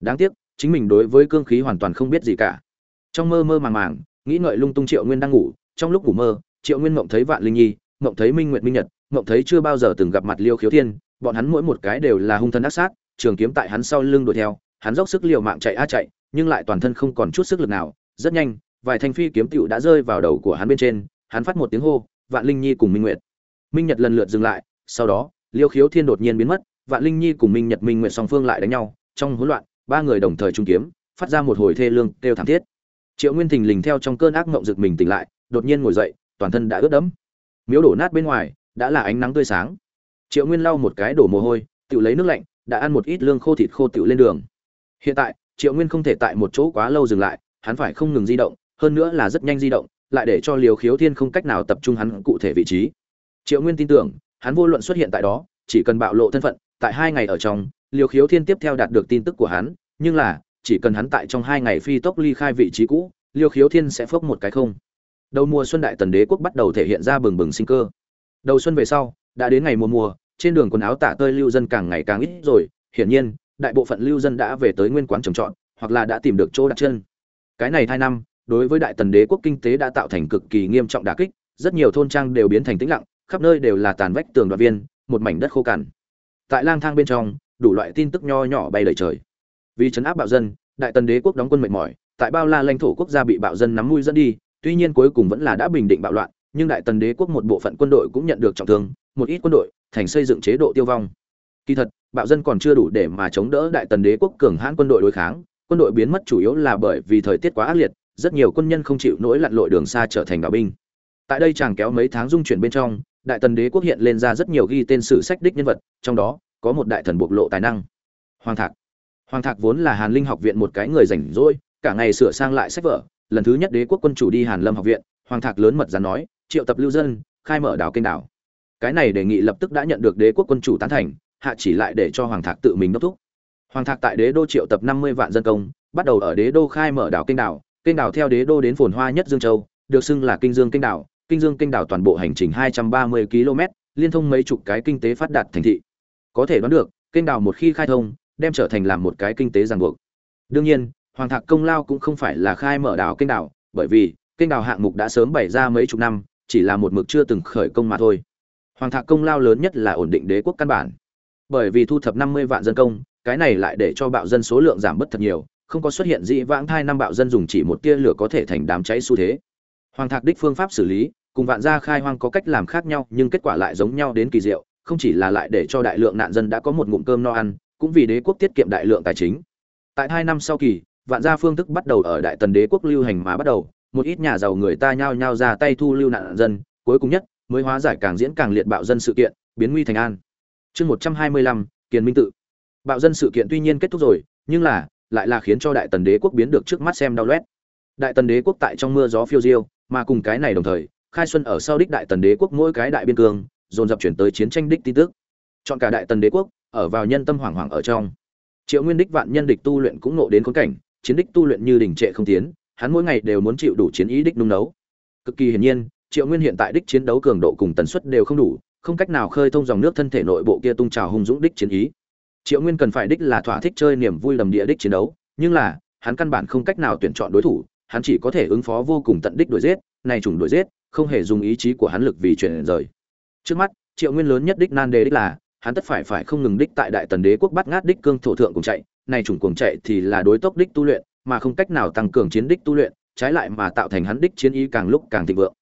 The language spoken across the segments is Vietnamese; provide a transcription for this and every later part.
đáng tiếc, chính mình đối với cương khí hoàn toàn không biết gì cả. Trong mơ mơ màng màng, nghĩ ngợi lung tung triệu nguyên đang ngủ, trong lúc ngủ mơ, triệu nguyên mộng thấy vạn linh nhi, mộng thấy minh nguyệt minh nhật, mộng thấy chưa bao giờ từng gặp mặt liêu khiếu thiên, bọn hắn mỗi một cái đều là hung thân ác sát, trường kiếm tại hắn sau lưng đuổi theo, hắn dốc sức liều mạng chạy a chạy, nhưng lại toàn thân không còn chút sức lực nào, rất nhanh, vài thanh phi kiếm tựu đã rơi vào đầu của hắn bên trên, hắn phát một tiếng hô, vạn linh nhi cùng minh nguyệt. Minh nhật lần lượt dừng lại, sau đó, liêu khiếu thiên đột nhiên biến mất, vạn linh nhi cùng minh nhật minh nguyệt song phương lại đánh nhau, trong hỗn loạn ba người đồng thời trung kiếm, phát ra một hồi thê lương kêu thảm thiết. Triệu nguyên thình lình theo trong cơn ác mộng rực mình tỉnh lại, đột nhiên ngồi dậy, toàn thân đã ướt đẫm. Miếu đổ nát bên ngoài, đã là ánh nắng tươi sáng. Triệu nguyên lau một cái đổ mồ hôi, tự lấy nước lạnh, đã ăn một ít lương khô thịt khô tự lên đường. Hiện tại, triệu nguyên không thể tại một chỗ quá lâu dừng lại, hắn phải không ngừng di động, hơn nữa là rất nhanh di động, lại để cho liều khiếu thiên không cách nào tập trung hắn cụ thể vị trí. Triệu nguyên tin tưởng, hắn vô luận xuất hiện tại đó, chỉ cần bạo lộ thân phận, tại hai ngày ở trong liều khiếu thiên tiếp theo đạt được tin tức của hắn, nhưng là, chỉ cần hắn tại trong hai ngày phi tốc ly khai vị trí cũ, liêu khiếu thiên sẽ phốc một cái không. Đầu mùa xuân đại tần đế quốc bắt đầu thể hiện ra bừng bừng sinh cơ. Đầu xuân về sau, đã đến ngày mùa mùa, trên đường quần áo tả tơi lưu dân càng ngày càng ít rồi, hiển nhiên, đại bộ phận lưu dân đã về tới nguyên quán trồng trọt, hoặc là đã tìm được chỗ đặt chân. Cái này hai năm, đối với đại tần đế quốc kinh tế đã tạo thành cực kỳ nghiêm trọng đả kích, rất nhiều thôn trang đều biến thành tĩnh lặng, khắp nơi đều là tàn vách tường đoạn viên, một mảnh đất khô cằn. Tại lang thang bên trong đủ loại tin tức nho nhỏ bay đầy trời. Vì chấn áp bạo dân, đại tần đế quốc đóng quân mệt mỏi, tại bao la lãnh thổ quốc gia bị bạo dân nắm mũi dẫn đi, tuy nhiên cuối cùng vẫn là đã bình định bạo loạn, nhưng đại tần đế quốc một bộ phận quân đội cũng nhận được trọng thương, một ít quân đội thành xây dựng chế độ tiêu vong. Kỳ thật, bạo dân còn chưa đủ để mà chống đỡ đại tần đế quốc cường hãn quân đội đối kháng, quân đội biến mất chủ yếu là bởi vì thời tiết quá ác liệt, rất nhiều quân nhân không chịu nỗi lặn lội đường xa trở thành đạo binh. Tại đây chàng kéo mấy tháng dung chuyển bên trong, đại tần đế quốc hiện lên ra rất nhiều ghi tên sử sách đích nhân vật, trong đó có một đại thần bộc lộ tài năng. Hoàng thạc. Hoàng thạc vốn là hàn linh học viện một cái người rảnh rỗi, cả ngày sửa sang lại sách vở, lần thứ nhất đế quốc quân chủ đi hàn lâm học viện, hoàng thạc lớn mật dán nói, triệu tập lưu dân, khai mở đảo kênh đảo. Cái này đề nghị lập tức đã nhận được đế quốc quân chủ tán thành, hạ chỉ lại để cho hoàng thạc tự mình đốc thúc. Hoàng thạc tại đế đô triệu tập năm mươi vạn dân công, bắt đầu ở đế đô khai mở đảo kênh đảo kênh đảo theo đế đô đến phồn hoa nhất dương châu, được xưng là kinh dương kênh đảo. Kinh dương kênh đảo toàn bộ hành trình hai trăm ba mươi km liên thông mấy chục cái kinh tế phát đạt thành thị có thể đoán được, kênh đảo một khi khai thông, đem trở thành làm một cái kinh tế ràng buộc. Đương nhiên, hoàng thạc công lao cũng không phải là khai mở đảo kênh đảo bởi vì kênh đảo hạng mục đã sớm bày ra mấy chục năm, chỉ là một mực chưa từng khởi công mà thôi. Hoàng thạc công lao lớn nhất là ổn định đế quốc căn bản. Bởi vì thu thập năm mươi vạn dân công, cái này lại để cho bạo dân số lượng giảm bớt thật nhiều, không có xuất hiện dị vãng thai năm bạo dân dùng chỉ một tia lửa có thể thành đám cháy xu thế. Hoàng thạc đích phương pháp xử lý, cùng vạn gia khai hoang có cách làm khác nhau, nhưng kết quả lại giống nhau đến kỳ diệu không chỉ là lại để cho đại lượng nạn dân đã có một ngụm cơm no ăn, cũng vì đế quốc tiết kiệm đại lượng tài chính. Tại hai năm sau kỳ, vạn gia phương thức bắt đầu ở đại tần đế quốc lưu hành mà bắt đầu, một ít nhà giàu người ta nhao nhao ra tay thu lưu nạn dân, cuối cùng nhất, mới hóa giải càng diễn càng liệt bạo dân sự kiện, biến nguy thành an. Chương một trăm hai mươi lăm, kiền minh tự. Bạo dân sự kiện tuy nhiên kết thúc rồi, nhưng là, lại là khiến cho đại tần đế quốc biến được trước mắt xem đau loét. Đại tần đế quốc tại trong mưa gió phiêu diêu, mà cùng cái này đồng thời, khai xuân ở sau đích đại tần đế quốc mỗi cái đại biên cương dồn dập chuyển tới chiến tranh đích tin tức. Chọn cả đại tần đế quốc, ở vào nhân tâm hoảng hoảng ở trong. Triệu nguyên đích vạn nhân địch tu luyện cũng nộ đến khốn cảnh, chiến đích tu luyện như đỉnh trệ không tiến, hắn mỗi ngày đều muốn chịu đủ chiến ý đích nung nấu. Cực kỳ hiển nhiên, triệu nguyên hiện tại đích chiến đấu cường độ cùng tần suất đều không đủ, không cách nào khơi thông dòng nước thân thể nội bộ kia tung trào hung dũng đích chiến ý. Triệu nguyên cần phải đích là thỏa thích chơi niềm vui lầm địa đích chiến đấu, nhưng là, hắn căn bản không cách nào tuyển chọn đối thủ, hắn chỉ có thể ứng phó vô cùng tận đích đuổi giết, này chủng đuổi giết, không hề dùng ý chí của hắn lực vì chuyển rời trước mắt, triệu nguyên lớn nhất đích nan đề đích là, hắn tất phải phải không ngừng đích tại đại tần đế quốc bắt ngát đích cương thổ thượng cùng chạy, này chủng cuồng chạy thì là đối tốc đích tu luyện, mà không cách nào tăng cường chiến đích tu luyện, trái lại mà tạo thành hắn đích chiến ý càng lúc càng thịnh vượng.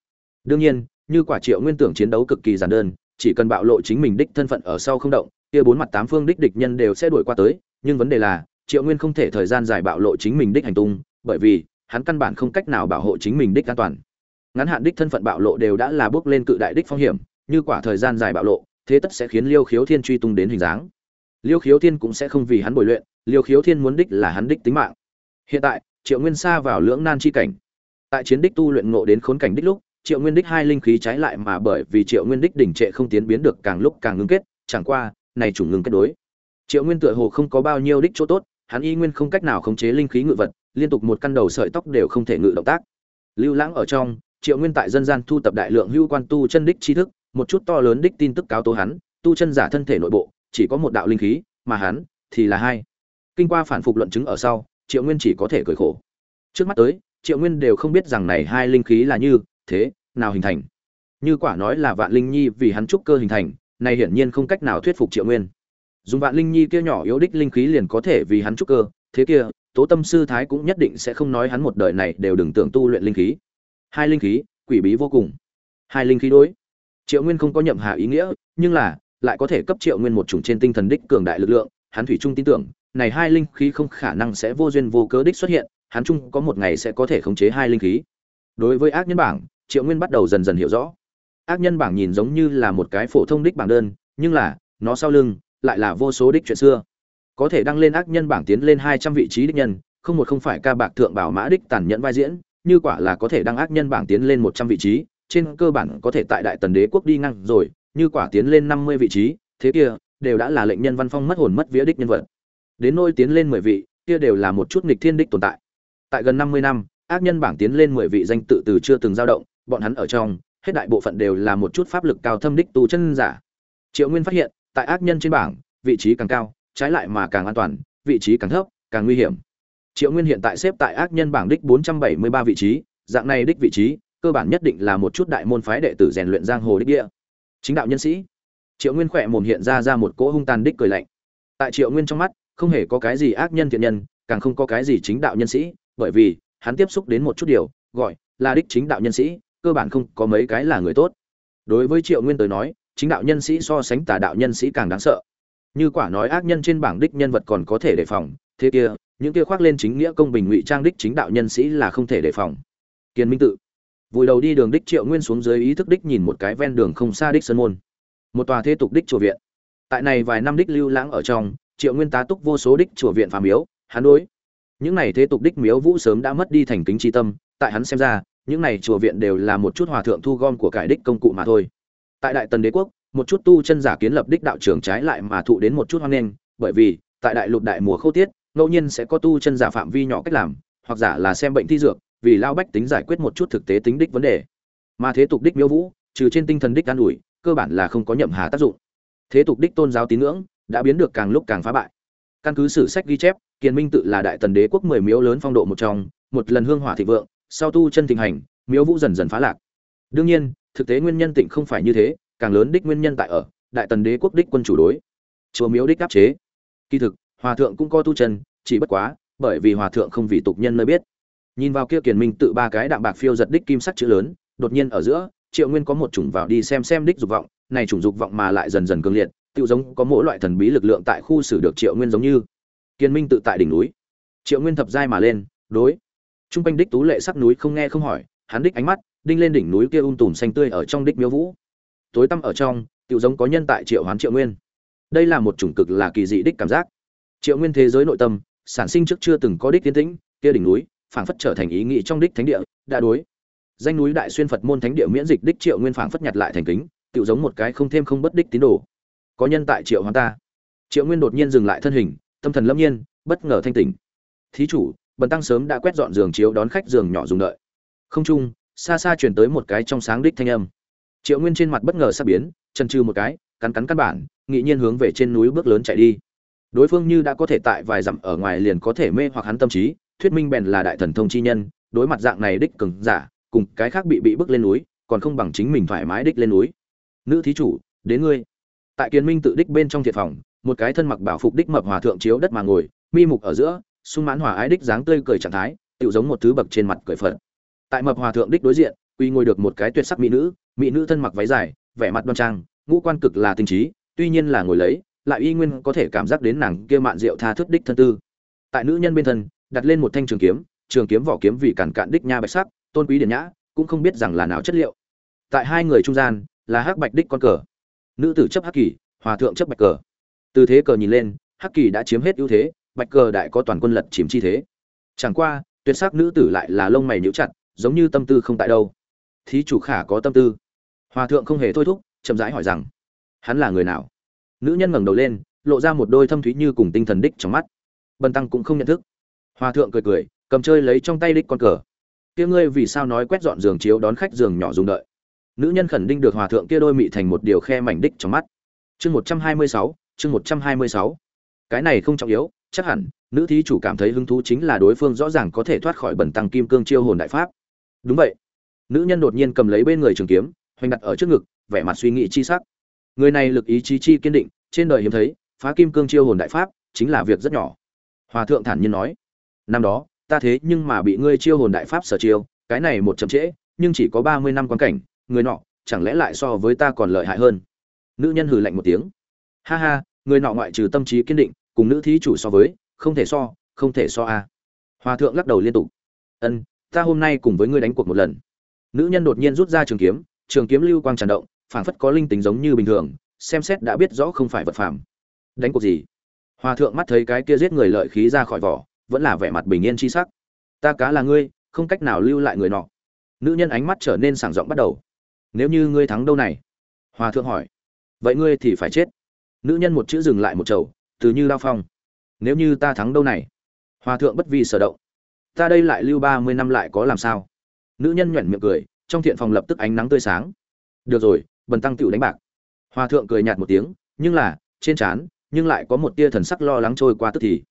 Đương nhiên, như quả triệu nguyên tưởng chiến đấu cực kỳ giản đơn, chỉ cần bạo lộ chính mình đích thân phận ở sau không động, kia bốn mặt tám phương đích địch nhân đều sẽ đuổi qua tới, nhưng vấn đề là, triệu nguyên không thể thời gian dài bạo lộ chính mình đích hành tung, bởi vì, hắn căn bản không cách nào bảo hộ chính mình đích an toàn. Ngắn hạn đích thân phận bạo lộ đều đã là bước lên cự đại đích phong hiểm như quả thời gian dài bạo lộ, thế tất sẽ khiến liêu khiếu thiên truy tung đến hình dáng. Liêu khiếu thiên cũng sẽ không vì hắn bồi luyện, liêu khiếu thiên muốn đích là hắn đích tính mạng. Hiện tại, triệu nguyên xa vào lưỡng nan chi cảnh. Tại chiến đích tu luyện ngộ đến khốn cảnh đích lúc, triệu nguyên đích hai linh khí trái lại mà bởi vì triệu nguyên đích đỉnh trệ không tiến biến được càng lúc càng ngưng kết, chẳng qua, này chủ ngưng kết đối. Triệu nguyên tựa hồ không có bao nhiêu đích chỗ tốt, hắn y nguyên không cách nào khống chế linh khí ngự vật, liên tục một căn đầu sợi tóc đều không thể ngự động tác. Lưu lãng ở trong, triệu nguyên tại dân gian thu tập đại lượng hưu quan tu chân đích tri thức một chút to lớn đích tin tức cáo tố hắn, tu chân giả thân thể nội bộ, chỉ có một đạo linh khí, mà hắn thì là hai. Kinh qua phản phục luận chứng ở sau, triệu nguyên chỉ có thể cười khổ. Trước mắt tới, triệu nguyên đều không biết rằng này hai linh khí là như thế nào hình thành. Như quả nói là vạn linh nhi vì hắn trúc cơ hình thành, này hiển nhiên không cách nào thuyết phục triệu nguyên. Dùng vạn linh nhi kia nhỏ yếu đích linh khí liền có thể vì hắn trúc cơ, thế kia, tố tâm sư thái cũng nhất định sẽ không nói hắn một đời này đều đừng tưởng tu luyện linh khí. Hai linh khí, quỷ bí vô cùng. Hai linh khí đối triệu nguyên không có nhậm hạ ý nghĩa, nhưng là, lại có thể cấp triệu nguyên một chủng trên tinh thần đích cường đại lực lượng, hắn thủy trung tin tưởng, này hai linh khí không khả năng sẽ vô duyên vô cớ đích xuất hiện, hắn chung có một ngày sẽ có thể khống chế hai linh khí. Đối với ác nhân bảng, triệu nguyên bắt đầu dần dần hiểu rõ. Ác nhân bảng nhìn giống như là một cái phổ thông đích bảng đơn, nhưng là, nó sau lưng, lại là vô số đích chuyện xưa. Có thể đăng lên ác nhân bảng tiến lên hai trăm vị trí đích nhân, không một không phải ca bạc thượng bảo mã đích tàn nhẫn vai diễn, như quả là có thể đăng ác nhân bảng tiến lên một trăm vị trí trên cơ bản có thể tại đại tần đế quốc đi ngang rồi, như quả tiến lên năm mươi vị trí, thế kia, đều đã là lệnh nhân văn phong mất hồn mất vía đích nhân vật. Đến nôi tiến lên mười vị, kia đều là một chút nghịch thiên đích tồn tại. Tại gần năm mươi năm, ác nhân bảng tiến lên mười vị danh tự từ chưa từng dao động, bọn hắn ở trong, hết đại bộ phận đều là một chút pháp lực cao thâm đích tu chân giả. Triệu nguyên phát hiện, tại ác nhân trên bảng, vị trí càng cao, trái lại mà càng an toàn, vị trí càng thấp, càng nguy hiểm. Triệu nguyên hiện tại xếp tại ác nhân bảng đích bốn trăm bảy mươi ba vị trí, dạng này đích vị trí cơ bản nhất định là một chút đại môn phái đệ tử rèn luyện giang hồ đích địa. Chính đạo nhân sĩ, triệu nguyên khỏe mồm hiện ra ra một cỗ hung tàn đích cười lạnh. Tại triệu nguyên trong mắt, không hề có cái gì ác nhân thiện nhân, càng không có cái gì chính đạo nhân sĩ, bởi vì, hắn tiếp xúc đến một chút điều, gọi là đích chính đạo nhân sĩ, cơ bản không có mấy cái là người tốt. Đối với triệu nguyên tới nói, chính đạo nhân sĩ so sánh tà đạo nhân sĩ càng đáng sợ. Như quả nói ác nhân trên bảng đích nhân vật còn có thể đề phòng, thế kia, những kia khoác lên chính nghĩa công bình ngụy trang đích chính đạo nhân sĩ là không thể đề phòng. Kiên minh tự vùi đầu đi đường đích triệu nguyên xuống dưới ý thức đích nhìn một cái ven đường không xa đích sơn môn. Một tòa thế tục đích chùa viện. Tại này vài năm đích lưu lãng ở trong, triệu nguyên tá túc vô số đích chùa viện phàm miếu, hắn đối. Những này thế tục đích miếu vũ sớm đã mất đi thành kính tri tâm, tại hắn xem ra, những này chùa viện đều là một chút hòa thượng thu gom của cải đích công cụ mà thôi. Tại đại tần đế quốc, một chút tu chân giả kiến lập đích đạo trường trái lại mà thụ đến một chút hoang nghênh, bởi vì, tại đại lục đại mùa khâu tiết, ngẫu nhiên sẽ có tu chân giả phạm vi nhỏ cách làm, hoặc giả là xem bệnh thi dược vì lao bách tính giải quyết một chút thực tế tính đích vấn đề. Mà thế tục đích miếu vũ, trừ trên tinh thần đích an ủi, cơ bản là không có nhậm hà tác dụng. Thế tục đích tôn giáo tín ngưỡng đã biến được càng lúc càng phá bại. Căn cứ sử sách ghi chép, kiền minh tự là đại tần đế quốc mười miếu lớn phong độ một trong, một lần hương hỏa thị vượng, sau tu chân thịnh hành, miếu vũ dần dần phá lạc. Đương nhiên, thực tế nguyên nhân tỉnh không phải như thế, càng lớn đích nguyên nhân tại ở, đại tần đế quốc đích quân chủ đối. Chùa miếu đích áp chế. Kỳ thực, hòa thượng cũng có tu chân, chỉ bất quá, bởi vì hòa thượng không vì tục nhân nơi biết nhìn vào kia kiền minh tự ba cái đạm bạc phiêu giật đích kim sắc chữ lớn, đột nhiên ở giữa, triệu nguyên có một chủng vào đi xem xem đích dục vọng, này chủng dục vọng mà lại dần dần cường liệt tự giống có mỗi loại thần bí lực lượng tại khu xử được triệu nguyên giống như. Kiên minh tự tại đỉnh núi. Triệu nguyên thập giai mà lên, đối. Trung quanh đích tú lệ sắc núi không nghe không hỏi, hắn đích ánh mắt, đinh lên đỉnh núi kia um tùm xanh tươi ở trong đích miếu vũ. Tối tăm ở trong tự giống có nhân tại triệu hoán triệu nguyên. Đây là một chủng cực là kỳ dị đích cảm giác. Triệu nguyên thế giới nội tâm, sản sinh trước chưa từng có đích tiến tĩnh, kia đỉnh núi phảng phất trở thành ý nghĩ trong đích thánh địa, đã đối. Danh núi đại xuyên phật môn thánh địa miễn dịch đích triệu nguyên phảng phất nhặt lại thành kính tự giống một cái không thêm không bất đích tín đồ. Có nhân tại triệu hoàng ta. Triệu nguyên đột nhiên dừng lại thân hình, tâm thần lâm nhiên, bất ngờ thanh tỉnh. Thí chủ, bần tăng sớm đã quét dọn giường chiếu đón khách giường nhỏ dùng đợi. Không trung, xa xa chuyển tới một cái trong sáng đích thanh âm. Triệu nguyên trên mặt bất ngờ sắp biến chân trừ một cái, cắn cắn căn bản, nghị nhiên hướng về trên núi bước lớn chạy đi. Đối phương như đã có thể tại vài dặm ở ngoài liền có thể mê hoặc hắn tâm trí thuyết minh bèn là đại thần thông chi nhân, đối mặt dạng này đích cường giả, cùng cái khác bị bị bước lên núi, còn không bằng chính mình thoải mái đích lên núi. Nữ thí chủ, đến ngươi. Tại kiến minh tự đích bên trong thiệt phòng, một cái thân mặc bảo phục đích mập hòa thượng chiếu đất mà ngồi, mi mục ở giữa, sung mãn hòa ái đích dáng tươi cười trạng thái tự giống một thứ bậc trên mặt cười phật. Tại mập hòa thượng đích đối diện uy ngồi được một cái tuyệt sắc mỹ nữ mỹ nữ thân mặc váy dài, vẻ mặt đoan trang, ngũ quan cực là tinh trí, tuy nhiên là ngồi lấy, lại y nguyên có thể cảm giác đến nàng kia mạn rượu tha thức đích thân tư. Tại nữ nhân bên thân đặt lên một thanh trường kiếm trường kiếm vỏ kiếm vì cản cạn đích nha bạch sắc, tôn quý điển nhã, cũng không biết rằng là nào chất liệu. Tại hai người trung gian, là hắc bạch đích con cờ. Nữ tử chấp hắc kỳ, hòa thượng chấp bạch cờ. Từ thế cờ nhìn lên, hắc kỳ đã chiếm hết ưu thế, bạch cờ đại có toàn quân lật chiếm chi thế. Chẳng qua, tuyệt sắc nữ tử lại là lông mày nhíu chặt, giống như tâm tư không tại đâu. Thí chủ khả có tâm tư. Hòa thượng không hề thôi thúc, chậm rãi hỏi rằng, hắn là người nào? Nữ nhân ngẩng đầu lên, lộ ra một đôi thâm thúy như cùng tinh thần đích trong mắt. Bần tăng cũng không nhận thức hòa thượng cười cười, cầm chơi lấy trong tay đích con cờ. Kia ngươi vì sao nói quét dọn giường chiếu đón khách giường nhỏ dùng đợi? Nữ nhân khẩn đinh được hòa thượng kia đôi mị thành một điều khe mảnh đích trong mắt. Chương một trăm hai mươi sáu, chương một trăm hai mươi sáu. Cái này không trọng yếu, chắc hẳn, nữ thí chủ cảm thấy hứng thú chính là đối phương rõ ràng có thể thoát khỏi bẩn tăng kim cương chiêu hồn đại pháp. Đúng vậy. Nữ nhân đột nhiên cầm lấy bên người trường kiếm, hoành đặt ở trước ngực, vẻ mặt suy nghĩ chi sắc. Người này lực ý chí chi kiên định, trên đời hiếm thấy, phá kim cương chiêu hồn đại pháp, chính là việc rất nhỏ. Hòa thượng thản nhiên nói năm đó, ta thế nhưng mà bị ngươi chiêu hồn đại pháp sở chiêu, cái này một chậm trễ, nhưng chỉ có ba mươi năm quan cảnh, người nọ, chẳng lẽ lại so với ta còn lợi hại hơn? Nữ nhân hừ lạnh một tiếng. Ha ha, người nọ ngoại trừ tâm trí kiên định, cùng nữ thí chủ so với, không thể so, không thể so a. Hòa thượng lắc đầu liên tục. Ân, ta hôm nay cùng với ngươi đánh cuộc một lần. Nữ nhân đột nhiên rút ra trường kiếm trường kiếm lưu quang tràn động, phảng phất có linh tính giống như bình thường, xem xét đã biết rõ không phải vật phàm. Đánh cuộc gì? Hòa thượng mắt thấy cái kia giết người lợi khí ra khỏi vỏ vẫn là vẻ mặt bình yên chi sắc. Ta cá là ngươi, không cách nào lưu lại người nọ. Nữ nhân ánh mắt trở nên sảng giọng bắt đầu. Nếu như ngươi thắng đâu này? Hòa thượng hỏi. Vậy ngươi thì phải chết. Nữ nhân một chữ dừng lại một chầu, từ như lao phong. Nếu như ta thắng đâu này? Hòa thượng bất vi sở động. Ta đây lại lưu ba mươi năm lại có làm sao? Nữ nhân nhoẻn miệng cười, trong thiện phòng lập tức ánh nắng tươi sáng. Được rồi, bần tăng tựu đánh bạc. Hòa thượng cười nhạt một tiếng, nhưng là, trên trán, nhưng lại có một tia thần sắc lo lắng trôi qua tức thì.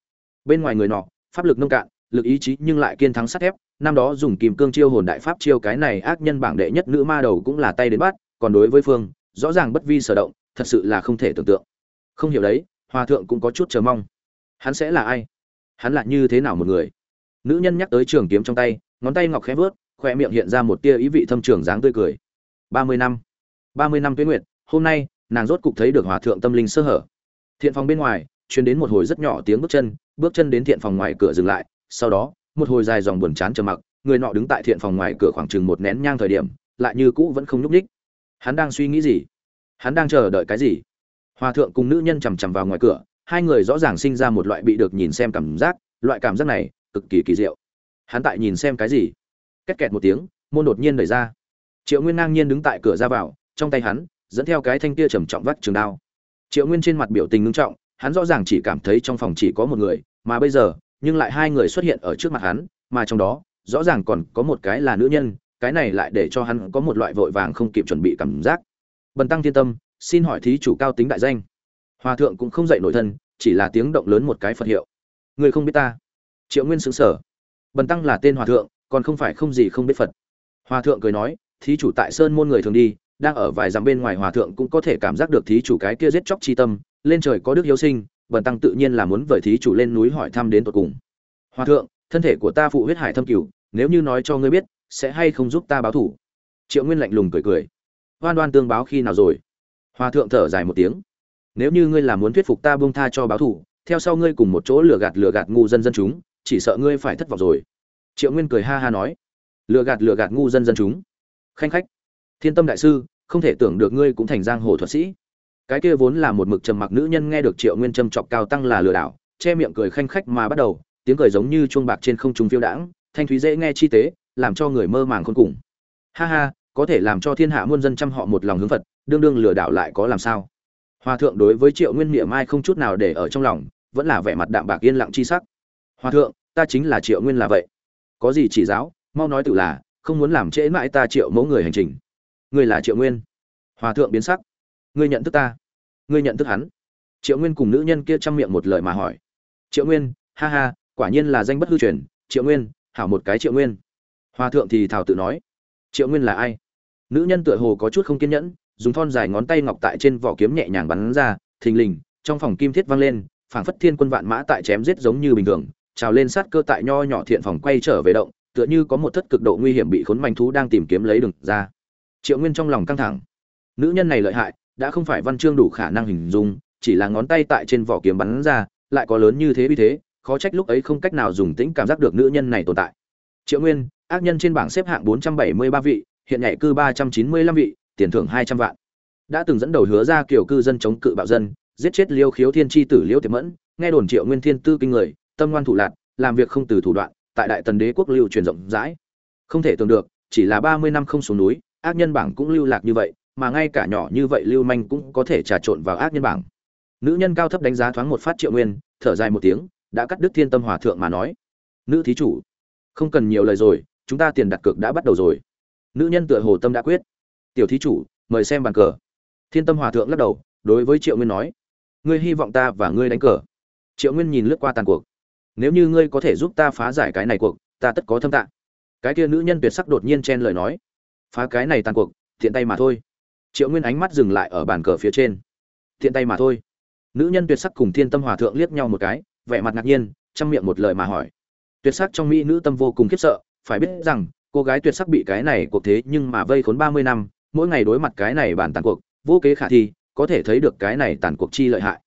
Bên ngoài người nọ pháp lực nông cạn, lực ý chí nhưng lại kiên thắng sắt thép. Năm đó dùng kìm cương chiêu hồn đại pháp chiêu cái này ác nhân bảng đệ nhất nữ ma đầu cũng là tay đến bắt, còn đối với phương, rõ ràng bất vi sở động, thật sự là không thể tưởng tượng. Không hiểu đấy, hòa thượng cũng có chút chờ mong. Hắn sẽ là ai? Hắn là như thế nào một người? Nữ nhân nhắc tới trường kiếm trong tay, ngón tay ngọc khẽ vớt khoe miệng hiện ra một tia ý vị thâm trường dáng tươi cười. Ba mươi năm. Ba mươi năm tuyến nguyệt, hôm nay, nàng rốt cục thấy được hòa thượng tâm linh sơ hở. Thiện phòng bên ngoài chuyến đến một hồi rất nhỏ tiếng bước chân bước chân đến thiện phòng ngoài cửa dừng lại, sau đó, một hồi dài dòng buồn chán trầm mặc, người nọ đứng tại thiện phòng ngoài cửa khoảng chừng một nén nhang thời điểm, lại như cũ vẫn không nhúc ních hắn đang suy nghĩ gì? Hắn đang chờ đợi cái gì? Hòa thượng cùng nữ nhân chằm chằm vào ngoài cửa, hai người rõ ràng sinh ra một loại bị được nhìn xem cảm giác, loại cảm giác này cực kỳ kỳ diệu. Hắn tại nhìn xem cái gì? Két kẹt một tiếng, môn đột nhiên đẩy ra. Triệu nguyên ngang nhiên đứng tại cửa ra vào, trong tay hắn, dẫn theo cái thanh kia trầm trọng vắt trường đao. Triệu nguyên trên mặt biểu tình ngưng trọng hắn rõ ràng chỉ cảm thấy trong phòng chỉ có một người, mà bây giờ, nhưng lại hai người xuất hiện ở trước mặt hắn, mà trong đó, rõ ràng còn có một cái là nữ nhân, cái này lại để cho hắn có một loại vội vàng không kịp chuẩn bị cảm giác. Bần tăng thiên tâm, xin hỏi thí chủ cao tính đại danh. Hòa thượng cũng không dậy nổi thân, chỉ là tiếng động lớn một cái phật hiệu. Người không biết ta. Triệu nguyên sững sở bần tăng là tên hòa thượng, còn không phải không gì không biết phật. Hòa thượng cười nói, thí chủ tại sơn môn người thường đi, đang ở vài dặm bên ngoài hòa thượng cũng có thể cảm giác được thí chủ cái kia giết chóc chi tâm lên trời có đức hiếu sinh, bần tăng tự nhiên là muốn vời thí chủ lên núi hỏi thăm đến tột cùng. Hòa thượng, thân thể của ta phụ huyết hải thâm cửu, nếu như nói cho ngươi biết, sẽ hay không giúp ta báo thủ? Triệu nguyên lạnh lùng cười cười. Hoan đoan tương báo khi nào rồi? Hòa thượng thở dài một tiếng. Nếu như ngươi là muốn thuyết phục ta buông tha cho báo thủ, theo sau ngươi cùng một chỗ lừa gạt lừa gạt ngu dân dân chúng, chỉ sợ ngươi phải thất vọng rồi. Triệu nguyên cười ha ha nói. Lừa gạt lừa gạt ngu dân dân chúng. Khanh khách. Thiên tâm đại sư, không thể tưởng được ngươi cũng thành giang hồ thuật sĩ cái kia vốn là một mực trầm mặc nữ nhân nghe được triệu nguyên châm chọc cao tăng là lừa đảo, che miệng cười khanh khách mà bắt đầu, tiếng cười giống như chuông bạc trên không trung phiêu đãng, thanh thúy dễ nghe chi tế, làm cho người mơ màng khôn cùng. Ha ha, có thể làm cho thiên hạ muôn dân chăm họ một lòng hướng phật, đương đương lừa đảo lại có làm sao? Hòa thượng đối với triệu nguyên miệng ai không chút nào để ở trong lòng, vẫn là vẻ mặt đạm bạc yên lặng chi sắc. Hòa thượng, ta chính là triệu nguyên là vậy. Có gì chỉ giáo, mau nói tự là, không muốn làm trễ mãi ta triệu mẫu người hành trình. Người là triệu nguyên. Hòa thượng biến sắc ngươi nhận thức ta. Ngươi nhận thức hắn. Triệu nguyên cùng nữ nhân kia chăm miệng một lời mà hỏi. Triệu nguyên, ha ha, quả nhiên là danh bất hư truyền. Triệu nguyên, hảo một cái triệu nguyên. Hòa thượng thì thảo tự nói. Triệu nguyên là ai? Nữ nhân tựa hồ có chút không kiên nhẫn, dùng thon dài ngón tay ngọc tại trên vỏ kiếm nhẹ nhàng bắn ra, thình lình, trong phòng kim thiết vang lên, phảng phất thiên quân vạn mã tại chém giết giống như bình thường, trào lên sát cơ tại nho nhỏ thiện phòng quay trở về động, tựa như có một thất cực độ nguy hiểm bị khốn manh thú đang tìm kiếm lấy đường ra. Triệu nguyên trong lòng căng thẳng. Nữ nhân này lợi hại đã không phải văn chương đủ khả năng hình dung, chỉ là ngón tay tại trên vỏ kiếm bắn ra, lại có lớn như thế vì thế, khó trách lúc ấy không cách nào dùng tĩnh cảm giác được nữ nhân này tồn tại. Triệu nguyên, ác nhân trên bảng xếp hạng 473 vị, hiện nhảy cư 395 vị, tiền thưởng 200 vạn. Đã từng dẫn đầu hứa ra kiểu cư dân chống cự bạo dân, giết chết liêu khiếu thiên tri tử liêu tiệp mẫn, nghe đồn triệu nguyên thiên tư kinh người, tâm ngoan thủ lạc, làm việc không từ thủ đoạn, tại đại tần đế quốc lưu truyền rộng rãi. Không thể tưởng được, chỉ là 30 năm không xuống núi, ác nhân bảng cũng lưu lạc như vậy mà ngay cả nhỏ như vậy lưu manh cũng có thể trà trộn vào ác nhân bảng. Nữ nhân cao thấp đánh giá thoáng một phát triệu nguyên, thở dài một tiếng, đã cắt đứt thiên tâm hòa thượng mà nói. Nữ thí chủ, không cần nhiều lời rồi, chúng ta tiền đặt cược đã bắt đầu rồi. Nữ nhân tựa hồ tâm đã quyết. Tiểu thí chủ, mời xem bàn cờ. Thiên tâm hòa thượng lắc đầu, đối với triệu nguyên nói. Ngươi hy vọng ta và ngươi đánh cờ. Triệu nguyên nhìn lướt qua tàn cuộc. Nếu như ngươi có thể giúp ta phá giải cái này cuộc, ta tất có thâm tạng cái kia nữ nhân tuyệt sắc đột nhiên chen lời nói. Phá cái này tàn cuộc, thiện tay mà thôi triệu nguyên ánh mắt dừng lại ở bàn cờ phía trên. Thiện tay mà thôi. Nữ nhân tuyệt sắc cùng thiên tâm hòa thượng liếc nhau một cái, vẻ mặt ngạc nhiên chăm miệng một lời mà hỏi. Tuyệt sắc trong mỹ nữ tâm vô cùng khiếp sợ, phải biết rằng, cô gái tuyệt sắc bị cái này cuộc thế nhưng mà vây khốn ba mươi năm, mỗi ngày đối mặt cái này bàn tàn cuộc, vô kế khả thi, có thể thấy được cái này tàn cuộc chi lợi hại.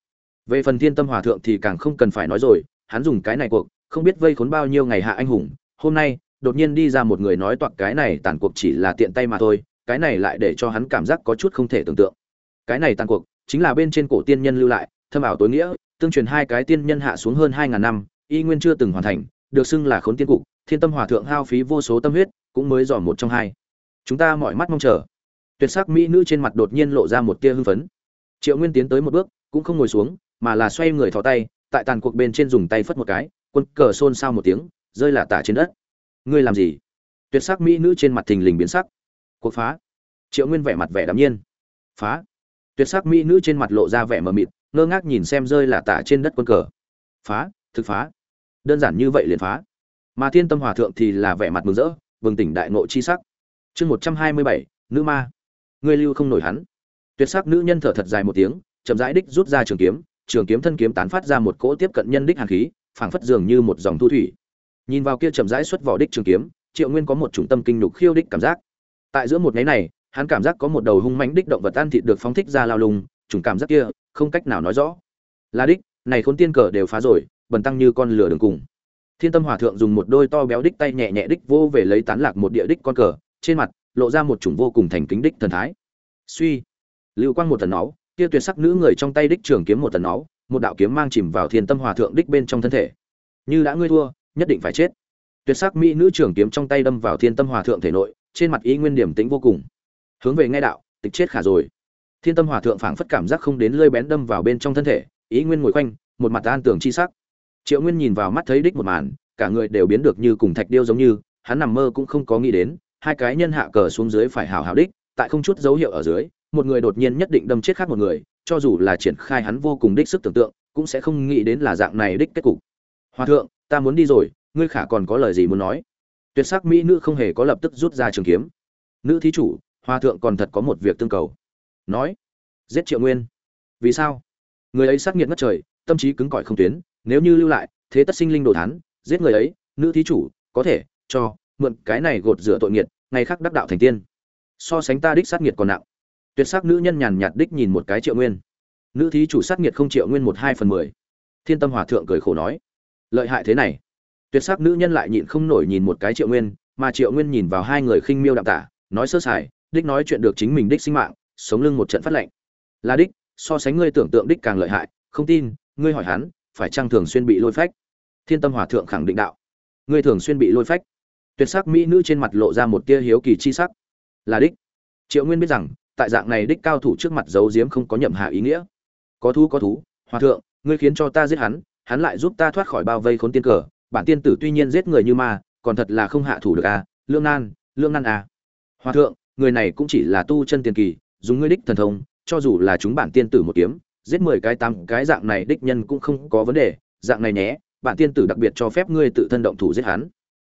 Về phần thiên tâm hòa thượng thì càng không cần phải nói rồi, hắn dùng cái này cuộc, không biết vây khốn bao nhiêu ngày hạ anh hùng, hôm nay, đột nhiên đi ra một người nói toạc cái này tàn cuộc chỉ là tiện tay mà thôi cái này lại để cho hắn cảm giác có chút không thể tưởng tượng. Cái này tàn cuộc, chính là bên trên cổ tiên nhân lưu lại, thâm ảo tối nghĩa, tương truyền hai cái tiên nhân hạ xuống hơn hai ngàn năm, y nguyên chưa từng hoàn thành, được xưng là khốn tiên cục, thiên tâm hòa thượng hao phí vô số tâm huyết, cũng mới dò một trong hai. Chúng ta mọi mắt mong chờ. Tuyệt sắc mỹ nữ trên mặt đột nhiên lộ ra một tia hưng phấn. Triệu nguyên tiến tới một bước, cũng không ngồi xuống, mà là xoay người thò tay, tại tàn cuộc bên trên dùng tay phất một cái, quân cờ xôn xao một tiếng, rơi là tả trên đất. Ngươi làm gì? Tuyệt sắc mỹ nữ trên mặt thình lình biến sắc cuộc phá. Triệu nguyên vẻ mặt vẻ đ nhiên. Phá. Tuyệt sắc mỹ nữ trên mặt lộ ra vẻ mờ mịt, ngơ ngác nhìn xem rơi là tả trên đất quân cờ. Phá, thực phá. Đơn giản như vậy liền phá. Mà thiên tâm hòa thượng thì là vẻ mặt mừng rỡ, bừng tỉnh đại ngộ chi sắc. Chương một trăm hai mươi bảy, nữ ma. Ngươi lưu không nổi hắn. Tuyệt sắc nữ nhân thở thật dài một tiếng, chậm rãi đích rút ra trường kiếm trường kiếm thân kiếm tán phát ra một cỗ tiếp cận nhân đích hàn khí, phảng phất dường như một dòng thu thủy. Nhìn vào kia chậm rãi xuất vỏ đích trường kiếm, triệu nguyên có một trung tâm kinh nhục khiêu đích cảm giác tại giữa một ngày này, hắn cảm giác có một đầu hung mãnh đích động vật ăn thịt được phóng thích ra lao lùng, chủng cảm giác kia không cách nào nói rõ. Là đích, này khốn tiên cờ đều phá rồi, bần tăng như con lửa đường cùng. Thiên tâm hòa thượng dùng một đôi to béo đích tay nhẹ nhẹ đích vô về lấy tán lạc một địa đích con cờ, trên mặt lộ ra một chủng vô cùng thành kính đích thần thái. Suy, lưu quang một tần máu, kia tuyệt sắc nữ người trong tay đích trường kiếm một tần máu, một đạo kiếm mang chìm vào thiên tâm hòa thượng đích bên trong thân thể. Như đã ngươi thua, nhất định phải chết. Tuyệt sắc mỹ nữ trường kiếm trong tay đâm vào thiên tâm hòa thượng thể nội trên mặt ý nguyên điểm tĩnh vô cùng. Hướng về nghe đạo, tịch chết khả rồi. Thiên tâm hòa thượng phảng phất cảm giác không đến lơi bén đâm vào bên trong thân thể, ý nguyên ngồi quanh, một mặt an tưởng chi sắc. Triệu nguyên nhìn vào mắt thấy đích một màn, cả người đều biến được như cùng thạch điêu giống như, hắn nằm mơ cũng không có nghĩ đến, hai cái nhân hạ cờ xuống dưới phải hào hào đích, tại không chút dấu hiệu ở dưới, một người đột nhiên nhất định đâm chết khác một người, cho dù là triển khai hắn vô cùng đích sức tưởng tượng, cũng sẽ không nghĩ đến là dạng này đích kết cục. Hòa thượng, ta muốn đi rồi, ngươi khả còn có lời gì muốn nói? Tuyệt sắc mỹ nữ không hề có lập tức rút ra trường kiếm. Nữ thí chủ hòa thượng còn thật có một việc tương cầu. Nói, giết triệu nguyên. Vì sao? Người ấy sát nghiệt ngất trời, tâm trí cứng cỏi không tuyến, nếu như lưu lại, thế tất sinh linh đồ thán, giết người ấy, nữ thí chủ, có thể cho mượn cái này gột rửa tội nghiệt, ngày khác đắc đạo thành tiên. So sánh ta đích sát nghiệt còn nặng. Tuyệt sắc nữ nhân nhàn nhạt đích nhìn một cái triệu nguyên. Nữ thí chủ sát nghiệt không triệu nguyên một hai phần mười. Thiên tâm hòa thượng cười khổ nói, lợi hại thế này tuyệt sắc nữ nhân lại nhịn không nổi nhìn một cái triệu nguyên, mà triệu nguyên nhìn vào hai người khinh miêu đạm tả, nói sơ sài, đích nói chuyện được chính mình đích sinh mạng, sống lưng một trận phát lệnh. Là đích, so sánh ngươi tưởng tượng đích càng lợi hại, không tin, ngươi hỏi hắn, phải chăng thường xuyên bị lôi phách? Thiên tâm hòa thượng khẳng định đạo. Ngươi thường xuyên bị lôi phách. Tuyệt sắc mỹ nữ trên mặt lộ ra một tia hiếu kỳ chi sắc. Là đích. Triệu nguyên biết rằng, tại dạng này đích cao thủ trước mặt giấu giếm không có nhậm hạ ý nghĩa. Có thú có thú, hòa thượng, ngươi khiến cho ta giết hắn hắn lại giúp ta thoát khỏi bao vây khốn tiên cờ bản tiên tử tuy nhiên giết người như ma, còn thật là không hạ thủ được à lương nan lương nan à. Hòa thượng, người này cũng chỉ là tu chân tiền kỳ, dùng ngươi đích thần thông, cho dù là chúng bản tiên tử một kiếm, giết mười cái tám cái dạng này đích nhân cũng không có vấn đề, dạng này nhé, bản tiên tử đặc biệt cho phép ngươi tự thân động thủ giết hắn.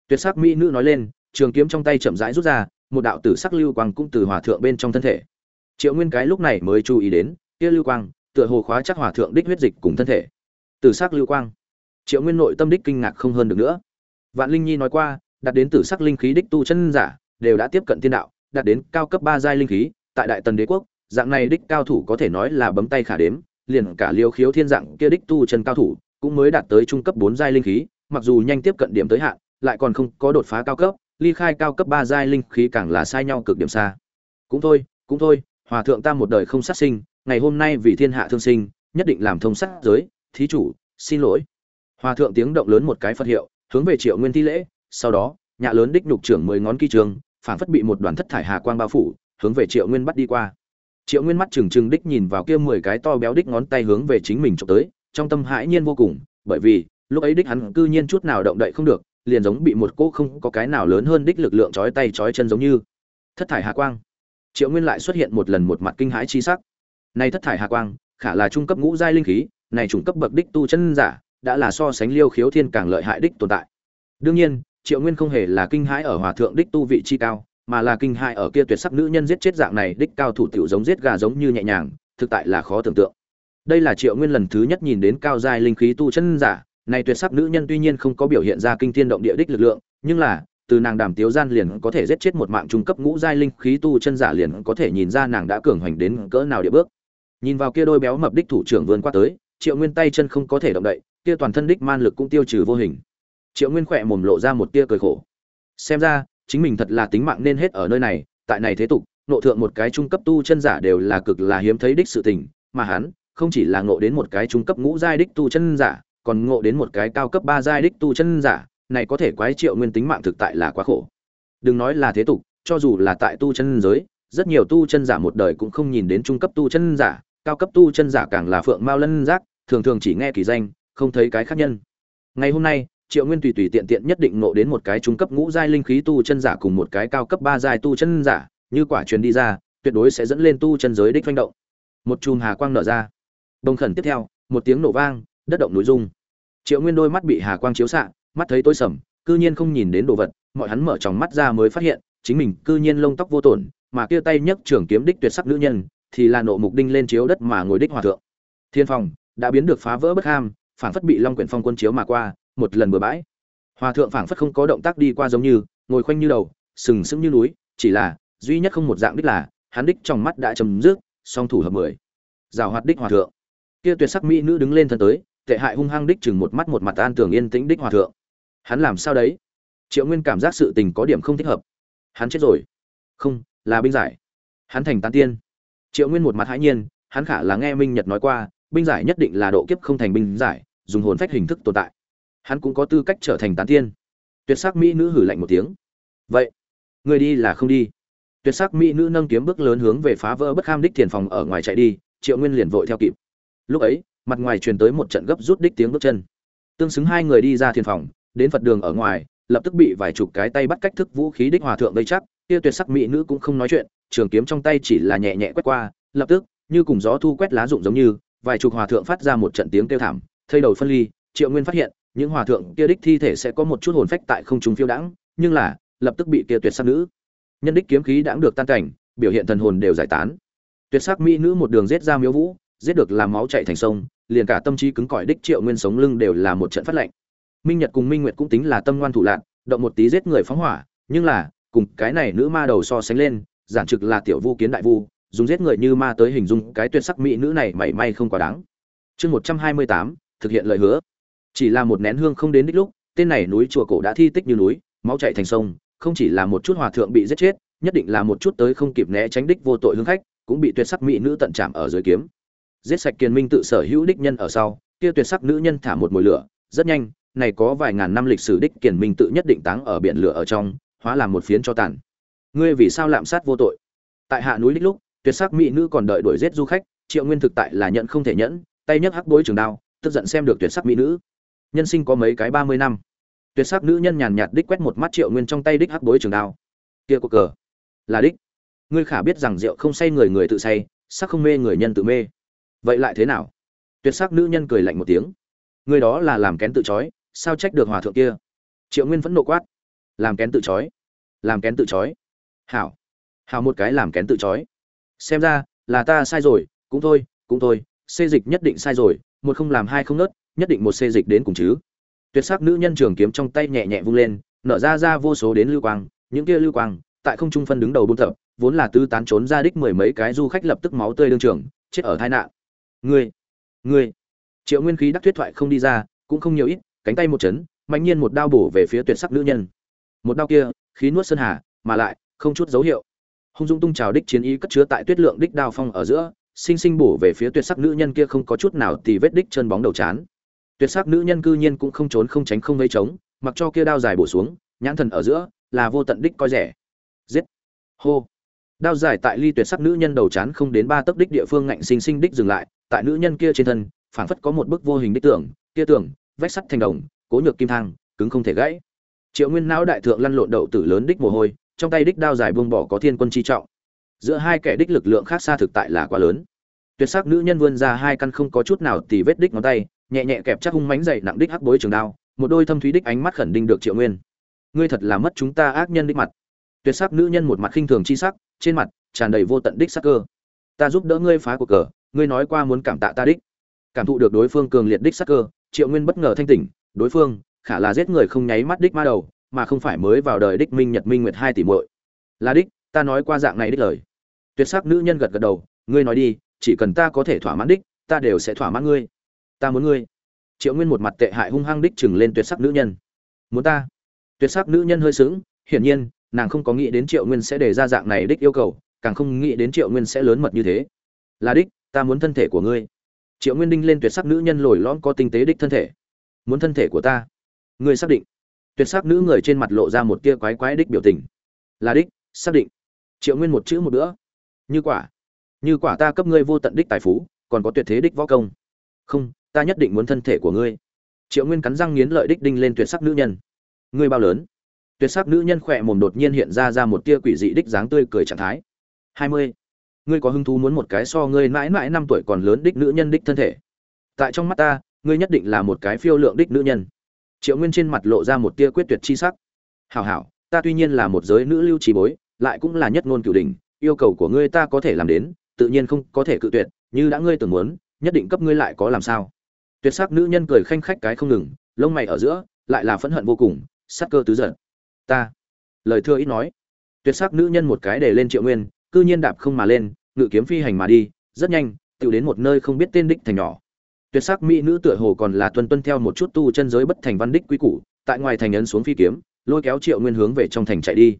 Tuyệt sắc mỹ nữ nói lên, trường kiếm trong tay chậm rãi rút ra, một đạo tử sắc lưu quang cũng từ hòa thượng bên trong thân thể. Triệu nguyên cái lúc này mới chú ý đến, kia lưu quang, tựa hồ khóa chắc hòa thượng đích huyết dịch cùng thân thể. Tử sắc lưu quang triệu nguyên nội tâm đích kinh ngạc không hơn được nữa. Vạn linh nhi nói qua, đạt đến tử sắc linh khí đích tu chân giả, đều đã tiếp cận thiên đạo, đạt đến cao cấp ba giai linh khí, tại đại tần đế quốc, dạng này đích cao thủ có thể nói là bấm tay khả đếm, liền cả liêu khiếu thiên dạng kia đích tu chân cao thủ, cũng mới đạt tới trung cấp bốn giai linh khí, mặc dù nhanh tiếp cận điểm tới hạn, lại còn không có đột phá cao cấp, ly khai cao cấp ba giai linh khí càng là sai nhau cực điểm xa. Cũng thôi cũng thôi, hòa thượng ta một đời không sát sinh, ngày hôm nay vì thiên hạ thương sinh, nhất định làm thông sát giới, thí chủ, xin lỗi hòa thượng tiếng động lớn một cái phật hiệu, hướng về triệu nguyên thi lễ, sau đó nhà lớn đích nhục trưởng mười ngón kỳ trường, phảng phất bị một đoàn thất thải hà quang bao phủ, hướng về triệu nguyên bắt đi qua. Triệu nguyên mắt trừng trừng đích nhìn vào kia mười cái to béo đích ngón tay hướng về chính mình trộm tới, trong tâm hãi nhiên vô cùng, bởi vì, lúc ấy đích hắn cư nhiên chút nào động đậy không được, liền giống bị một cô không có cái nào lớn hơn đích lực lượng chói tay chói chân giống như. Thất thải hà quang. Triệu nguyên lại xuất hiện một lần một mặt kinh hãi chi sắc. Này thất thải hà quang, khả là trung cấp ngũ giai linh khí, này trung cấp bậc đích tu chân giả đã là so sánh liêu khiếu thiên càng lợi hại đích tồn tại. Đương nhiên, triệu nguyên không hề là kinh hãi ở hòa thượng đích tu vị chi cao, mà là kinh hãi ở kia tuyệt sắc nữ nhân giết chết dạng này đích cao thủ tiểu giống giết gà giống như nhẹ nhàng, thực tại là khó tưởng tượng. Đây là triệu nguyên lần thứ nhất nhìn đến cao giai linh khí tu chân giả, này tuyệt sắc nữ nhân tuy nhiên không có biểu hiện ra kinh thiên động địa đích lực lượng, nhưng là, từ nàng đàm tiếu gian liền có thể giết chết một mạng trung cấp ngũ giai linh khí tu chân giả liền có thể nhìn ra nàng đã cường hoành đến cỡ nào địa bước. Nhìn vào kia đôi béo mập đích thủ trưởng vươn qua tới triệu nguyên tay chân không có thể động đậy, kia toàn thân đích man lực cũng tiêu trừ vô hình. Triệu nguyên khỏe mồm lộ ra một tia cười khổ. Xem ra, chính mình thật là tính mạng nên hết ở nơi này, tại này thế tục, nộ thượng một cái trung cấp tu chân giả đều là cực là hiếm thấy đích sự tình, mà hắn, không chỉ là ngộ đến một cái trung cấp ngũ giai đích tu chân giả, còn ngộ đến một cái cao cấp ba giai đích tu chân giả, này có thể quái triệu nguyên tính mạng thực tại là quá khổ. Đừng nói là thế tục, cho dù là tại tu chân giới, rất nhiều tu chân giả một đời cũng không nhìn đến trung cấp tu chân giả cao cấp tu chân giả càng là phượng mao lân giác, thường thường chỉ nghe kỳ danh, không thấy cái khác nhân. Ngày hôm nay, triệu nguyên tùy tùy tiện tiện nhất định nộ đến một cái trung cấp ngũ giai linh khí tu chân giả cùng một cái cao cấp ba giai tu chân giả, như quả truyền đi ra, tuyệt đối sẽ dẫn lên tu chân giới đích manh động. Một chùm hà quang nở ra. Bông khẩn tiếp theo, một tiếng nổ vang, đất động núi rung. Triệu nguyên đôi mắt bị hà quang chiếu xạ, mắt thấy tối sầm, cư nhiên không nhìn đến đồ vật, mọi hắn mở tròng mắt ra mới phát hiện, chính mình cư nhiên lông tóc vô tổn, mà kia tay nhấc trường kiếm đích tuyệt sắc nữ nhân thì là nộ mục đinh lên chiếu đất mà ngồi đích hòa thượng. Thiên phòng đã biến được phá vỡ bất ham phản phất bị long quyển phong quân chiếu mà qua, một lần bừa bãi. Hòa thượng phảng phất không có động tác đi qua giống như, ngồi khoanh như đầu, sừng sững như núi, chỉ là, duy nhất không một dạng đích là, hắn đích trong mắt đã chấm dứt, song thủ hợp mười. Rào hoạt đích hòa thượng. Kia tuyệt sắc mỹ nữ đứng lên thân tới, tệ hại hung hăng đích chừng một mắt một mặt an tường yên tĩnh đích hòa thượng. Hắn làm sao đấy? Triệu nguyên cảm giác sự tình có điểm không thích hợp. Hắn chết rồi. Không, là binh giải. Hắn thành tán tiên triệu nguyên một mặt hãi nhiên, hắn khả là nghe minh nhật nói qua, binh giải nhất định là độ kiếp không thành binh giải, dùng hồn phách hình thức tồn tại. Hắn cũng có tư cách trở thành tán tiên. Tuyệt sắc mỹ nữ hử lạnh một tiếng. Vậy, người đi là không đi. Tuyệt sắc mỹ nữ nâng kiếm bước lớn hướng về phá vỡ bất kham đích thiền phòng ở ngoài chạy đi, triệu nguyên liền vội theo kịp. Lúc ấy, mặt ngoài truyền tới một trận gấp rút đích tiếng bước chân. Tương xứng hai người đi ra thiền phòng, đến phật đường ở ngoài, lập tức bị vài chục cái tay bắt cách thức vũ khí đích hòa thượng gây chắc kia tuyệt sắc mỹ nữ cũng không nói chuyện trường kiếm trong tay chỉ là nhẹ nhẹ quét qua lập tức như cùng gió thu quét lá rụng giống như vài chục hòa thượng phát ra một trận tiếng kêu thảm thây đầu phân ly triệu nguyên phát hiện những hòa thượng kia đích thi thể sẽ có một chút hồn phách tại không trung phiêu dãng, nhưng là lập tức bị kia tuyệt sắc nữ nhân đích kiếm khí đãng được tan cảnh biểu hiện thần hồn đều giải tán tuyệt sắc mỹ nữ một đường giết ra miếu vũ giết được làm máu chảy thành sông liền cả tâm trí cứng cỏi đích triệu nguyên sống lưng đều là một trận phát lạnh. minh nhật cùng minh nguyệt cũng tính là tâm ngoan thủ lạn, động một tí giết người phóng hỏa nhưng là cùng cái này nữ ma đầu so sánh lên, giản trực là tiểu vu kiến đại vu, dùng giết người như ma tới hình dung cái tuyệt sắc mỹ nữ này mảy may không quá đáng. Chương một trăm hai mươi tám, thực hiện lời hứa. Chỉ là một nén hương không đến đích lúc, tên này núi chùa cổ đã thi tích như núi, máu chạy thành sông, không chỉ là một chút hòa thượng bị giết chết, nhất định là một chút tới không kịp né tránh đích vô tội hương khách, cũng bị tuyệt sắc mỹ nữ tận chạm ở dưới kiếm. Giết sạch kiền minh tự sở hữu đích nhân ở sau, kia tuyệt sắc nữ nhân thả một mồi lửa, rất nhanh, này có vài ngàn năm lịch sử đích kiền minh tự nhất định táng ở biển lửa ở trong hóa làm một phiến cho tàn. Ngươi vì sao lạm sát vô tội? Tại hạ núi đích lúc, tuyệt sắc mỹ nữ còn đợi đuổi giết du khách, triệu nguyên thực tại là nhận không thể nhẫn, tay nhấc hắc bối trường đao, tức giận xem được tuyệt sắc mỹ nữ. Nhân sinh có mấy cái ba mươi năm. Tuyệt sắc nữ nhân nhàn nhạt đích quét một mắt triệu nguyên trong tay đích hắc bối trường đao. Kia của cờ, là đích. Ngươi khả biết rằng rượu không say người người tự say, sắc không mê người nhân tự mê. Vậy lại thế nào? Tuyệt sắc nữ nhân cười lạnh một tiếng. Người đó là làm kén tự trói, sao trách được hòa thượng kia? Triệu nguyên vẫn nộ quát. Làm kén tự trói? Làm kén tự chói hảo. Hảo một cái làm kén tự chói xem ra, là ta sai rồi, cũng thôi cũng thôi, xê dịch nhất định sai rồi, một không làm hai không nớt, nhất định một xê dịch đến cùng chứ. Tuyệt sắc nữ nhân trường kiếm trong tay nhẹ nhẹ vung lên, nở ra ra vô số đến lưu quang, những kia lưu quang, tại không trung phân đứng đầu buôn tập, vốn là tứ tán trốn ra đích mười mấy cái du khách lập tức máu tươi đương trường, chết ở tai nạn. Ngươi ngươi. Triệu nguyên khí đắc thuyết thoại không đi ra, cũng không nhiều ít, cánh tay một chấn, mạnh nhiên một đao bổ về phía tuyệt sắc nữ nhân. Một đao kia khí nuốt sơn hà, mà lại, không chút dấu hiệu. Hung dung tung trào đích chiến ý cất chứa tại tuyết lượng đích đao phong ở giữa, sinh sinh bổ về phía tuyệt sắc nữ nhân kia không có chút nào thì vết đích chân bóng đầu chán. Tuyệt sắc nữ nhân cư nhiên cũng không trốn không tránh không gây trống, mặc cho kia đao dài bổ xuống, nhãn thần ở giữa, là vô tận đích coi rẻ. Giết! Hô! Đao dài tại ly tuyệt sắc nữ nhân đầu chán không đến ba tấc đích địa phương ngạnh sinh sinh đích dừng lại, tại nữ nhân kia trên thân, phảng phất có một bức vô hình đích tưởng, kia tưởng, vách sắt thành đồng, cố nhược kim thang, cứng không thể gãy triệu nguyên não đại thượng lăn lộn đậu tử lớn đích mồ hôi, trong tay đích đao dài buông bỏ có thiên quân chi trọng. Giữa hai kẻ đích lực lượng khác xa thực tại là quá lớn. Tuyệt sắc nữ nhân vươn ra hai căn không có chút nào tì vết đích ngón tay, nhẹ nhẹ kẹp chắc hung mánh dậy nặng đích hắc bối trường đao, một đôi thâm thúy đích ánh mắt khẩn đinh được triệu nguyên. Ngươi thật là mất chúng ta ác nhân đích mặt. Tuyệt sắc nữ nhân một mặt khinh thường chi sắc, trên mặt tràn đầy vô tận đích sắc cơ. Ta giúp đỡ ngươi phá cuộc cờ, ngươi nói qua muốn cảm tạ ta đích. Cảm thụ được đối phương cường liệt đích sắc cơ, triệu nguyên bất ngờ thanh tỉnh, đối phương khả là giết người không nháy mắt đích ma đầu, mà không phải mới vào đời đích minh nhật minh nguyệt hai tỷ muội. Là đích, ta nói qua dạng này đích lời. Tuyệt sắc nữ nhân gật gật đầu, ngươi nói đi, chỉ cần ta có thể thỏa mãn đích, ta đều sẽ thỏa mãn ngươi. Ta muốn ngươi. Triệu nguyên một mặt tệ hại hung hăng đích chừng lên tuyệt sắc nữ nhân. Muốn ta? Tuyệt sắc nữ nhân hơi sững, hiển nhiên, nàng không có nghĩ đến triệu nguyên sẽ đề ra dạng này đích yêu cầu, càng không nghĩ đến triệu nguyên sẽ lớn mật như thế. Là đích, ta muốn thân thể của ngươi. Triệu nguyên đinh lên tuyệt sắc nữ nhân lồi lõm có tinh tế đích thân thể. Muốn thân thể của ta ngươi xác định. Tuyệt sắc nữ người trên mặt lộ ra một tia quái quái đích biểu tình. Là đích, xác định. Triệu nguyên một chữ một nữa. như quả. Như quả ta cấp ngươi vô tận đích tài phú, còn có tuyệt thế đích võ công. Không, ta nhất định muốn thân thể của ngươi. Triệu nguyên cắn răng nghiến lợi đích đinh lên tuyệt sắc nữ nhân. Ngươi bao lớn? Tuyệt sắc nữ nhân khỏe mồm đột nhiên hiện ra ra một tia quỷ dị đích dáng tươi cười trạng thái. Hai mươi. Ngươi có hứng thú muốn một cái so ngươi mãi mãi năm tuổi còn lớn đích nữ nhân đích thân thể? Tại trong mắt ta, ngươi nhất định là một cái phiêu lượng đích nữ nhân triệu nguyên trên mặt lộ ra một tia quyết tuyệt chi sắc. Hảo hảo, ta tuy nhiên là một giới nữ lưu trí bối, lại cũng là nhất ngôn cửu đình yêu cầu của ngươi ta có thể làm đến, tự nhiên không có thể cự tuyệt, như đã ngươi tưởng muốn, nhất định cấp ngươi lại có làm sao? Tuyệt sắc nữ nhân cười khanh khách cái không ngừng, lông mày ở giữa, lại là phẫn hận vô cùng, sắc cơ tứ giận. Ta? Lời thưa ít nói. Tuyệt sắc nữ nhân một cái để lên triệu nguyên, cư nhiên đạp không mà lên, ngự kiếm phi hành mà đi, rất nhanh tự đến một nơi không biết tên đích thành nhỏ tuyệt sắc mỹ nữ tựa hồ còn là tuân tuân theo một chút tu chân giới bất thành văn đích quý củ, tại ngoài thành ấn xuống phi kiếm, lôi kéo triệu nguyên hướng về trong thành chạy đi.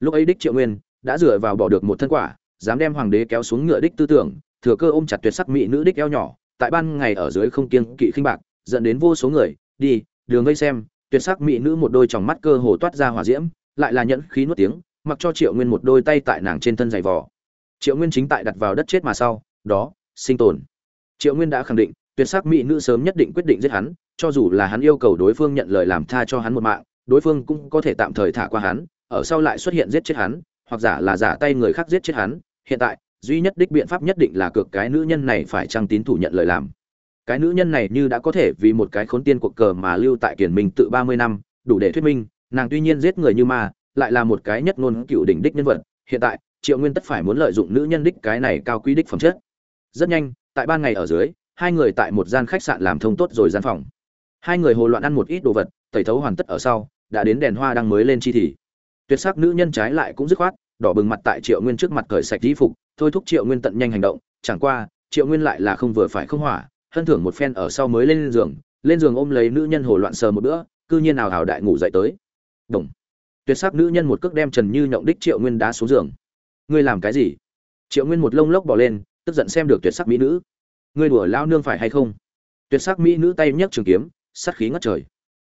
Lúc ấy đích triệu nguyên đã dựa vào bỏ được một thân quả, dám đem hoàng đế kéo xuống ngựa đích tư tưởng, thừa cơ ôm chặt tuyệt sắc mỹ nữ đích eo nhỏ, tại ban ngày ở dưới không kiêng kỵ khinh bạc, dẫn đến vô số người, đi, đường gây xem, tuyệt sắc mỹ nữ một đôi tròng mắt cơ hồ toát ra hỏa diễm, lại là nhẫn khí nuốt tiếng, mặc cho triệu nguyên một đôi tay tại nàng trên thân giày vò. Triệu nguyên chính tại đặt vào đất chết mà sau, đó, sinh tồn. Triệu nguyên đã khẳng định tuyệt sắc mỹ nữ sớm nhất định quyết định giết hắn, cho dù là hắn yêu cầu đối phương nhận lời làm tha cho hắn một mạng, đối phương cũng có thể tạm thời thả qua hắn, ở sau lại xuất hiện giết chết hắn, hoặc giả là giả tay người khác giết chết hắn, hiện tại, duy nhất đích biện pháp nhất định là cược cái nữ nhân này phải trang tín thủ nhận lời làm. Cái nữ nhân này như đã có thể vì một cái khốn tiên cuộc cờ mà lưu tại kiển minh tự ba mươi năm, đủ để thuyết minh, nàng tuy nhiên giết người như ma, lại là một cái nhất ngôn cựu đỉnh đích nhân vật, hiện tại, triệu nguyên tất phải muốn lợi dụng nữ nhân đích cái này cao quý đích phẩm chất. Rất nhanh, tại ban ngày ở dưới hai người tại một gian khách sạn làm thông tốt rồi gian phòng. Hai người hồ loạn ăn một ít đồ vật, tẩy thấu hoàn tất ở sau, đã đến đèn hoa đang mới lên chi thì. Tuyệt sắc nữ nhân trái lại cũng dứt khoát, đỏ bừng mặt tại triệu nguyên trước mặt cởi sạch y phục, thôi thúc triệu nguyên tận nhanh hành động, chẳng qua, triệu nguyên lại là không vừa phải không hỏa, hân thưởng một phen ở sau mới lên giường lên giường ôm lấy nữ nhân hồ loạn sờ một bữa, cư nhiên nào hào đại ngủ dậy tới. Đồng. Tuyệt sắc nữ nhân một cước đem trần như nhộng đích triệu nguyên đá xuống giường. Ngươi làm cái gì? Triệu nguyên một lông lốc bỏ lên, tức giận xem được tuyệt sắc mỹ nữ ngươi đùa lao nương phải hay không? Tuyệt sắc mỹ nữ tay nhấc trường kiếm sắt khí ngất trời.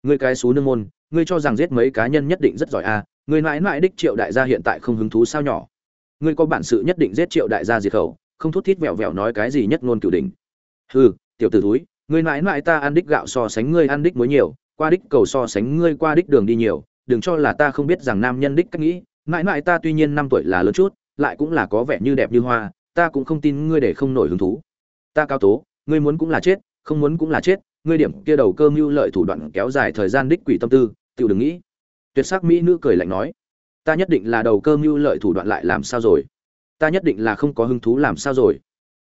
Ngươi cái xú nương môn, ngươi cho rằng giết mấy cá nhân nhất định rất giỏi à ngươi mãi mãi đích triệu đại gia hiện tại không hứng thú sao nhỏ. Ngươi có bản sự nhất định giết triệu đại gia diệt khẩu, không thút thít vẹo vẹo nói cái gì nhất ngôn cửu đỉnh. Hừ, tiểu tử túi ngươi mãi mãi ta ăn đích gạo so sánh ngươi ăn đích muối nhiều, qua đích cầu so sánh ngươi qua đích đường đi nhiều, đừng cho là ta không biết rằng nam nhân đích cách nghĩ. Mãi mãi ta tuy nhiên năm tuổi là lớn chút, lại cũng là có vẻ như đẹp như hoa, ta cũng không tin ngươi để không nổi hứng thú ta cao tố, ngươi muốn cũng là chết, không muốn cũng là chết, ngươi điểm kia đầu cơ mưu lợi thủ đoạn kéo dài thời gian đích quỷ tâm tư tự đừng nghĩ. Tuyệt sắc mỹ nữ cười lạnh nói, ta nhất định là đầu cơ mưu lợi thủ đoạn lại làm sao rồi? Ta nhất định là không có hứng thú làm sao rồi?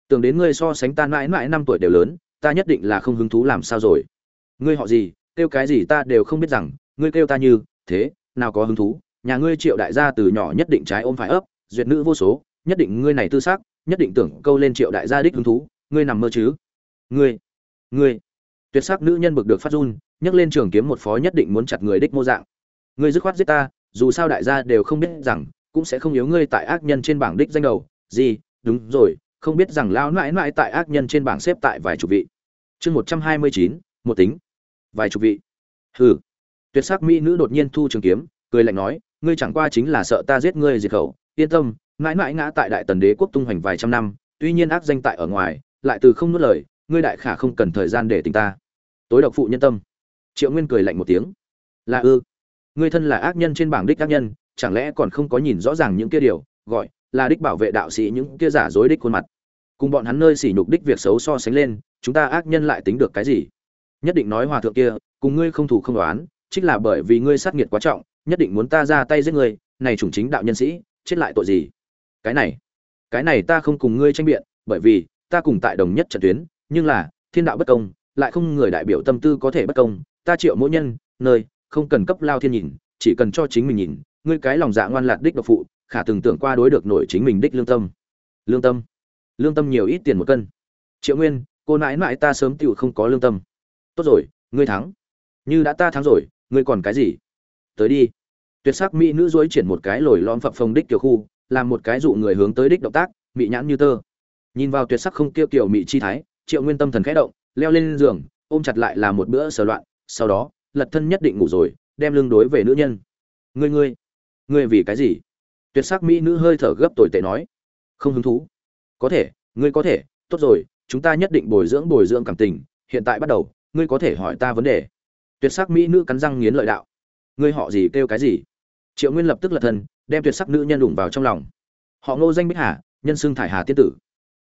Tưởng đến ngươi so sánh ta mãi mãi năm tuổi đều lớn, ta nhất định là không hứng thú làm sao rồi? Ngươi họ gì, kêu cái gì ta đều không biết rằng, ngươi kêu ta như, thế, nào có hứng thú? Nhà ngươi triệu đại gia từ nhỏ nhất định trái ôm phải ấp, duyệt nữ vô số, nhất định ngươi này tư xác nhất định tưởng câu lên triệu đại gia đích hứng thú ngươi nằm mơ chứ? Ngươi ngươi. Tuyệt sắc nữ nhân bực được phát run, nhấc lên trường kiếm một phó nhất định muốn chặt người đích mô dạng. Ngươi dứt khoát giết ta, dù sao đại gia đều không biết rằng, cũng sẽ không yếu ngươi tại ác nhân trên bảng đích danh đầu. Gì? Đúng rồi, không biết rằng lão mãi mãi tại ác nhân trên bảng xếp tại vài chục vị. Chương một trăm hai mươi chín, một tính. Vài chục vị. Hừ. Tuyệt sắc mỹ nữ đột nhiên thu trường kiếm, cười lạnh nói, ngươi chẳng qua chính là sợ ta giết ngươi diệt khẩu. Yên tâm mãi mãi ngã tại đại tần đế quốc tung hoành vài trăm năm, tuy nhiên ác danh tại ở ngoài lại từ không nuốt lời, ngươi đại khả không cần thời gian để tình ta. Tối độc phụ nhân tâm. Triệu nguyên cười lạnh một tiếng. Là ư? Ngươi thân là ác nhân trên bảng đích ác nhân, chẳng lẽ còn không có nhìn rõ ràng những kia điều, gọi là đích bảo vệ đạo sĩ những kia giả dối đích khuôn mặt. Cùng bọn hắn nơi sỉ nhục đích việc xấu so sánh lên, chúng ta ác nhân lại tính được cái gì? Nhất định nói hòa thượng kia, cùng ngươi không thủ không đoán chính là bởi vì ngươi sát nghiệt quá trọng, nhất định muốn ta ra tay giết ngươi, này chủng chính đạo nhân sĩ, chết lại tội gì? Cái này cái này ta không cùng ngươi tranh biện, bởi vì ta cùng tại đồng nhất trận tuyến, nhưng là, thiên đạo bất công, lại không người đại biểu tâm tư có thể bất công, ta triệu mỗi nhân, nơi, không cần cấp lao thiên nhìn, chỉ cần cho chính mình nhìn, ngươi cái lòng dạ ngoan lạt đích độc phụ, khả từng tưởng qua đối được nổi chính mình đích lương tâm. Lương tâm? Lương tâm nhiều ít tiền một cân. Triệu nguyên, cô nãi nãi ta sớm tựu không có lương tâm. Tốt rồi, ngươi thắng. Như đã ta thắng rồi, ngươi còn cái gì? Tới đi. Tuyệt sắc mỹ nữ dối triển một cái lồi lom phập phồng đích kiểu khu, làm một cái dụ người hướng tới đích động tác mỹ nhãn như tơ nhìn vào tuyệt sắc không kêu kiểu mị chi thái, triệu nguyên tâm thần khẽ động, leo lên giường, ôm chặt lại là một bữa sờ loạn, sau đó, lật thân nhất định ngủ rồi, đem lưng đối về nữ nhân. Ngươi ngươi ngươi vì cái gì? Tuyệt sắc mỹ nữ hơi thở gấp tồi tệ nói. Không hứng thú. Có thể, ngươi có thể, tốt rồi, chúng ta nhất định bồi dưỡng bồi dưỡng cảm tình, hiện tại bắt đầu, ngươi có thể hỏi ta vấn đề. Tuyệt sắc mỹ nữ cắn răng nghiến lợi đạo. Ngươi họ gì kêu cái gì? Triệu nguyên lập tức lật thân, đem tuyệt sắc nữ nhân đủng vào trong lòng. Họ ngô danh bích hà, nhân xưng thải hà tiên tử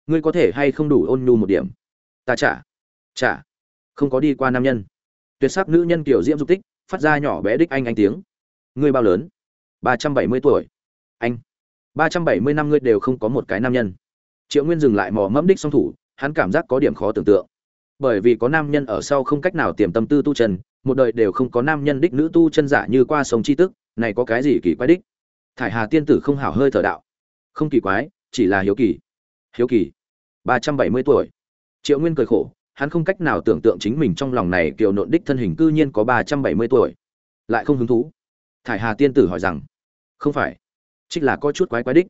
ngươi có thể hay không đủ ôn nhu một điểm? Ta trả trả không có đi qua nam nhân. Tuyệt sắc nữ nhân kiểu diễm dục tích, phát ra nhỏ bé đích anh anh tiếng. Ngươi bao lớn? Ba trăm bảy mươi tuổi. Anh, ba trăm bảy mươi năm ngươi đều không có một cái nam nhân. Triệu nguyên dừng lại mò mẫm đích song thủ, hắn cảm giác có điểm khó tưởng tượng. Bởi vì có nam nhân ở sau không cách nào tiềm tâm tư tu chân, một đời đều không có nam nhân đích nữ tu chân giả như qua sông chi tức, này có cái gì kỳ quái đích? Thải hà tiên tử không hảo hơi thở đạo. Không kỳ quái, chỉ là hiếu kỳ. Hiếu kỳ ba trăm bảy mươi tuổi. Triệu nguyên cười khổ, hắn không cách nào tưởng tượng chính mình trong lòng này kiều nộn đích thân hình cư nhiên có ba trăm bảy mươi tuổi. Lại không hứng thú. Thải hà tiên tử hỏi rằng, không phải, trích là có chút quái quái đích.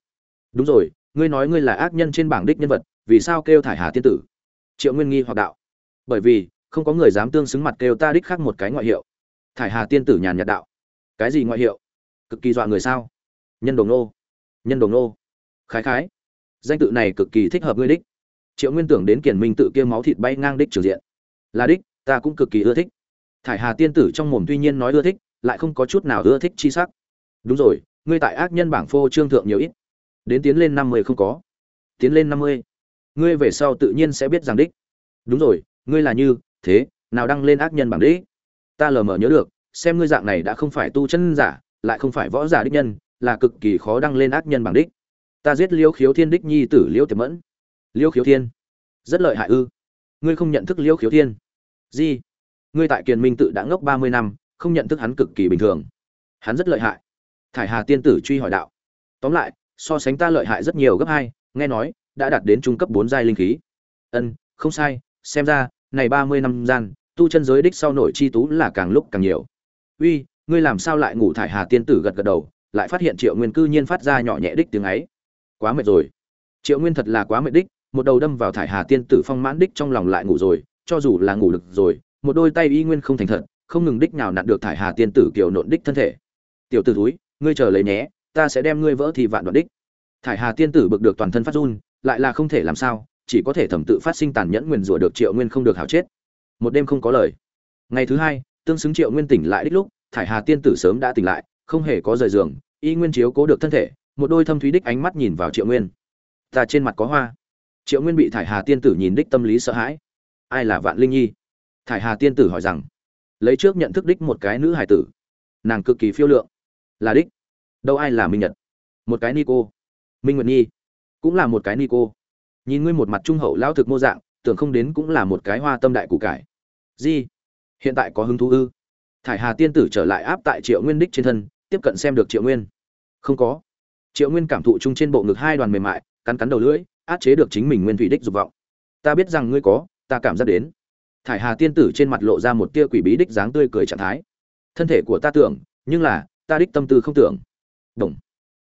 Đúng rồi, ngươi nói ngươi là ác nhân trên bảng đích nhân vật, vì sao kêu thải hà tiên tử? Triệu nguyên nghi hoặc đạo. Bởi vì, không có người dám tương xứng mặt kêu ta đích khác một cái ngoại hiệu. Thải hà tiên tử nhàn nhạt đạo. Cái gì ngoại hiệu? Cực kỳ dọa người sao? Nhân đồng nô nhân đồng nô khái khái, danh tự này cực kỳ thích hợp ngươi đích triệu nguyên tưởng đến kiển minh tự kia máu thịt bay ngang đích trường diện. Là đích, ta cũng cực kỳ ưa thích. Thải hà tiên tử trong mồm tuy nhiên nói ưa thích, lại không có chút nào ưa thích chi sắc. Đúng rồi, ngươi tại ác nhân bảng phô trương thượng nhiều ít. Đến tiến lên năm mươi không có. Tiến lên năm mươi. Ngươi về sau tự nhiên sẽ biết rằng đích. Đúng rồi, ngươi là như thế, nào đăng lên ác nhân bảng đích? Ta lờ mờ nhớ được, xem ngươi dạng này đã không phải tu chân giả, lại không phải võ giả đích nhân, là cực kỳ khó đăng lên ác nhân bảng đích. Ta giết liêu khiếu thiên đích nhi tử liêu tiềm mẫn liêu khiếu thiên. Rất lợi hại ư? Ngươi không nhận thức liêu khiếu thiên. Di, ngươi tại kiền minh tự đã ngốc ba mươi năm không nhận thức hắn cực kỳ bình thường. Hắn rất lợi hại. Thải hà tiên tử truy hỏi đạo. Tóm lại so sánh ta lợi hại rất nhiều gấp hai nghe nói đã đạt đến trung cấp bốn giai linh khí. Ân không sai xem ra này ba mươi năm gian tu chân giới đích sau nổi chi tú là càng lúc càng nhiều. Uy ngươi làm sao lại ngủ thải hà tiên tử gật gật đầu lại phát hiện triệu nguyên cư nhiên phát ra nhỏ nhẹ đích tiếng ấy. Quá mệt rồi. Triệu nguyên thật là quá mệt đích một đầu đâm vào thải hà tiên tử phong mãn đích trong lòng lại ngủ rồi, cho dù là ngủ được rồi, một đôi tay y nguyên không thành thật, không ngừng đích nào nặn được thải hà tiên tử kiểu nộn đích thân thể. Tiểu tử túi ngươi chờ lấy nhé, ta sẽ đem ngươi vỡ thì vạn đoạn đích. Thải hà tiên tử bực được toàn thân phát run, lại là không thể làm sao, chỉ có thể thẩm tự phát sinh tàn nhẫn nguyền rủa được triệu nguyên không được hảo chết. Một đêm không có lời. Ngày thứ hai, tương xứng triệu nguyên tỉnh lại đích lúc, thải hà tiên tử sớm đã tỉnh lại, không hề có rời giường, y nguyên chiếu cố được thân thể, một đôi thâm thúy đích ánh mắt nhìn vào triệu nguyên. Ta trên mặt có hoa triệu nguyên bị thải hà tiên tử nhìn đích tâm lý sợ hãi. Ai là vạn linh nhi? Thải hà tiên tử hỏi rằng, lấy trước nhận thức đích một cái nữ hải tử. Nàng cực kỳ phiêu lượng. Là đích. Đâu ai là minh nhật? Một cái ni cô minh nguyệt nhi. Cũng là một cái ni cô nhìn ngươi một mặt trung hậu lao thực mô dạng, tưởng không đến cũng là một cái hoa tâm đại củ cải. Di, hiện tại có hứng thú ư? Thải hà tiên tử trở lại áp tại triệu nguyên đích trên thân, tiếp cận xem được triệu nguyên. Không có. Triệu nguyên cảm thụ chung trên bộ ngực hai đoàn mềm mại, cắn cắn đầu lưỡi át chế được chính mình nguyên thủy đích dục vọng. Ta biết rằng ngươi có, ta cảm giác đến. Thải hà tiên tử trên mặt lộ ra một tia quỷ bí đích dáng tươi cười trạng thái. Thân thể của ta tưởng, nhưng là, ta đích tâm tư không tưởng. Đồng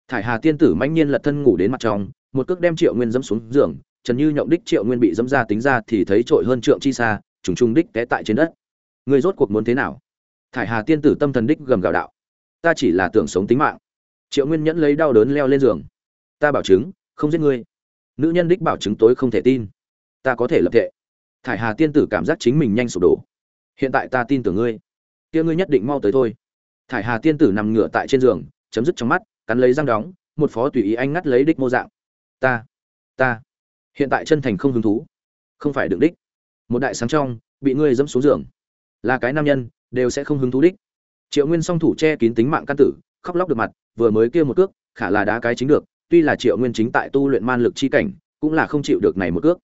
thải hà tiên tử mãnh nhiên lật thân ngủ đến mặt trong, một cước đem triệu nguyên dẫm xuống giường, trần như nhộng đích triệu nguyên bị dẫm ra tính ra thì thấy trội hơn trượng chi xa, trùng trùng đích té tại trên đất. Người rốt cuộc muốn thế nào? Thải hà tiên tử tâm thần đích gầm gào đạo. Ta chỉ là tưởng sống tính mạng. Triệu nguyên nhẫn lấy đau đớn leo lên giường. Ta bảo chứng, không giết ngươi nữ nhân đích bảo chứng tối không thể tin. Ta có thể lập thệ. Thải hà tiên tử cảm giác chính mình nhanh sụp đổ. Hiện tại ta tin tưởng ngươi. Kia ngươi nhất định mau tới thôi. Thải hà tiên tử nằm ngửa tại trên giường, chấm dứt trong mắt, cắn lấy răng đóng, một phó tùy ý anh ngắt lấy đích mô dạng. Ta ta. Hiện tại chân thành không hứng thú. Không phải đựng đích. Một đại sáng trong, bị ngươi dẫm xuống giường. Là cái nam nhân, đều sẽ không hứng thú đích. Triệu nguyên song thủ che kín tính mạng căn tử, khóc lóc được mặt, vừa mới kia một cước, khả là đá cái chính được tuy là triệu nguyên chính tại tu luyện man lực chi cảnh, cũng là không chịu được này một cước.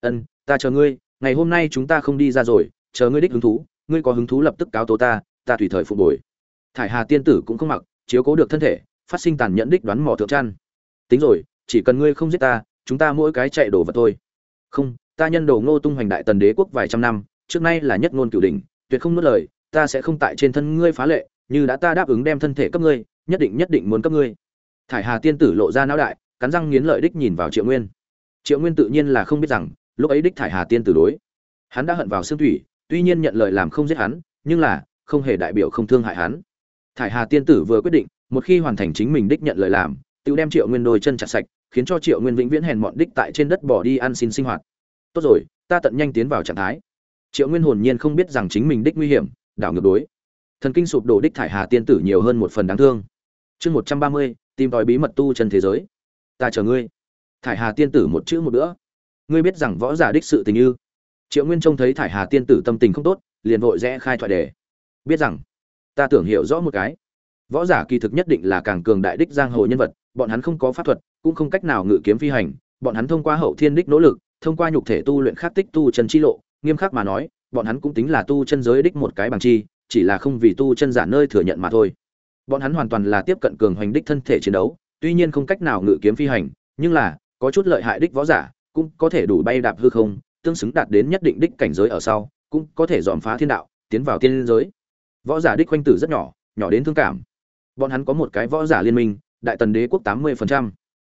Ân, ta chờ ngươi, ngày hôm nay chúng ta không đi ra rồi, chờ ngươi đích hứng thú, ngươi có hứng thú lập tức cáo tố ta ta tùy thời phục bồi thải hà tiên tử cũng không mặc, chiếu cố được thân thể, phát sinh tàn nhẫn đích đoán mò thượng chăn tính rồi, chỉ cần ngươi không giết ta, chúng ta mỗi cái chạy đổ vật thôi. Không, ta nhân đồ ngô tung hoành đại tần đế quốc vài trăm năm, trước nay là nhất ngôn cửu đỉnh, tuyệt không nuốt lời, ta sẽ không tại trên thân ngươi phá lệ, như đã ta đáp ứng đem thân thể cấp ngươi, nhất định nhất định muốn cấp ngươi thải hà tiên tử lộ ra não đại, cắn răng nghiến lợi đích nhìn vào triệu nguyên. Triệu nguyên tự nhiên là không biết rằng, lúc ấy đích thải hà tiên tử đối, hắn đã hận vào xương thủy, tuy nhiên nhận lời làm không giết hắn, nhưng là, không hề đại biểu không thương hại hắn. Thải hà tiên tử vừa quyết định, một khi hoàn thành chính mình đích nhận lời làm, tự đem triệu nguyên đôi chân chặt sạch, khiến cho triệu nguyên vĩnh viễn hèn mọn đích tại trên đất bỏ đi ăn xin sinh hoạt. Tốt rồi, ta tận nhanh tiến vào trạng thái. Triệu nguyên hồn nhiên không biết rằng chính mình đích nguy hiểm, đảo ngược đối. Thần kinh sụp đổ đích thải hà tiên tử nhiều hơn một phần đáng thương. Chương một trăm ba mươi tìm tòi bí mật tu chân thế giới. Ta chờ ngươi. Thải hà tiên tử một chữ một bữa. Ngươi biết rằng võ giả đích sự tình như triệu nguyên trông thấy thải hà tiên tử tâm tình không tốt, liền vội rẽ khai thoại đề. Biết rằng, ta tưởng hiểu rõ một cái. Võ giả kỳ thực nhất định là càng cường đại đích giang hồ nhân vật, bọn hắn không có pháp thuật, cũng không cách nào ngự kiếm phi hành. Bọn hắn thông qua hậu thiên đích nỗ lực, thông qua nhục thể tu luyện khắc tích tu chân chi lộ, nghiêm khắc mà nói, bọn hắn cũng tính là tu chân giới đích một cái bằng chi, chỉ là không vì tu chân giả nơi thừa nhận mà thôi bọn hắn hoàn toàn là tiếp cận cường hoành đích thân thể chiến đấu, tuy nhiên không cách nào ngự kiếm phi hành, nhưng là, có chút lợi hại đích võ giả, cũng có thể đủ bay đạp hư không, tương xứng đạt đến nhất định đích cảnh giới ở sau, cũng có thể dòm phá thiên đạo, tiến vào tiên giới. Võ giả đích quanh tử rất nhỏ nhỏ đến thương cảm. Bọn hắn có một cái võ giả liên minh, đại tần đế quốc tám mươi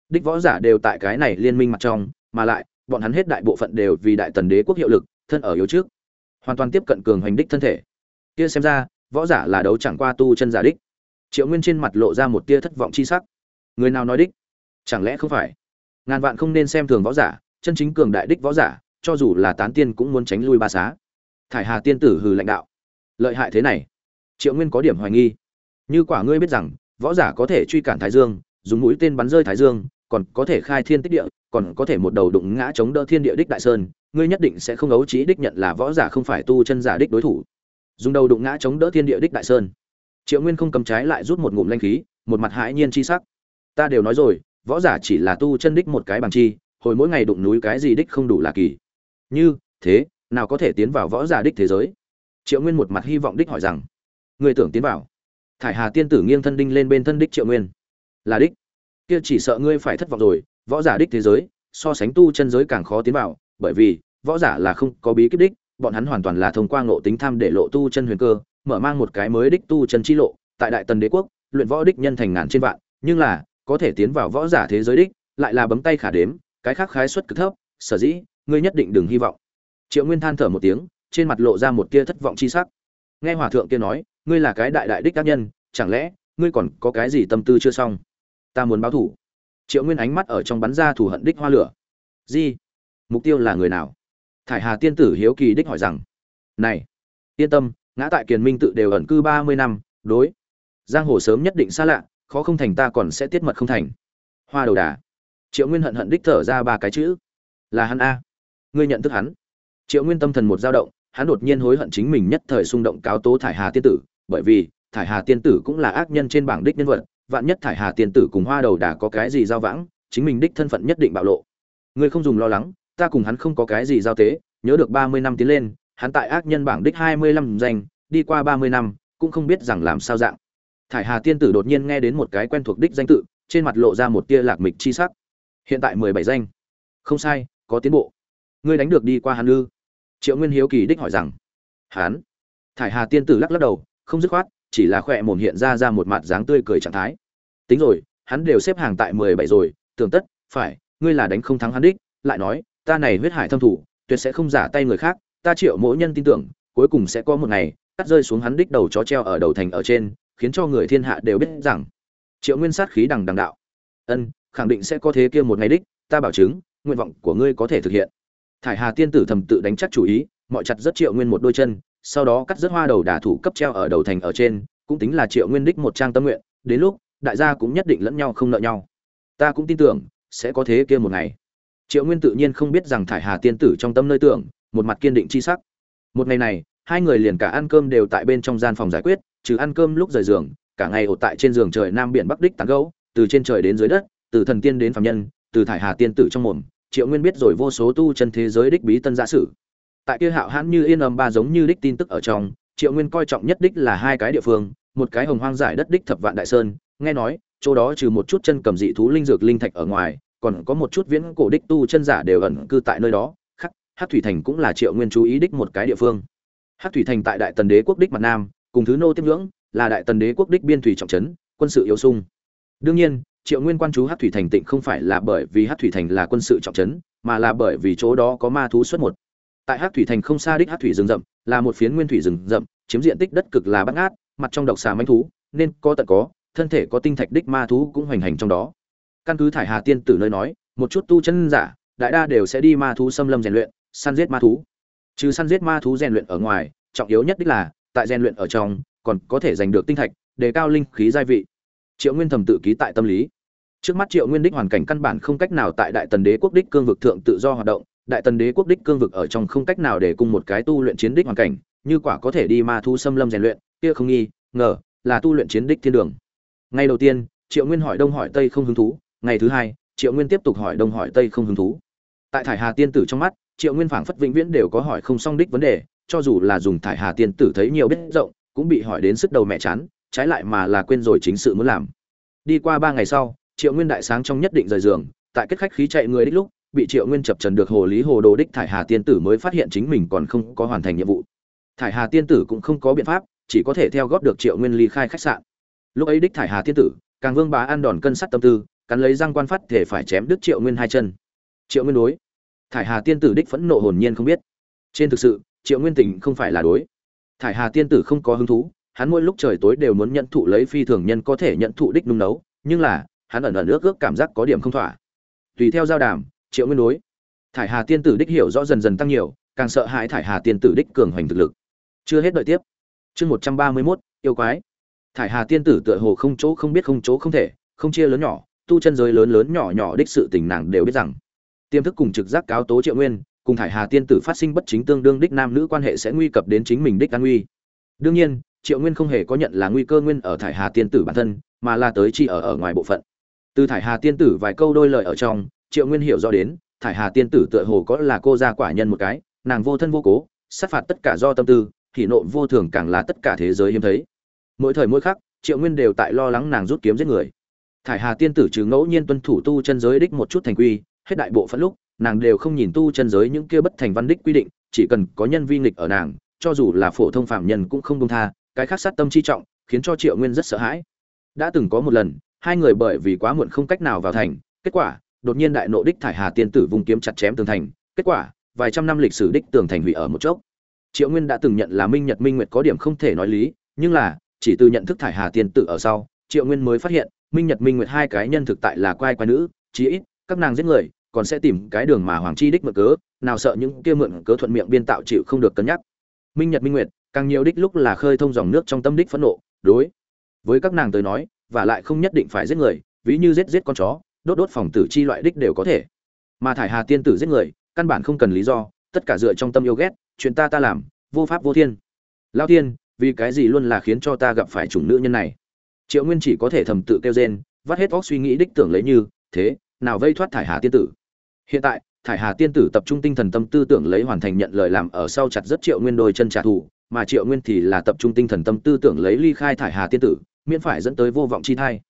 đích võ giả đều tại cái này liên minh mặt trong, mà lại, bọn hắn hết đại bộ phận đều vì đại tần đế quốc hiệu lực, thân ở yếu trước. Hoàn toàn tiếp cận cường hoành đích thân thể. Kia xem ra, võ giả là đấu chẳng qua tu chân giả đích triệu nguyên trên mặt lộ ra một tia thất vọng chi sắc. Người nào nói đích? Chẳng lẽ không phải? Ngàn vạn không nên xem thường võ giả, chân chính cường đại đích võ giả, cho dù là tán tiên cũng muốn tránh lui ba xá. Thải hà tiên tử hừ lãnh đạo. Lợi hại thế này. Triệu nguyên có điểm hoài nghi. Như quả ngươi biết rằng, võ giả có thể truy cản thái dương, dùng mũi tên bắn rơi thái dương, còn có thể khai thiên tích địa, còn có thể một đầu đụng ngã chống đỡ thiên địa đích đại sơn, ngươi nhất định sẽ không ấu trí đích nhận là võ giả không phải tu chân giả đích đối thủ. Dùng đầu đụng ngã chống đỡ thiên địa đích đại sơn triệu nguyên không cầm trái lại rút một ngụm lanh khí, một mặt hãi nhiên chi sắc. Ta đều nói rồi, võ giả chỉ là tu chân đích một cái bằng chi, hồi mỗi ngày đụng núi cái gì đích không đủ là kỳ. Như, thế, nào có thể tiến vào võ giả đích thế giới? Triệu nguyên một mặt hy vọng đích hỏi rằng. Người tưởng tiến vào. Thải hà tiên tử nghiêng thân đinh lên bên thân đích triệu nguyên. Là đích. Kia chỉ sợ ngươi phải thất vọng rồi, võ giả đích thế giới, so sánh tu chân giới càng khó tiến vào, bởi vì, võ giả là không có bí kíp đích, bọn hắn hoàn toàn là thông qua ngộ tính tham để lộ tu chân huyền cơ mở mang một cái mới đích tu chân chi lộ, tại đại tần đế quốc, luyện võ đích nhân thành ngàn trên vạn, nhưng là, có thể tiến vào võ giả thế giới đích, lại là bấm tay khả đếm, cái khác khái suất cực thấp, sở dĩ, ngươi nhất định đừng hy vọng. Triệu nguyên than thở một tiếng, trên mặt lộ ra một tia thất vọng chi sắc. Nghe hòa thượng kia nói, ngươi là cái đại đại đích tác nhân, chẳng lẽ, ngươi còn có cái gì tâm tư chưa xong? Ta muốn báo thủ. Triệu nguyên ánh mắt ở trong bắn ra thủ hận đích hoa lửa. Di, mục tiêu là người nào? Thải hà tiên tử hiếu kỳ đích hỏi rằng. Này, yên tâm ngã tại kiền minh tự đều ẩn cư ba mươi năm, đối. Giang hồ sớm nhất định xa lạ, khó không thành ta còn sẽ tiết mật không thành. Hoa đầu đà. Triệu nguyên hận hận đích thở ra ba cái chữ. Là hắn a. Ngươi nhận thức hắn. Triệu nguyên tâm thần một dao động, hắn đột nhiên hối hận chính mình nhất thời xung động cáo tố thải hà tiên tử, bởi vì thải hà tiên tử cũng là ác nhân trên bảng đích nhân vật, vạn nhất thải hà tiên tử cùng hoa đầu đà có cái gì giao vãng, chính mình đích thân phận nhất định bạo lộ. Ngươi không dùng lo lắng, ta cùng hắn không có cái gì giao tế, nhớ được ba mươi năm tiến lên hắn tại ác nhân bảng đích hai mươi lăm danh, đi qua ba mươi năm, cũng không biết rằng làm sao dạng. Thải hà tiên tử đột nhiên nghe đến một cái quen thuộc đích danh tự, trên mặt lộ ra một tia lạc mịch chi sắc. Hiện tại mười bảy danh. Không sai, có tiến bộ. Ngươi đánh được đi qua hắn ư? Triệu nguyên hiếu kỳ đích hỏi rằng. Hắn. Thải hà tiên tử lắc lắc đầu, không dứt khoát, chỉ là khỏe mồm hiện ra ra một mặt dáng tươi cười trạng thái. Tính rồi, hắn đều xếp hàng tại mười bảy rồi, tưởng tất, phải, ngươi là đánh không thắng hắn đích, lại nói, ta này huyết hải thâm thủ, tuyệt sẽ không giả tay người khác ta triệu mỗi nhân tin tưởng, cuối cùng sẽ có một ngày, cắt rơi xuống hắn đích đầu chó treo ở đầu thành ở trên, khiến cho người thiên hạ đều biết rằng, triệu nguyên sát khí đằng đằng đạo. Ân, khẳng định sẽ có thế kia một ngày đích, ta bảo chứng, nguyện vọng của ngươi có thể thực hiện. Thải hà tiên tử thầm tự đánh chắc chủ ý, mọi chặt rất triệu nguyên một đôi chân, sau đó cắt rất hoa đầu đả thủ cấp treo ở đầu thành ở trên, cũng tính là triệu nguyên đích một trang tâm nguyện, đến lúc, đại gia cũng nhất định lẫn nhau không nợ nhau. Ta cũng tin tưởng, sẽ có thế kia một ngày. Triệu nguyên tự nhiên không biết rằng thải hà tiên tử trong tâm nơi tưởng một mặt kiên định chi sắc. Một ngày này, hai người liền cả ăn cơm đều tại bên trong gian phòng giải quyết, trừ ăn cơm lúc rời giường, cả ngày ổ tại trên giường trời nam biển bắc đích tán gấu từ trên trời đến dưới đất, từ thần tiên đến phàm nhân, từ thải hà tiên tử trong mồm, triệu nguyên biết rồi vô số tu chân thế giới đích bí tân giả sử. Tại kia hạo hãn như yên âm ba giống như đích tin tức ở trong, triệu nguyên coi trọng nhất đích là hai cái địa phương, một cái hồng hoang giải đất đích thập vạn đại sơn, nghe nói, chỗ đó trừ một chút chân cầm dị thú linh dược linh thạch ở ngoài, còn có một chút viễn cổ đích tu chân giả đều ẩn cư tại nơi đó hát thủy thành cũng là triệu nguyên chú ý đích một cái địa phương. Hát thủy thành tại đại tần đế quốc đích mặt nam, cùng thứ nô tiếp ngưỡng, là đại tần đế quốc đích biên thủy trọng trấn, quân sự yếu sung. Đương nhiên, triệu nguyên quan chú hát thủy thành tịnh không phải là bởi vì hát thủy thành là quân sự trọng trấn, mà là bởi vì chỗ đó có ma thú xuất một. Tại hát thủy thành không xa đích hát thủy rừng rậm, là một phiến nguyên thủy rừng rậm, chiếm diện tích đất cực là bắt ngát, mặt trong độc xà manh thú, nên có tận có, thân thể có tinh thạch đích ma thú cũng hoành hành trong đó. Căn cứ thải hà tiên tử nơi nói, một chút tu chân giả, đại đa đều sẽ đi ma thú xâm lâm rèn luyện săn giết ma thú. Trừ săn giết ma thú rèn luyện ở ngoài, trọng yếu nhất đích là, tại rèn luyện ở trong, còn có thể giành được tinh thạch, đề cao linh khí giai vị. Triệu nguyên thầm tự ký tại tâm lý. Trước mắt triệu nguyên đích hoàn cảnh căn bản không cách nào tại đại tần đế quốc đích cương vực thượng tự do hoạt động, đại tần đế quốc đích cương vực ở trong không cách nào để cùng một cái tu luyện chiến đích hoàn cảnh, như quả có thể đi ma thú xâm lâm rèn luyện, kia không nghi, ngờ, là tu luyện chiến đích thiên đường. Ngày đầu tiên, triệu nguyên hỏi đông hỏi tây không hứng thú, ngày thứ hai, triệu nguyên tiếp tục hỏi đông hỏi tây không hứng thú. Tại thải hà tiên tử trong mắt triệu nguyên phảng phất vĩnh viễn đều có hỏi không xong đích vấn đề, cho dù là dùng thải hà tiên tử thấy nhiều biết rộng, cũng bị hỏi đến sức đầu mẹ chán, trái lại mà là quên rồi chính sự muốn làm. Đi qua ba ngày sau, triệu nguyên đại sáng trong nhất định rời giường, tại kết khách khí chạy người đích lúc, bị triệu nguyên chập trần được hồ lý hồ đồ đích thải hà tiên tử mới phát hiện chính mình còn không có hoàn thành nhiệm vụ. Thải hà tiên tử cũng không có biện pháp, chỉ có thể theo góp được triệu nguyên ly khai khách sạn. Lúc ấy đích thải hà tiên tử, càng vương bá ăn đòn cân sắt tâm tư, cắn lấy răng quan phát thể phải chém đứt triệu nguyên hai chân. Triệu nguyên đối thải hà tiên tử đích phẫn nộ hồn nhiên không biết. Trên thực sự, triệu nguyên tình không phải là đối. Thải hà tiên tử không có hứng thú, hắn mỗi lúc trời tối đều muốn nhận thụ lấy phi thường nhân có thể nhận thụ đích nung nấu, nhưng là, hắn ẩn ẩn ước ước cảm giác có điểm không thỏa. Tùy theo giao đàm, triệu nguyên đối. Thải hà tiên tử đích hiểu rõ dần dần tăng nhiều, càng sợ hãi thải hà tiên tử đích cường hoành thực lực. Chưa hết đợi tiếp. Chương một trăm ba mươi mốt, yêu quái. Thải hà tiên tử tựa hồ không chỗ không biết không chỗ không thể, không chia lớn nhỏ, tu chân giới lớn lớn nhỏ nhỏ đích sự tình nàng đều biết rằng tiềm thức cùng trực giác cáo tố triệu nguyên, cùng thải hà tiên tử phát sinh bất chính tương đương đích nam nữ quan hệ sẽ nguy cập đến chính mình đích an nguy. Đương nhiên, triệu nguyên không hề có nhận là nguy cơ nguyên ở thải hà tiên tử bản thân, mà là tới chi ở ở ngoài bộ phận. Từ thải hà tiên tử vài câu đôi lời ở trong, triệu nguyên hiểu rõ đến, thải hà tiên tử tựa hồ có là cô gia quả nhân một cái, nàng vô thân vô cố, sát phạt tất cả do tâm tư thì nộ vô thường càng là tất cả thế giới hiếm thấy. Mỗi thời mỗi khắc, triệu nguyên đều tại lo lắng nàng rút kiếm giết người. Thải hà tiên tử trừ ngẫu nhiên tuân thủ tu chân giới đích một chút thành quy hết đại bộ phận lúc, nàng đều không nhìn tu chân giới những kia bất thành văn đích quy định, chỉ cần có nhân vi nghịch ở nàng, cho dù là phổ thông phạm nhân cũng không công tha, cái khác sát tâm chi trọng, khiến cho triệu nguyên rất sợ hãi. Đã từng có một lần, hai người bởi vì quá muộn không cách nào vào thành, kết quả, đột nhiên đại nộ đích thải hà tiên tử vùng kiếm chặt chém tường thành, kết quả, vài trăm năm lịch sử đích tường thành hủy ở một chốc. Triệu nguyên đã từng nhận là minh nhật minh nguyệt có điểm không thể nói lý, nhưng là, chỉ từ nhận thức thải hà tiên tử ở sau, triệu nguyên mới phát hiện, minh nhật minh nguyệt hai cái nhân thực tại là quai quái nữ, chí ít, các nàng giết người còn sẽ tìm cái đường mà hoàng chi đích mượn cớ, nào sợ những kia mượn cớ thuận miệng biên tạo chịu không được cân nhắc. Minh nhật minh nguyệt, càng nhiều đích lúc là khơi thông dòng nước trong tâm đích phẫn nộ, đối với các nàng tới nói, và lại không nhất định phải giết người, ví như giết giết con chó, đốt đốt phòng tử chi loại đích đều có thể. Mà thải hà tiên tử giết người, căn bản không cần lý do, tất cả dựa trong tâm yêu ghét, chuyện ta ta làm, vô pháp vô thiên. Lao tiên vì cái gì luôn là khiến cho ta gặp phải chủng nữ nhân này? Triệu nguyên chỉ có thể thầm tự kêu rên, vắt hết óc suy nghĩ đích tưởng lấy như, thế, nào vây thoát thải hà tiên tử? Hiện tại, thải hà tiên tử tập trung tinh thần tâm tư tưởng lấy hoàn thành nhận lời làm ở sau chặt rất triệu nguyên đôi chân trả thù, mà triệu nguyên thì là tập trung tinh thần tâm tư tưởng lấy ly khai thải hà tiên tử, miễn phải dẫn tới vô vọng chi thai.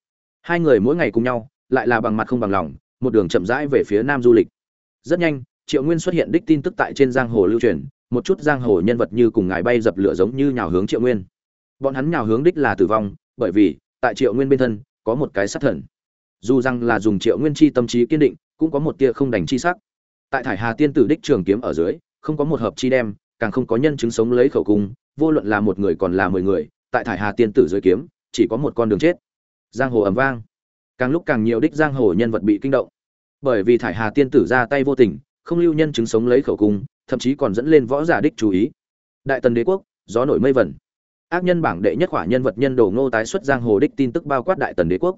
Hai người mỗi ngày cùng nhau, lại là bằng mặt không bằng lòng, một đường chậm rãi về phía nam du lịch. Rất nhanh, triệu nguyên xuất hiện đích tin tức tại trên giang hồ lưu truyền, một chút giang hồ nhân vật như cùng ngài bay dập lửa giống như nhào hướng triệu nguyên. Bọn hắn nhào hướng đích là tử vong, bởi vì, tại triệu nguyên bên thân, có một cái sát thần. Dù rằng là dùng triệu nguyên chi tâm trí kiên định cũng có một tia không đành chi sắc. Tại thải hà tiên tử đích trường kiếm ở dưới, không có một hợp chi đem, càng không có nhân chứng sống lấy khẩu cung, vô luận là một người còn là mười người, tại thải hà tiên tử dưới kiếm, chỉ có một con đường chết. Giang hồ ầm vang. Càng lúc càng nhiều đích giang hồ nhân vật bị kinh động. Bởi vì thải hà tiên tử ra tay vô tình, không lưu nhân chứng sống lấy khẩu cung, thậm chí còn dẫn lên võ giả đích chú ý. Đại tần đế quốc, gió nổi mây vẩn. Ác nhân bảng đệ nhất khỏa nhân vật nhân đồ ngô tái xuất giang hồ đích tin tức bao quát đại tần đế quốc.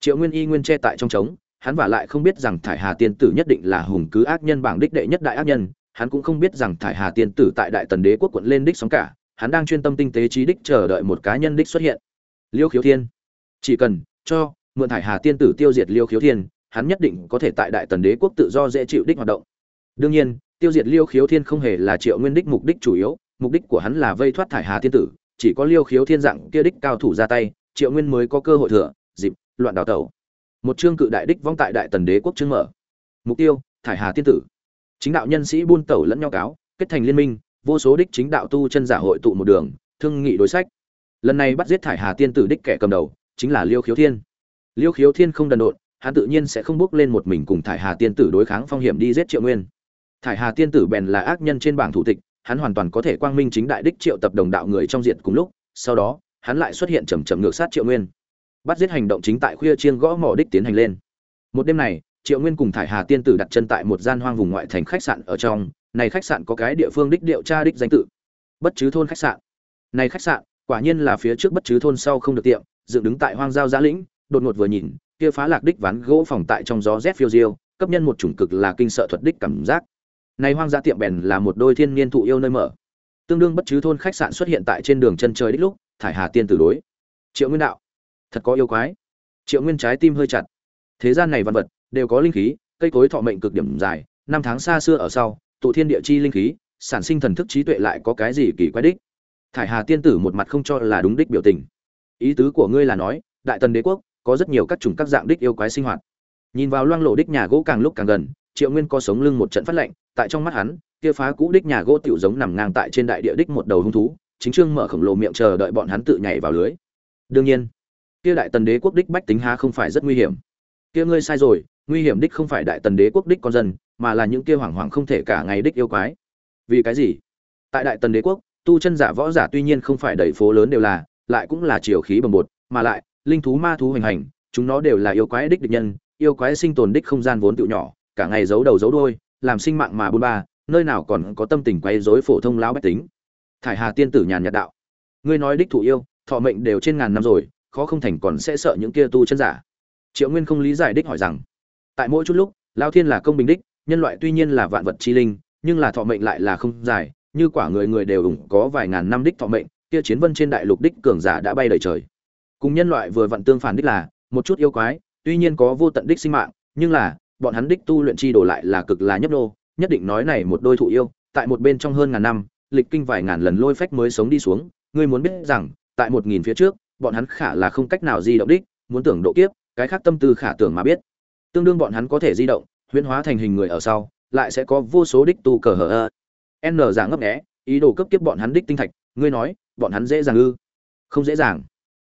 Triệu nguyên y nguyên che tại trong trống hắn và lại không biết rằng thải hà tiên tử nhất định là hùng cứ ác nhân bảng đích đệ nhất đại ác nhân, hắn cũng không biết rằng thải hà tiên tử tại đại tần đế quốc quận lên đích sóng cả, hắn đang chuyên tâm tinh tế trí đích chờ đợi một cá nhân đích xuất hiện. Liêu khiếu thiên, chỉ cần cho mượn thải hà tiên tử tiêu diệt liêu khiếu thiên, hắn nhất định có thể tại đại tần đế quốc tự do dễ chịu đích hoạt động. Đương nhiên, tiêu diệt liêu khiếu thiên không hề là triệu nguyên đích mục đích chủ yếu, mục đích của hắn là vây thoát thải hà tiên tử, chỉ có liêu khiếu thiên dạng kia đích cao thủ ra tay, triệu nguyên mới có cơ hội thừa, dịp, loạn đào tẩu một chương cự đại đích vong tại đại tần đế quốc chương mở. Mục tiêu, thải hà tiên tử. Chính đạo nhân sĩ buôn tẩu lẫn nhau cáo, kết thành liên minh, vô số đích chính đạo tu chân giả hội tụ một đường, thương nghị đối sách. Lần này bắt giết thải hà tiên tử đích kẻ cầm đầu, chính là liêu khiếu thiên. Liêu khiếu thiên không đần độn, hắn tự nhiên sẽ không bước lên một mình cùng thải hà tiên tử đối kháng phong hiểm đi giết triệu nguyên. Thải hà tiên tử bèn là ác nhân trên bảng thủ tịch, hắn hoàn toàn có thể quang minh chính đại đích triệu tập đồng đạo người trong diện cùng lúc, sau đó, hắn lại xuất hiện chầm chậm ngược sát triệu nguyên bắt giết hành động chính tại khuya chiên gõ mỏ đích tiến hành lên. Một đêm này, triệu nguyên cùng thải hà tiên tử đặt chân tại một gian hoang vùng ngoại thành khách sạn ở trong. Này khách sạn có cái địa phương đích điệu tra đích danh tự. Bất chứ thôn khách sạn. Này khách sạn, quả nhiên là phía trước bất chứ thôn sau không được tiệm, dựng đứng tại hoang giao giã lĩnh, đột ngột vừa nhìn, kia phá lạc đích ván gỗ phòng tại trong gió rét phiêu diêu, cấp nhân một chủng cực là kinh sợ thuật đích cảm giác. Này hoang dã tiệm bèn là một đôi thiên niên thụ yêu nơi mở. Tương đương bất chứ thôn khách sạn xuất hiện tại trên đường chân trời đích lúc, thải hà tiên tử đối. Triệu nguyên đạo thật có yêu quái. Triệu nguyên trái tim hơi chặt. Thế gian này văn vật đều có linh khí, cây cối thọ mệnh cực điểm dài, năm tháng xa xưa ở sau, tụ thiên địa chi linh khí, sản sinh thần thức trí tuệ lại có cái gì kỳ quái đích? Thải hà tiên tử một mặt không cho là đúng đích biểu tình. Ý tứ của ngươi là nói, đại tần đế quốc có rất nhiều các chủng các dạng đích yêu quái sinh hoạt. Nhìn vào loang lộ đích nhà gỗ càng lúc càng gần, triệu nguyên co sống lưng một trận phát lệnh. tại trong mắt hắn, kia phá cũ đích nhà gỗ tiểu giống nằm ngang tại trên đại địa đích một đầu hung thú, chính trương mở khổng lồ miệng chờ đợi bọn hắn tự nhảy vào lưới. Đương nhiên kia đại tần đế quốc đích bách tính há không phải rất nguy hiểm. Kia ngươi sai rồi nguy hiểm đích không phải đại tần đế quốc đích con dân mà là những kia hoảng hoảng không thể cả ngày đích yêu quái. Vì cái gì? Tại đại tần đế quốc tu chân giả võ giả tuy nhiên không phải đầy phố lớn đều là lại cũng là chiều khí bồng bột mà lại linh thú ma thú hoành hành chúng nó đều là yêu quái đích địch nhân yêu quái sinh tồn đích không gian vốn tự nhỏ cả ngày giấu đầu giấu đôi, làm sinh mạng mà bôn ba nơi nào còn có tâm tình quay dối phổ thông lão bách tính. Thải hà tiên tử nhàn nhạt đạo. Ngươi nói đích thủ yêu thọ mệnh đều trên ngàn năm rồi khó không thành còn sẽ sợ những kia tu chân giả. Triệu nguyên không lý giải đích hỏi rằng, tại mỗi chút lúc, lao thiên là công bình đích, nhân loại tuy nhiên là vạn vật chi linh, nhưng là thọ mệnh lại là không dài, như quả người người đều ủng có vài ngàn năm đích thọ mệnh, kia chiến vân trên đại lục đích cường giả đã bay đầy trời. Cùng nhân loại vừa vặn tương phản đích là, một chút yêu quái, tuy nhiên có vô tận đích sinh mạng, nhưng là, bọn hắn đích tu luyện chi đồ lại là cực là nhấp nô, nhất định nói này một đôi thụ yêu, tại một bên trong hơn ngàn năm, lịch kinh vài ngàn lần lôi phách mới sống đi xuống, ngươi muốn biết rằng, tại một nghìn phía trước bọn hắn khả là không cách nào di động đích, muốn tưởng độ kiếp, cái khác tâm tư khả tưởng mà biết. Tương đương bọn hắn có thể di động, huyễn hóa thành hình người ở sau, lại sẽ có vô số đích tu cờ hở ơ. N giả ngấp nghé, ý đồ cấp kiếp bọn hắn đích tinh thạch, ngươi nói, bọn hắn dễ dàng ư? Không dễ dàng.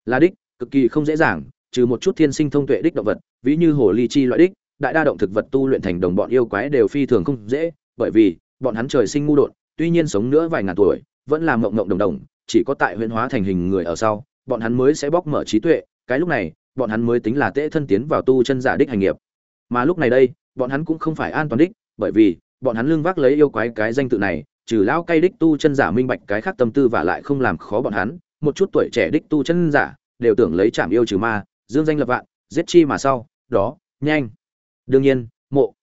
Là đích, cực kỳ không dễ dàng, trừ một chút thiên sinh thông tuệ đích động vật, ví như hồ ly chi loại đích, đại đa động thực vật tu luyện thành đồng bọn yêu quái đều phi thường không dễ, bởi vì, bọn hắn trời sinh ngu đột, tuy nhiên sống nữa vài ngàn tuổi, vẫn là mộng mộng đồng đồng, chỉ có tại huyễn hóa thành hình người ở sau bọn hắn mới sẽ bóc mở trí tuệ, cái lúc này, bọn hắn mới tính là tễ thân tiến vào tu chân giả đích hành nghiệp. Mà lúc này đây, bọn hắn cũng không phải an toàn đích, bởi vì, bọn hắn lương vác lấy yêu quái cái danh tự này, trừ lão cay đích tu chân giả minh bạch cái khác tâm tư và lại không làm khó bọn hắn, một chút tuổi trẻ đích tu chân giả, đều tưởng lấy chạm yêu trừ ma, dương danh lập vạn, giết chi mà sau, đó, nhanh. Đương nhiên, mộ.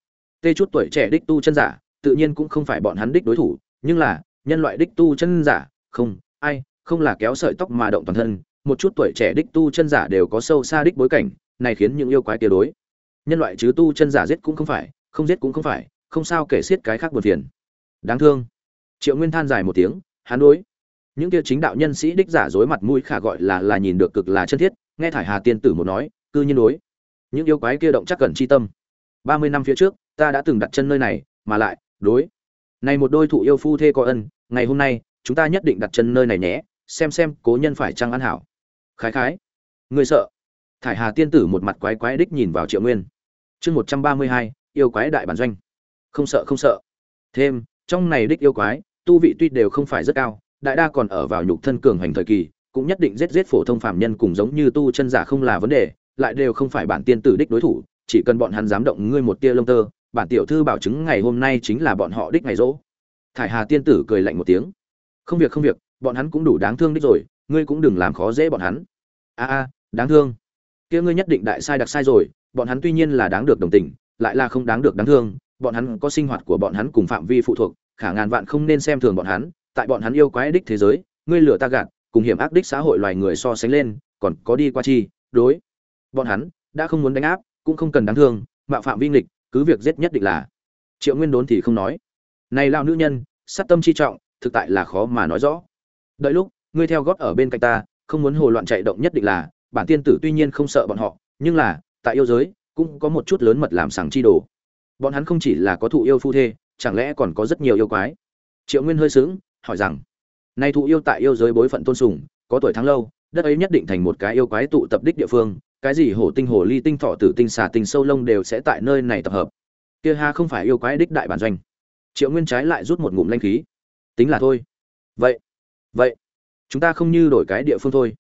Tê chút tuổi trẻ đích tu chân giả, tự nhiên cũng không phải bọn hắn đích đối thủ, nhưng là, nhân loại đích tu chân giả, không, ai, không là kéo sợi tóc mà động toàn thân một chút tuổi trẻ đích tu chân giả đều có sâu xa đích bối cảnh, này khiến những yêu quái kia đối. Nhân loại chứ tu chân giả giết cũng không phải, không giết cũng không phải, không sao kể xiết cái khác buồn phiền. Đáng thương. Triệu nguyên than dài một tiếng, hắn đối. Những kia chính đạo nhân sĩ đích giả dối mặt mũi khả gọi là là nhìn được cực là chân thiết, nghe thải hà tiên tử một nói, cư nhiên đối. Những yêu quái kia động chắc cần chi tâm. Ba mươi năm phía trước, ta đã từng đặt chân nơi này, mà lại, đối. Này một đôi thụ yêu phu thê có ân, ngày hôm nay, chúng ta nhất định đặt chân nơi này nhé xem xem cố nhân phải chăng ăn hảo. Khái khái. Người sợ. Thải hà tiên tử một mặt quái quái đích nhìn vào triệu nguyên. Chương một trăm ba mươi hai, yêu quái đại bản doanh. Không sợ không sợ. Thêm, trong này đích yêu quái, tu vị tuy đều không phải rất cao, đại đa còn ở vào nhục thân cường hành thời kỳ, cũng nhất định giết giết phổ thông phàm nhân cùng giống như tu chân giả không là vấn đề, lại đều không phải bản tiên tử đích đối thủ, chỉ cần bọn hắn dám động ngươi một tia lông tơ, bản tiểu thư bảo chứng ngày hôm nay chính là bọn họ đích ngày rỗ. Thải hà tiên tử cười lạnh một tiếng. Không việc không việc bọn hắn cũng đủ đáng thương đích rồi, ngươi cũng đừng làm khó dễ bọn hắn. A a, đáng thương. Kia ngươi nhất định đại sai đặc sai rồi, bọn hắn tuy nhiên là đáng được đồng tình, lại là không đáng được đáng thương, bọn hắn có sinh hoạt của bọn hắn cùng phạm vi phụ thuộc, khả ngàn vạn không nên xem thường bọn hắn, tại bọn hắn yêu quái đích thế giới, ngươi lửa ta gạt, cùng hiểm ác đích xã hội loài người so sánh lên, còn có đi qua chi, đối. Bọn hắn đã không muốn đánh áp, cũng không cần đáng thương, mạo phạm vi nghịch, cứ việc giết nhất định là. Triệu nguyên đốn thì không nói. Này lao nữ nhân, sát tâm chi trọng, thực tại là khó mà nói rõ đợi lúc, ngươi theo gót ở bên cạnh ta, không muốn hồ loạn chạy động nhất định là, bản tiên tử tuy nhiên không sợ bọn họ, nhưng là, tại yêu giới, cũng có một chút lớn mật làm sàng chi đồ. Bọn hắn không chỉ là có thụ yêu phu thê, chẳng lẽ còn có rất nhiều yêu quái? Triệu nguyên hơi sướng hỏi rằng, nay thụ yêu tại yêu giới bối phận tôn sùng, có tuổi tháng lâu, đất ấy nhất định thành một cái yêu quái tụ tập đích địa phương, cái gì hổ tinh hổ ly tinh thọ tử tinh xà tinh sâu lông đều sẽ tại nơi này tập hợp. Kia ha không phải yêu quái đích đại bản doanh. Triệu nguyên trái lại rút một ngụm lanh khí. Tính là thôi. Vậy vậy, chúng ta không như đổi cái địa phương thôi.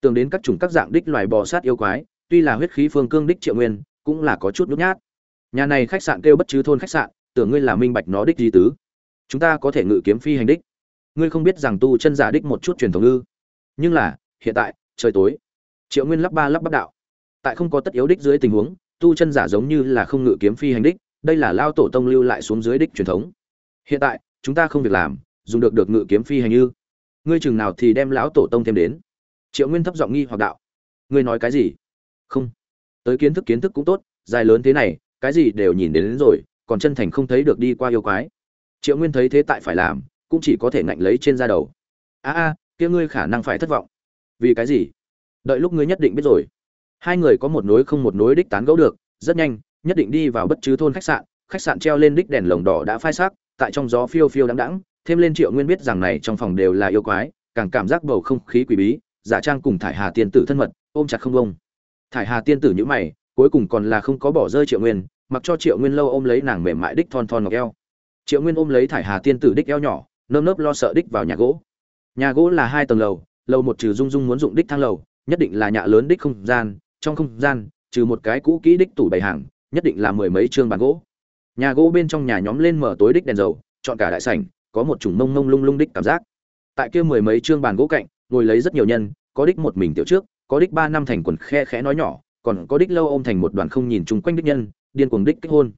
Tưởng đến các chủng các dạng đích loài bò sát yêu quái, tuy là huyết khí phương cương đích triệu nguyên, cũng là có chút nhút nhát. Nhà này khách sạn kêu bất chứ thôn khách sạn, tưởng ngươi là minh bạch nó đích di tứ. Chúng ta có thể ngự kiếm phi hành đích. Ngươi không biết rằng tu chân giả đích một chút truyền thống ư. Nhưng là, hiện tại, trời tối. Triệu nguyên lắp ba lắp bắt đạo. Tại không có tất yếu đích dưới tình huống, tu chân giả giống như là không ngự kiếm phi hành đích, đây là lao tổ tông lưu lại xuống dưới đích truyền thống. Hiện tại, chúng ta không việc làm, dùng được được ngự kiếm phi hành như ngươi chừng nào thì đem lão tổ tông thêm đến. Triệu nguyên thấp giọng nghi hoặc đạo. Ngươi nói cái gì? Không. Tới kiến thức kiến thức cũng tốt dài lớn thế này cái gì đều nhìn đến, đến rồi còn chân thành không thấy được đi qua yêu quái. Triệu nguyên thấy thế tại phải làm cũng chỉ có thể ngạnh lấy trên da đầu. A a kia ngươi khả năng phải thất vọng. Vì cái gì? Đợi lúc ngươi nhất định biết rồi. Hai người có một nối không một nối đích tán gẫu được rất nhanh nhất định đi vào bất chứ thôn khách sạn khách sạn treo lên đích đèn lồng đỏ đã phai sắc tại trong gió phiêu phiêu đắng đắng thêm lên triệu nguyên biết rằng này trong phòng đều là yêu quái, càng cảm giác bầu không khí quỷ bí, giả trang cùng thải hà tiên tử thân mật, ôm chặt không bông thải hà tiên tử nhữ mày, cuối cùng còn là không có bỏ rơi triệu nguyên, mặc cho triệu nguyên lâu ôm lấy nàng mềm mại đích thon thon ngọc eo. Triệu nguyên ôm lấy thải hà tiên tử đích eo nhỏ, nơm nớp lo sợ đích vào nhà gỗ. Nhà gỗ là hai tầng lầu lầu một trừ dung dung muốn dụng đích thang lầu, nhất định là nhà lớn đích không gian, trong không gian, trừ một cái cũ kỹ đích tủ bày hàng, nhất định là mười mấy chương bàn gỗ. Nhà gỗ bên trong nhà nhóm lên mở tối đích đèn dầu, chọn cả đại sảnh có một chủng mông mông lung lung đích cảm giác. Tại kia mười mấy chương bàn gỗ cạnh, ngồi lấy rất nhiều nhân, có đích một mình tiểu trước, có đích ba năm thành quần khe khẽ nói nhỏ, còn có đích lâu ôm thành một đoàn không nhìn chung quanh đích nhân, điên cuồng đích kết hôn.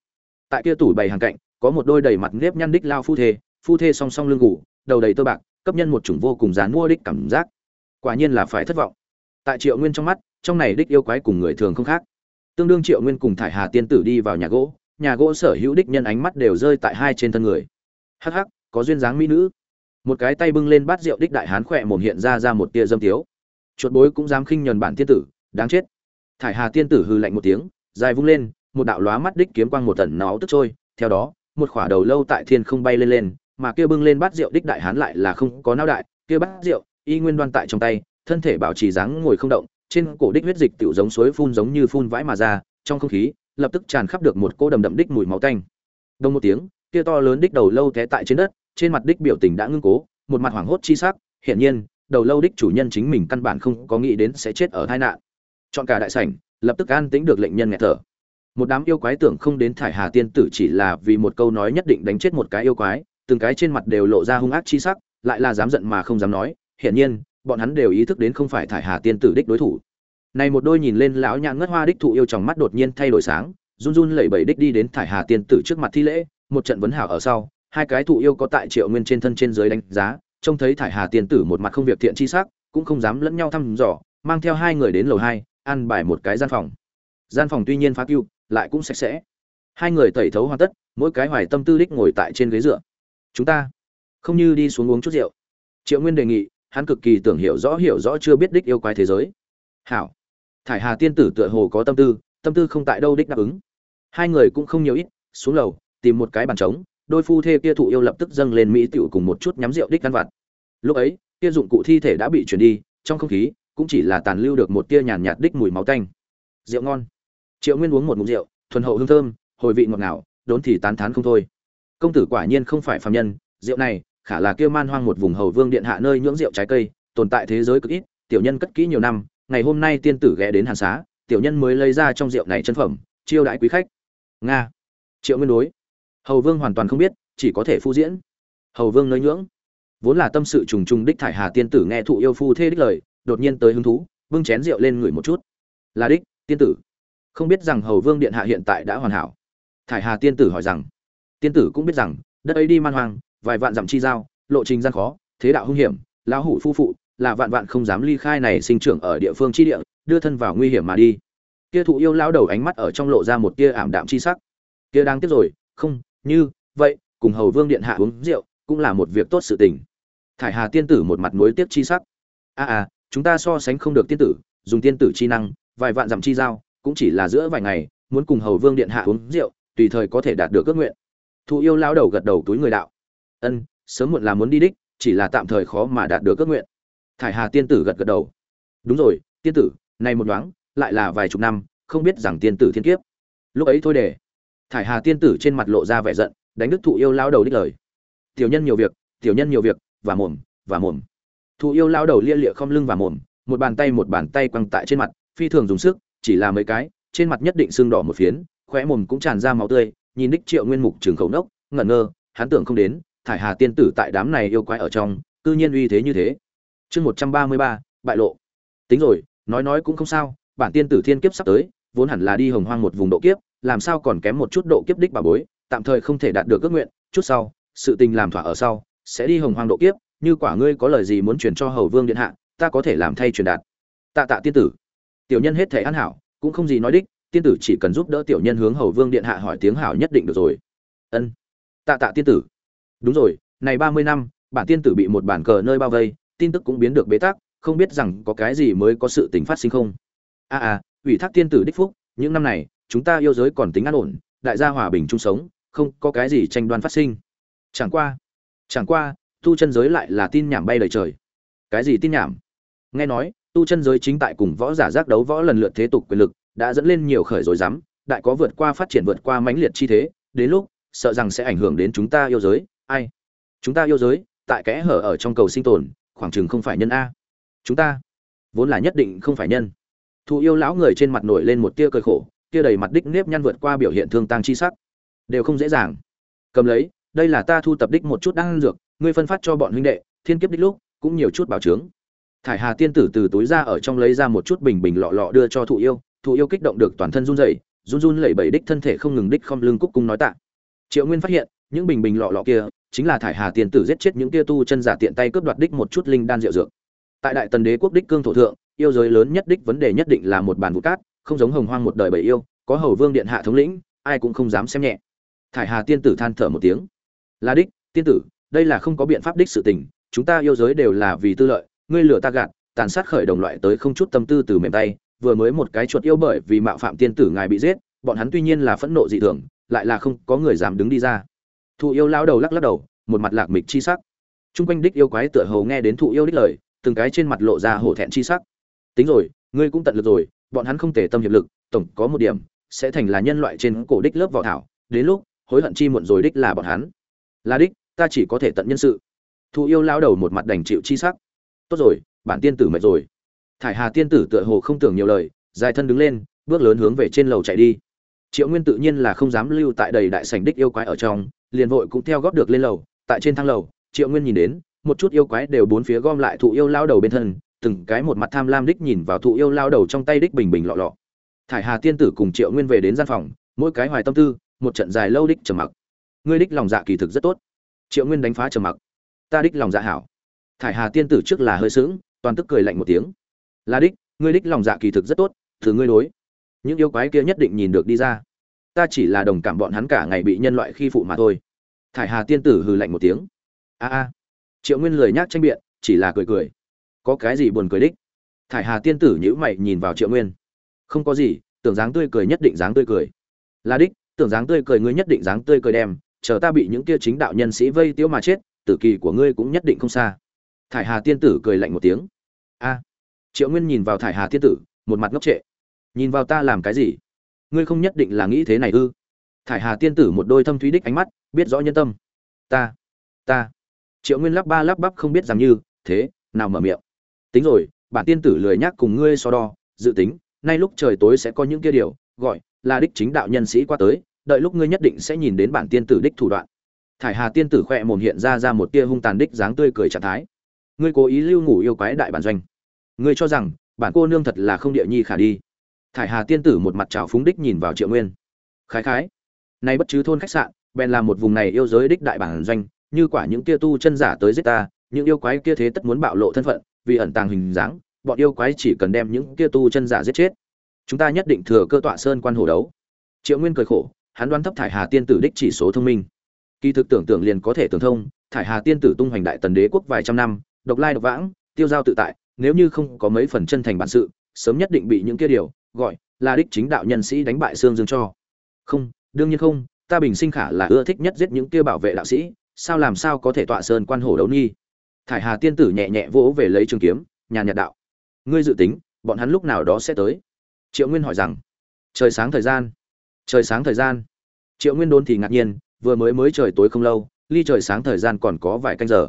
Tại kia tủ bày hàng cạnh, có một đôi đầy mặt nếp nhăn đích lao phu thê phu thê song song lưng ngủ đầu đầy tơ bạc, cấp nhân một chủng vô cùng dán mua đích cảm giác. Quả nhiên là phải thất vọng. Tại triệu nguyên trong mắt, trong này đích yêu quái cùng người thường không khác. Tương đương triệu nguyên cùng thải hà tiên tử đi vào nhà gỗ nhà gỗ sở hữu đích nhân ánh mắt đều rơi tại hai trên thân người. Hắc hắc có duyên dáng mỹ nữ. Một cái tay bưng lên bát rượu đích đại hán khỏe mồm hiện ra ra một tia dâm tiếu. Chuột bối cũng dám khinh nhờn bản tiên tử, đáng chết. Thải hà tiên tử hư lạnh một tiếng, dài vung lên, một đạo lóa mắt đích kiếm quang một tần nó tức trôi. Theo đó, một khỏa đầu lâu tại thiên không bay lên lên, mà kia bưng lên bát rượu đích đại hán lại là không có não đại. Kia bát rượu, y nguyên đoan tại trong tay, thân thể bảo trì dáng ngồi không động, trên cổ đích huyết dịch tiểu giống suối phun giống như phun vãi mà ra, trong không khí, lập tức tràn khắp được một cô đầm đậm đích mùi máu tanh. Đông một tiếng, kia to lớn đích đầu lâu té tại trên đất trên mặt đích biểu tình đã ngưng cố, một mặt hoảng hốt chi sắc, hiển nhiên, đầu lâu đích chủ nhân chính mình căn bản không có nghĩ đến sẽ chết ở tai nạn. Chọn cả đại sảnh, lập tức an tĩnh được lệnh nhân nghẹt thở. Một đám yêu quái tưởng không đến thải hà tiên tử chỉ là vì một câu nói nhất định đánh chết một cái yêu quái, từng cái trên mặt đều lộ ra hung ác chi sắc, lại là dám giận mà không dám nói, hiển nhiên, bọn hắn đều ý thức đến không phải thải hà tiên tử đích đối thủ. Này một đôi nhìn lên lão nhã ngất hoa đích thụ yêu trong mắt đột nhiên thay đổi sáng, run run lẩy bẩy đích đi đến thải hà tiên tử trước mặt thi lễ, một trận vấn hảo ở sau hai cái thụ yêu có tại triệu nguyên trên thân trên dưới đánh giá, trông thấy thải hà tiên tử một mặt không việc thiện chi sắc, cũng không dám lẫn nhau thăm dò, mang theo hai người đến lầu hai ăn bài một cái gian phòng. Gian phòng tuy nhiên phá cưu lại cũng sạch sẽ. Hai người tẩy thấu hoàn tất, mỗi cái hoài tâm tư đích ngồi tại trên ghế dựa. Chúng ta, không như đi xuống uống chút rượu. Triệu nguyên đề nghị, hắn cực kỳ tưởng hiểu rõ hiểu rõ chưa biết đích yêu quái thế giới. Hảo. Thải hà tiên tử tựa hồ có tâm tư tâm tư không tại đâu đích đáp ứng. Hai người cũng không nhiều ít, xuống lầu, tìm một cái bàn trống đôi phu thê kia thụ yêu lập tức dâng lên mỹ tiểu cùng một chút nhắm rượu đích ăn vặt. Lúc ấy, kia dụng cụ thi thể đã bị chuyển đi, trong không khí cũng chỉ là tàn lưu được một tia nhàn nhạt đích mùi máu tanh. Rượu ngon. Triệu nguyên uống một ngụm rượu, thuần hậu hương thơm, hồi vị ngọt ngào, đốn thì tán thán không thôi. Công tử quả nhiên không phải phàm nhân, rượu này khả là kia man hoang một vùng hầu vương điện hạ nơi nhưỡng rượu trái cây, tồn tại thế giới cực ít, tiểu nhân cất kỹ nhiều năm, ngày hôm nay tiên tử ghé đến hàn xá, tiểu nhân mới lấy ra trong rượu này chân phẩm, chiêu đãi quý khách. Nga. Triệu nguyên đối hầu vương hoàn toàn không biết, chỉ có thể phu diễn. Hầu vương nơi nhưỡng vốn là tâm sự trùng trùng đích thải hà tiên tử nghe thụ yêu phu thê đích lời, đột nhiên tới hứng thú, bưng chén rượu lên ngửi một chút. Là đích, tiên tử. Không biết rằng hầu vương điện hạ hiện tại đã hoàn hảo. Thải hà tiên tử hỏi rằng. Tiên tử cũng biết rằng, đất ấy đi man hoang, vài vạn dặm chi giao, lộ trình gian khó, thế đạo hung hiểm, lão hủ phu phụ, là vạn vạn không dám ly khai này sinh trưởng ở địa phương chi địa, đưa thân vào nguy hiểm mà đi. Kia thụ yêu lão đầu ánh mắt ở trong lộ ra một tia ảm đạm chi sắc. Kia đang tiếp rồi, không như vậy cùng hầu vương điện hạ uống rượu cũng là một việc tốt sự tình. Thải hà tiên tử một mặt nối tiếp chi sắc. A à, à chúng ta so sánh không được tiên tử dùng tiên tử chi năng vài vạn dặm chi giao cũng chỉ là giữa vài ngày muốn cùng hầu vương điện hạ uống rượu tùy thời có thể đạt được ước nguyện. Thụ yêu lao đầu gật đầu túi người đạo. Ân sớm muộn là muốn đi đích chỉ là tạm thời khó mà đạt được ước nguyện. Thải hà tiên tử gật gật đầu. Đúng rồi tiên tử nay một đoán lại là vài chục năm không biết rằng tiên tử thiên kiếp. Lúc ấy thôi để thải hà tiên tử trên mặt lộ ra vẻ giận, đánh đức thụ yêu lao đầu đích lời. Tiểu nhân nhiều việc, tiểu nhân nhiều việc, và mồm và mồm. Thụ yêu lao đầu lia lịa không lưng và mồm, một bàn tay một bàn tay quăng tại trên mặt, phi thường dùng sức, chỉ là mấy cái, trên mặt nhất định sưng đỏ một phiến, khóe mồm cũng tràn ra máu tươi, nhìn đích triệu nguyên mục trường khẩu nốc, ngẩn ngơ, hắn tưởng không đến, thải hà tiên tử tại đám này yêu quái ở trong, cư nhiên uy thế như thế. Chương một trăm ba mươi ba, bại lộ. Tính rồi, nói nói cũng không sao, bản tiên tử thiên kiếp sắp tới, vốn hẳn là đi hồng hoang một vùng độ kiếp làm sao còn kém một chút độ kiếp đích bà bối tạm thời không thể đạt được ước nguyện chút sau sự tình làm thỏa ở sau sẽ đi hồng hoang độ kiếp như quả ngươi có lời gì muốn truyền cho hầu vương điện hạ ta có thể làm thay truyền đạt. Tạ tạ tiên tử. Tiểu nhân hết thể an hảo cũng không gì nói đích tiên tử chỉ cần giúp đỡ tiểu nhân hướng hầu vương điện hạ hỏi tiếng hảo nhất định được rồi. Ân. Tạ tạ tiên tử. Đúng rồi này ba mươi năm bản tiên tử bị một bản cờ nơi bao vây tin tức cũng biến được bế tắc không biết rằng có cái gì mới có sự tình phát sinh không? A à, à ủy thác tiên tử đích phúc những năm này chúng ta yêu giới còn tính an ổn, đại gia hòa bình chung sống, không có cái gì tranh đoan phát sinh. Chẳng qua chẳng qua, tu chân giới lại là tin nhảm bay lời trời. Cái gì tin nhảm? Nghe nói, tu chân giới chính tại cùng võ giả giác đấu võ lần lượt thế tục quyền lực, đã dẫn lên nhiều khởi rồi dám đại có vượt qua phát triển vượt qua mãnh liệt chi thế, đến lúc, sợ rằng sẽ ảnh hưởng đến chúng ta yêu giới. Ai? Chúng ta yêu giới, tại kẽ hở ở trong cầu sinh tồn, khoảng chừng không phải nhân a. Chúng ta vốn là nhất định không phải nhân. Thụ yêu lão người trên mặt nổi lên một tia cười khổ kia đầy mặt đích nếp nhăn vượt qua biểu hiện thương tang chi sắc. Đều không dễ dàng. Cầm lấy, đây là ta thu tập đích một chút đan dược, ngươi phân phát cho bọn huynh đệ, thiên kiếp đích lúc, cũng nhiều chút bảo chứng. Thải hà tiên tử từ túi ra ở trong lấy ra một chút bình bình lọ lọ đưa cho thụ yêu thụ yêu kích động được toàn thân run rẩy, run run lẩy bẩy đích thân thể không ngừng đích không lưng cúc cung nói tạ. Triệu nguyên phát hiện, những bình bình lọ lọ kia, chính là thải hà tiên tử giết chết những kia tu chân giả tiện tay cướp đoạt đích một chút linh đan rượu dược. Tại đại tần đế quốc đích cương thổ thượng, yêu giới lớn nhất đích vấn đề nhất định là một bàn vụ cát không giống hồng hoang một đời bầy yêu, có hầu vương điện hạ thống lĩnh, ai cũng không dám xem nhẹ. Thải hà tiên tử than thở một tiếng. Là đích, tiên tử, đây là không có biện pháp đích sự tình, chúng ta yêu giới đều là vì tư lợi, ngươi lừa ta gạt, tàn sát khởi đồng loại tới không chút tâm tư từ mềm tay, vừa mới một cái chuột yêu bởi vì mạo phạm tiên tử ngài bị giết, bọn hắn tuy nhiên là phẫn nộ dị thường, lại là không có người dám đứng đi ra. Thụ yêu lao đầu lắc lắc đầu, một mặt lạc mịch chi sắc. Chung quanh đích yêu quái tựa hầu nghe đến thụ yêu đích lời, từng cái trên mặt lộ ra hổ thẹn chi sắc. Tính rồi, ngươi cũng tận lực rồi bọn hắn không thể tâm hiệp lực, tổng có một điểm, sẽ thành là nhân loại trên cổ đích lớp vỏ thảo, đến lúc, hối hận chi muộn rồi đích là bọn hắn. Là đích, ta chỉ có thể tận nhân sự. Thụ yêu lao đầu một mặt đành chịu chi sắc. Tốt rồi, bản tiên tử mệt rồi. Thải hà tiên tử tựa hồ không tưởng nhiều lời, dài thân đứng lên, bước lớn hướng về trên lầu chạy đi. Triệu nguyên tự nhiên là không dám lưu tại đầy đại sảnh đích yêu quái ở trong, liền vội cũng theo góp được lên lầu. Tại trên thang lầu, triệu nguyên nhìn đến, một chút yêu quái đều bốn phía gom lại thụ yêu lao đầu bên thân từng cái một mặt tham lam đích nhìn vào thụ yêu lao đầu trong tay đích bình bình lọ lọ. Thải hà tiên tử cùng triệu nguyên về đến gian phòng, mỗi cái hoài tâm tư, một trận dài lâu đích trầm mặc. Ngươi đích lòng dạ kỳ thực rất tốt. Triệu nguyên đánh phá trầm mặc. Ta đích lòng dạ hảo. Thải hà tiên tử trước là hơi sững, toàn tức cười lạnh một tiếng. Là đích, ngươi đích lòng dạ kỳ thực rất tốt thử ngươi đối. Những yêu quái kia nhất định nhìn được đi ra. Ta chỉ là đồng cảm bọn hắn cả ngày bị nhân loại khi phụ mà thôi. Thải hà tiên tử hừ lạnh một tiếng. A a. Triệu nguyên lười nhác tranh biện, chỉ là cười cười có cái gì buồn cười đích? Thải hà tiên tử nhữ mày nhìn vào triệu nguyên. Không có gì, tưởng dáng tươi cười nhất định dáng tươi cười. Là đích, tưởng dáng tươi cười ngươi nhất định dáng tươi cười đem, chờ ta bị những kia chính đạo nhân sĩ vây tiêu mà chết, tử kỳ của ngươi cũng nhất định không xa. Thải hà tiên tử cười lạnh một tiếng. A. Triệu nguyên nhìn vào thải hà tiên tử, một mặt ngốc trệ. Nhìn vào ta làm cái gì? Ngươi không nhất định là nghĩ thế này ư? Thải hà tiên tử một đôi thâm thúy đích ánh mắt, biết rõ nhân tâm. Ta ta. Triệu nguyên lắp ba lắp bắp không biết rằng như, thế, nào mở miệng? Tính rồi, bản tiên tử lười nhắc cùng ngươi so đo, dự tính, nay lúc trời tối sẽ có những kia điều, gọi là đích chính đạo nhân sĩ qua tới, đợi lúc ngươi nhất định sẽ nhìn đến bản tiên tử đích thủ đoạn. Thải hà tiên tử khỏe mồm hiện ra ra một tia hung tàn đích dáng tươi cười trạng thái. Ngươi cố ý lưu ngủ yêu quái đại bản doanh. Ngươi cho rằng, bản cô nương thật là không địa nhi khả đi. Thải hà tiên tử một mặt trào phúng đích nhìn vào triệu nguyên. Khái khái, nay bất chứ thôn khách sạn, bèn là một vùng này yêu giới đích đại bản doanh, như quả những kia tu chân giả tới giết ta, những yêu quái kia thế tất muốn bạo lộ thân phận vì ẩn tàng hình dáng, bọn yêu quái chỉ cần đem những kia tu chân giả giết chết. Chúng ta nhất định thừa cơ tọa sơn quan hồ đấu. Triệu nguyên cười khổ, hắn đoán thấp thải hà tiên tử đích chỉ số thông minh. Kỳ thực tưởng tượng liền có thể tưởng thông, thải hà tiên tử tung hoành đại tần đế quốc vài trăm năm, độc lai độc vãng, tiêu giao tự tại, nếu như không có mấy phần chân thành bản sự, sớm nhất định bị những kia điều gọi là đích chính đạo nhân sĩ đánh bại xương dương cho. Không, đương nhiên không, ta bình sinh khả là ưa thích nhất giết những kia bảo vệ đạo sĩ, sao làm sao có thể tọa sơn quan hổ đấu nghi? Thải hà tiên tử nhẹ nhẹ vỗ về lấy trường kiếm, nhàn nhạt đạo. Ngươi dự tính, bọn hắn lúc nào đó sẽ tới? Triệu nguyên hỏi rằng. Trời sáng thời gian. Trời sáng thời gian. Triệu nguyên đôn thì ngạc nhiên, vừa mới mới trời tối không lâu, ly trời sáng thời gian còn có vài canh giờ.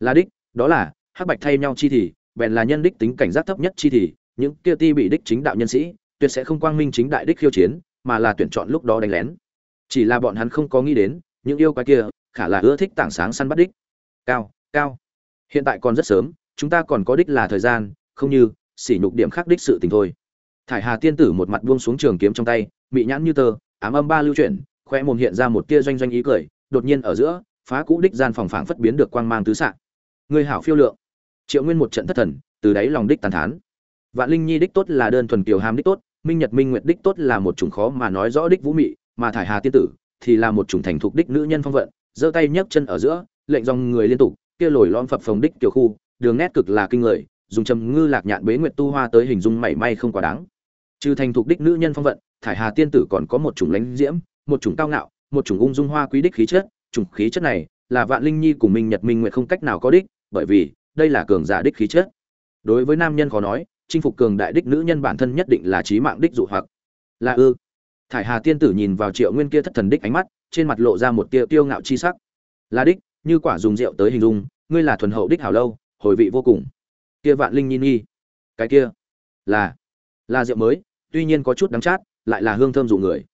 Là đích, đó là, hắc bạch thay nhau chi thì, bèn là nhân đích tính cảnh giác thấp nhất chi thì, những kia ti bị đích chính đạo nhân sĩ, tuyệt sẽ không quang minh chính đại đích khiêu chiến, mà là tuyển chọn lúc đó đánh lén. Chỉ là bọn hắn không có nghĩ đến, những yêu quái kia, khả là ưa thích tảng sáng săn bắt đích. Cao cao hiện tại còn rất sớm, chúng ta còn có đích là thời gian, không như, sỉ nhục điểm khác đích sự tình thôi. Thải hà tiên tử một mặt buông xuống trường kiếm trong tay bị nhãn như tơ, ám âm ba lưu chuyển, khoe mồm hiện ra một tia doanh doanh ý cười, đột nhiên ở giữa, phá cũ đích gian phòng phảng phất biến được quang mang tứ sạng người hảo phiêu lượng. Triệu nguyên một trận thất thần, từ đáy lòng đích tàn thán. Vạn linh nhi đích tốt là đơn thuần kiều hàm đích tốt, minh nhật minh nguyệt đích tốt là một chủng khó mà nói rõ đích vũ mị, mà thải hà tiên tử thì là một chủng thành thục đích nữ nhân phong vận, giơ tay nhấc chân ở giữa, lệnh dòng người liên tục kia lồi lõm phập phồng đích tiểu khu, đường nét cực là kinh người, dùng trầm ngư lạc nhạn bế nguyệt tu hoa tới hình dung mảy may không quá đáng. Trừ thành thuộc đích nữ nhân phong vận, thải hà tiên tử còn có một chủng lãnh diễm, một chủng cao ngạo, một chủng ung dung hoa quý đích khí chất, chủng khí chất này là vạn linh nhi cùng minh nhật minh nguyệt không cách nào có đích, bởi vì đây là cường giả đích khí chất. Đối với nam nhân khó nói, chinh phục cường đại đích nữ nhân bản thân nhất định là trí mạng đích dụ hoặc. Là ư. Thải hà tiên tử nhìn vào triệu nguyên kia thất thần đích ánh mắt, trên mặt lộ ra một tia tiêu ngạo chi sắc. Là đích như quả dùng rượu tới hình dung, ngươi là thuần hậu đích hảo lâu, hồi vị vô cùng. Kia vạn linh nhi nhi cái kia là là rượu mới, tuy nhiên có chút đắng chát, lại là hương thơm dụ người.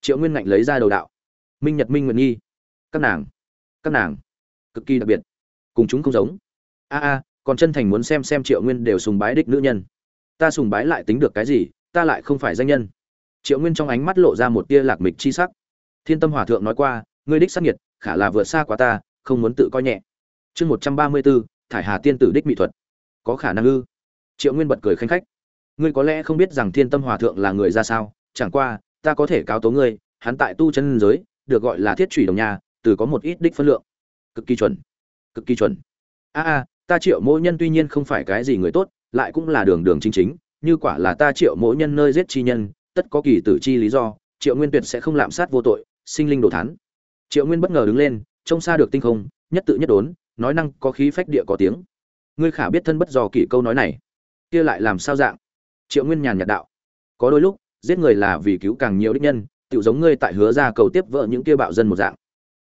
Triệu nguyên ngạnh lấy ra đầu đạo. Minh nhật minh nguyện nhi các nàng các nàng, cực kỳ đặc biệt, cùng chúng không giống. A a, còn chân thành muốn xem xem triệu nguyên đều sùng bái đích nữ nhân. Ta sùng bái lại tính được cái gì, ta lại không phải danh nhân. Triệu nguyên trong ánh mắt lộ ra một tia lạc mịch chi sắc. Thiên tâm hòa thượng nói qua, ngươi đích sắc nhiệt khả là vượt xa quá ta không muốn tự coi nhẹ. Chương một trăm ba mươi bốn, thải hà tiên tử đích mỹ thuật. Có khả năng ư? Triệu nguyên bật cười khanh khách. Ngươi có lẽ không biết rằng thiên tâm hòa thượng là người ra sao, chẳng qua, ta có thể cáo tố ngươi, hắn tại tu chân giới, được gọi là thiết trùy đồng nhà từ có một ít đích phân lượng. Cực kỳ chuẩn. Cực kỳ chuẩn. A a, ta triệu mỗi nhân tuy nhiên không phải cái gì người tốt, lại cũng là đường đường chính chính, như quả là ta triệu mỗi nhân nơi giết chi nhân, tất có kỳ tử chi lý do, triệu nguyên tuyệt sẽ không lạm sát vô tội, sinh linh đồ thán. Triệu nguyên bất ngờ đứng lên trông xa được tinh không, nhất tự nhất đốn, nói năng có khí phách địa có tiếng. Ngươi khả biết thân bất do kỷ câu nói này. Kia lại làm sao dạng? Triệu nguyên nhàn nhạt đạo. Có đôi lúc, giết người là vì cứu càng nhiều đích nhân tự giống ngươi tại hứa ra cầu tiếp vợ những kia bạo dân một dạng.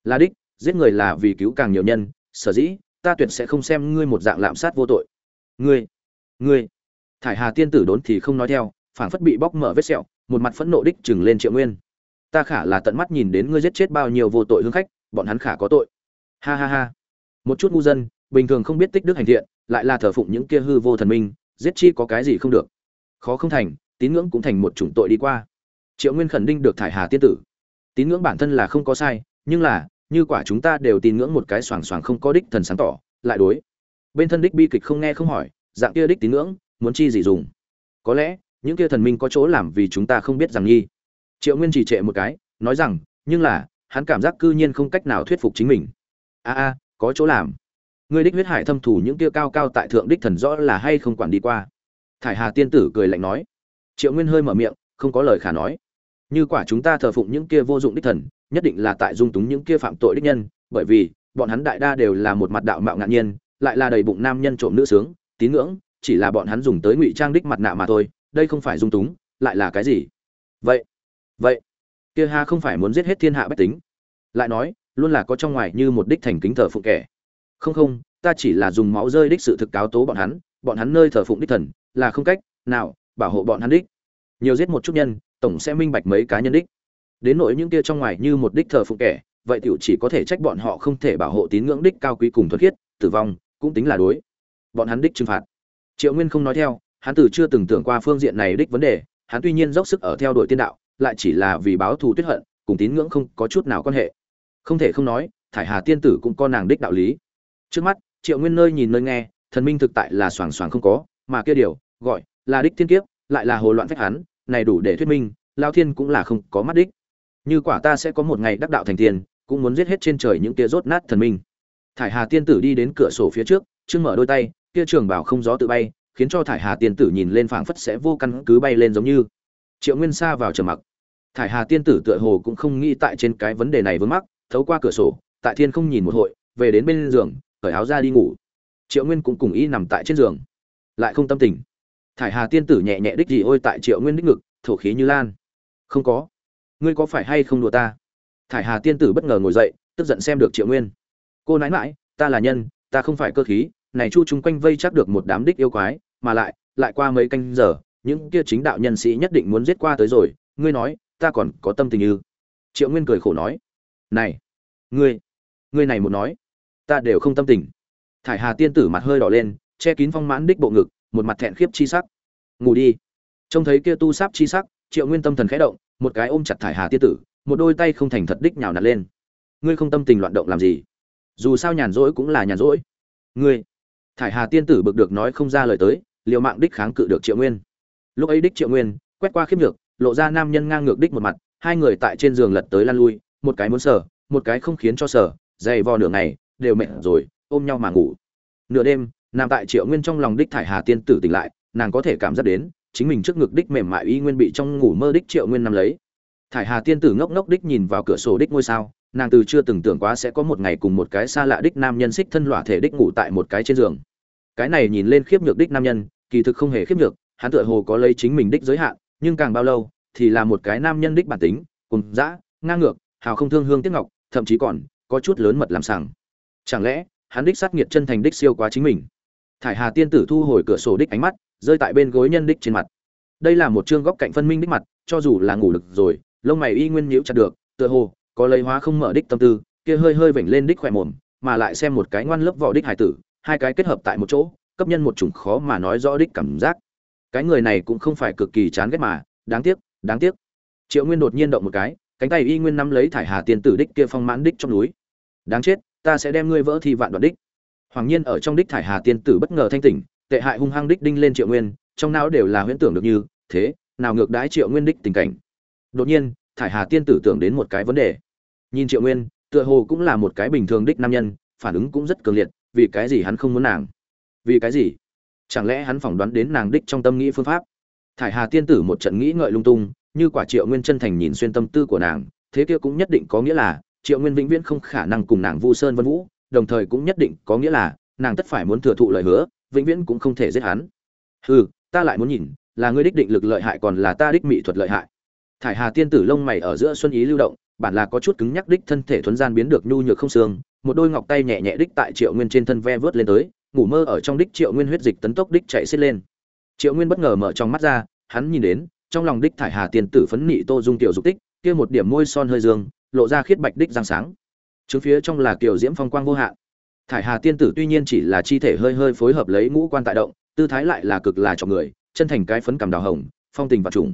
Là đích, giết người là vì cứu càng nhiều nhân, sở dĩ, ta tuyệt sẽ không xem ngươi một dạng lạm sát vô tội. Ngươi ngươi. Thải hà tiên tử đốn thì không nói theo, phảng phất bị bóc mở vết sẹo, một mặt phẫn nộ đích chừng lên triệu nguyên. Ta khả là tận mắt nhìn đến ngươi giết chết bao nhiêu vô tội hương khách bọn hắn khả có tội. Ha ha ha. Một chút ngu dân, bình thường không biết tích đức hành thiện, lại là thờ phụng những kia hư vô thần minh, giết chi có cái gì không được. Khó không thành, tín ngưỡng cũng thành một chủng tội đi qua. Triệu nguyên khẩn định được thải hà tiên tử. Tín ngưỡng bản thân là không có sai, nhưng là, như quả chúng ta đều tín ngưỡng một cái xoàng xoàng không có đích thần sáng tỏ, lại đối. Bên thân đích bi kịch không nghe không hỏi, dạng kia đích tín ngưỡng, muốn chi gì dùng? Có lẽ, những kia thần minh có chỗ làm vì chúng ta không biết rằng nghi. Triệu nguyên chỉ trệ một cái, nói rằng, nhưng là hắn cảm giác cư nhiên không cách nào thuyết phục chính mình. A a, có chỗ làm. Người đích huyết hải thâm thủ những kia cao cao tại thượng đích thần rõ là hay không quản đi qua. Thải hà tiên tử cười lạnh nói. Triệu nguyên hơi mở miệng, không có lời khả nói. Như quả chúng ta thờ phụng những kia vô dụng đích thần, nhất định là tại dung túng những kia phạm tội đích nhân, bởi vì, bọn hắn đại đa đều là một mặt đạo mạo ngạn nhiên, lại là đầy bụng nam nhân trộm nữ sướng, tín ngưỡng, chỉ là bọn hắn dùng tới ngụy trang đích mặt nạ mà thôi, đây không phải dung túng, lại là cái gì? Vậy vậy kia ha không phải muốn giết hết thiên hạ bách tính. Lại nói, luôn là có trong ngoài như một đích thành kính thờ phụng kẻ. Không không, ta chỉ là dùng máu rơi đích sự thực cáo tố bọn hắn bọn hắn nơi thờ phụng đích thần, là không cách nào bảo hộ bọn hắn đích. Nhiều giết một chút nhân, tổng sẽ minh bạch mấy cá nhân đích. Đến nỗi những kia trong ngoài như một đích thờ phụng kẻ, vậy tiểu chỉ có thể trách bọn họ không thể bảo hộ tín ngưỡng đích cao quý cùng thuật khiết, tử vong, cũng tính là đối. Bọn hắn đích trừng phạt. Triệu nguyên không nói theo, hắn từ chưa từng tưởng qua phương diện này đích vấn đề, hắn tuy nhiên dốc sức ở theo đuổi tiên đạo lại chỉ là vì báo thù tuyết hận, cùng tín ngưỡng không có chút nào quan hệ. Không thể không nói, thải hà tiên tử cũng có nàng đích đạo lý. Trước mắt, triệu nguyên nơi nhìn nơi nghe, thần minh thực tại là soàng soàng không có, mà kia điều, gọi là đích thiên kiếp, lại là hồ loạn phách hắn, này đủ để thuyết minh, lao thiên cũng là không có mắt đích. Như quả ta sẽ có một ngày đắc đạo thành tiên cũng muốn giết hết trên trời những kia rốt nát thần minh. Thải hà tiên tử đi đến cửa sổ phía trước chưng mở đôi tay, kia trường bảo không gió tự bay, khiến cho thải hà tiên tử nhìn lên phảng phất sẽ vô căn cứ bay lên giống như triệu nguyên xa vào trầm mặc. Thải hà tiên tử tựa hồ cũng không nghĩ tại trên cái vấn đề này vướng mắc, thấu qua cửa sổ, tại thiên không nhìn một hội, về đến bên giường, cởi áo ra đi ngủ. Triệu nguyên cũng cùng ý nằm tại trên giường. Lại không tâm tình. Thải hà tiên tử nhẹ nhẹ đích gì ôi tại triệu nguyên đích ngực, thổ khí như lan. Không có. Ngươi có phải hay không đùa ta? Thải hà tiên tử bất ngờ ngồi dậy, tức giận xem được triệu nguyên. Cô nãi mãi ta là nhân, ta không phải cơ khí, này chu chung quanh vây chắc được một đám đích yêu quái, mà lại lại qua mấy canh giờ những kia chính đạo nhân sĩ nhất định muốn giết qua tới rồi, ngươi nói, ta còn có tâm tình ư? Triệu nguyên cười khổ nói, này, ngươi ngươi này một nói, ta đều không tâm tình. Thải hà tiên tử mặt hơi đỏ lên, che kín phong mãn đích bộ ngực, một mặt thẹn khiếp chi sắc. Ngủ đi. Trông thấy kia tu sáp chi sắc, triệu nguyên tâm thần khẽ động, một cái ôm chặt thải hà tiên tử, một đôi tay không thành thật đích nhào nặn lên. Ngươi không tâm tình loạn động làm gì? Dù sao nhàn rỗi cũng là nhàn rỗi. Ngươi. Thải hà tiên tử bực được nói không ra lời tới, liều mạng đích kháng cự được triệu nguyên lúc ấy đích triệu nguyên quét qua khiếp nhược, lộ ra nam nhân ngang ngược đích một mặt, hai người tại trên giường lật tới lan lui, một cái muốn sở một cái không khiến cho sở dày vò nửa ngày, đều mệt rồi, ôm nhau mà ngủ. Nửa đêm, nằm tại triệu nguyên trong lòng đích thải hà tiên tử tỉnh lại, nàng có thể cảm giác đến, chính mình trước ngực đích mềm mại y nguyên bị trong ngủ mơ đích triệu nguyên nằm lấy. Thải hà tiên tử ngốc ngốc đích nhìn vào cửa sổ đích ngôi sao, nàng từ chưa từng tưởng quá sẽ có một ngày cùng một cái xa lạ đích nam nhân xích thân lỏa thể đích ngủ tại một cái trên giường. Cái này nhìn lên khiếp nhược đích nam nhân, kỳ thực không hề khiếp nhược hắn tựa hồ có lấy chính mình đích giới hạn, nhưng càng bao lâu, thì là một cái nam nhân đích bản tính, cùng dã, ngang ngược, hào không thương hương tiếc ngọc, thậm chí còn có chút lớn mật làm sàng chẳng lẽ, hắn đích sát nghiệt chân thành đích siêu quá chính mình? Thải hà tiên tử thu hồi cửa sổ đích ánh mắt, rơi tại bên gối nhân đích trên mặt. Đây là một chương góc cạnh phân minh đích mặt, cho dù là ngủ lực rồi, lông mày y nguyên nhíu chặt được, tựa hồ có lấy hóa không mở đích tâm tư, kia hơi hơi vểnh lên đích khỏe mồm, mà lại xem một cái ngoan lớp vỏ đích hải tử, hai cái kết hợp tại một chỗ, cấp nhân một chủng khó mà nói rõ đích cảm giác cái người này cũng không phải cực kỳ chán ghét mà, đáng tiếc đáng tiếc. Triệu nguyên đột nhiên động một cái, cánh tay y nguyên nắm lấy thải hà tiên tử đích kia phong mãn đích trong núi. Đáng chết, ta sẽ đem ngươi vỡ thi vạn đoạn đích. Hoàng nhiên ở trong đích thải hà tiên tử bất ngờ thanh tỉnh, tệ hại hung hăng đích đinh lên triệu nguyên, trong não đều là huyễn tưởng được như, thế, nào ngược đãi triệu nguyên đích tình cảnh. Đột nhiên, thải hà tiên tử tưởng đến một cái vấn đề. Nhìn triệu nguyên, tựa hồ cũng là một cái bình thường đích nam nhân, phản ứng cũng rất cường liệt, vì cái gì hắn không muốn nàng? Vì cái gì? Chẳng lẽ hắn phỏng đoán đến nàng đích trong tâm nghĩ phương pháp? Thải hà tiên tử một trận nghĩ ngợi lung tung, như quả triệu nguyên chân thành nhìn xuyên tâm tư của nàng, thế kia cũng nhất định có nghĩa là triệu nguyên vĩnh viễn không khả năng cùng nàng vu sơn vân vũ, đồng thời cũng nhất định có nghĩa là nàng tất phải muốn thừa thụ lời hứa, vĩnh viễn cũng không thể giết hắn. Ừ ta lại muốn nhìn, là ngươi đích định lực lợi hại còn là ta đích mỹ thuật lợi hại. Thải hà tiên tử lông mày ở giữa xuân ý lưu động, bản là có chút cứng nhắc đích thân thể thuấn gian biến được nhu nhược không xương, một đôi ngọc tay nhẹ nhẹ đích tại triệu nguyên trên thân ve vớt lên tới ngủ mơ ở trong đích triệu nguyên huyết dịch tấn tốc đích chạy xiết lên. Triệu nguyên bất ngờ mở trong mắt ra, hắn nhìn đến, trong lòng đích thải hà tiên tử phấn nị tô dung tiểu dục tích, kia một điểm môi son hơi dương, lộ ra khiết bạch đích giang sáng. Trứng phía trong là kiểu diễm phong quang vô hạn. Thải hà tiên tử tuy nhiên chỉ là chi thể hơi hơi phối hợp lấy ngũ quan tại động, tư thái lại là cực là cho người, chân thành cái phấn cảm đào hồng, phong tình và trùng.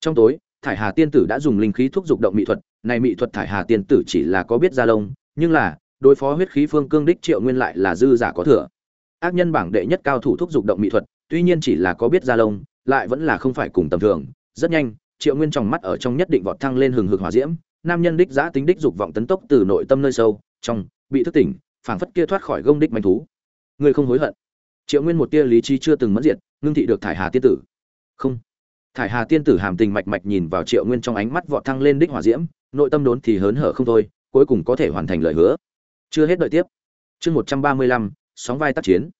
Trong tối, thải hà tiên tử đã dùng linh khí thúc dục động mỹ thuật, này mỹ thuật thải hà tiên tử chỉ là có biết gia lông, nhưng là, đối phó huyết khí phương cương đích triệu nguyên lại là dư giả có thừa ác nhân bảng đệ nhất cao thủ thúc dục động mỹ thuật, tuy nhiên chỉ là có biết ra lông, lại vẫn là không phải cùng tầm thường. Rất nhanh, triệu nguyên trong mắt ở trong nhất định vọt thăng lên hừng hực hỏa diễm, nam nhân đích giá tính đích dục vọng tấn tốc từ nội tâm nơi sâu, trong, bị thức tỉnh, phảng phất kia thoát khỏi gông đích manh thú. Người không hối hận. Triệu nguyên một tia lý trí chưa từng mất diệt, ngưng thị được thải hà tiên tử. Không. Thải hà tiên tử hàm tình mạch mạch nhìn vào triệu nguyên trong ánh mắt vọt thăng lên đích hỏa diễm, nội tâm đốn thì hớn hở không thôi, cuối cùng có thể hoàn thành lời hứa. Chưa hết đợi tiếp. Chương một trăm ba mươi lăm sóng vai tác chiến.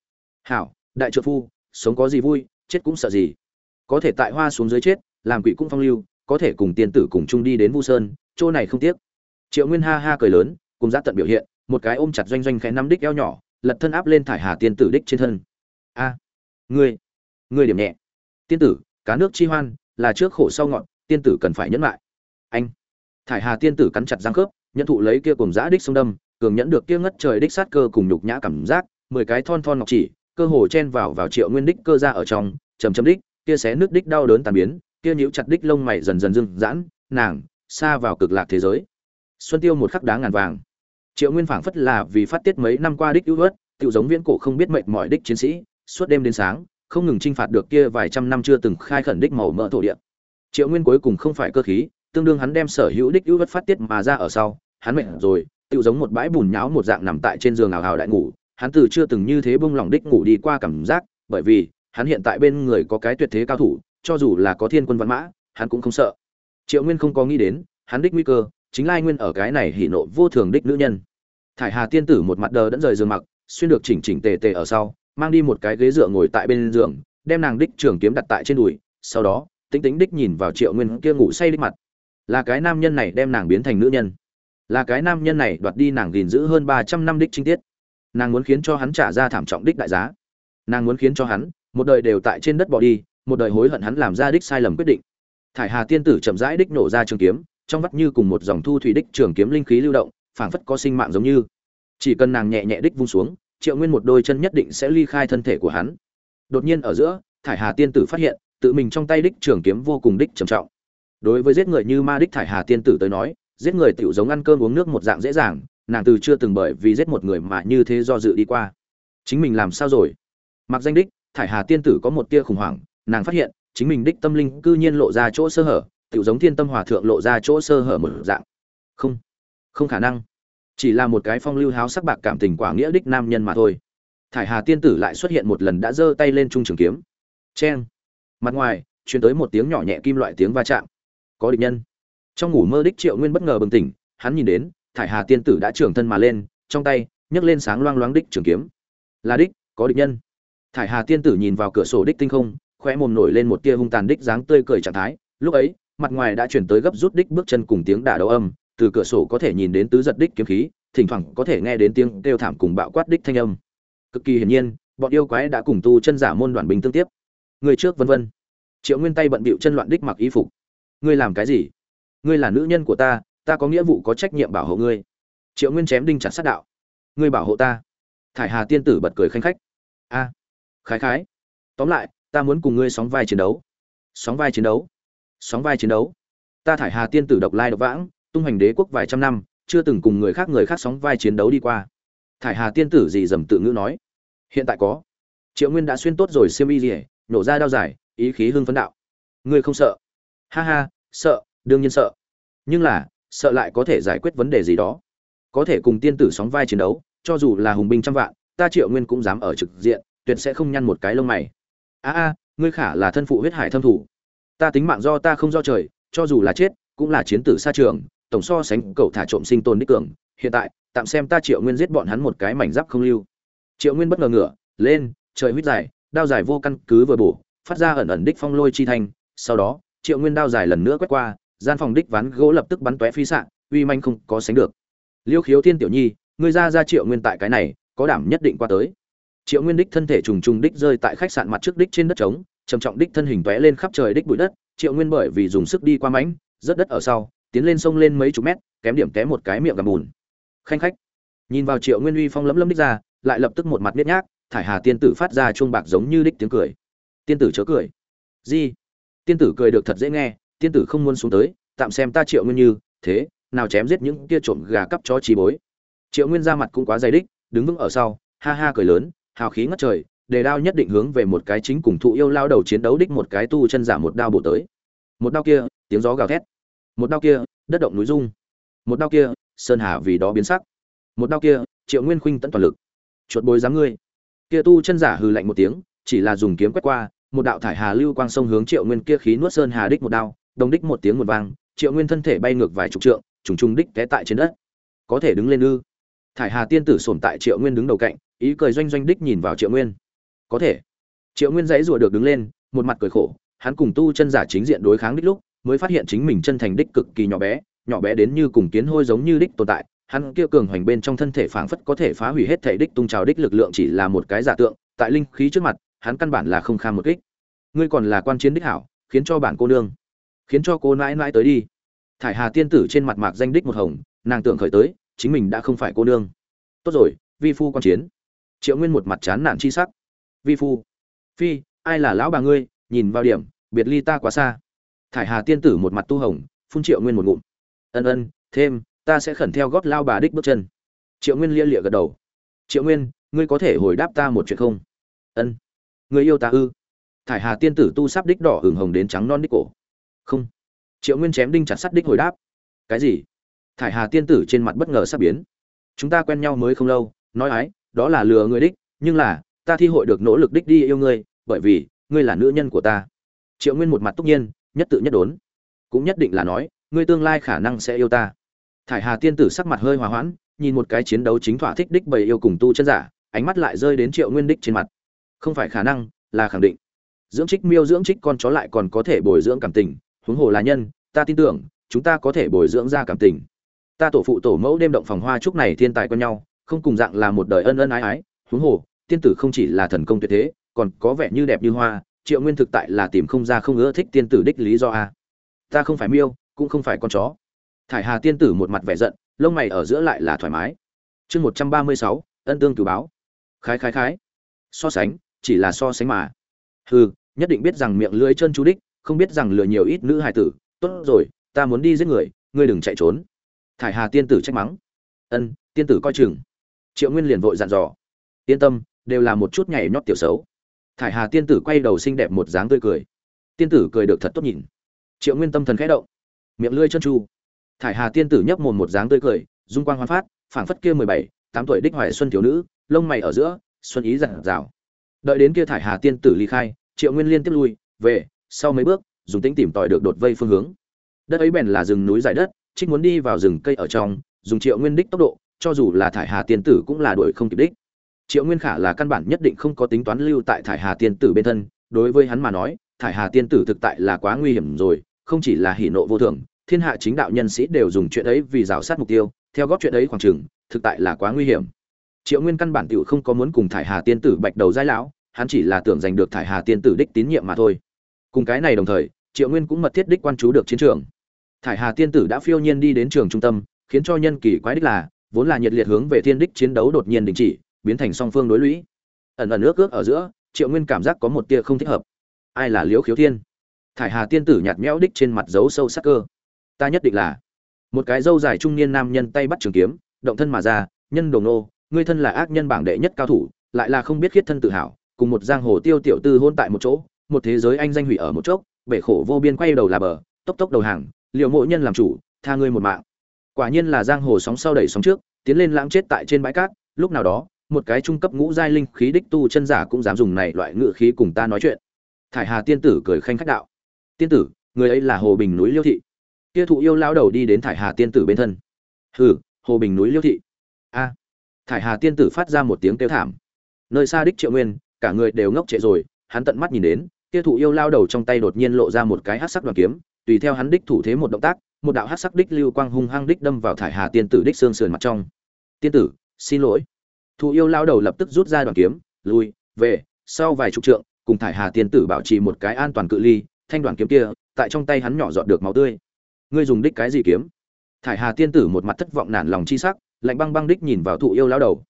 Hảo, đại trợ phu, sống có gì vui, chết cũng sợ gì. Có thể tại hoa xuống dưới chết, làm quỷ cũng phong lưu, có thể cùng tiên tử cùng chung đi đến vu sơn, chỗ này không tiếc. Triệu nguyên ha ha cười lớn, cùng giá tận biểu hiện, một cái ôm chặt doanh doanh khẽ năm đích eo nhỏ, lật thân áp lên thải hà tiên tử đích trên thân. A, ngươi ngươi điểm nhẹ. Tiên tử, cá nước chi hoan, là trước khổ sau ngọn, tiên tử cần phải nhẫn lại. Anh, thải hà tiên tử cắn chặt răng khớp, nhận thụ lấy kia cùng giã đích sông đâm, cường nhẫn được kia ngất trời đích sát cơ cùng nhục nhã cảm giác mười cái thon thon ngọc chỉ, cơ hồ chen vào vào triệu nguyên đích cơ ra ở trong, chầm chầm đích, kia xé nước đích đau đớn tàn biến, kia nhíu chặt đích lông mày dần dần dưng giãn, nàng, xa vào cực lạc thế giới. Xuân tiêu một khắc đá ngàn vàng. Triệu nguyên phảng phất là vì phát tiết mấy năm qua đích ưu ớt tự giống viễn cổ không biết mệnh mọi đích chiến sĩ, suốt đêm đến sáng, không ngừng chinh phạt được kia vài trăm năm chưa từng khai khẩn đích màu mỡ thổ địa. Triệu nguyên cuối cùng không phải cơ khí, tương đương hắn đem sở hữu đích ưu ớt phát tiết mà ra ở sau, hắn mệt rồi tự giống một bãi bùn nháo một dạng nằm tại trên giường ảo hào đại ngủ hắn từ chưa từng như thế bông lòng đích ngủ đi qua cảm giác, bởi vì hắn hiện tại bên người có cái tuyệt thế cao thủ, cho dù là có thiên quân văn mã, hắn cũng không sợ. Triệu nguyên không có nghĩ đến, hắn đích nguy cơ chính lai nguyên ở cái này hỉ nộ vô thường đích nữ nhân. Thải hà tiên tử một mặt đờ đẫn rời giường mặc, xuyên được chỉnh chỉnh tề tề ở sau, mang đi một cái ghế dựa ngồi tại bên giường, đem nàng đích trường kiếm đặt tại trên đùi, sau đó tính tính đích nhìn vào triệu nguyên kia ngủ say đích mặt. Là cái nam nhân này đem nàng biến thành nữ nhân. Là cái nam nhân này đoạt đi nàng gìn giữ hơn ba trăm năm đích chính tiết nàng muốn khiến cho hắn trả ra thảm trọng đích đại giá. Nàng muốn khiến cho hắn, một đời đều tại trên đất bỏ đi, một đời hối hận hắn làm ra đích sai lầm quyết định. Thải hà tiên tử chậm rãi đích nổ ra trường kiếm, trong vắt như cùng một dòng thu thủy đích trường kiếm linh khí lưu động, phảng phất có sinh mạng giống như. Chỉ cần nàng nhẹ nhẹ đích vung xuống, triệu nguyên một đôi chân nhất định sẽ ly khai thân thể của hắn. Đột nhiên ở giữa, thải hà tiên tử phát hiện, tự mình trong tay đích trường kiếm vô cùng đích trầm trọng. Đối với giết người như ma đích thải hà tiên tử tới nói, giết người tiểu giống ăn cơm uống nước một dạng dễ dàng nàng từ chưa từng bởi vì giết một người mà như thế do dự đi qua. Chính mình làm sao rồi? Mặc danh đích, thải hà tiên tử có một tia khủng hoảng, nàng phát hiện, chính mình đích tâm linh cư nhiên lộ ra chỗ sơ hở, tiểu giống thiên tâm hòa thượng lộ ra chỗ sơ hở một dạng. Không không khả năng. Chỉ là một cái phong lưu háo sắc bạc cảm tình quả nghĩa đích nam nhân mà thôi. Thải hà tiên tử lại xuất hiện một lần đã giơ tay lên trung trường kiếm. Cheng. Mặt ngoài, truyền tới một tiếng nhỏ nhẹ kim loại tiếng va chạm. Có địch nhân. Trong ngủ mơ đích triệu nguyên bất ngờ bừng tỉnh, hắn nhìn đến thải hà tiên tử đã trưởng thân mà lên, trong tay, nhấc lên sáng loang loáng đích trường kiếm. Là đích, có địch nhân. Thải hà tiên tử nhìn vào cửa sổ đích tinh không khoe mồm nổi lên một tia hung tàn đích dáng tươi cười trạng thái. Lúc ấy, mặt ngoài đã chuyển tới gấp rút đích bước chân cùng tiếng đả đấu âm, từ cửa sổ có thể nhìn đến tứ giật đích kiếm khí, thỉnh thoảng có thể nghe đến tiếng kêu thảm cùng bạo quát đích thanh âm. Cực kỳ hiển nhiên, bọn yêu quái đã cùng tu chân giả môn đoàn bình tương tiếp. Người trước vân vân. Triệu nguyên tay bận bịu chân loạn đích mặc y phục. Ngươi làm cái gì? Ngươi là nữ nhân của ta ta có nghĩa vụ có trách nhiệm bảo hộ ngươi. Triệu nguyên chém đinh chặt sát đạo. Ngươi bảo hộ ta. Thải hà tiên tử bật cười khanh khách. A, khái khái. Tóm lại, ta muốn cùng ngươi sóng vai chiến đấu. Sóng vai chiến đấu. Sóng vai chiến đấu. Ta thải hà tiên tử độc lai độc vãng, tung hoành đế quốc vài trăm năm, chưa từng cùng người khác người khác sóng vai chiến đấu đi qua. Thải hà tiên tử gì dầm tự ngữ nói. Hiện tại có. Triệu nguyên đã xuyên tốt rồi siêu y rỉa nổ ra đao dài, ý khí hưng phấn đạo. Ngươi không sợ. Ha ha, sợ, đương nhiên sợ. Nhưng là sợ lại có thể giải quyết vấn đề gì đó. Có thể cùng tiên tử sóng vai chiến đấu, cho dù là hùng binh trăm vạn, ta triệu nguyên cũng dám ở trực diện, tuyệt sẽ không nhăn một cái lông mày. A a, ngươi khả là thân phụ huyết hải thâm thủ. Ta tính mạng do ta không do trời, cho dù là chết, cũng là chiến tử xa trường, tổng so sánh cậu thả trộm sinh tồn đích cường. Hiện tại, tạm xem ta triệu nguyên giết bọn hắn một cái mảnh giáp không lưu. Triệu nguyên bất ngờ ngửa, lên, trời huyết dài, đao dài vô căn cứ vừa bổ, phát ra ẩn ẩn đích phong lôi chi thành. sau đó, triệu nguyên đao dài lần nữa quét qua gian phòng đích ván gỗ lập tức bắn tóe phi sạn uy manh không có sánh được. Liêu khiếu thiên tiểu nhi, ngươi ra ra triệu nguyên tại cái này, có đảm nhất định qua tới. Triệu nguyên đích thân thể trùng trùng đích rơi tại khách sạn mặt trước đích trên đất trống, trầm trọng đích thân hình tóe lên khắp trời đích bụi đất. Triệu nguyên bởi vì dùng sức đi qua mãnh rất đất ở sau, tiến lên sông lên mấy chục mét, kém điểm té một cái miệng gầm bùn. Khanh khách. Nhìn vào triệu nguyên uy phong lấm lấm đích ra, lại lập tức một mặt biết nhác, thải hà tiên tử phát ra chuông bạc giống như đích tiếng cười. Tiên tử chớ cười. Gì tiên tử cười được thật dễ nghe tiên tử không muốn xuống tới, tạm xem ta triệu nguyên như, thế, nào chém giết những kia trộm gà cắp cho trí bối. Triệu nguyên ra mặt cũng quá dày đích, đứng vững ở sau, ha ha cười lớn, hào khí ngất trời, đề đao nhất định hướng về một cái chính cùng thụ yêu lao đầu chiến đấu đích một cái tu chân giả một đao bổ tới. Một đao kia, tiếng gió gào thét. Một đao kia, đất động núi rung. Một đao kia, sơn hà vì đó biến sắc. Một đao kia, triệu nguyên khuynh tận toàn lực. Chuột bối dám ngươi. Kia tu chân giả hừ lạnh một tiếng, chỉ là dùng kiếm quét qua, một đạo thải hà lưu quang sông hướng triệu nguyên kia khí nuốt sơn hà đích một đao đồng đích một tiếng một vang, triệu nguyên thân thể bay ngược vài chục trượng, trùng trùng đích té tại trên đất. Có thể đứng lên ư? Thải hà tiên tử sổm tại triệu nguyên đứng đầu cạnh, ý cười doanh doanh đích nhìn vào triệu nguyên. Có thể. Triệu nguyên dãy rủa được đứng lên, một mặt cười khổ, hắn cùng tu chân giả chính diện đối kháng đích lúc, mới phát hiện chính mình chân thành đích cực kỳ nhỏ bé nhỏ bé đến như cùng kiến hôi giống như đích tồn tại. Hắn kia cường hoành bên trong thân thể phảng phất có thể phá hủy hết thể đích tung trào đích lực lượng chỉ là một cái giả tượng, tại linh khí trước mặt, hắn căn bản là không kham một kích. Ngươi còn là quan chiến đích hảo, khiến cho bản cô nương khiến cho cô nãi nãi tới đi. Thải hà tiên tử trên mặt mạc danh đích một hồng, nàng tưởng khởi tới, chính mình đã không phải cô nương. Tốt rồi, vi phu quan chiến. Triệu nguyên một mặt chán nản chi sắc. Vi phu, phi, ai là lão bà ngươi? Nhìn vào điểm, biệt ly ta quá xa. Thải hà tiên tử một mặt tu hồng, phun triệu nguyên một ngụm. Ân ân, thêm, ta sẽ khẩn theo gót lao bà đích bước chân. Triệu nguyên lia lịa gật đầu. Triệu nguyên, ngươi có thể hồi đáp ta một chuyện không? Ân. Người yêu ta ư? Thải hà tiên tử tu sắp đích đỏ hừng hồng đến trắng non đích cổ không. Triệu nguyên chém đinh chặt sắt đích hồi đáp. Cái gì? Thải hà tiên tử trên mặt bất ngờ sắp biến. Chúng ta quen nhau mới không lâu, nói ái, đó là lừa người đích, nhưng là, ta thi hội được nỗ lực đích đi yêu ngươi, bởi vì, ngươi là nữ nhân của ta. Triệu nguyên một mặt tất nhiên, nhất tự nhất đốn. Cũng nhất định là nói, ngươi tương lai khả năng sẽ yêu ta. Thải hà tiên tử sắc mặt hơi hòa hoãn, nhìn một cái chiến đấu chính thỏa thích đích bầy yêu cùng tu chân giả, ánh mắt lại rơi đến triệu nguyên đích trên mặt. Không phải khả năng, là khẳng định. Dưỡng trích miêu dưỡng trích con chó lại còn có thể bồi dưỡng cảm tình huống hồ là nhân, ta tin tưởng, chúng ta có thể bồi dưỡng ra cảm tình. Ta tổ phụ tổ mẫu đêm động phòng hoa chúc này thiên tài quen nhau, không cùng dạng là một đời ân ân ái ái, huống hồ, tiên tử không chỉ là thần công tuyệt thế, còn có vẻ như đẹp như hoa, triệu nguyên thực tại là tìm không ra không ưa thích tiên tử đích lý do a. Ta không phải miêu, cũng không phải con chó. Thải hà tiên tử một mặt vẻ giận, lông mày ở giữa lại là thoải mái. Chương một trăm ba mươi sáu, ân tương cứu báo. Khái khái khái. So sánh, chỉ là so sánh mà. Hừ, nhất định biết rằng miệng lưỡi chân chú đích không biết rằng lừa nhiều ít nữ hài tử, tốt rồi, ta muốn đi giết người, ngươi đừng chạy trốn. Thải hà tiên tử trách mắng. Ân, tiên tử coi chừng. Triệu nguyên liền vội dặn dò. Yên tâm, đều là một chút nhảy nhót tiểu xấu. Thải hà tiên tử quay đầu xinh đẹp một dáng tươi cười. Tiên tử cười được thật tốt nhìn. Triệu nguyên tâm thần khẽ động. Miệng lưỡi chân chu thải hà tiên tử nhấp mồm một dáng tươi cười, dung quang hoan phát, phảng phất kia mười bảy, tám tuổi đích hoài xuân thiếu nữ, lông mày ở giữa, xuân ý giản rào đợi đến kia thải hà tiên tử ly khai, triệu nguyên liên tiếp lui, về sau mấy bước, dùng tính tìm tòi được đột vây phương hướng. Đất ấy bèn là rừng núi dài đất, trích muốn đi vào rừng cây ở trong, dùng triệu nguyên đích tốc độ, cho dù là thải hà tiên tử cũng là đuổi không kịp đích. Triệu nguyên khả là căn bản nhất định không có tính toán lưu tại thải hà tiên tử bên thân, đối với hắn mà nói, thải hà tiên tử thực tại là quá nguy hiểm rồi, không chỉ là hỉ nộ vô thường, thiên hạ chính đạo nhân sĩ đều dùng chuyện ấy vì rào sát mục tiêu, theo góp chuyện ấy khoảng chừng, thực tại là quá nguy hiểm. Triệu nguyên căn bản t không có muốn cùng thải hà tiên tử bạch đầu giai lão, hắn chỉ là tưởng giành được thải hà tiên tử đích tín nhiệm mà thôi cùng cái này đồng thời, triệu nguyên cũng mật thiết đích quan chú được chiến trường. Thải hà tiên tử đã phiêu nhiên đi đến trường trung tâm, khiến cho nhân kỳ quái đích là, vốn là nhiệt liệt hướng về thiên đích chiến đấu đột nhiên đình chỉ, biến thành song phương đối lũy. Ẩn ẩn ước ước ở giữa, triệu nguyên cảm giác có một tia không thích hợp. Ai là liễu khiếu thiên? Thải hà tiên tử nhạt nhẽo đích trên mặt dấu sâu sắc cơ. Ta nhất định là một cái dâu dài trung niên nam nhân tay bắt trường kiếm, động thân mà ra, nhân đồng nô ngươi thân là ác nhân bảng đệ nhất cao thủ, lại là không biết khiết thân tự hào, cùng một giang hồ tiêu tiểu tư hôn tại một chỗ một thế giới anh danh hủy ở một chốc, bể khổ vô biên quay đầu là bờ, tốc tốc đầu hàng, liệu mộ nhân làm chủ, tha ngươi một mạng. Quả nhiên là giang hồ sóng sau đẩy sóng trước, tiến lên lãng chết tại trên bãi cát, lúc nào đó, một cái trung cấp ngũ giai linh khí đích tu chân giả cũng dám dùng này loại ngự khí cùng ta nói chuyện. Thải hà tiên tử cười khanh khách đạo. Tiên tử, người ấy là hồ bình núi liêu thị. Kia thụ yêu lao đầu đi đến thải hà tiên tử bên thân. Hừ, hồ bình núi liêu thị. A. Thải hà tiên tử phát ra một tiếng kêu thảm. Nơi xa đích triệu nguyên, cả người đều ngốc trệ rồi, hắn tận mắt nhìn đến kia thụ yêu lao đầu trong tay đột nhiên lộ ra một cái hắc sắc đoàn kiếm, tùy theo hắn đích thủ thế một động tác, một đạo hắc sắc đích lưu quang hung hăng đích đâm vào thải hà tiên tử đích xương sườn mặt trong. Tiên tử, xin lỗi. Thụ yêu lao đầu lập tức rút ra đoàn kiếm, lui, về, sau vài chục trượng, cùng thải hà tiên tử bảo trì một cái an toàn cự ly, thanh đoàn kiếm kia, tại trong tay hắn nhỏ giọt được máu tươi. Ngươi dùng đích cái gì kiếm? Thải hà tiên tử một mặt thất vọng nản lòng chi sắc, lạnh băng băng đích nhìn vào thụ yêu lao đầu.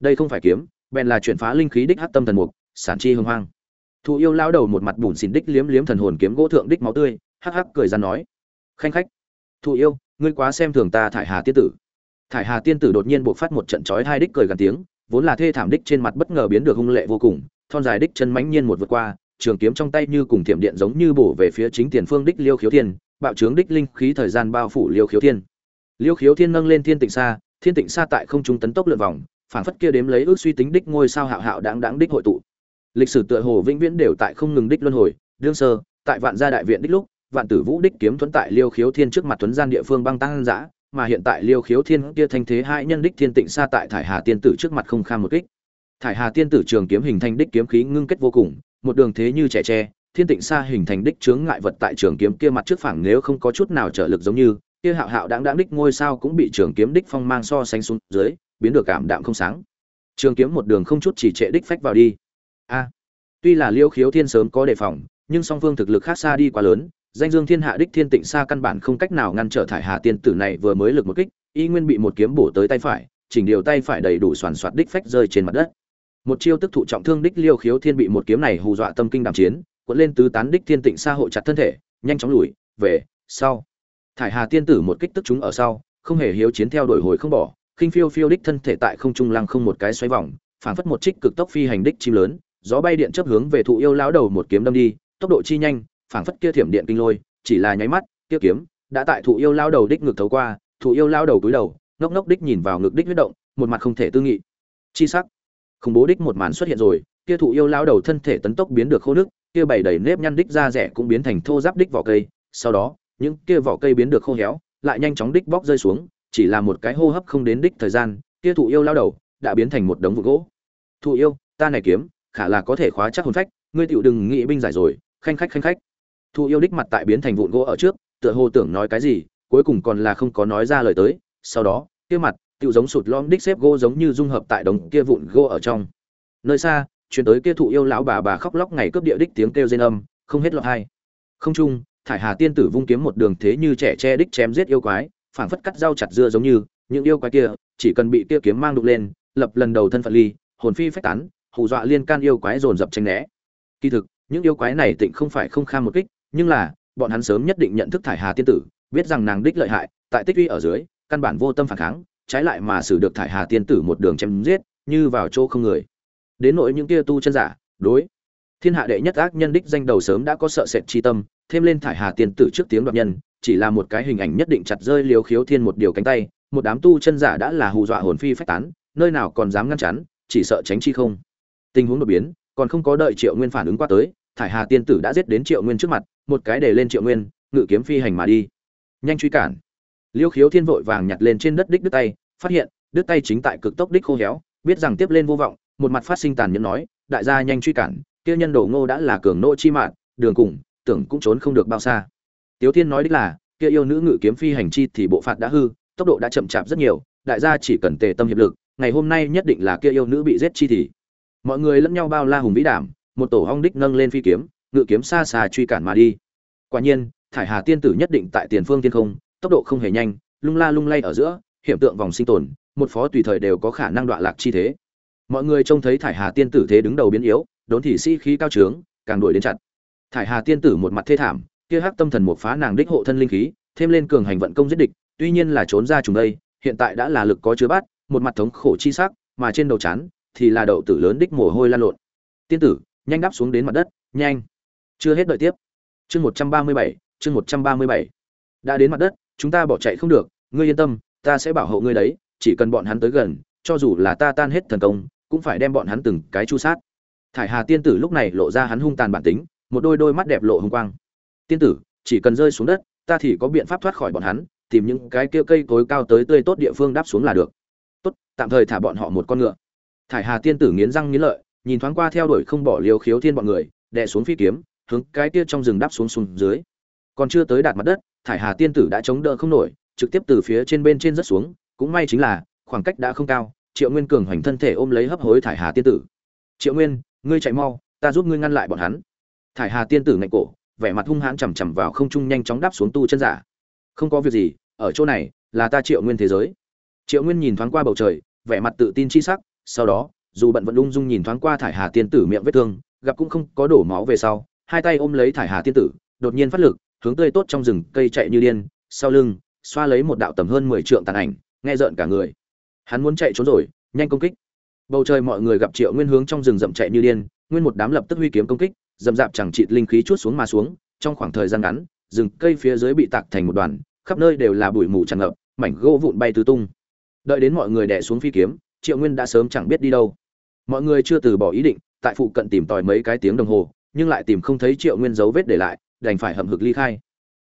Đây không phải kiếm, bèn là chuyển phá linh khí đích hắc tâm thần mục, sản chi hưng hoang thụ yêu lao đầu một mặt bùn xỉn đích liếm liếm thần hồn kiếm gỗ thượng đích máu tươi, hắc hắc cười ra nói, khanh khách, thụ yêu, ngươi quá xem thường ta thải hà tiên tử. Thải hà tiên tử đột nhiên buộc phát một trận chói hai đích cười gần tiếng, vốn là thê thảm đích trên mặt bất ngờ biến được hung lệ vô cùng, thon dài đích chân mãnh nhiên một vượt qua, trường kiếm trong tay như cùng thiểm điện giống như bổ về phía chính tiền phương đích liêu khiếu thiên, bạo trướng đích linh khí thời gian bao phủ liêu khiếu thiên. Liêu khiếu thiên nâng lên thiên tịnh xa thiên tịnh xa tại không trung tấn tốc lượn vòng, phảng phất kia đếm lấy ước suy tính đích ngôi sao hạo hạo đáng đáng đích hội tụ lịch sử tựa hồ vĩnh viễn đều tại không ngừng đích luân hồi. Đương sơ, tại vạn gia đại viện đích lúc, vạn tử vũ đích kiếm thuẫn tại liêu khiếu thiên trước mặt tuấn gian địa phương băng tăng dã mà hiện tại liêu khiếu thiên kia thanh thế hai nhân đích thiên tịnh xa tại thải hà tiên tử trước mặt không kham một kích. Thải hà tiên tử trường kiếm hình thành đích kiếm khí ngưng kết vô cùng, một đường thế như trẻ tre, thiên tịnh xa hình thành đích chướng ngại vật tại trường kiếm kia mặt trước phẳng nếu không có chút nào trợ lực giống như, kia hạo hạo đáng đáng đích ngôi sao cũng bị trường kiếm đích phong mang so sánh xuống dưới, biến được cảm đạm không sáng. Trường kiếm một đường không chút chỉ trệ đích phách vào đi a. Tuy là liêu khiếu thiên sớm có đề phòng, nhưng song phương thực lực khác xa đi quá lớn, danh dương thiên hạ đích thiên tịnh xa căn bản không cách nào ngăn trở thải hà tiên tử này vừa mới lực một kích, y nguyên bị một kiếm bổ tới tay phải, chỉnh điều tay phải đầy đủ soàn soạt đích phách rơi trên mặt đất. Một chiêu tức thụ trọng thương đích liêu khiếu thiên bị một kiếm này hù dọa tâm kinh đàm chiến, cuộn lên tứ tán đích thiên tịnh xa hộ chặt thân thể, nhanh chóng lùi, về, sau. Thải hà tiên tử một kích tức chúng ở sau, không hề hiếu chiến theo đuổi hồi không bỏ, khinh phiêu phiêu đích thân thể tại không trung lăng không một cái xoay vòng, phảng phất một trích cực tốc phi hành đích chim lớn gió bay điện chớp hướng về thụ yêu lão đầu một kiếm đâm đi, tốc độ chi nhanh, phảng phất kia thiểm điện kinh lôi, chỉ là nháy mắt, kia kiếm đã tại thụ yêu lão đầu đích ngực thấu qua, thụ yêu lão đầu cúi đầu, ngốc ngốc đích nhìn vào ngực đích huyết động, một mặt không thể tư nghị. Chi sắc. Khủng bố đích một màn xuất hiện rồi, kia thụ yêu lão đầu thân thể tấn tốc biến được khô nước, kia bảy đầy nếp nhăn đích da rẻ cũng biến thành thô ráp đích vỏ cây, sau đó, những kia vỏ cây biến được khô héo, lại nhanh chóng đích bóc rơi xuống, chỉ là một cái hô hấp không đến đích thời gian, kia thụ yêu lao đầu đã biến thành một đống vụ gỗ. Thụ yêu, ta này kiếm khả là có thể khóa chắc hồn phách, ngươi tựu đừng nghĩ binh giải rồi, khanh khách khanh khách. Thụ yêu đích mặt tại biến thành vụn gỗ ở trước, tựa hồ tưởng nói cái gì, cuối cùng còn là không có nói ra lời tới. Sau đó, kia mặt tựu giống sụt lom đích xếp gỗ giống như dung hợp tại đống kia vụn gỗ ở trong. Nơi xa, chuyển tới kia thụ yêu lão bà bà khóc lóc ngày cướp địa đích tiếng kêu rên âm, không hết lọt hay không chung thải hà tiên tử vung kiếm một đường thế như trẻ che đích chém giết yêu quái, phảng phất cắt dao chặt dưa giống như, những yêu quái kia, chỉ cần bị kia kiếm mang đục lên, lập lần đầu thân phận ly, hồn phi phách tán hù dọa liên can yêu quái dồn dập tranh né. Kỳ thực, những yêu quái này tịnh không phải không kham một kích, nhưng là, bọn hắn sớm nhất định nhận thức thải hà tiên tử, biết rằng nàng đích lợi hại, tại tích uy ở dưới, căn bản vô tâm phản kháng, trái lại mà xử được thải hà tiên tử một đường chém giết, như vào chỗ không người. Đến nỗi những kia tu chân giả, đối. Thiên hạ đệ nhất ác nhân đích danh đầu sớm đã có sợ sệt chi tâm, thêm lên thải hà tiên tử trước tiếng đoạt nhân, chỉ là một cái hình ảnh nhất định chặt rơi liều khiếu thiên một điều cánh tay, một đám tu chân giả đã là hù dọa hồn phi phách tán, nơi nào còn dám ngăn chắn chỉ sợ tránh chi không tình huống đột biến, còn không có đợi triệu nguyên phản ứng qua tới, thải hà tiên tử đã giết đến triệu nguyên trước mặt, một cái để lên triệu nguyên, ngự kiếm phi hành mà đi. Nhanh truy cản. Liêu khiếu thiên vội vàng nhặt lên trên đất đích đứt tay, phát hiện, đứt tay chính tại cực tốc đích khô héo, biết rằng tiếp lên vô vọng, một mặt phát sinh tàn nhẫn nói, đại gia nhanh truy cản, kia nhân đồ ngô đã là cường nô chi mạng, đường cùng, tưởng cũng trốn không được bao xa. Tiếu thiên nói đích là, kia yêu nữ ngự kiếm phi hành chi thì bộ phạt đã hư, tốc độ đã chậm chạp rất nhiều, đại gia chỉ cần tề tâm hiệp lực, ngày hôm nay nhất định là kia yêu nữ bị giết chi thì mọi người lẫn nhau bao la hùng vĩ đảm, một tổ hong đích nâng lên phi kiếm, ngự kiếm xa xa truy cản mà đi. Quả nhiên, thải hà tiên tử nhất định tại tiền phương thiên không, tốc độ không hề nhanh, lung la lung lay ở giữa, hiểm tượng vòng sinh tồn, một phó tùy thời đều có khả năng đọa lạc chi thế. Mọi người trông thấy thải hà tiên tử thế đứng đầu biến yếu, đốn thị sĩ khí cao trướng, càng đuổi đến chặt. Thải hà tiên tử một mặt thê thảm, kia hắc tâm thần một phá nàng đích hộ thân linh khí, thêm lên cường hành vận công giết địch, tuy nhiên là trốn ra trùng đây, hiện tại đã là lực có chứa bát, một mặt thống khổ chi sắc, mà trên đầu chán thì là đậu tử lớn đích mồ hôi lan lộn. Tiên tử, nhanh đáp xuống đến mặt đất, nhanh. Chưa hết đợi tiếp. Chương một trăm ba mươi bảy, chương một trăm ba mươi bảy. Đã đến mặt đất, chúng ta bỏ chạy không được. Ngươi yên tâm, ta sẽ bảo hộ ngươi đấy, chỉ cần bọn hắn tới gần, cho dù là ta tan hết thần công, cũng phải đem bọn hắn từng cái chu sát. Thải hà tiên tử lúc này lộ ra hắn hung tàn bản tính, một đôi đôi mắt đẹp lộ hung quang. Tiên tử, chỉ cần rơi xuống đất, ta thì có biện pháp thoát khỏi bọn hắn, tìm những cái kia cây cối cao tới tươi tốt địa phương đáp xuống là được. Tốt, tạm thời thả bọn họ một con ngựa thải hà tiên tử nghiến răng nghiến lợi, nhìn thoáng qua theo đuổi không bỏ liều khiếu thiên bọn người, đè xuống phi kiếm, hướng cái kia trong rừng đáp xuống xuống dưới. Còn chưa tới đạt mặt đất, thải hà tiên tử đã chống đỡ không nổi, trực tiếp từ phía trên bên trên rất xuống, cũng may chính là, khoảng cách đã không cao, triệu nguyên cường hoành thân thể ôm lấy hấp hối thải hà tiên tử. Triệu nguyên, ngươi chạy mau, ta giúp ngươi ngăn lại bọn hắn. Thải hà tiên tử ngạnh cổ, vẻ mặt hung hãn chằm chằm vào không trung nhanh chóng đáp xuống tu chân giả. Không có việc gì, ở chỗ này là ta triệu nguyên thế giới. Triệu nguyên nhìn thoáng qua bầu trời, vẻ mặt tự tin chi sắc sau đó, dù bận vẫn ung dung nhìn thoáng qua thải hà tiên tử miệng vết thương, gặp cũng không có đổ máu về sau, hai tay ôm lấy thải hà tiên tử, đột nhiên phát lực, hướng tươi tốt trong rừng cây chạy như điên, sau lưng, xoa lấy một đạo tầm hơn mười trượng tàn ảnh, nghe rợn cả người. Hắn muốn chạy trốn rồi, nhanh công kích. Bầu trời mọi người gặp triệu nguyên hướng trong rừng rậm chạy như điên, nguyên một đám lập tức huy kiếm công kích dầm dạp chẳng chịt linh khí chút xuống mà xuống, trong khoảng thời gian ngắn, rừng cây phía dưới bị tạc thành một đoàn, khắp nơi đều là bụi mù tràn ngập, mảnh gỗ vụn bay tứ tung. Đợi đến mọi người đẻ xuống phi kiếm triệu nguyên đã sớm chẳng biết đi đâu. Mọi người chưa từ bỏ ý định, tại phụ cận tìm tòi mấy cái tiếng đồng hồ, nhưng lại tìm không thấy triệu nguyên dấu vết để lại, đành phải hậm hực ly khai.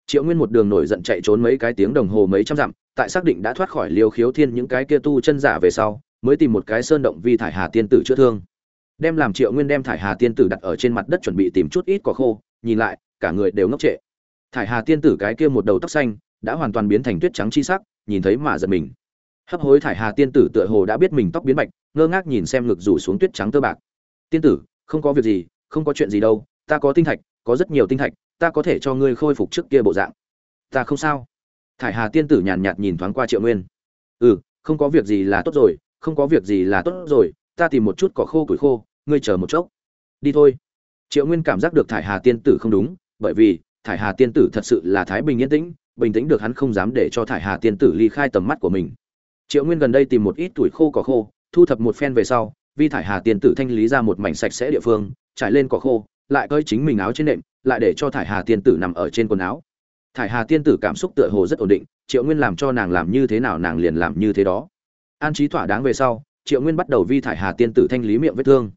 Triệu nguyên một đường nổi giận chạy trốn mấy cái tiếng đồng hồ mấy trăm dặm, tại xác định đã thoát khỏi liều khiếu thiên những cái kia tu chân giả về sau, mới tìm một cái sơn động vi thải hà tiên tử chữa thương. Đem làm triệu nguyên đem thải hà tiên tử đặt ở trên mặt đất chuẩn bị tìm chút ít cỏ khô, nhìn lại, cả người đều ngốc trệ. Thải hà tiên tử cái kia một đầu tóc xanh, đã hoàn toàn biến thành tuyết trắng chi sắc, nhìn thấy mà giật mình hấp hối thải hà tiên tử tựa hồ đã biết mình tóc biến bạch, ngơ ngác nhìn xem ngực rủ xuống tuyết trắng tơ bạc. Tiên tử, không có việc gì, không có chuyện gì đâu, ta có tinh thạch, có rất nhiều tinh thạch, ta có thể cho ngươi khôi phục trước kia bộ dạng. Ta không sao. Thải hà tiên tử nhàn nhạt nhìn thoáng qua triệu nguyên. Ừ không có việc gì là tốt rồi, không có việc gì là tốt rồi, ta tìm một chút cỏ khô củi khô, ngươi chờ một chốc. Đi thôi. Triệu nguyên cảm giác được thải hà tiên tử không đúng, bởi vì thải hà tiên tử thật sự là thái bình yên tĩnh, bình tĩnh được hắn không dám để cho thải hà tiên tử ly khai tầm mắt của mình triệu nguyên gần đây tìm một ít tuổi khô cỏ khô, thu thập một phen về sau, vi thải hà tiên tử thanh lý ra một mảnh sạch sẽ địa phương, trải lên cỏ khô, lại cơi chính mình áo trên nệm, lại để cho thải hà tiên tử nằm ở trên quần áo. Thải hà tiên tử cảm xúc tựa hồ rất ổn định, triệu nguyên làm cho nàng làm như thế nào nàng liền làm như thế đó. An trí thỏa đáng về sau, triệu nguyên bắt đầu vi thải hà tiên tử thanh lý miệng vết thương.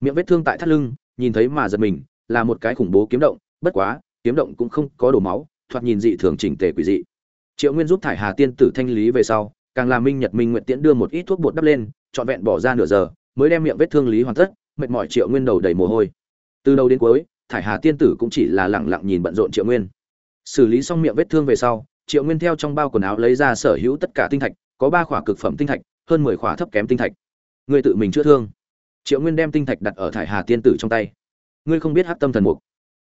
Miệng vết thương tại thắt lưng, nhìn thấy mà giật mình, là một cái khủng bố kiếm động, bất quá, kiếm động cũng không có đổ máu, thoạt nhìn dị thường chỉnh tề quỷ dị. Triệu nguyên giúp thải hà tiên tử thanh lý về sau càng làm minh nhật minh nguyện tiễn đưa một ít thuốc bột đắp lên, trọn vẹn bỏ ra nửa giờ, mới đem miệng vết thương lý hoàn tất mệt mỏi triệu nguyên đầu đầy mồ hôi. Từ đầu đến cuối, thải hà tiên tử cũng chỉ là lẳng lặng nhìn bận rộn triệu nguyên. Xử lý xong miệng vết thương về sau, triệu nguyên theo trong bao quần áo lấy ra sở hữu tất cả tinh thạch, có ba khỏa cực phẩm tinh thạch, hơn mười khỏa thấp kém tinh thạch. Ngươi tự mình chữa thương. Triệu nguyên đem tinh thạch đặt ở thải hà tiên tử trong tay. Ngươi không biết hát tâm thần mục.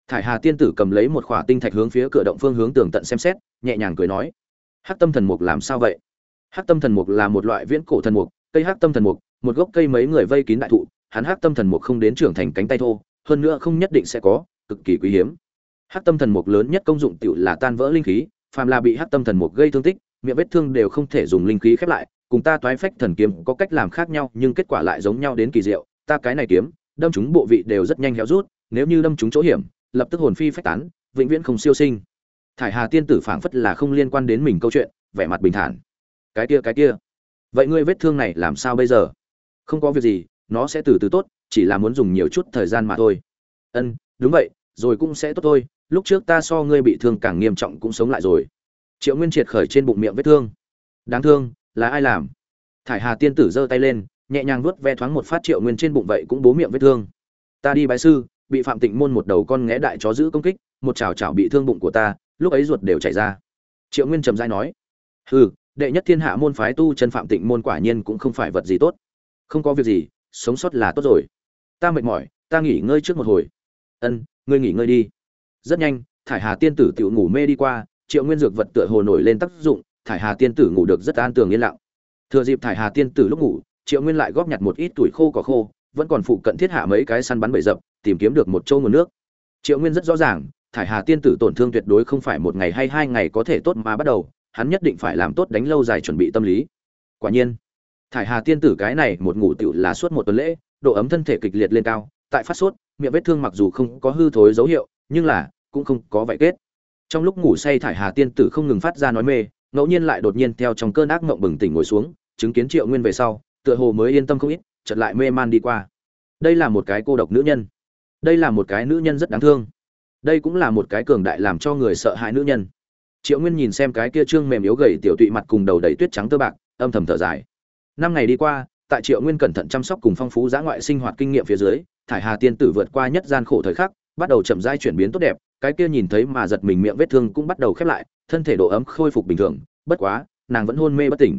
Thải hà tiên tử cầm lấy một khỏa tinh thạch hướng phía cửa động phương hướng tường tận xem xét, nhẹ nhàng cười nói hát tâm thần mục làm sao vậy? Hắc tâm thần mục là một loại viễn cổ thần mục, cây Hắc tâm thần mục, một gốc cây mấy người vây kín đại thụ, hắn Hắc tâm thần mục không đến trưởng thành cánh tay thô, hơn nữa không nhất định sẽ có, cực kỳ quý hiếm. Hắc tâm thần mục lớn nhất công dụng tiểu là tan vỡ linh khí, phàm là bị Hắc tâm thần mục gây thương tích, miệng vết thương đều không thể dùng linh khí khép lại, cùng ta toái phách thần kiếm có cách làm khác nhau, nhưng kết quả lại giống nhau đến kỳ diệu, ta cái này kiếm, đâm chúng bộ vị đều rất nhanh héo rút, nếu như đâm chúng chỗ hiểm, lập tức hồn phi phách tán, vĩnh viễn không siêu sinh. Thải hà tiên tử phảng phất là không liên quan đến mình câu chuyện, vẻ mặt bình thản cái kia cái kia. Vậy ngươi vết thương này làm sao bây giờ? Không có việc gì, nó sẽ từ từ tốt, chỉ là muốn dùng nhiều chút thời gian mà thôi. Ân, đúng vậy, rồi cũng sẽ tốt thôi. Lúc trước ta so ngươi bị thương càng nghiêm trọng cũng sống lại rồi. Triệu nguyên triệt khởi trên bụng miệng vết thương. Đáng thương, là ai làm? Thải hà tiên tử giơ tay lên, nhẹ nhàng vuốt ve thoáng một phát triệu nguyên trên bụng vậy cũng bố miệng vết thương. Ta đi bái sư, bị phạm tịnh môn một đầu con nghé đại chó giữ công kích, một chảo chảo bị thương bụng của ta, lúc ấy ruột đều chảy ra. Triệu nguyên trầm dai nói. Hừ đệ nhất thiên hạ môn phái tu chân phạm tịnh môn quả nhiên cũng không phải vật gì tốt. Không có việc gì, sống sót là tốt rồi. Ta mệt mỏi, ta nghỉ ngơi trước một hồi. Ân, ngươi nghỉ ngơi đi. Rất nhanh, thải hà tiên tử tự ngủ mê đi qua, triệu nguyên dược vật tựa hồ nổi lên tác dụng, thải hà tiên tử ngủ được rất an tường yên lặng. Thừa dịp thải hà tiên tử lúc ngủ, triệu nguyên lại góp nhặt một ít tuổi khô cỏ khô, vẫn còn phụ cận thiết hạ mấy cái săn bắn bẫy rậm, tìm kiếm được một châu nguồn nước. Triệu nguyên rất rõ ràng, thải hà tiên tử tổn thương tuyệt đối không phải một ngày hay hai ngày có thể tốt mà bắt đầu hắn nhất định phải làm tốt đánh lâu dài chuẩn bị tâm lý. Quả nhiên, thải hà tiên tử cái này một ngủ tựu là suốt một tuần lễ, độ ấm thân thể kịch liệt lên cao, tại phát sốt, miệng vết thương mặc dù không có hư thối dấu hiệu, nhưng là cũng không có vậy kết. Trong lúc ngủ say thải hà tiên tử không ngừng phát ra nói mê, ngẫu nhiên lại đột nhiên theo trong cơn ác mộng bừng tỉnh ngồi xuống, chứng kiến triệu nguyên về sau, tựa hồ mới yên tâm không ít, chợt lại mê man đi qua. Đây là một cái cô độc nữ nhân. Đây là một cái nữ nhân rất đáng thương. Đây cũng là một cái cường đại làm cho người sợ hãi nữ nhân triệu nguyên nhìn xem cái kia trương mềm yếu gầy tiểu tụy mặt cùng đầu đầy tuyết trắng tơ bạc, âm thầm thở dài. Năm ngày đi qua, tại triệu nguyên cẩn thận chăm sóc cùng phong phú giã ngoại sinh hoạt kinh nghiệm phía dưới, thải hà tiên tử vượt qua nhất gian khổ thời khắc, bắt đầu chậm rãi chuyển biến tốt đẹp, cái kia nhìn thấy mà giật mình miệng vết thương cũng bắt đầu khép lại, thân thể độ ấm khôi phục bình thường, bất quá, nàng vẫn hôn mê bất tỉnh.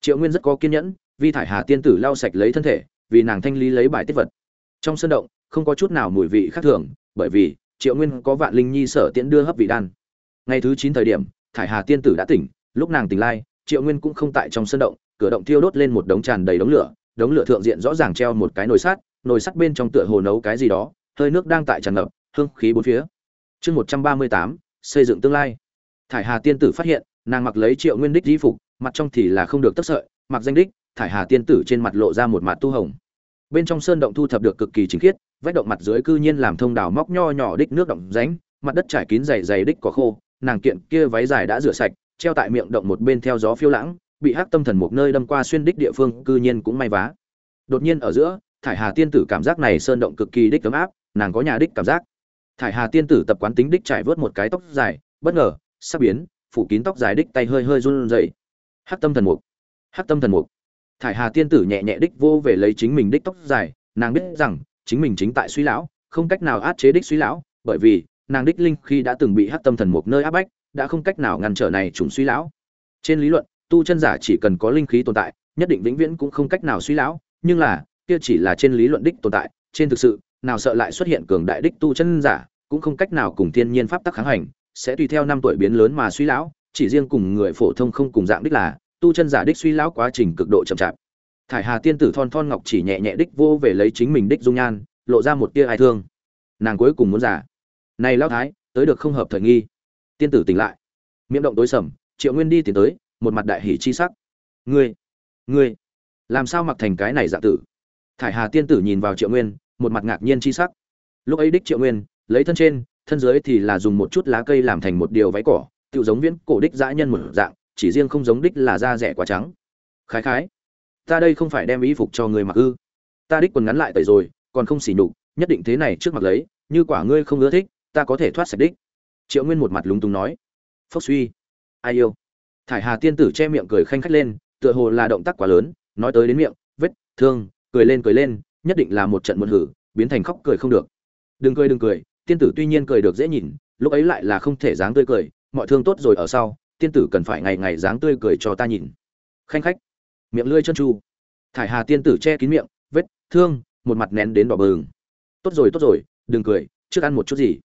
Triệu nguyên rất có kiên nhẫn, vì thải hà tiên tử lau sạch lấy thân thể, vì nàng thanh lý lấy bài tiết vật. Trong sân động, không có chút nào mùi vị khác thường, bởi vì triệu nguyên có vạn linh nhi sở tiễn đưa hấp vị đan ngày thứ chín thời điểm, thải hà tiên tử đã tỉnh, lúc nàng tỉnh lai, triệu nguyên cũng không tại trong sân động, cửa động thiêu đốt lên một đống tràn đầy đống lửa đống lửa thượng diện rõ ràng treo một cái nồi sắt nồi sắt bên trong tựa hồ nấu cái gì đó, hơi nước đang tại tràn ngập, hương khí bốn phía. Chương một trăm ba mươi tám, xây dựng tương lai. Thải hà tiên tử phát hiện, nàng mặc lấy triệu nguyên đích di phục, mặt trong thì là không được tất sợi, mặc danh đích, thải hà tiên tử trên mặt lộ ra một mặt tu hồng. Bên trong sơn động thu thập được cực kỳ chính khiết, vách động mặt dưới cư nhiên làm thông đào móc nho nhỏ đích nước động ránh mặt đất trải kín dày dày đích có khô nàng kiện kia váy dài đã rửa sạch, treo tại miệng động một bên theo gió phiêu lãng, bị hắc tâm thần một nơi đâm qua xuyên đích địa phương, cư nhiên cũng may vá. Đột nhiên ở giữa, thải hà tiên tử cảm giác này sơn động cực kỳ đích ấm áp, nàng có nhà đích cảm giác. Thải hà tiên tử tập quán tính đích trải vớt một cái tóc dài, bất ngờ, sắp biến, phủ kín tóc dài đích tay hơi hơi run rẩy. Hắc tâm thần mục, hắc tâm thần mục. Thải hà tiên tử nhẹ nhẹ đích vô về lấy chính mình đích tóc dài, nàng biết rằng, chính mình chính tại suy lão, không cách nào át chế đích suy lão, bởi vì nàng đích linh khi đã từng bị hắc tâm thần mục nơi áp bách, đã không cách nào ngăn trở này trùng suy lão. Trên lý luận, tu chân giả chỉ cần có linh khí tồn tại, nhất định vĩnh viễn cũng không cách nào suy lão, nhưng là, kia chỉ là trên lý luận đích tồn tại, trên thực sự, nào sợ lại xuất hiện cường đại đích tu chân giả, cũng không cách nào cùng thiên nhiên pháp tắc kháng hành, sẽ tùy theo năm tuổi biến lớn mà suy lão, chỉ riêng cùng người phổ thông không cùng dạng đích là, tu chân giả đích suy lão quá trình cực độ chậm chạp. Thải hà tiên tử thon thon ngọc chỉ nhẹ nhẹ đích vô về lấy chính mình đích dung nhan, lộ ra một tia ai thương. Nàng cuối cùng muốn giả này lão thái, tới được không hợp thời nghi. Tiên tử tỉnh lại. Miệng động tối sầm, triệu nguyên đi tiến tới, một mặt đại hỷ chi sắc. Ngươi ngươi, làm sao mặc thành cái này dạ tử? Thải hà tiên tử nhìn vào triệu nguyên, một mặt ngạc nhiên chi sắc. Lúc ấy đích triệu nguyên, lấy thân trên, thân dưới thì là dùng một chút lá cây làm thành một điều váy cỏ tự giống viễn cổ đích dã nhân một dạng, chỉ riêng không giống đích là da rẻ quá trắng. Khái khái, ta đây không phải đem y phục cho người mặc ư? Ta đích quần ngắn lại tẩy rồi, còn không xỉ nhục, nhất định thế này trước mặt lấy, như quả ngươi không ưa thích ta có thể thoát sạch đích. Triệu nguyên một mặt lúng túng nói. Phốc suy. Ai yêu? Thải hà tiên tử che miệng cười khanh khách lên, tựa hồ là động tác quá lớn, nói tới đến miệng, vết, thương, cười lên cười lên, nhất định là một trận muộn hử, biến thành khóc cười không được. Đừng cười đừng cười, tiên tử tuy nhiên cười được dễ nhìn, lúc ấy lại là không thể dáng tươi cười, mọi thương tốt rồi ở sau, tiên tử cần phải ngày ngày dáng tươi cười cho ta nhìn. Khanh khách. Miệng lưỡi chân tru thải hà tiên tử che kín miệng, vết, thương, một mặt nén đến đỏ bừng. Tốt rồi tốt rồi, đừng cười, trước ăn một chút gì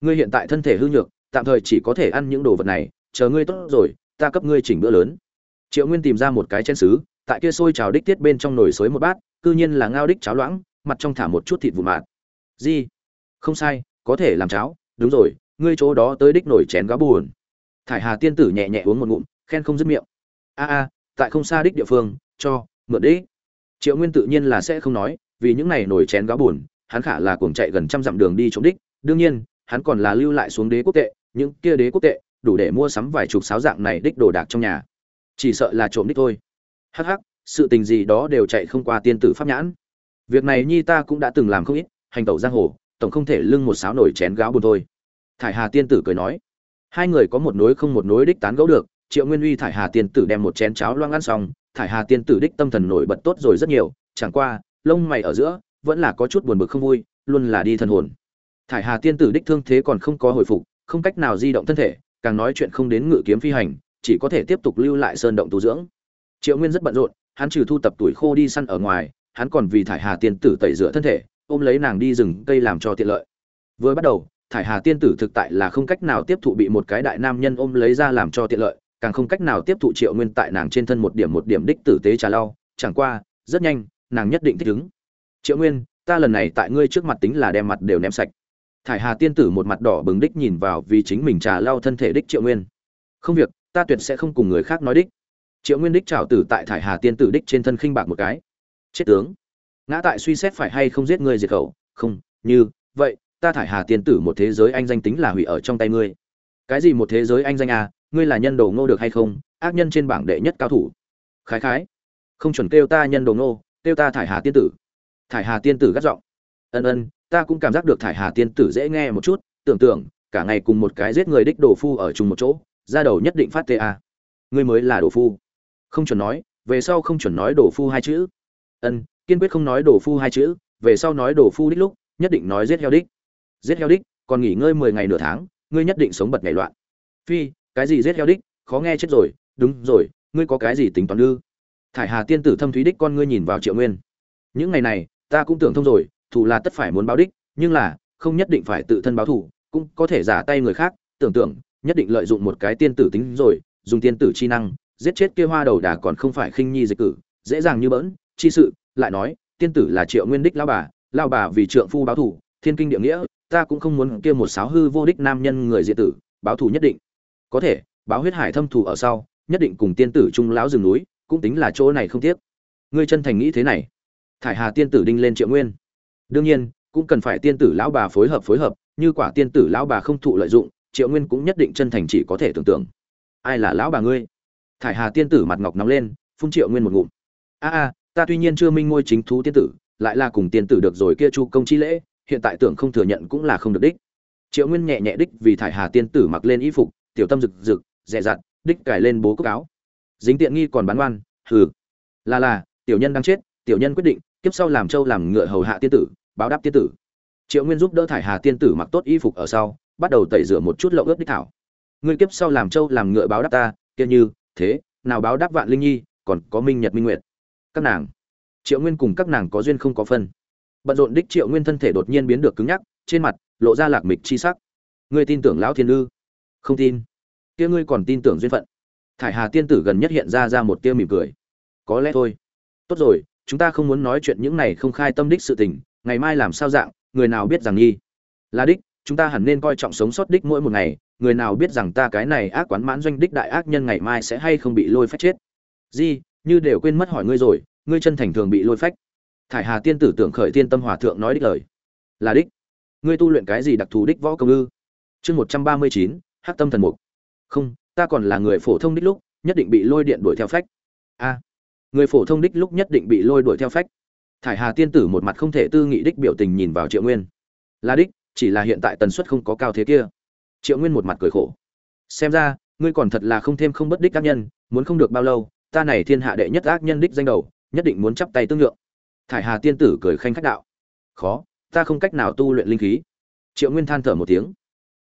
ngươi hiện tại thân thể hư nhược, tạm thời chỉ có thể ăn những đồ vật này, chờ ngươi tốt rồi, ta cấp ngươi chỉnh bữa lớn. Triệu nguyên tìm ra một cái chén xứ tại kia sôi trào đích tiết bên trong nồi xối một bát, cư nhiên là ngao đích cháo loãng, mặt trong thả một chút thịt vụn mạt. Gì? Không sai, có thể làm cháo, đúng rồi, ngươi chỗ đó tới đích nổi chén gáo buồn. Thải hà tiên tử nhẹ nhẹ uống một ngụm, khen không dứt miệng. A a, tại không xa đích địa phương, cho, mượn đích triệu nguyên tự nhiên là sẽ không nói, vì những này nổi chén gáo buồn, hắn khả là cuồng chạy gần trăm dặm đường đi trộm đích, đương nhiên hắn còn là lưu lại xuống đế quốc tệ, những kia đế quốc tệ, đủ để mua sắm vài chục sáo dạng này đích đồ đạc trong nhà. Chỉ sợ là trộm đích thôi. Hắc hắc, sự tình gì đó đều chạy không qua tiên tử pháp nhãn. Việc này nhi ta cũng đã từng làm không ít, hành tẩu giang hồ, tổng không thể lưng một sáo nổi chén gáo buồn thôi. Thải hà tiên tử cười nói. Hai người có một nối không một nối đích tán gẫu được, triệu nguyên uy thải hà tiên tử đem một chén cháo loang ăn xong, thải hà tiên tử đích tâm thần nổi bật tốt rồi rất nhiều, chẳng qua, lông mày ở giữa, vẫn là có chút buồn bực không vui, luôn là đi thần hồn thải hà tiên tử đích thương thế còn không có hồi phục, không cách nào di động thân thể, càng nói chuyện không đến ngự kiếm phi hành, chỉ có thể tiếp tục lưu lại sơn động tu dưỡng. Triệu nguyên rất bận rộn, hắn trừ thu tập tuổi khô đi săn ở ngoài, hắn còn vì thải hà tiên tử tẩy rửa thân thể, ôm lấy nàng đi rừng cây làm cho tiện lợi. Vừa bắt đầu, thải hà tiên tử thực tại là không cách nào tiếp thụ bị một cái đại nam nhân ôm lấy ra làm cho tiện lợi, càng không cách nào tiếp thụ triệu nguyên tại nàng trên thân một điểm một điểm đích tử tế trà lau, chẳng qua, rất nhanh, nàng nhất định thích ứng. Triệu nguyên, ta lần này tại ngươi trước mặt tính là đem mặt đều ném sạch thải hà tiên tử một mặt đỏ bừng đích nhìn vào vì chính mình trà lau thân thể đích triệu nguyên. Không việc, ta tuyệt sẽ không cùng người khác nói đích. Triệu nguyên đích trào tử tại thải hà tiên tử đích trên thân khinh bạc một cái. Chết tướng. Ngã tại suy xét phải hay không giết người diệt khẩu. Không, như, vậy, ta thải hà tiên tử một thế giới anh danh tính là hủy ở trong tay ngươi. Cái gì một thế giới anh danh à ngươi là nhân đồ ngô được hay không? Ác nhân trên bảng đệ nhất cao thủ. Khái khái. Không chuẩn kêu ta nhân đồ ngô, kêu ta thải hà tiên tử. Thải hà tiên tử gắt giọng. Ân ân ta cũng cảm giác được thải hà tiên tử dễ nghe một chút, tưởng tượng, cả ngày cùng một cái giết người đích đồ phu ở chung một chỗ, ra đầu nhất định phát tê à? ngươi mới là đồ phu. Không chuẩn nói, về sau không chuẩn nói đồ phu hai chữ. Ân, kiên quyết không nói đồ phu hai chữ, về sau nói đồ phu đích lúc, nhất định nói giết heo đích. Giết heo đích, còn nghỉ ngơi mười ngày nửa tháng, ngươi nhất định sống bật ngày loạn. Phi, cái gì giết heo đích? Khó nghe chết rồi. Đúng rồi, ngươi có cái gì tính toán ư? Thải hà tiên tử thâm thúy đích con ngươi nhìn vào triệu nguyên. Những ngày này, ta cũng tưởng thông rồi thủ là tất phải muốn báo đích, nhưng là, không nhất định phải tự thân báo thủ cũng có thể giả tay người khác, tưởng tượng, nhất định lợi dụng một cái tiên tử tính rồi, dùng tiên tử chi năng, giết chết kia hoa đầu đà còn không phải khinh nhi dịch cử, dễ dàng như bỡn, chi sự, lại nói, tiên tử là triệu nguyên đích lao bà lao bà vì trượng phu báo thủ thiên kinh địa nghĩa, ta cũng không muốn kia một sáo hư vô đích nam nhân người diệt tử, báo thủ nhất định. Có thể, báo huyết hải thâm thù ở sau, nhất định cùng tiên tử trung lão rừng núi, cũng tính là chỗ này không tiếc. Ngươi chân thành nghĩ thế này. Thải hà tiên tử đinh lên triệu nguyên đương nhiên, cũng cần phải tiên tử lão bà phối hợp phối hợp, như quả tiên tử lão bà không thụ lợi dụng, triệu nguyên cũng nhất định chân thành chỉ có thể tưởng tượng. Ai là lão bà ngươi? Thải hà tiên tử mặt ngọc nóng lên, phun triệu nguyên một ngụm. A a, ta tuy nhiên chưa minh ngôi chính thú tiên tử, lại là cùng tiên tử được rồi kia chu công chi lễ, hiện tại tưởng không thừa nhận cũng là không được đích. Triệu nguyên nhẹ nhẹ đích vì thải hà tiên tử mặc lên y phục, tiểu tâm rực rực dẹ dặt, đích cài lên bố cốc áo. Dính tiện nghi còn bán ngoan hừ. Là là, tiểu nhân đang chết, tiểu nhân quyết định kiếp sau làm châu làm ngựa hầu hạ tiên tử, báo đáp tiên tử. Triệu nguyên giúp đỡ thải hà tiên tử mặc tốt y phục ở sau, bắt đầu tẩy rửa một chút lậu ướp đích thảo. Ngươi kiếp sau làm châu làm ngựa báo đáp ta, kia như, thế, nào báo đáp vạn linh nhi, còn có minh nhật minh nguyệt. Các nàng. Triệu nguyên cùng các nàng có duyên không có phân. Bận rộn đích triệu nguyên thân thể đột nhiên biến được cứng nhắc, trên mặt, lộ ra lạc mịch chi sắc. Ngươi tin tưởng lão thiên ư không tin. Kia ngươi còn tin tưởng duyên phận? Thải hà tiên tử gần nhất hiện ra ra một tia mỉm cười. Có lẽ thôi. Tốt rồi chúng ta không muốn nói chuyện những này không khai tâm đích sự tình, ngày mai làm sao dạng, người nào biết rằng nghi? Là đích, chúng ta hẳn nên coi trọng sống sót đích mỗi một ngày, người nào biết rằng ta cái này ác quán mãn doanh đích đại ác nhân ngày mai sẽ hay không bị lôi phách chết? Di, như đều quên mất hỏi ngươi rồi, ngươi chân thành thường bị lôi phách. Thải hà tiên tử tưởng khởi tiên tâm hòa thượng nói đích lời. Là đích. Ngươi tu luyện cái gì đặc thù đích võ công ư? Chương một trăm ba mươi chín hát tâm thần mục. Không, ta còn là người phổ thông đích lúc, nhất định bị lôi điện đuổi theo phách. A người phổ thông đích lúc nhất định bị lôi đuổi theo phách. Thải hà tiên tử một mặt không thể tư nghị đích biểu tình nhìn vào triệu nguyên. Là đích, chỉ là hiện tại tần suất không có cao thế kia. Triệu nguyên một mặt cười khổ. Xem ra, ngươi còn thật là không thêm không bất đích các nhân, muốn không được bao lâu, ta này thiên hạ đệ nhất ác nhân đích danh đầu, nhất định muốn chắp tay tương lượng thải hà tiên tử cười khanh khách đạo. Khó, ta không cách nào tu luyện linh khí. Triệu nguyên than thở một tiếng.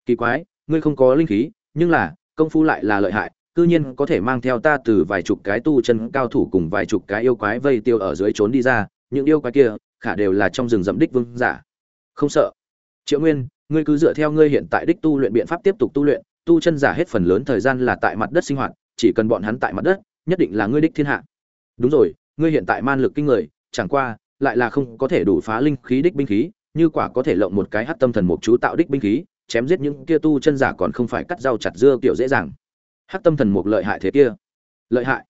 Kỳ quái, ngươi không có linh khí, nhưng là, công phu lại là lợi hại cư nhiên có thể mang theo ta từ vài chục cái tu chân cao thủ cùng vài chục cái yêu quái vây tiêu ở dưới trốn đi ra, những yêu quái kia, khả đều là trong rừng rậm đích vương giả. Không sợ. Triệu nguyên, ngươi cứ dựa theo ngươi hiện tại đích tu luyện biện pháp tiếp tục tu luyện, tu chân giả hết phần lớn thời gian là tại mặt đất sinh hoạt, chỉ cần bọn hắn tại mặt đất, nhất định là ngươi đích thiên hạ. Đúng rồi, ngươi hiện tại man lực kinh người, chẳng qua, lại là không có thể đủ phá linh khí đích binh khí, như quả có thể lộng một cái hắc tâm thần mục chú tạo đích binh khí, chém giết những kia tu chân giả còn không phải cắt rau chặt dưa kiểu dễ dàng hắc tâm thần mục lợi hại thế kia. Lợi hại.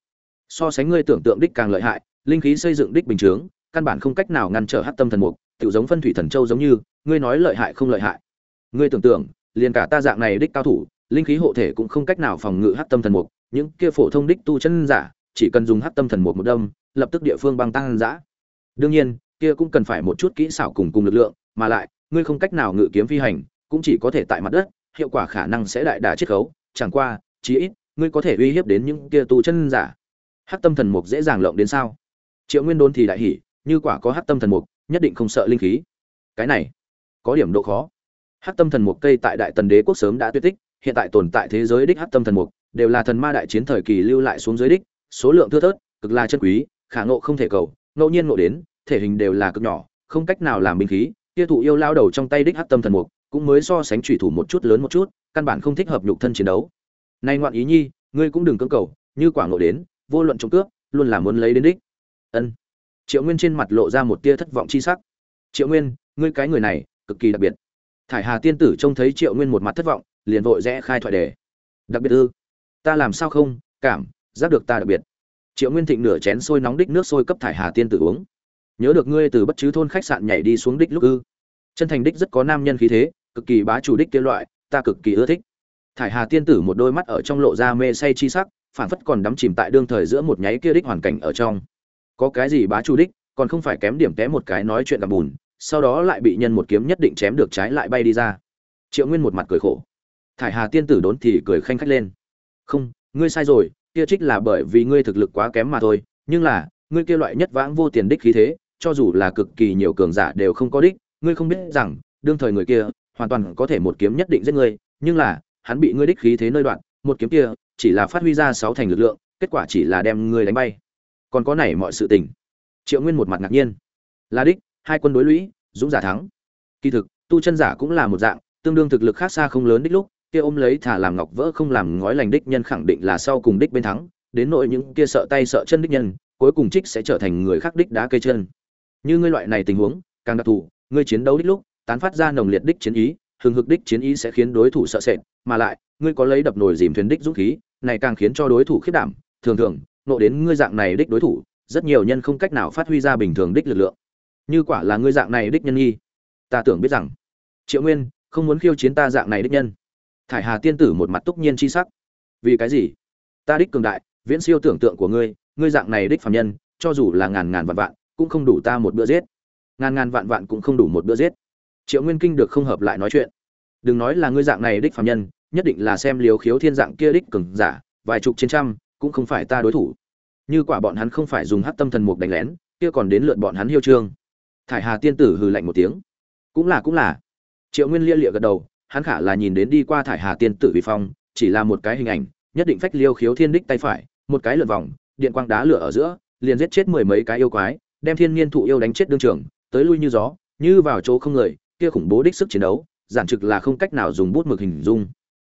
So sánh ngươi tưởng tượng đích càng lợi hại, linh khí xây dựng đích bình chướng, căn bản không cách nào ngăn trở hắc tâm thần mục tự giống phân thủy thần châu giống như, ngươi nói lợi hại không lợi hại? Ngươi tưởng tượng, liền cả ta dạng này đích cao thủ, linh khí hộ thể cũng không cách nào phòng ngự hắc tâm thần mục, những kia phổ thông đích tu chân giả, chỉ cần dùng hắc tâm thần mục một đâm, lập tức địa phương băng tăng giã. Đương nhiên, kia cũng cần phải một chút kỹ xảo cùng cùng lực lượng, mà lại, ngươi không cách nào ngự kiếm phi hành, cũng chỉ có thể tại mặt đất, hiệu quả khả năng sẽ đại đả chiết khấu, chẳng qua chí ít, ngươi có thể uy hiếp đến những kia tu chân giả. Hắc tâm thần mục dễ dàng lộng đến sao? Triệu nguyên đôn thì đại hỉ, như quả có hắc tâm thần mục, nhất định không sợ linh khí. Cái này, có điểm độ khó. Hắc tâm thần mục cây tại đại tần đế quốc sớm đã tuyệt tích, hiện tại tồn tại thế giới đích hắc tâm thần mục, đều là thần ma đại chiến thời kỳ lưu lại xuống dưới đích, số lượng thưa thớt, cực là chân quý, khả ngộ không thể cầu, ngẫu nhiên ngộ đến, thể hình đều là cực nhỏ, không cách nào làm binh khí tiêu thụ yêu lao đầu trong tay đích hắc tâm thần mục, cũng mới so sánh thủy thủ một chút lớn một chút, căn bản không thích hợp nhục thân chiến đấu nay ngoạn ý nhi, ngươi cũng đừng cưỡng cầu, như quả ngộ đến, vô luận trộm cướp, luôn là muốn lấy đến đích. Ân. Triệu nguyên trên mặt lộ ra một tia thất vọng chi sắc. Triệu nguyên, ngươi cái người này, cực kỳ đặc biệt. Thải hà tiên tử trông thấy triệu nguyên một mặt thất vọng, liền vội rẽ khai thoại đề. Đặc biệt ư? Ta làm sao không? Cảm, giác được ta đặc biệt. Triệu nguyên thịnh nửa chén sôi nóng đích nước sôi cấp thải hà tiên tử uống. Nhớ được ngươi từ bất chứ thôn khách sạn nhảy đi xuống đích lúc ư? Chân thành đích rất có nam nhân khí thế, cực kỳ bá chủ đích kia loại, ta cực kỳ ưa thích thải hà tiên tử một đôi mắt ở trong lộ ra mê say chi sắc phản phất còn đắm chìm tại đương thời giữa một nháy kia đích hoàn cảnh ở trong. Có cái gì bá chủ đích, còn không phải kém điểm té một cái nói chuyện gặp bùn, sau đó lại bị nhân một kiếm nhất định chém được trái lại bay đi ra. Triệu nguyên một mặt cười khổ. Thải hà tiên tử đốn thì cười khanh khách lên. Không, ngươi sai rồi, kia trích là bởi vì ngươi thực lực quá kém mà thôi, nhưng là, ngươi kia loại nhất vãng vô tiền đích khí thế, cho dù là cực kỳ nhiều cường giả đều không có đích, ngươi không biết rằng, đương thời người kia, hoàn toàn có thể một kiếm nhất định giết ngươi, nhưng là hắn bị ngươi đích khí thế nơi đoạn, một kiếm kia chỉ là phát huy ra sáu thành lực lượng, kết quả chỉ là đem ngươi đánh bay. Còn có này mọi sự tình. Triệu nguyên một mặt ngạc nhiên. Là đích, hai quân đối lũy, dũng giả thắng. Kỳ thực, tu chân giả cũng là một dạng, tương đương thực lực khác xa không lớn đích lúc, kia ôm lấy thả làm ngọc vỡ không làm ngói lành đích nhân khẳng định là sau cùng đích bên thắng, đến nội những kia sợ tay sợ chân đích nhân, cuối cùng trích sẽ trở thành người khác đích đá cây chân. Như ngươi loại này tình huống, càng đặc thù, ngươi chiến đấu đích lúc, tán phát ra nồng liệt đích chiến ý, hừng hực đích chiến ý sẽ khiến đối thủ sợ sệt mà lại, ngươi có lấy đập nồi dìm thuyền đích dũng khí, này càng khiến cho đối thủ khiết đảm. Thường thường nộ đến ngươi dạng này đích đối thủ, rất nhiều nhân không cách nào phát huy ra bình thường đích lực lượng. Như quả là ngươi dạng này đích nhân nghi. Ta tưởng biết rằng, triệu nguyên không muốn khiêu chiến ta dạng này đích nhân. Thải hà tiên tử một mặt túc nhiên chi sắc. Vì cái gì? Ta đích cường đại, viễn siêu tưởng tượng của ngươi ngươi dạng này đích phạm nhân, cho dù là ngàn ngàn vạn vạn, cũng không đủ ta một bữa giết. Ngàn ngàn vạn vạn cũng không đủ một bữa giết. Triệu nguyên kinh được không hợp lại nói chuyện đừng nói là ngươi dạng này đích phạm nhân, nhất định là xem liều khiếu thiên dạng kia đích cường giả, vài chục trên trăm, cũng không phải ta đối thủ. Như quả bọn hắn không phải dùng hát tâm thần mục đánh lén, kia còn đến lượt bọn hắn hiêu trương. Thải hà tiên tử hừ lạnh một tiếng. Cũng là cũng là. Triệu nguyên lia lịa gật đầu, hắn khả là nhìn đến đi qua thải hà tiên tử vi phong, chỉ là một cái hình ảnh, nhất định phách liêu khiếu thiên đích tay phải, một cái lượt vòng, điện quang đá lửa ở giữa, liền giết chết mười mấy cái yêu quái, đem thiên nhiên thụ yêu đánh chết đương trường, tới lui như gió, như vào chỗ không người, kia khủng bố đích sức chiến đấu giản trực là không cách nào dùng bút mực hình dung.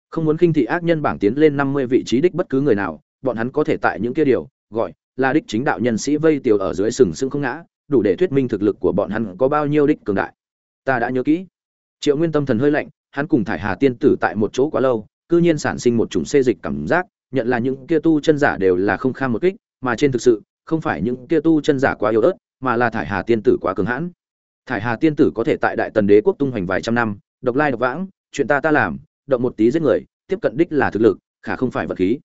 Không muốn khinh thị ác nhân bảng tiến lên năm mươi vị trí đích bất cứ người nào, bọn hắn có thể tại những kia điều, gọi là đích chính đạo nhân sĩ vây tiểu ở dưới sừng sững không ngã, đủ để thuyết minh thực lực của bọn hắn có bao nhiêu đích cường đại. Ta đã nhớ kỹ. Triệu nguyên tâm thần hơi lạnh, hắn cùng thải hà tiên tử tại một chỗ quá lâu, cư nhiên sản sinh một chủng xê dịch cảm giác, nhận là những kia tu chân giả đều là không kham một kích, mà trên thực sự, không phải những kia tu chân giả quá yếu ớt, mà là thải hà tiên tử quá cường hãn. Thải hà tiên tử có thể tại đại tần đế quốc tung hoành vài trăm năm độc lai độc vãng, chuyện ta ta làm, động một tí giết người, tiếp cận đích là thực lực, khả không phải vật khí.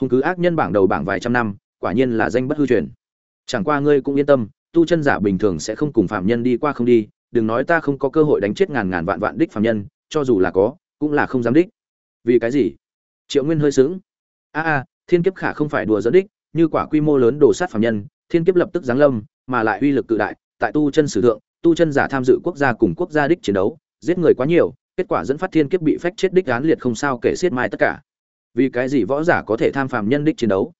Hùng cứ ác nhân bảng đầu bảng vài trăm năm, quả nhiên là danh bất hư truyền. Chẳng qua ngươi cũng yên tâm, tu chân giả bình thường sẽ không cùng phạm nhân đi qua không đi, đừng nói ta không có cơ hội đánh chết ngàn ngàn vạn vạn đích phạm nhân, cho dù là có, cũng là không dám đích. Vì cái gì? Triệu nguyên hơi sướng a a, thiên kiếp khả không phải đùa dẫn đích, như quả quy mô lớn đổ sát phạm nhân, thiên kiếp lập tức giáng lâm, mà lại uy lực cự đại, tại tu chân sử thượng, tu chân giả tham dự quốc gia cùng quốc gia đích chiến đấu giết người quá nhiều, kết quả dẫn phát thiên kiếp bị phách chết đích án liệt không sao kể xiết mai tất cả. Vì cái gì võ giả có thể tham phàm nhân đích chiến đấu?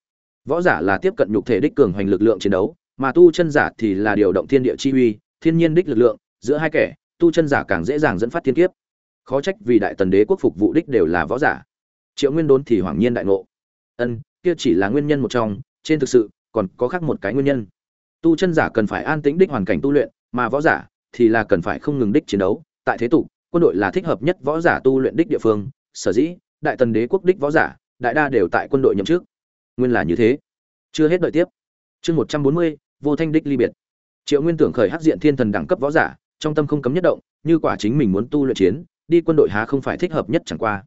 Võ giả là tiếp cận nhục thể đích cường hoành lực lượng chiến đấu, mà tu chân giả thì là điều động thiên địa chi uy, thiên nhiên đích lực lượng, giữa hai kẻ, tu chân giả càng dễ dàng dẫn phát thiên kiếp. Khó trách vì đại tần đế quốc phục vụ đích đều là võ giả. Triệu nguyên đốn thì hoàng nhiên đại ngộ. Ân, kia chỉ là nguyên nhân một trong, trên thực sự, còn có khác một cái nguyên nhân. Tu chân giả cần phải an tĩnh đích hoàn cảnh tu luyện, mà võ giả thì là cần phải không ngừng đích chiến đấu tại thế tục, quân đội là thích hợp nhất võ giả tu luyện đích địa phương, sở dĩ, đại tần đế quốc đích võ giả, đại đa đều tại quân đội nhậm chức. Nguyên là như thế. Chưa hết đợi tiếp. Chương một trăm bốn mươi, vô thanh đích ly biệt. Triệu nguyên tưởng khởi hắc diện thiên thần đẳng cấp võ giả, trong tâm không cấm nhất động, như quả chính mình muốn tu luyện chiến, đi quân đội há không phải thích hợp nhất chẳng qua.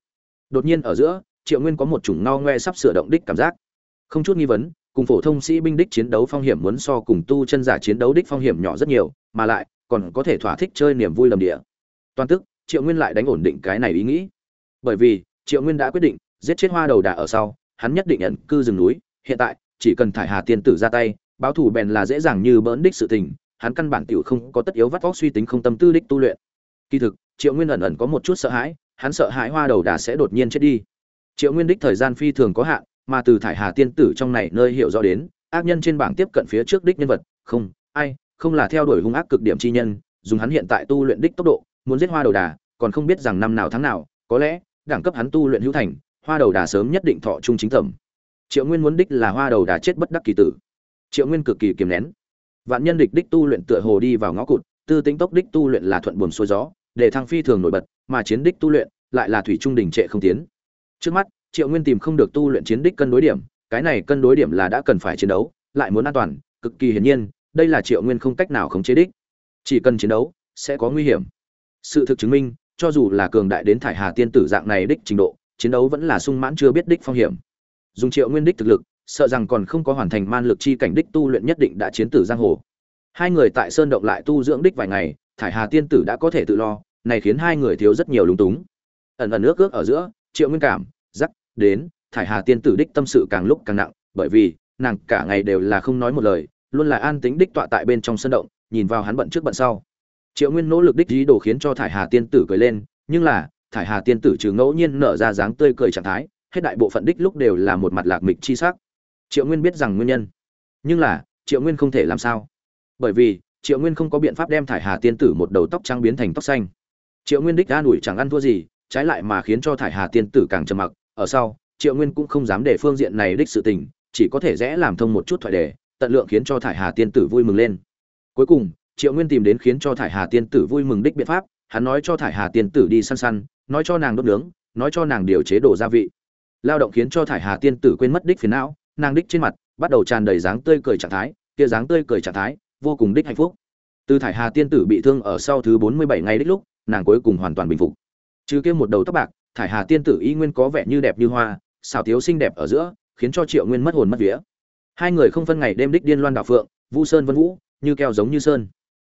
Đột nhiên ở giữa, triệu nguyên có một chủng no ngoe sắp sửa động đích cảm giác. Không chút nghi vấn, cùng phổ thông sĩ binh đích chiến đấu phong hiểm muốn so cùng tu chân giả chiến đấu đích phong hiểm nhỏ rất nhiều, mà lại còn có thể thỏa thích chơi niềm vui lầm địa toàn tức, triệu nguyên lại đánh ổn định cái này ý nghĩ. Bởi vì, triệu nguyên đã quyết định, giết chết hoa đầu đà ở sau, hắn nhất định nhận cư rừng núi. Hiện tại, chỉ cần thải hà tiên tử ra tay, báo thủ bèn là dễ dàng như bỡn đích sự tình. Hắn căn bản tiểu không có tất yếu vắt vóc suy tính không tâm tư đích tu luyện. Kỳ thực, triệu nguyên ẩn ẩn có một chút sợ hãi, hắn sợ hãi hoa đầu đà sẽ đột nhiên chết đi. Triệu nguyên đích thời gian phi thường có hạn, mà từ thải hà tiên tử trong này nơi hiểu rõ đến, ác nhân trên bảng tiếp cận phía trước đích nhân vật, không, ai, không là theo đuổi hung ác cực điểm chi nhân, dùng hắn hiện tại tu luyện đích tốc độ muốn giết hoa đầu đà, còn không biết rằng năm nào tháng nào, có lẽ, đẳng cấp hắn tu luyện hữu thành, hoa đầu đà sớm nhất định thọ trung chính thẩm. Triệu nguyên muốn đích là hoa đầu đà chết bất đắc kỳ tử. Triệu nguyên cực kỳ kiềm nén. Vạn nhân địch đích tu luyện tựa hồ đi vào ngõ cụt, tư tính tốc đích tu luyện là thuận buồm xuôi gió, để thăng phi thường nổi bật, mà chiến đích tu luyện lại là thủy trung đình trệ không tiến. Trước mắt, triệu nguyên tìm không được tu luyện chiến đích cân đối điểm, cái này cân đối điểm là đã cần phải chiến đấu, lại muốn an toàn, cực kỳ hiển nhiên, đây là triệu nguyên không cách nào khống chế đích. Chỉ cần chiến đấu, sẽ có nguy hiểm sự thực chứng minh, cho dù là cường đại đến thải hà tiên tử dạng này đích trình độ, chiến đấu vẫn là sung mãn chưa biết đích phong hiểm. Dùng triệu nguyên đích thực lực, sợ rằng còn không có hoàn thành man lực chi cảnh đích tu luyện nhất định đã chiến tử giang hồ. Hai người tại sơn động lại tu dưỡng đích vài ngày, thải hà tiên tử đã có thể tự lo, này khiến hai người thiếu rất nhiều lúng túng. Ẩn ẩn nước ước ở giữa, triệu nguyên cảm giắc đến, thải hà tiên tử đích tâm sự càng lúc càng nặng, bởi vì, nàng cả ngày đều là không nói một lời, luôn là an tính đích tọa tại bên trong sân động, nhìn vào hắn bận trước bận sau triệu nguyên nỗ lực đích dí đồ khiến cho thải hà tiên tử cười lên, nhưng là, thải hà tiên tử trừ ngẫu nhiên nở ra dáng tươi cười trạng thái, hết đại bộ phận đích lúc đều là một mặt lạc mịch chi sắc. Triệu nguyên biết rằng nguyên nhân, nhưng là, triệu nguyên không thể làm sao. Bởi vì, triệu nguyên không có biện pháp đem thải hà tiên tử một đầu tóc trắng biến thành tóc xanh. Triệu nguyên đích an ủi chẳng ăn thua gì, trái lại mà khiến cho thải hà tiên tử càng trầm mặc. Ở sau, triệu nguyên cũng không dám để phương diện này đích sự tình, chỉ có thể rẽ làm thông một chút thoại đề, tận lượng khiến cho thải hà tiên tử vui mừng lên. Cuối cùng triệu nguyên tìm đến khiến cho thải hà tiên tử vui mừng đích biện pháp, hắn nói cho thải hà tiên tử đi săn săn, nói cho nàng đốt nướng, nói cho nàng điều chế đồ gia vị. Lao động khiến cho thải hà tiên tử quên mất đích phiền não, nàng đích trên mặt bắt đầu tràn đầy dáng tươi cười trạng thái, kia dáng tươi cười trạng thái vô cùng đích hạnh phúc. Từ thải hà tiên tử bị thương ở sau thứ bốn mươi bảy ngày đích lúc, nàng cuối cùng hoàn toàn bình phục. Trừ kia một đầu tóc bạc, thải hà tiên tử y nguyên có vẻ như đẹp như hoa xào tiếu xinh đẹp ở giữa, khiến cho triệu nguyên mất hồn mất vía. Hai người không phân ngày đêm đích điên loan đạo phượng, vu sơn vân vũ, như keo giống như sơn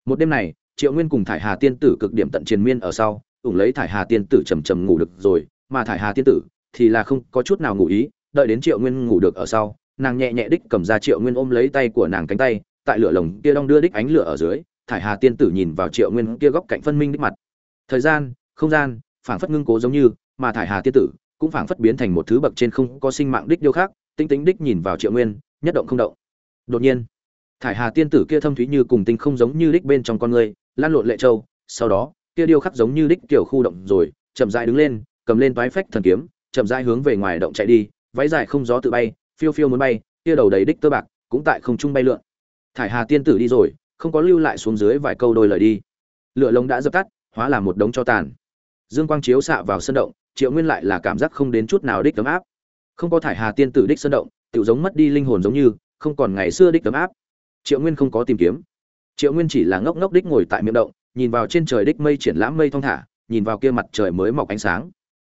một đêm này, triệu nguyên cùng thải hà tiên tử cực điểm tận triền miên ở sau, ủng lấy thải hà tiên tử trầm trầm ngủ được rồi, mà thải hà tiên tử thì là không có chút nào ngủ ý, đợi đến triệu nguyên ngủ được ở sau, nàng nhẹ nhẹ đích cầm ra triệu nguyên ôm lấy tay của nàng cánh tay, tại lửa lồng kia đong đưa đích ánh lửa ở dưới, thải hà tiên tử nhìn vào triệu nguyên kia góc cạnh phân minh đích mặt. Thời gian, không gian, phảng phất ngưng cố giống như, mà thải hà tiên tử cũng phảng phất biến thành một thứ bậc trên không có sinh mạng đích điêu khác tinh tính đích nhìn vào triệu nguyên, nhất động không động. Đột nhiên thải hà tiên tử kia thâm thúy như cùng tinh không giống như đích bên trong con người, lan lộn lệ châu, sau đó, kia điêu khắc giống như đích kiểu khu động rồi, chậm rãi đứng lên, cầm lên toái phách thần kiếm, chậm rãi hướng về ngoài động chạy đi, váy dài không gió tự bay, phiêu phiêu muốn bay, kia đầu đầy đích tơ bạc, cũng tại không trung bay lượn. Thải hà tiên tử đi rồi, không có lưu lại xuống dưới vài câu đôi lời đi. Lửa lông đã dập tắt, hóa là một đống cho tàn. Dương quang chiếu xạ vào sân động, triệu nguyên lại là cảm giác không đến chút nào đích ấm áp. Không có thải hà tiên tử đích sân động tự giống mất đi linh hồn giống như, không còn ngày xưa đích tấm áp triệu nguyên không có tìm kiếm. Triệu nguyên chỉ là ngốc ngốc đích ngồi tại miệng động, nhìn vào trên trời đích mây triển lãm mây thong thả, nhìn vào kia mặt trời mới mọc ánh sáng.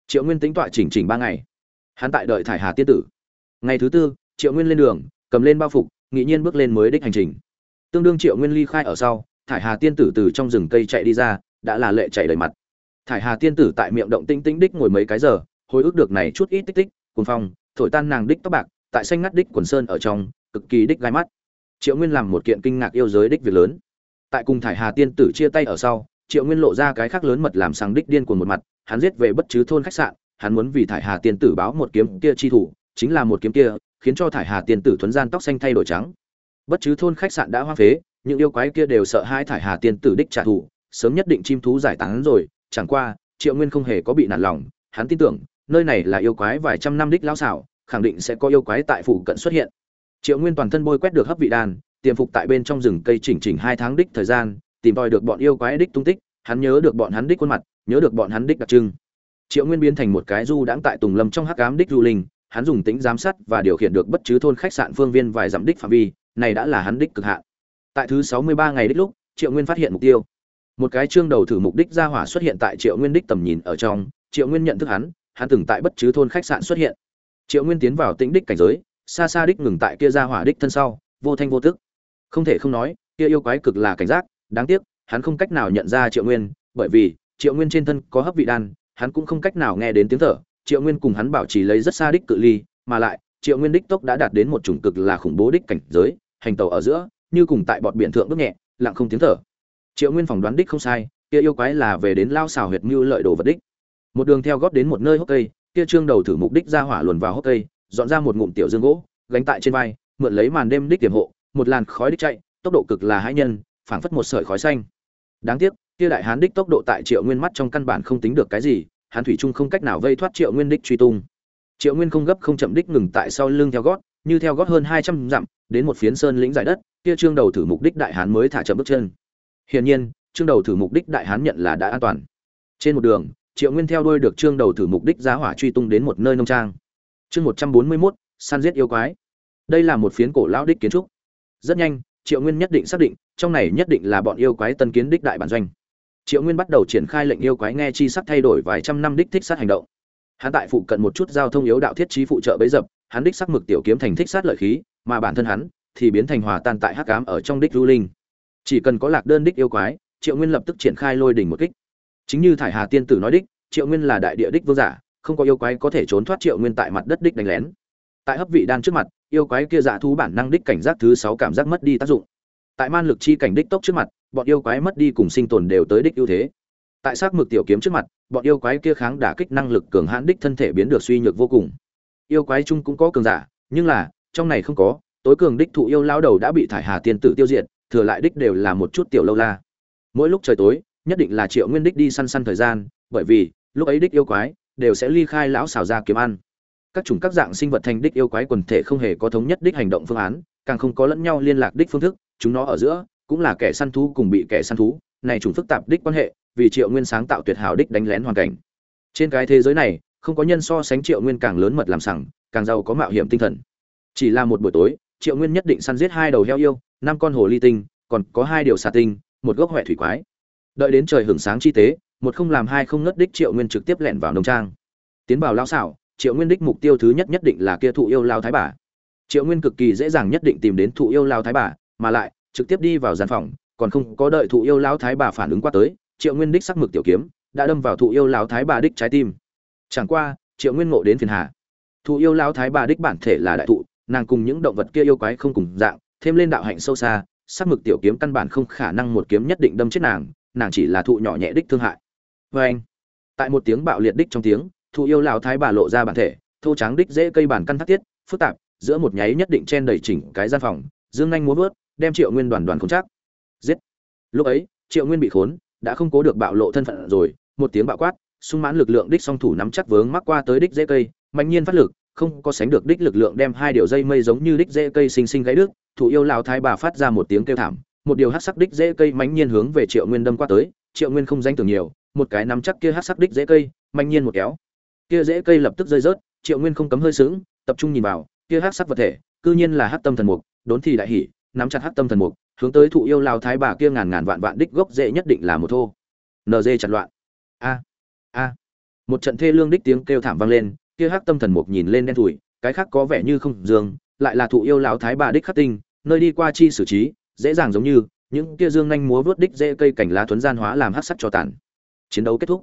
Triệu nguyên tính tọa chỉnh chỉnh ba ngày. Hắn tại đợi thải hà tiên tử. Ngày thứ tư, triệu nguyên lên đường, cầm lên bao phục nghị nhiên bước lên mới đích hành trình. Tương đương triệu nguyên ly khai ở sau, thải hà tiên tử từ trong rừng cây chạy đi ra, đã là lệ chạy đầy mặt. Thải hà tiên tử tại miệng động tinh tinh đích ngồi mấy cái giờ, hồi ức được này chút ít tích tích, cuồng phong, thổi tan nàng đích tóc bạc, tại xanh ngắt đích quần sơn ở trong, cực kỳ đích gai mắt triệu nguyên làm một kiện kinh ngạc yêu giới đích việc lớn. Tại cùng thải hà tiên tử chia tay ở sau, triệu nguyên lộ ra cái khác lớn mật làm sang đích điên của một mặt, hắn giết về bất chứ thôn khách sạn, hắn muốn vì thải hà tiên tử báo một kiếm kia chi thủ, chính là một kiếm kia, khiến cho thải hà tiên tử thuấn gian tóc xanh thay đổi trắng. Bất chứ thôn khách sạn đã hoang phế, những yêu quái kia đều sợ hai thải hà tiên tử đích trả thù, sớm nhất định chim thú giải tán rồi, chẳng qua, triệu nguyên không hề có bị nản lòng, hắn tin tưởng, nơi này là yêu quái vài trăm năm đích lao xảo, khẳng định sẽ có yêu quái tại phủ cận xuất hiện triệu nguyên toàn thân bôi quét được hấp vị đan tiềm phục tại bên trong rừng cây chỉnh chỉnh hai tháng đích thời gian, tìm tòi được bọn yêu quái đích tung tích, hắn nhớ được bọn hắn đích khuôn mặt, nhớ được bọn hắn đích đặc trưng. Triệu nguyên biến thành một cái du đãng tại tùng lâm trong hắc cám đích du linh, hắn dùng tính giám sát và điều khiển được bất chứ thôn khách sạn phương viên vài dặm đích phạm vi, này đã là hắn đích cực hạn. Tại thứ sáu mươi ba ngày đích lúc, triệu nguyên phát hiện mục tiêu. Một cái chương đầu thử mục đích ra hỏa xuất hiện tại triệu nguyên đích tầm nhìn ở trong, triệu nguyên nhận thức hắn hắn từng tại bất chứ thôn khách sạn xuất hiện. Triệu nguyên tiến vào tĩnh đích cảnh giới xa xa đích ngừng tại kia ra hỏa đích thân sau, vô thanh vô tức. Không thể không nói, kia yêu quái cực là cảnh giác, đáng tiếc, hắn không cách nào nhận ra triệu nguyên, bởi vì, triệu nguyên trên thân có hấp vị đan, hắn cũng không cách nào nghe đến tiếng thở. Triệu nguyên cùng hắn bảo trì lấy rất xa đích cự ly, mà lại, triệu nguyên đích tốc đã đạt đến một chủng cực là khủng bố đích cảnh giới, hành tàu ở giữa, như cùng tại bọt biển thượng bước nhẹ, lặng không tiếng thở. Triệu nguyên phỏng đoán đích không sai, kia yêu quái là về đến lao xào huyệt mưu lợi đồ vật đích. Một đường theo gót đến một nơi hốc cây, kia trương đầu thử mục đích ra hỏa luồn vào hốc cây dọn ra một ngụm tiểu dương gỗ, gánh tại trên vai, mượn lấy màn đêm đích tiềm hộ, một làn khói đích chạy, tốc độ cực là hãi nhân, phảng phất một sợi khói xanh. Đáng tiếc, kia đại hán đích tốc độ tại triệu nguyên mắt trong căn bản không tính được cái gì, hán thủy trung không cách nào vây thoát triệu nguyên đích truy tung. Triệu nguyên không gấp không chậm đích ngừng tại sau lưng theo gót, như theo gót hơn hai trăm dặm, đến một phiến sơn lĩnh giải đất, kia trương đầu thử mục đích đại hán mới thả chậm bước chân. Hiển nhiên, trương đầu thử mục đích đại hán nhận là đã an toàn. Trên một đường, triệu nguyên theo đuôi được trương đầu thử mục đích giá hỏa truy tung đến một nơi nông trang chương một trăm bốn mươi mốt, săn giết yêu quái. Đây là một phiến cổ lão đích kiến trúc. Rất nhanh, triệu nguyên nhất định xác định, trong này nhất định là bọn yêu quái tân kiến đích đại bản doanh. Triệu nguyên bắt đầu triển khai lệnh yêu quái nghe chi sắc thay đổi vài trăm năm đích thích sát hành động. Hắn tại phụ cận một chút giao thông yếu đạo thiết trí phụ trợ bấy dập, hắn đích sắc mực tiểu kiếm thành thích sát lợi khí, mà bản thân hắn thì biến thành hòa tan tại hắc cám ở trong đích du linh. Chỉ cần có lạc đơn đích yêu quái, triệu nguyên lập tức triển khai lôi đỉnh một kích. Chính như thải hà tiên tử nói đích, triệu nguyên là đại địa đích vương giả không có yêu quái có thể trốn thoát triệu nguyên tại mặt đất đích đánh lén. Tại hấp vị đan trước mặt, yêu quái kia dạ thú bản năng đích cảnh giác thứ sáu cảm giác mất đi tác dụng. Tại man lực chi cảnh đích tốc trước mặt, bọn yêu quái mất đi cùng sinh tồn đều tới đích ưu thế. Tại xác mực tiểu kiếm trước mặt, bọn yêu quái kia kháng đả kích năng lực cường hãn đích thân thể biến được suy nhược vô cùng. Yêu quái chung cũng có cường giả, nhưng là, trong này không có, tối cường đích thụ yêu lao đầu đã bị thải hà tiên tử tiêu diệt, thừa lại đích đều là một chút tiểu lâu la. Mỗi lúc trời tối, nhất định là triệu nguyên đích đi săn săn thời gian, bởi vì, lúc ấy đích yêu quái đều sẽ ly khai lão xảo ra kiếm ăn. Các chủng các dạng sinh vật thành đích yêu quái quần thể không hề có thống nhất đích hành động phương án, càng không có lẫn nhau liên lạc đích phương thức, chúng nó ở giữa cũng là kẻ săn thú cùng bị kẻ săn thú, này chủng phức tạp đích quan hệ, vì triệu nguyên sáng tạo tuyệt hảo đích đánh lén hoàn cảnh. Trên cái thế giới này, không có nhân so sánh triệu nguyên càng lớn mật làm sằng, càng giàu có mạo hiểm tinh thần. Chỉ là một buổi tối, triệu nguyên nhất định săn giết hai đầu heo yêu, năm con hồ ly tinh, còn có hai điều xà tinh, một gốc huệ thủy quái. Đợi đến trời hưởng sáng chi tế một không làm hai không ngất đích triệu nguyên trực tiếp lẻn vào nông trang. Tiến vào lao xảo, triệu nguyên đích mục tiêu thứ nhất nhất định là kia thụ yêu lao thái bà. Triệu nguyên cực kỳ dễ dàng nhất định tìm đến thụ yêu lao thái bà, mà lại, trực tiếp đi vào gian phòng, còn không có đợi thụ yêu lao thái bà phản ứng qua tới, triệu nguyên đích sắc mực tiểu kiếm đã đâm vào thụ yêu lao thái bà đích trái tim. Chẳng qua, triệu nguyên ngộ đến phiền hà. Thụ yêu lao thái bà đích bản thể là đại thụ, nàng cùng những động vật kia yêu quái không cùng dạng, thêm lên đạo hạnh sâu xa, sắc mực tiểu kiếm căn bản không khả năng một kiếm nhất định đâm chết nàng nàng chỉ là thụ nhỏ nhẹ đích thương hại vê anh. Tại một tiếng bạo liệt đích trong tiếng thụ yêu lão thái bà lộ ra bản thể, thô tráng đích dễ cây bản căn thắt tiết phức tạp, giữa một nháy nhất định chen đầy chỉnh cái gian phòng, dương nhanh muốn vớt, đem triệu nguyên đoàn đoàn không chắc giết! Lúc ấy, triệu nguyên bị khốn, đã không cố được bạo lộ thân phận rồi, một tiếng bạo quát, sung mãn lực lượng đích song thủ nắm chắc vướng mắc qua tới đích dễ cây, mạnh nhiên phát lực, không có sánh được đích lực lượng đem hai điều dây mây giống như đích dễ cây xinh xinh gãy đứt thủ yêu lão thái bà phát ra một tiếng kêu thảm, một điều hắc sắc đích dễ cây mãnh nhiên hướng về triệu nguyên đâm qua tới, triệu nguyên không danh tưởng nhiều một cái nắm chắc kia hắc sắc đích dễ cây, manh nhiên một kéo. Kia dễ cây lập tức rơi rớt, triệu nguyên không cấm hơi sướng tập trung nhìn vào, kia hắc sắc vật thể, cư nhiên là hắc tâm thần mục, đốn thì đại hỉ, nắm chặt hắc tâm thần mục, hướng tới thụ yêu lao thái bà kia ngàn ngàn vạn vạn đích gốc dễ nhất định là một thô. Nd chặt loạn. A a. Một trận thê lương đích tiếng kêu thảm vang lên, kia hắc tâm thần mục nhìn lên đen thủi, cái khác có vẻ như không dương, lại là thụ yêu lão thái bà đích khắc tinh, nơi đi qua chi xử trí, dễ dàng giống như, những kia dương nhanh múa vớt đích dễ cây cảnh lá thuấn gian hóa làm hắc sắc cho tàn chiến đấu kết thúc.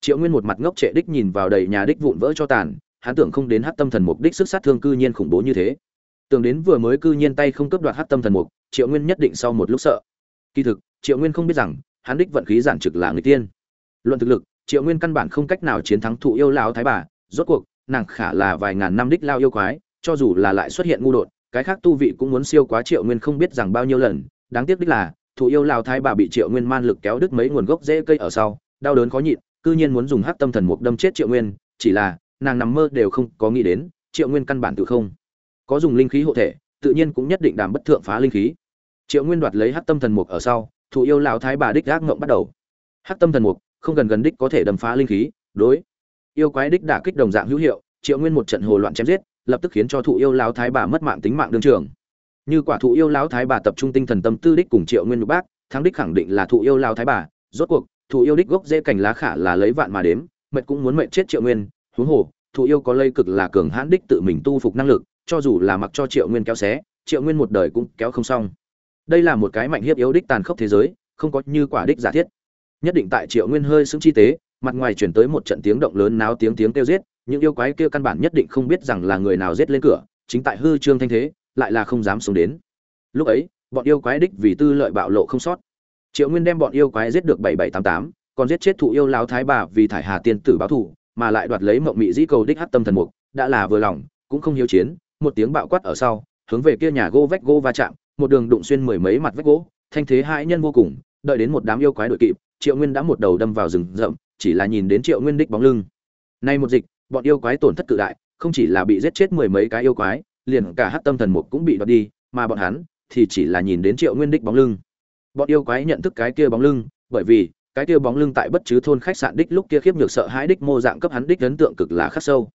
Triệu nguyên một mặt ngốc trệ đích nhìn vào đầy nhà đích vụn vỡ cho tàn, hắn tưởng không đến hắc tâm thần mục đích sức sát thương cư nhiên khủng bố như thế. Tưởng đến vừa mới cư nhiên tay không cướp đoạt hắc tâm thần mục, triệu nguyên nhất định sau một lúc sợ. Kỳ thực, triệu nguyên không biết rằng, hắn đích vận khí giản trực là người tiên. Luận thực lực, triệu nguyên căn bản không cách nào chiến thắng thụ yêu lão thái bà, rốt cuộc, nàng khả là vài ngàn năm đích lao yêu quái, cho dù là lại xuất hiện ngu đột, cái khác tu vị cũng muốn siêu quá triệu nguyên không biết rằng bao nhiêu lần. Đáng tiếc đích là, thụ yêu lao thái bà bị triệu nguyên man lực kéo đứt mấy nguồn gốc dễ cây ở sau đau đớn khó nhịn, cư nhiên muốn dùng hắc tâm thần mục đâm chết triệu nguyên, chỉ là, nàng nằm mơ đều không có nghĩ đến, triệu nguyên căn bản tự không có dùng linh khí hộ thể, tự nhiên cũng nhất định đảm bất thượng phá linh khí. Triệu nguyên đoạt lấy hắc tâm thần mục ở sau thụ yêu lão thái bà đích gác ngộng bắt đầu. Hắc tâm thần mục, không gần gần đích có thể đâm phá linh khí, đối yêu quái đích đả kích đồng dạng hữu hiệu, triệu nguyên một trận hồ loạn chém giết, lập tức khiến cho thụ yêu lão thái bà mất mạng tính mạng đương trường. Như quả thụ yêu lão thái bà tập trung tinh thần tâm tư đích cùng triệu nguyên nhục bác, thắng đích khẳng định là thụ yêu lão thái bà, rốt cuộc thủ yêu đích gốc dễ cảnh lá khả là lấy vạn mà đếm, mệt cũng muốn mệt chết triệu nguyên, huống hồ thủ yêu có lây cực là cường hãn đích tự mình tu phục năng lực, cho dù là mặc cho triệu nguyên kéo xé, triệu nguyên một đời cũng kéo không xong. Đây là một cái mạnh hiếp yếu đích tàn khốc thế giới, không có như quả đích giả thiết. Nhất định tại triệu nguyên hơi xứng chi tế, mặt ngoài chuyển tới một trận tiếng động lớn náo tiếng tiếng kêu giết, những yêu quái kia căn bản nhất định không biết rằng là người nào giết lên cửa, chính tại hư trương thanh thế, lại là không dám xuống đến. Lúc ấy, bọn yêu quái đích vì tư lợi bạo lộ không sót triệu nguyên đem bọn yêu quái giết được bảy bảy tám tám, còn giết chết thụ yêu lão thái bà vì thải hà tiên tử báo thù, mà lại đoạt lấy mộng mị dĩ cầu đích hát tâm thần mục, đã là vừa lòng, cũng không hiếu chiến, một tiếng bạo quát ở sau, hướng về kia nhà gỗ vách gỗ va chạm, một đường đụng xuyên mười mấy mặt vách gỗ, thanh thế hai nhân vô cùng, đợi đến một đám yêu quái đội kịp, triệu nguyên đã một đầu đâm vào rừng rậm, chỉ là nhìn đến triệu nguyên đích bóng lưng. Nay một dịch, bọn yêu quái tổn thất cự đại, không chỉ là bị giết chết mười mấy cái yêu quái, liền cả hát tâm thần mục cũng bị đoạt đi, mà bọn hắn thì chỉ là nhìn đến triệu nguyên đích bóng lưng bọn yêu quái nhận thức cái kia bóng lưng, bởi vì, cái kia bóng lưng tại bất chứ thôn khách sạn đích lúc kia khiếp nhược sợ hãi đích mô dạng cấp hắn đích ấn tượng cực là khắc sâu.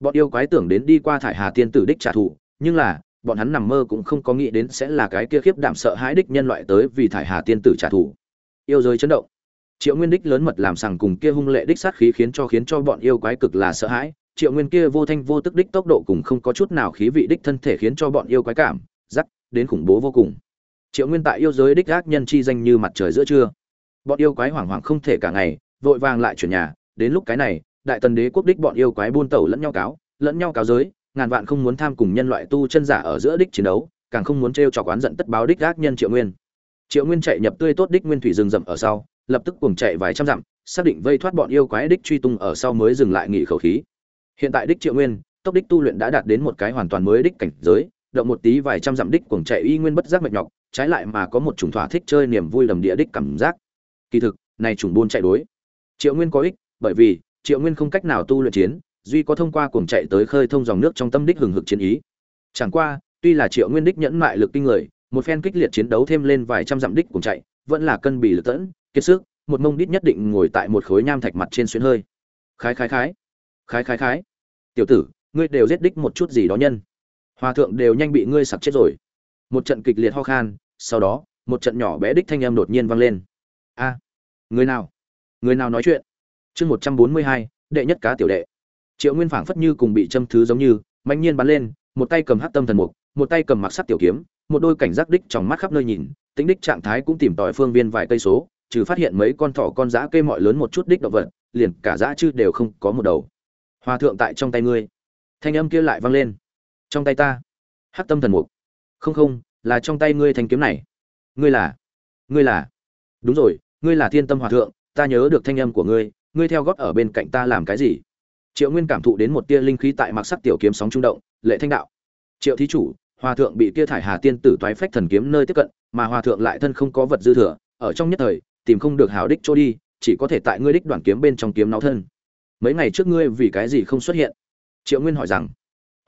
Bọn yêu quái tưởng đến đi qua thải hà tiên tử đích trả thù, nhưng là, bọn hắn nằm mơ cũng không có nghĩ đến sẽ là cái kia khiếp đảm sợ hãi đích nhân loại tới vì thải hà tiên tử trả thù. Yêu giới chấn động. Triệu nguyên đích lớn mật làm sằng cùng kia hung lệ đích sát khí khiến cho khiến cho bọn yêu quái cực là sợ hãi. Triệu nguyên kia vô thanh vô tức đích tốc độ cùng không có chút nào khí vị đích thân thể khiến cho bọn yêu quái cảm giắc đến khủng bố vô cùng triệu nguyên tại yêu giới đích ác nhân chi danh như mặt trời giữa trưa. Bọn yêu quái hoảng hoảng không thể cả ngày, vội vàng lại chuyển nhà. Đến lúc cái này, đại tần đế quốc đích bọn yêu quái buôn tẩu lẫn nhau cáo, lẫn nhau cáo giới, ngàn vạn không muốn tham cùng nhân loại tu chân giả ở giữa đích chiến đấu, càng không muốn t r chọc oán giận tất báo đích ác nhân triệu nguyên. Triệu nguyên chạy nhập tươi tốt đích nguyên thủy rừng rậm ở sau, lập tức cùng chạy vài trăm dặm, xác định vây thoát bọn yêu quái đích truy tung ở sau mới dừng lại nghỉ khẩu khí. Hiện tại đích triệu nguyên, tốc đích tu luyện đã đạt đến một cái hoàn toàn mới đích cảnh giới, động một tí vài trăm dặm đích cuồng chạy y nguyên bất giác mệt nhọc trái lại mà có một chủng thỏa thích chơi niềm vui lầm địa đích cảm giác. Kỳ thực, này chủng buôn chạy đối. Triệu nguyên có ích, bởi vì, triệu nguyên không cách nào tu luyện chiến, duy có thông qua cuồng chạy tới khơi thông dòng nước trong tâm đích hừng hực chiến ý. Chẳng qua, tuy là triệu nguyên đích nhẫn mại lực kinh người, một phen kích liệt chiến đấu thêm lên vài trăm dặm đích cuồng chạy, vẫn là cân bì lực tẫn, kiệt sức, một mông đít nhất định ngồi tại một khối nham thạch mặt trên xuyến hơi. Khái khái khái. Khái khái khái. Tiểu tử, ngươi đều giết đích một chút gì đó nhân. Hòa thượng đều nhanh bị ngươi sặc chết rồi. Một trận kịch liệt ho khan sau đó, một trận nhỏ bé đích thanh âm đột nhiên vang lên. A, người nào? Người nào nói chuyện? Chương một trăm bốn mươi hai, đệ nhất cá tiểu đệ. Triệu nguyên phảng phất như cùng bị châm thứ giống như mạnh nhiên bắn lên, một tay cầm hát tâm thần mục, một tay cầm mặc sắt tiểu kiếm, một đôi cảnh giác đích trong mắt khắp nơi nhìn, tính đích trạng thái cũng tìm tòi phương viên vài cây số, trừ phát hiện mấy con thỏ con dã kê mọi lớn một chút đích động vật, liền cả dã chư đều không có một đầu. Hòa thượng tại trong tay ngươi. Thanh âm kia lại vang lên. Trong tay ta. Hát tâm thần mục. Không không là trong tay ngươi thanh kiếm này. Ngươi là ngươi là. Đúng rồi, ngươi là thiên tâm hòa thượng, ta nhớ được thanh âm của ngươi ngươi theo gót ở bên cạnh ta làm cái gì? Triệu nguyên cảm thụ đến một tia linh khí tại mặc sắc tiểu kiếm sóng trung động, lệ thanh đạo. Triệu thí chủ, hòa thượng bị tia thải hà tiên tử toái phách thần kiếm nơi tiếp cận, mà hòa thượng lại thân không có vật dư thừa, ở trong nhất thời, tìm không được hảo đích chỗ đi, chỉ có thể tại ngươi đích đoàn kiếm bên trong kiếm náo thân. Mấy ngày trước ngươi vì cái gì không xuất hiện? Triệu nguyên hỏi rằng.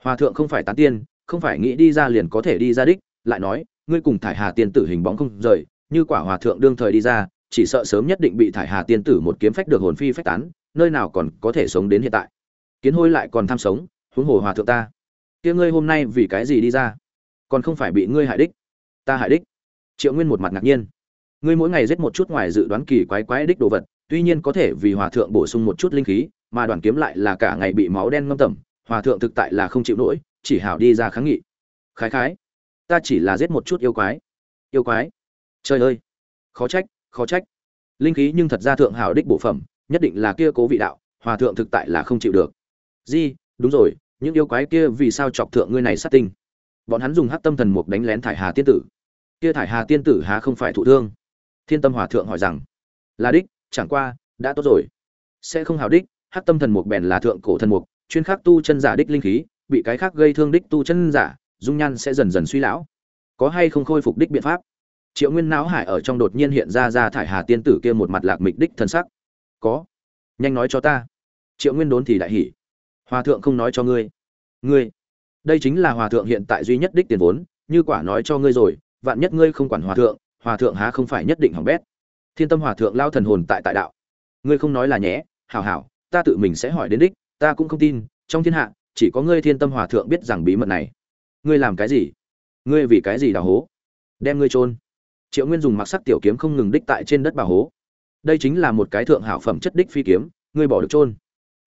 Hòa thượng không phải tán tiên, không phải nghĩ đi ra liền có thể đi ra đích lại nói, ngươi cùng thải hà tiên tử hình bóng không rời, như quả hòa thượng đương thời đi ra, chỉ sợ sớm nhất định bị thải hà tiên tử một kiếm phách được hồn phi phách tán, nơi nào còn có thể sống đến hiện tại. Kiến hôi lại còn tham sống, huống hồ hòa thượng ta. Kia ngươi hôm nay vì cái gì đi ra? Còn không phải bị ngươi hại đích. Ta hại đích. Triệu nguyên một mặt ngạc nhiên. Ngươi mỗi ngày giết một chút ngoài dự đoán kỳ quái quái đích đồ vật, tuy nhiên có thể vì hòa thượng bổ sung một chút linh khí, mà đoàn kiếm lại là cả ngày bị máu đen ngâm tẩm, hòa thượng thực tại là không chịu nổi, chỉ hảo đi ra kháng nghị. Khái khái ta chỉ là giết một chút yêu quái. Yêu quái? Trời ơi! Khó trách khó trách. Linh khí nhưng thật ra thượng hảo đích bộ phẩm, nhất định là kia cố vị đạo, hòa thượng thực tại là không chịu được. Di, đúng rồi, những yêu quái kia vì sao chọc thượng ngươi này sát tinh? Bọn hắn dùng hát tâm thần mục đánh lén thải hà tiên tử. Kia thải hà tiên tử há không phải thụ thương? Thiên tâm hòa thượng hỏi rằng. Là đích, chẳng qua, đã tốt rồi. Sẽ không hào đích hát tâm thần mục bèn là thượng cổ thần mục, chuyên khắc tu chân giả đích linh khí, bị cái khác gây thương đích tu chân giả dung nhan sẽ dần dần suy lão. Có hay không khôi phục đích biện pháp? Triệu nguyên não hải ở trong đột nhiên hiện ra ra thải hà tiên tử kia một mặt lạc mịch đích thân sắc. Có. Nhanh nói cho ta. Triệu nguyên đốn thì đại hỉ. Hòa thượng không nói cho ngươi. Ngươi. Đây chính là hòa thượng hiện tại duy nhất đích tiền vốn, như quả nói cho ngươi rồi, vạn nhất ngươi không quản hòa thượng hòa thượng há không phải nhất định hỏng bét. Thiên tâm hòa thượng lao thần hồn tại tại đạo. Ngươi không nói là nhé hảo hảo, ta tự mình sẽ hỏi đến đích, ta cũng không tin, trong thiên hạ, chỉ có ngươi thiên tâm hòa thượng biết rằng bí mật này ngươi làm cái gì? Ngươi vì cái gì đào hố? Đem ngươi trôn triệu nguyên dùng mặc sắc tiểu kiếm không ngừng đích tại trên đất bà hố. Đây chính là một cái thượng hảo phẩm chất đích phi kiếm, ngươi bỏ được trôn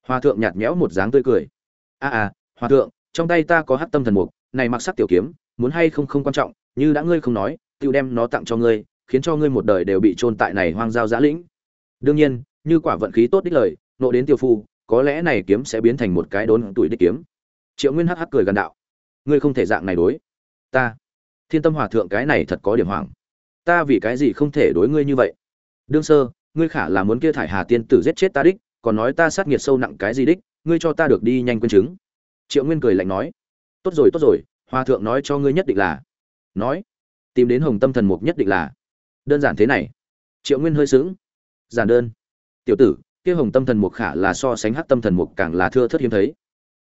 hòa thượng nhạt nhẽo một dáng tươi cười. A à hòa thượng, trong tay ta có hát tâm thần mục, này mặc sắc tiểu kiếm, muốn hay không không quan trọng, như đã ngươi không nói tự đem nó tặng cho ngươi, khiến cho ngươi một đời đều bị trôn tại này hoang giao giã lĩnh. Đương nhiên, như quả vận khí tốt đích lời, nộ đến tiêu phu, có lẽ này kiếm sẽ biến thành một cái đốn tuổi đích kiếm. Triệu nguyên hắc hắc cười gần đạo ngươi không thể dạng này đối. Ta, thiên tâm hòa thượng cái này thật có điểm hoảng. Ta vì cái gì không thể đối ngươi như vậy? Đương sơ, ngươi khả là muốn kia thải hà tiên tử giết chết ta đích, còn nói ta sát nghiệt sâu nặng cái gì đích, ngươi cho ta được đi nhanh quên chứng. Triệu nguyên cười lạnh nói. Tốt rồi tốt rồi, hòa thượng nói cho ngươi nhất định là. Nói. Tìm đến hồng tâm thần mục nhất định là. Đơn giản thế này. Triệu nguyên hơi sướng giản đơn. Tiểu tử, kia hồng tâm thần mục khả là so sánh hắc tâm thần mục càng là thưa thất hiếm thấy.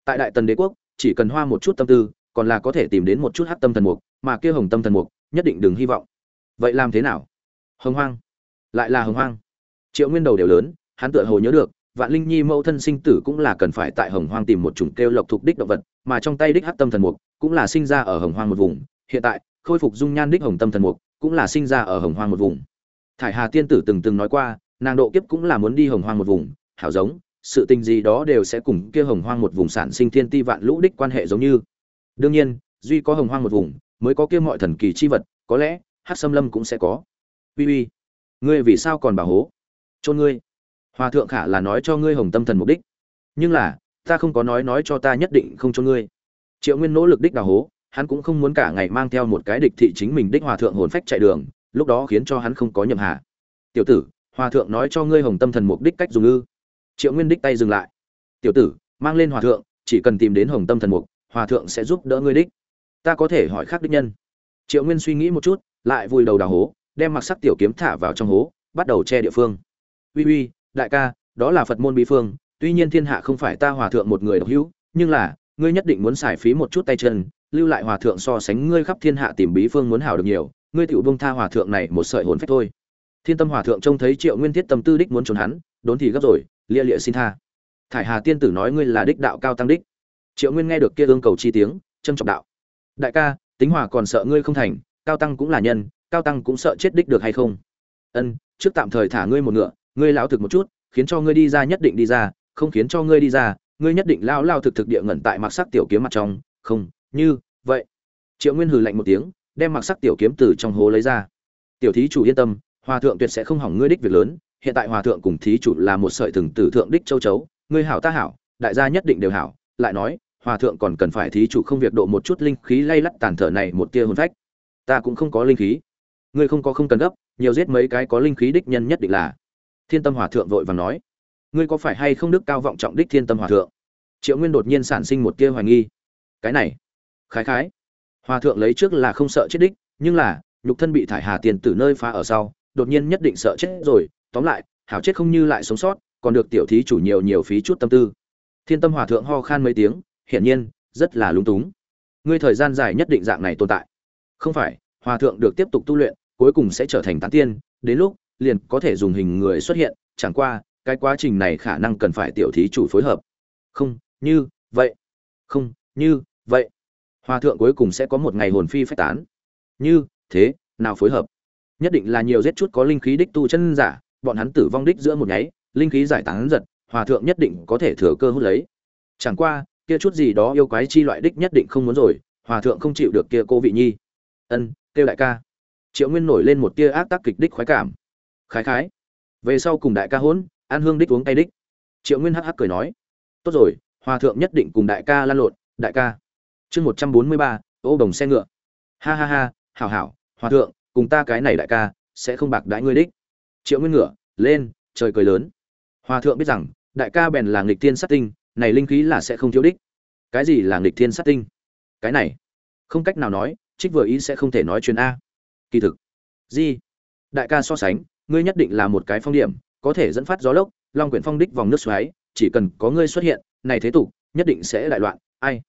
Tại đại tần đế quốc, chỉ cần hoa một chút tâm tư còn là có thể tìm đến một chút hắc tâm thần mục, mà kia hồng tâm thần mục, nhất định đừng hy vọng. Vậy làm thế nào? Hồng hoang. Lại là hồng hoang. Triệu nguyên đầu đều lớn, hắn tựa hồ nhớ được, vạn linh nhi mẫu thân sinh tử cũng là cần phải tại hồng hoang tìm một chủng kêu lộc thuộc đích động vật, mà trong tay đích hắc tâm thần mục cũng là sinh ra ở hồng hoang một vùng. Hiện tại, khôi phục dung nhan đích hồng tâm thần mục cũng là sinh ra ở hồng hoang một vùng. Thải hà tiên tử từng từng nói qua, nàng độ kiếp cũng là muốn đi hồng hoang một vùng. Hảo giống, sự tình gì đó đều sẽ cùng kia hồng hoang một vùng sản sinh thiên ti vạn lũ đích quan hệ giống như đương nhiên, duy có hồng hoang một vùng, mới có kia mọi thần kỳ chi vật, có lẽ hát xâm lâm cũng sẽ có. Uy uy, ngươi vì sao còn bảo hố? Chôn ngươi. Hòa thượng khả là nói cho ngươi hồng tâm thần mục đích. Nhưng là, ta không có nói nói cho ta nhất định không cho ngươi. Triệu nguyên nỗ lực đích đào hố, hắn cũng không muốn cả ngày mang theo một cái địch thị chính mình đích hòa thượng hồn phách chạy đường, lúc đó khiến cho hắn không có nhậm hạ tiểu tử, hòa thượng nói cho ngươi hồng tâm thần mục đích cách dùng ư. Triệu nguyên đích tay dừng lại. Tiểu tử, mang lên hòa thượng, chỉ cần tìm đến hồng tâm thần mục hòa thượng sẽ giúp đỡ ngươi đích. Ta có thể hỏi khác đích nhân. Triệu nguyên suy nghĩ một chút, lại vùi đầu đào hố, đem mặc sắc tiểu kiếm thả vào trong hố, bắt đầu che địa phương. Uy uy, đại ca, đó là phật môn bí phương, tuy nhiên thiên hạ không phải ta hòa thượng một người độc hữu, nhưng là, ngươi nhất định muốn xài phí một chút tay chân, lưu lại hòa thượng so sánh ngươi khắp thiên hạ tìm bí phương muốn hảo được nhiều, ngươi tựu bông tha hòa thượng này một sợi hồn phách thôi. Thiên tâm hòa thượng trông thấy triệu nguyên thiết tâm tư đích muốn trốn hắn, đốn thì gấp rồi, lia lịa xin tha. Thải hà tiên tử nói ngươi là đích đạo cao tăng đích triệu nguyên nghe được kia ương cầu chi tiếng trâm trọng đạo. Đại ca, tính hòa còn sợ ngươi không thành, cao tăng cũng là nhân, cao tăng cũng sợ chết đích được hay không? Ân, trước tạm thời thả ngươi một ngựa, ngươi lão thực một chút, khiến cho ngươi đi ra nhất định đi ra, không khiến cho ngươi đi ra, ngươi nhất định lao lao thực thực địa ngẩn tại mặc sắc tiểu kiếm mặt trong. Không, như vậy. Triệu nguyên hừ lạnh một tiếng, đem mặc sắc tiểu kiếm từ trong hố lấy ra. Tiểu thí chủ yên tâm, hòa thượng tuyệt sẽ không hỏng ngươi đích việc lớn, hiện tại hòa thượng cùng thí chủ là một sợi thừng tử thượng đích châu chấu, ngươi hảo ta hảo, đại gia nhất định đều hảo lại nói, hòa thượng còn cần phải thí chủ không việc độ một chút linh khí lay lắt tàn thở này một tia hồn phách. Ta cũng không có linh khí. Ngươi không có không cần gấp, nhiều giết mấy cái có linh khí đích nhân nhất định là. Thiên tâm hòa thượng vội vàng nói, ngươi có phải hay không đức cao vọng trọng đích thiên tâm hòa thượng? Triệu nguyên đột nhiên sản sinh một tia hoài nghi. Cái này, khái khái. Hòa thượng lấy trước là không sợ chết đích, nhưng là, nhục thân bị thải hà tiền từ nơi phá ở sau, đột nhiên nhất định sợ chết rồi. Tóm lại, hảo chết không như lại sống sót, còn được tiểu thí chủ nhiều nhiều phí chút tâm tư thiên tâm hòa thượng ho khan mấy tiếng, hiển nhiên, rất là lúng túng. Ngươi thời gian dài nhất định dạng này tồn tại. Không phải, hòa thượng được tiếp tục tu luyện, cuối cùng sẽ trở thành tán tiên, đến lúc, liền có thể dùng hình người xuất hiện, chẳng qua, cái quá trình này khả năng cần phải tiểu thí chủ phối hợp. Không, như, vậy. Không, như, vậy. Hòa thượng cuối cùng sẽ có một ngày hồn phi phách tán. Như, thế, nào phối hợp? Nhất định là nhiều giết chút có linh khí đích tu chân giả, bọn hắn tử vong đích giữa một nháy, linh khí giải tán giật hòa thượng nhất định có thể thừa cơ hút lấy. Chẳng qua, kia chút gì đó yêu quái chi loại đích nhất định không muốn rồi, hòa thượng không chịu được kia cô vị nhi. Ân, kêu đại ca. Triệu nguyên nổi lên một tia ác tác kịch đích khoái cảm. Khái khái. Về sau cùng đại ca hỗn an hương đích uống tay đích. Triệu nguyên hắc hắc cười nói. Tốt rồi, hòa thượng nhất định cùng đại ca lan lộn. Đại ca. Chương một trăm bốn mươi ba, ô đồng xe ngựa. Ha ha ha, hảo hảo, hòa thượng, cùng ta cái này đại ca, sẽ không bạc đãi ngươi đích. Triệu nguyên ngựa lên, trời cười lớn. Hòa thượng biết rằng đại ca bèn là nghịch thiên sát tinh, này linh khí là sẽ không thiếu đích. Cái gì là nghịch thiên sát tinh? Cái này, không cách nào nói, trích vừa ý sẽ không thể nói chuyện a. Kỳ thực, gì? Đại ca so sánh, ngươi nhất định là một cái phong điểm, có thể dẫn phát gió lốc, long quyển phong đích vòng nước xoáy, chỉ cần có ngươi xuất hiện, này thế tục, nhất định sẽ đại loạn, ai?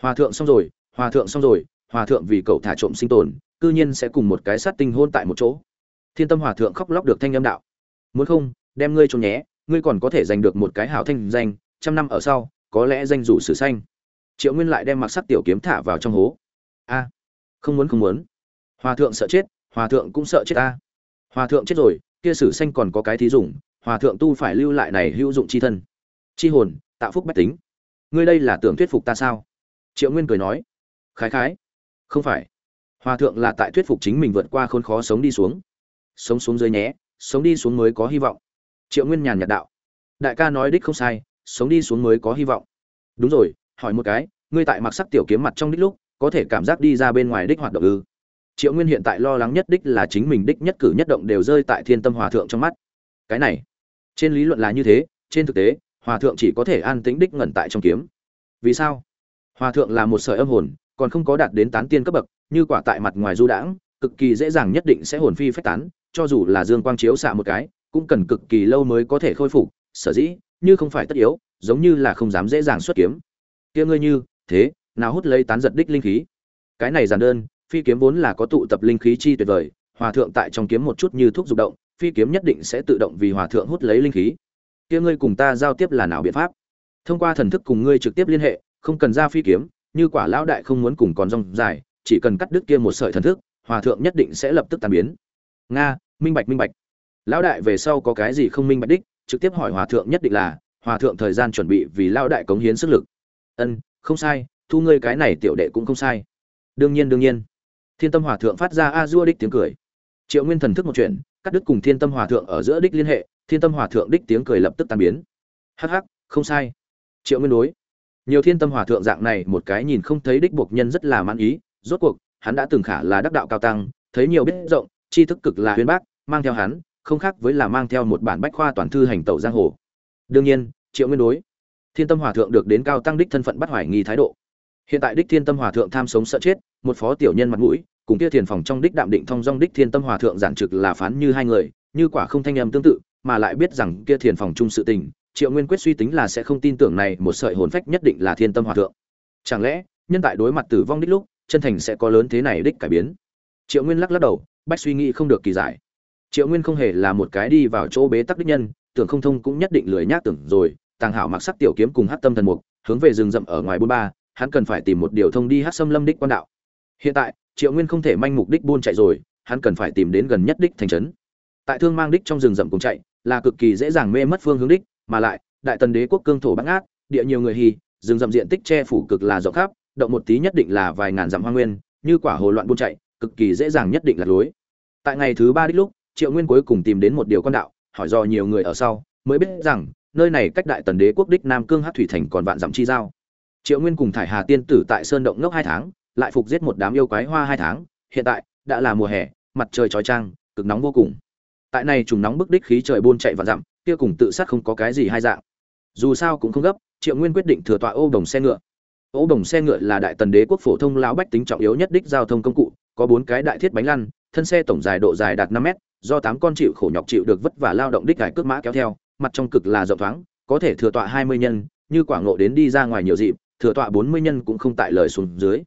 Hòa thượng xong rồi, hòa thượng xong rồi, hòa thượng vì cậu thả trộm sinh tồn, cư nhiên sẽ cùng một cái sát tinh hôn tại một chỗ. Thiên tâm hòa thượng khóc lóc được thanh âm đạo. Muốn không, đem ngươi trốn nhé ngươi còn có thể giành được một cái hảo thanh danh, trăm năm ở sau, có lẽ danh rủ sử xanh triệu nguyên lại đem mặc sắc tiểu kiếm thả vào trong hố. A, không muốn không muốn. Hòa thượng sợ chết, hòa thượng cũng sợ chết ta. Hòa thượng chết rồi, kia sử xanh còn có cái thí dụng hòa thượng tu phải lưu lại này hữu dụng chi thân. Chi hồn, tạo phúc bách tính. Ngươi đây là tưởng thuyết phục ta sao? Triệu nguyên cười nói. Khái khái. Không phải. Hòa thượng là tại thuyết phục chính mình vượt qua khốn khó sống đi xuống. Sống xuống dưới nhé, sống đi xuống mới có hy vọng triệu nguyên nhàn nhạt đạo. Đại ca nói đích không sai, sống đi xuống mới có hy vọng. Đúng rồi, hỏi một cái, ngươi tại mặc sắc tiểu kiếm mặt trong đích lúc, có thể cảm giác đi ra bên ngoài đích hoạt động ư? Triệu nguyên hiện tại lo lắng nhất đích là chính mình đích nhất cử nhất động đều rơi tại thiên tâm hòa thượng trong mắt. Cái này, trên lý luận là như thế, trên thực tế, hòa thượng chỉ có thể an tĩnh đích ngẩn tại trong kiếm. Vì sao? Hòa thượng là một sợi âm hồn, còn không có đạt đến tán tiên cấp bậc, như quả tại mặt ngoài du đãng, cực kỳ dễ dàng nhất định sẽ hồn phi phách tán, cho dù là dương quang chiếu xạ một cái cũng cần cực kỳ lâu mới có thể khôi phục, sở dĩ, như không phải tất yếu, giống như là không dám dễ dàng xuất kiếm. Kia ngươi như, thế, nào hút lấy tán giật đích linh khí? Cái này giản đơn, phi kiếm vốn là có tụ tập linh khí chi tuyệt vời, hòa thượng tại trong kiếm một chút như thuốc dục động, phi kiếm nhất định sẽ tự động vì hòa thượng hút lấy linh khí. Kia ngươi cùng ta giao tiếp là nào biện pháp? Thông qua thần thức cùng ngươi trực tiếp liên hệ, không cần ra phi kiếm, như quả lão đại không muốn cùng còn rong dài, chỉ cần cắt đứt kia một sợi thần thức, hòa thượng nhất định sẽ lập tức tan biến. Nga, minh bạch minh bạch lão đại về sau có cái gì không minh bạch đích, trực tiếp hỏi hòa thượng nhất định là, hòa thượng thời gian chuẩn bị vì lão đại cống hiến sức lực. Ân, không sai, thu ngươi cái này tiểu đệ cũng không sai. Đương nhiên đương nhiên. Thiên tâm hòa thượng phát ra a dua đích tiếng cười. Triệu nguyên thần thức một chuyện, cắt đứt cùng thiên tâm hòa thượng ở giữa đích liên hệ, thiên tâm hòa thượng đích tiếng cười lập tức tan biến. Hắc hắc, không sai. Triệu nguyên đối. Nhiều thiên tâm hòa thượng dạng này một cái nhìn không thấy đích buộc nhân rất là mãn ý, rốt cuộc, hắn đã từng khả là đắc đạo cao tăng, thấy nhiều biết rộng, tri thức cực là huyên bác, mang theo hắn không khác với là mang theo một bản bách khoa toàn thư hành tẩu giang hồ. Đương nhiên, triệu nguyên đối thiên tâm hòa thượng được đến cao tăng đích thân phận bắt hoài nghi thái độ. Hiện tại đích thiên tâm hòa thượng tham sống sợ chết, một phó tiểu nhân mặt mũi, cùng kia thiền phòng trong đích đạm định thông dong đích thiên tâm hòa thượng giản trực là phán như hai người, như quả không thanh âm tương tự, mà lại biết rằng kia thiền phòng chung sự tình, triệu nguyên quyết suy tính là sẽ không tin tưởng này một sợi hồn phách nhất định là thiên tâm hòa thượng. Chẳng lẽ, nhân tại đối mặt tử vong đích lúc, chân thành sẽ có lớn thế này đích cải biến? Triệu nguyên lắc lắc đầu, bách suy nghĩ không được kỳ giải triệu nguyên không hề là một cái đi vào chỗ bế tắc đích nhân, tưởng không thông cũng nhất định lười nhác tưởng rồi, tàng hảo mặc sắc tiểu kiếm cùng hát tâm thần mục, hướng về rừng rậm ở ngoài bôn ba, hắn cần phải tìm một điều thông đi hát xâm lâm đích quan đạo. Hiện tại, triệu nguyên không thể manh mục đích buôn chạy rồi, hắn cần phải tìm đến gần nhất đích thành trấn. Tại thương mang đích trong rừng rậm cùng chạy, là cực kỳ dễ dàng mê mất phương hướng đích, mà lại, đại tần đế quốc cương thổ bát ngát, địa nhiều người hy rừng rậm diện tích che phủ cực là rộng khắp, động một tí nhất định là vài ngàn dặm hoa nguyên, như quả hồ loạn buôn chạy, cực kỳ dễ dàng nhất định là lối. Tại ngày thứ ba đích lúc triệu nguyên cuối cùng tìm đến một điều con đạo, hỏi do nhiều người ở sau, mới biết rằng, nơi này cách đại tần đế quốc đích nam cương hát thủy thành còn vạn dặm chi giao. Triệu nguyên cùng thải hà tiên tử tại sơn động ngốc hai tháng, lại phục giết một đám yêu quái hoa hai tháng, hiện tại, đã là mùa hè, mặt trời trói trang cực nóng vô cùng. Tại này trùng nóng bức đích khí trời buôn chạy vạn dặm, kia cùng tự sát không có cái gì hai dạng. Dù sao cũng không gấp, triệu nguyên quyết định thừa tọa ô đồng xe ngựa. Ô đồng xe ngựa là đại tần đế quốc phổ thông lão bách tính trọng yếu nhất đích giao thông công cụ, có bốn cái đại thiết bánh lăn thân xe tổng dài độ dài đạt năm mét, do tám con chịu khổ nhọc chịu được vất vả lao động đích cải cước mã kéo theo, mặt trong cực là rộng thoáng, có thể thừa tọa hai mươi nhân, như quả ngộ đến đi ra ngoài nhiều dịp, thừa tọa bốn mươi nhân cũng không tại lời xuống dưới.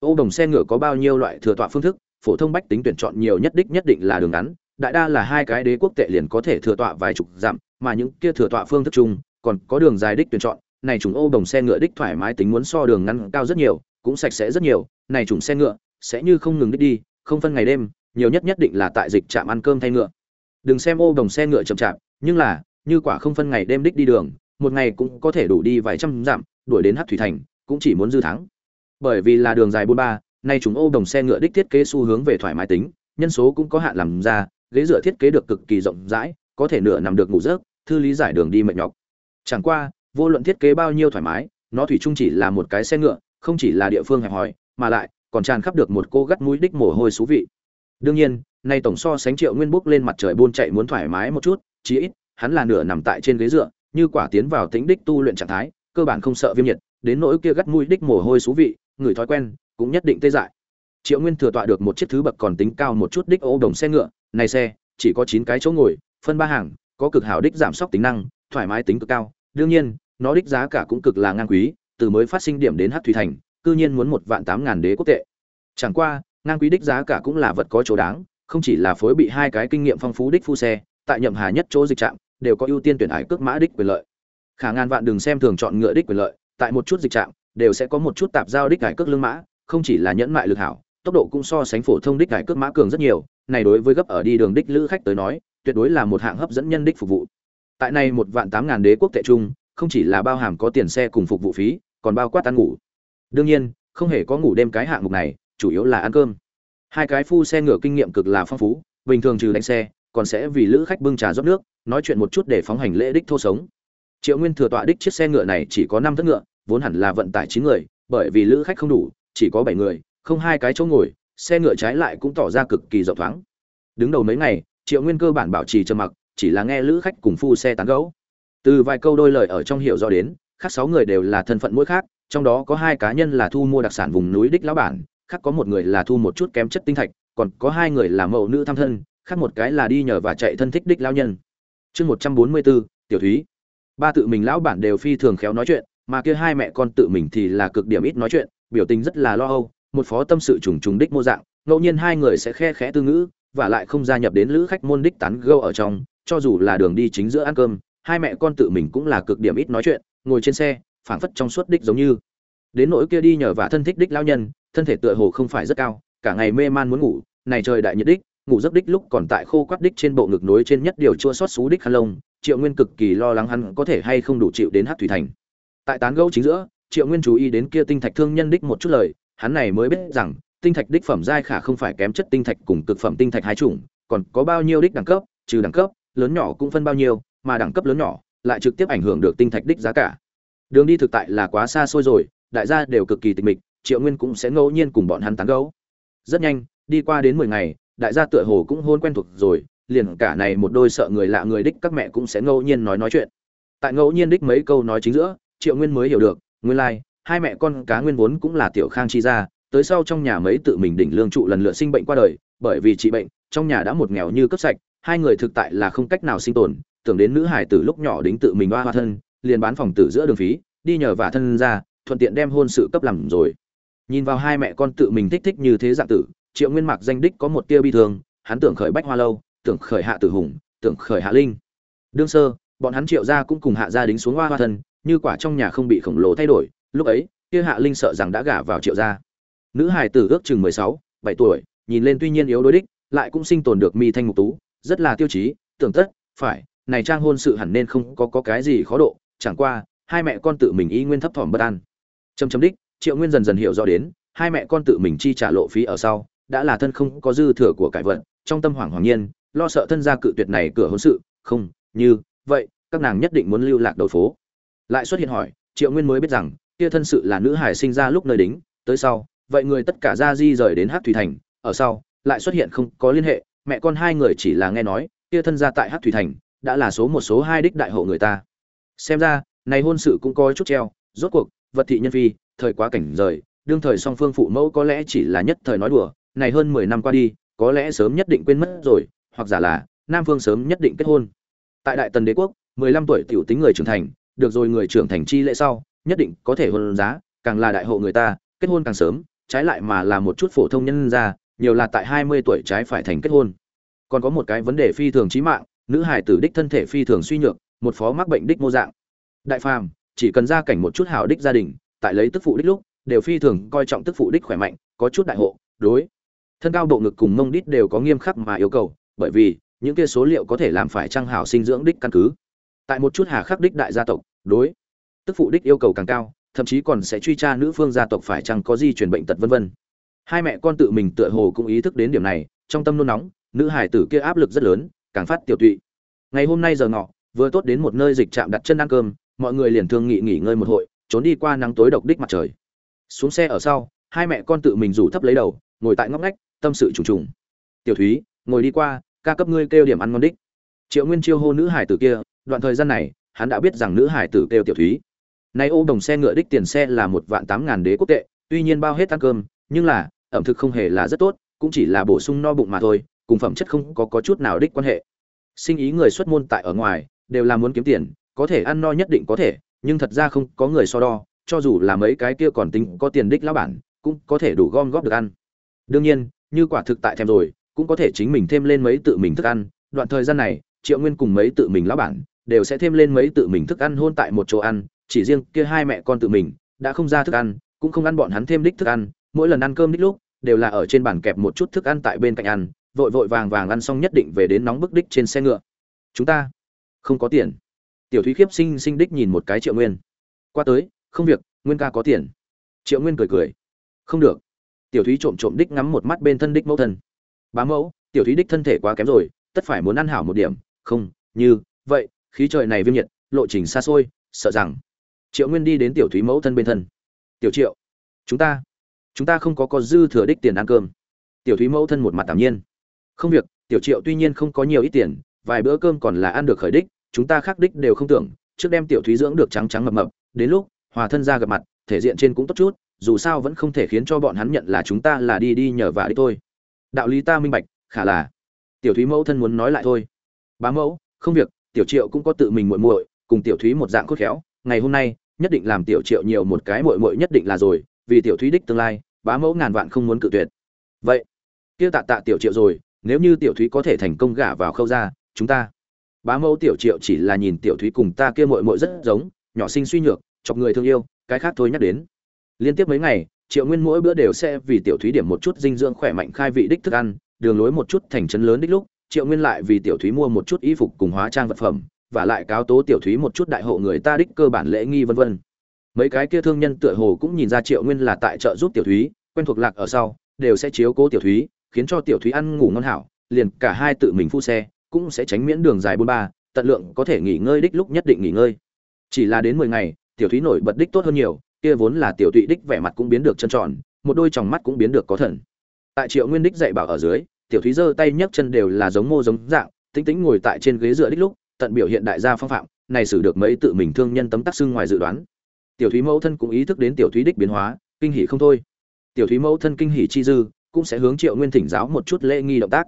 Ô đồng xe ngựa có bao nhiêu loại thừa tọa phương thức, phổ thông bách tính tuyển chọn nhiều nhất đích nhất định là đường ngắn, đại đa là hai cái đế quốc tệ liền có thể thừa tọa vài chục dặm, mà những kia thừa tọa phương thức chung, còn có đường dài đích tuyển chọn, này chúng ô đồng xe ngựa đích thoải mái tính muốn so đường ngắn cao rất nhiều, cũng sạch sẽ rất nhiều, này chủng xe ngựa sẽ như không ngừng đích đi, không phân ngày đêm nhiều nhất nhất định là tại dịch trạm ăn cơm thay ngựa. Đừng xem ô đồng xe ngựa chậm chạp, nhưng là, như quả không phân ngày đêm đích đi đường, một ngày cũng có thể đủ đi vài trăm dặm, đuổi đến hát thủy thành, cũng chỉ muốn dư thắng. Bởi vì là đường dài bốn ba, nay chúng ô đồng xe ngựa đích thiết kế xu hướng về thoải mái tính, nhân số cũng có hạn làm ra, ghế dựa thiết kế được cực kỳ rộng rãi, có thể nửa nằm được ngủ rớt thư lý giải đường đi mệt nhọc. Chẳng qua, vô luận thiết kế bao nhiêu thoải mái, nó thủy chung chỉ là một cái xe ngựa, không chỉ là địa phương hẹp hòi, mà lại còn tràn khắp được một cô gắt mũi đích mồ hôi thú vị đương nhiên, nay tổng so sánh triệu nguyên bốc lên mặt trời buôn chạy muốn thoải mái một chút, chí ít, hắn là nửa nằm tại trên ghế dựa, như quả tiến vào tính đích tu luyện trạng thái, cơ bản không sợ viêm nhiệt, đến nỗi kia gắt mũi đích mồ hôi xú vị, người thói quen, cũng nhất định tê dại. Triệu nguyên thừa tọa được một chiếc thứ bậc còn tính cao một chút đích ô đồng xe ngựa, này xe, chỉ có chín cái chỗ ngồi, phân ba hàng, có cực hảo đích giảm sóc tính năng, thoải mái tính cực cao. Đương nhiên, nó đích giá cả cũng cực là ngang quý, từ mới phát sinh điểm đến hát thủy thành, cư nhiên muốn một vạn tám ngàn đế quốc tệ. Chẳng qua ngang quý đích giá cả cũng là vật có chỗ đáng, không chỉ là phối bị hai cái kinh nghiệm phong phú đích phu xe, tại nhậm hà nhất chỗ dịch trạm, đều có ưu tiên tuyển ải cước mã đích quyền lợi. Khả ngàn vạn đừng xem thường chọn ngựa đích quyền lợi, tại một chút dịch trạm, đều sẽ có một chút tạp giao đích ải cước lương mã, không chỉ là nhẫn mại lực hảo, tốc độ cũng so sánh phổ thông đích ải cước mã cường rất nhiều, này đối với gấp ở đi đường đích lữ khách tới nói, tuyệt đối là một hạng hấp dẫn nhân đích phục vụ. Tại này một vạn tám ngàn đế quốc tệ trung, không chỉ là bao hàm có tiền xe cùng phục vụ phí, còn bao quát ăn ngủ. Đương nhiên, không hề có ngủ đêm cái hạng mục này chủ yếu là ăn cơm. Hai cái phu xe ngựa kinh nghiệm cực là phong phú, bình thường trừ đánh xe, còn sẽ vì lữ khách bưng trà rót nước, nói chuyện một chút để phóng hành lễ đích thô sống. Triệu nguyên thừa tọa đích chiếc xe ngựa này chỉ có năm thất ngựa, vốn hẳn là vận tải chín người, bởi vì lữ khách không đủ, chỉ có bảy người, không hai cái chỗ ngồi, xe ngựa trái lại cũng tỏ ra cực kỳ rộng thoáng. Đứng đầu mấy ngày, triệu nguyên cơ bản bảo trì trầm mặc, chỉ là nghe lữ khách cùng phu xe tán gẫu. Từ vài câu đôi lời ở trong hiệu rõ đến, khác sáu người đều là thân phận mỗi khác, trong đó có hai cá nhân là thu mua đặc sản vùng núi đích lão bản khác có một người là thu một chút kém chất tinh thạch, còn có hai người là mẫu nữ tham thân, khác một cái là đi nhờ và chạy thân thích đích lao nhân. Chương một trăm bốn mươi bốn, tiểu thúy. Ba tự mình lão bản đều phi thường khéo nói chuyện, mà kia hai mẹ con tự mình thì là cực điểm ít nói chuyện, biểu tình rất là lo âu, một phó tâm sự trùng trùng đích mô dạng, ngẫu nhiên hai người sẽ khe khẽ tư ngữ, và lại không gia nhập đến lữ khách môn đích tán gẫu ở trong, cho dù là đường đi chính giữa ăn cơm, hai mẹ con tự mình cũng là cực điểm ít nói chuyện, ngồi trên xe, phảng phất trong suốt đích giống như. Đến nỗi kia đi nhờ và thân thích đích lao nhân thân thể tựa hồ không phải rất cao, cả ngày mê man muốn ngủ, này trời đại nhiệt đích, ngủ giấc đích lúc còn tại khô quắt đích trên bộ ngực nối trên nhất điều chua xót xú đích khăn lông, triệu nguyên cực kỳ lo lắng hắn có thể hay không đủ chịu đến hát thủy thành. Tại tán gẫu chính giữa, triệu nguyên chú ý đến kia tinh thạch thương nhân đích một chút lời, hắn này mới biết rằng, tinh thạch đích phẩm giai khả không phải kém chất tinh thạch cùng cực phẩm tinh thạch hai chủng, còn có bao nhiêu đích đẳng cấp, trừ đẳng cấp, lớn nhỏ cũng phân bao nhiêu, mà đẳng cấp lớn nhỏ lại trực tiếp ảnh hưởng được tinh thạch đích giá cả. Đường đi thực tại là quá xa xôi rồi, đại gia đều cực kỳ tịch mịch triệu nguyên cũng sẽ ngẫu nhiên cùng bọn hắn tán gẫu. Rất nhanh, đi qua đến mười ngày, đại gia tựa hồ cũng hôn quen thuộc rồi, liền cả này một đôi sợ người lạ người đích các mẹ cũng sẽ ngẫu nhiên nói nói chuyện. Tại ngẫu nhiên đích mấy câu nói chính giữa, triệu nguyên mới hiểu được, nguyên lai, hai mẹ con cá nguyên vốn cũng là tiểu khang chi gia, tới sau trong nhà mấy tự mình đỉnh lương trụ lần lượt sinh bệnh qua đời, bởi vì trị bệnh, trong nhà đã một nghèo như cấp sạch, hai người thực tại là không cách nào sinh tồn, tưởng đến nữ hải từ lúc nhỏ đính tự mình oa hoa thân, liền bán phòng tử giữa đường phí, đi nhờ vả thân ra, thuận tiện đem hôn sự cấp làm rồi nhìn vào hai mẹ con tự mình thích thích như thế dạng tử triệu nguyên mạc danh đích có một tia bi thương hắn tưởng khởi bách hoa lâu tưởng khởi hạ tử hùng tưởng khởi hạ linh. Đương sơ bọn hắn triệu gia cũng cùng hạ gia đính xuống hoa hoa thân như quả trong nhà không bị khổng lồ thay đổi lúc ấy kia hạ linh sợ rằng đã gả vào triệu gia. Nữ hài tử ước chừng mười sáu bảy tuổi nhìn lên tuy nhiên yếu đối đích lại cũng sinh tồn được mi thanh mục tú rất là tiêu chí tưởng tất phải này trang hôn sự hẳn nên không có, có cái gì khó độ chẳng qua hai mẹ con tự mình y nguyên thấp thỏm bất an. Trầm chấm đích triệu nguyên dần dần hiểu rõ đến, hai mẹ con tự mình chi trả lộ phí ở sau, đã là thân không có dư thừa của cải vận trong tâm hoảng hoàng nhiên, lo sợ thân gia cự tuyệt này cửa hôn sự, không, như, vậy, các nàng nhất định muốn lưu lạc đầu phố. Lại xuất hiện hỏi, triệu nguyên mới biết rằng, kia thân sự là nữ hải sinh ra lúc nơi đính, tới sau, vậy người tất cả ra di rời đến hát thủy thành, ở sau, lại xuất hiện không có liên hệ, mẹ con hai người chỉ là nghe nói, kia thân gia tại hát thủy thành, đã là số một số hai đích đại hộ người ta. Xem ra, này hôn sự cũng có chút treo, rốt cuộc, vật thị nhân phi thời quá cảnh rời, đương thời song phương phụ mẫu có lẽ chỉ là nhất thời nói đùa, này hơn mười năm qua đi, có lẽ sớm nhất định quên mất rồi, hoặc giả là, nam phương sớm nhất định kết hôn. Tại đại tần đế quốc, mười lăm tuổi tiểu tính người trưởng thành, được rồi người trưởng thành chi lễ sau, nhất định có thể hôn giá, càng là đại hộ người ta, kết hôn càng sớm, trái lại mà là một chút phổ thông nhân ra nhiều là tại hai mươi tuổi trái phải thành kết hôn. Còn có một cái vấn đề phi thường chí mạng, nữ hải tử đích thân thể phi thường suy nhược, một phó mắc bệnh đích mô dạng. Đại phàm, chỉ cần ra cảnh một chút hảo đích gia đình tại lấy tức phụ đích lúc, đều phi thường coi trọng tức phụ đích khỏe mạnh, có chút đại hộ, đối. Thân cao bộ ngực cùng mông đít đều có nghiêm khắc mà yêu cầu, bởi vì, những kia số liệu có thể làm phải trang hảo sinh dưỡng đích căn cứ. Tại một chút hà khắc đích đại gia tộc, đối. Tức phụ đích yêu cầu càng cao, thậm chí còn sẽ truy tra nữ phương gia tộc phải chăng có di truyền bệnh tật vân vân. Hai mẹ con tự mình tựa hồ cũng ý thức đến điểm này, trong tâm nôn nóng, nữ hải tử kia áp lực rất lớn, càng phát tiểu tụy. Ngày hôm nay giờ ngọ, vừa tốt đến một nơi dịch trạm đặt chân ăn cơm, mọi người liền thương nghị nghỉ ngơi một hội trốn đi qua nắng tối độc đích mặt trời. Xuống xe ở sau hai mẹ con tự mình rủ thấp lấy đầu ngồi tại ngóc ngách tâm sự trùng trùng. Tiểu thúy ngồi đi qua ca cấp ngươi kêu điểm ăn ngon đích. Triệu nguyên chiêu hô nữ hải tử kia đoạn thời gian này hắn đã biết rằng nữ hải tử kêu tiểu thúy. Nay ô đồng xe ngựa đích tiền xe là một vạn tám ngàn đế quốc tệ tuy nhiên bao hết ăn cơm nhưng là ẩm thực không hề là rất tốt cũng chỉ là bổ sung no bụng mà thôi cùng phẩm chất không có, có chút nào đích quan hệ. Sinh ý người xuất môn tại ở ngoài đều là muốn kiếm tiền có thể ăn no nhất định có thể nhưng thật ra không có người so đo, cho dù là mấy cái kia còn tính có tiền đích lão bản, cũng có thể đủ gom góp được ăn. Đương nhiên, như quả thực tại thèm rồi, cũng có thể chính mình thêm lên mấy tự mình thức ăn. Đoạn thời gian này, triệu nguyên cùng mấy tự mình lão bản đều sẽ thêm lên mấy tự mình thức ăn hôn tại một chỗ ăn, chỉ riêng kia hai mẹ con tự mình đã không ra thức ăn, cũng không ăn bọn hắn thêm đích thức ăn. Mỗi lần ăn cơm đích lúc, đều là ở trên bàn kẹp một chút thức ăn tại bên cạnh ăn, vội vội vàng vàng ăn xong nhất định về đến nóng bức đích trên xe ngựa. Chúng ta không có tiền tiểu thúy khiếp sinh sinh đích nhìn một cái triệu nguyên. Qua tới, không việc, nguyên ca có tiền. Triệu nguyên cười cười. Không được. Tiểu thúy trộm trộm đích ngắm một mắt bên thân đích mẫu thân. Bá mẫu, tiểu thúy đích thân thể quá kém rồi, tất phải muốn ăn hảo một điểm. Không, như, vậy, khí trời này viêm nhiệt, lộ trình xa xôi, sợ rằng. Triệu nguyên đi đến tiểu thúy mẫu thân bên thân. Tiểu triệu, chúng ta chúng ta không có có dư thừa đích tiền ăn cơm. Tiểu thúy mẫu thân một mặt tạm nhiên. Không việc, tiểu triệu tuy nhiên không có nhiều ít tiền, vài bữa cơm còn là ăn được khởi đích chúng ta khác đích đều không tưởng, trước đem tiểu thúy dưỡng được trắng trắng mập mập, đến lúc, hòa thân ra gặp mặt, thể diện trên cũng tốt chút, dù sao vẫn không thể khiến cho bọn hắn nhận là chúng ta là đi đi nhờ vả đi thôi. Đạo lý ta minh bạch, khả là. Tiểu thúy mẫu thân muốn nói lại thôi. Bá mẫu, không việc, tiểu triệu cũng có tự mình muội muội, cùng tiểu thúy một dạng khôn khéo, ngày hôm nay, nhất định làm tiểu triệu nhiều một cái muội muội nhất định là rồi, vì tiểu thúy đích tương lai, bá mẫu ngàn vạn không muốn cự tuyệt. Vậy, kia tạ tạ tiểu triệu rồi, nếu như tiểu thúy có thể thành công gả vào khâu ra chúng ta bá mẫu tiểu triệu chỉ là nhìn tiểu thúy cùng ta kia muội muội rất giống, nhỏ sinh suy nhược, chọc người thương yêu, cái khác thôi nhắc đến. Liên tiếp mấy ngày, triệu nguyên mỗi bữa đều sẽ vì tiểu thúy điểm một chút dinh dưỡng khỏe mạnh khai vị đích thức ăn, đường lối một chút thành trấn lớn đích lúc, triệu nguyên lại vì tiểu thúy mua một chút y phục cùng hóa trang vật phẩm, và lại cáo tố tiểu thúy một chút đại hộ người ta đích cơ bản lễ nghi vân vân. Mấy cái kia thương nhân tựa hồ cũng nhìn ra triệu nguyên là tại chợ giúp tiểu thúy, quen thuộc lạc ở sau, đều sẽ chiếu cố tiểu thúy, khiến cho tiểu thúy ăn ngủ ngon hảo, liền cả hai tự mình phu xe cũng sẽ tránh miễn đường dài bốn ba, tận lượng có thể nghỉ ngơi đích lúc nhất định nghỉ ngơi. Chỉ là đến mười ngày, tiểu thúy nổi bật đích tốt hơn nhiều, kia vốn là tiểu tụy đích vẻ mặt cũng biến được chân tròn, một đôi tròng mắt cũng biến được có thần. Tại triệu nguyên đích dạy bảo ở dưới, tiểu thúy giơ tay nhấc chân đều là giống mô giống dạng tính tính ngồi tại trên ghế dựa đích lúc, tận biểu hiện đại gia phong phạm, này xử được mấy tự mình thương nhân tấm tắc xưng ngoài dự đoán. Tiểu thúy mẫu thân cũng ý thức đến tiểu thúy đích biến hóa, kinh hỉ không thôi. Tiểu thúy mẫu thân kinh hỉ chi dư, cũng sẽ hướng triệu nguyên thỉnh giáo một chút lễ nghi động tác.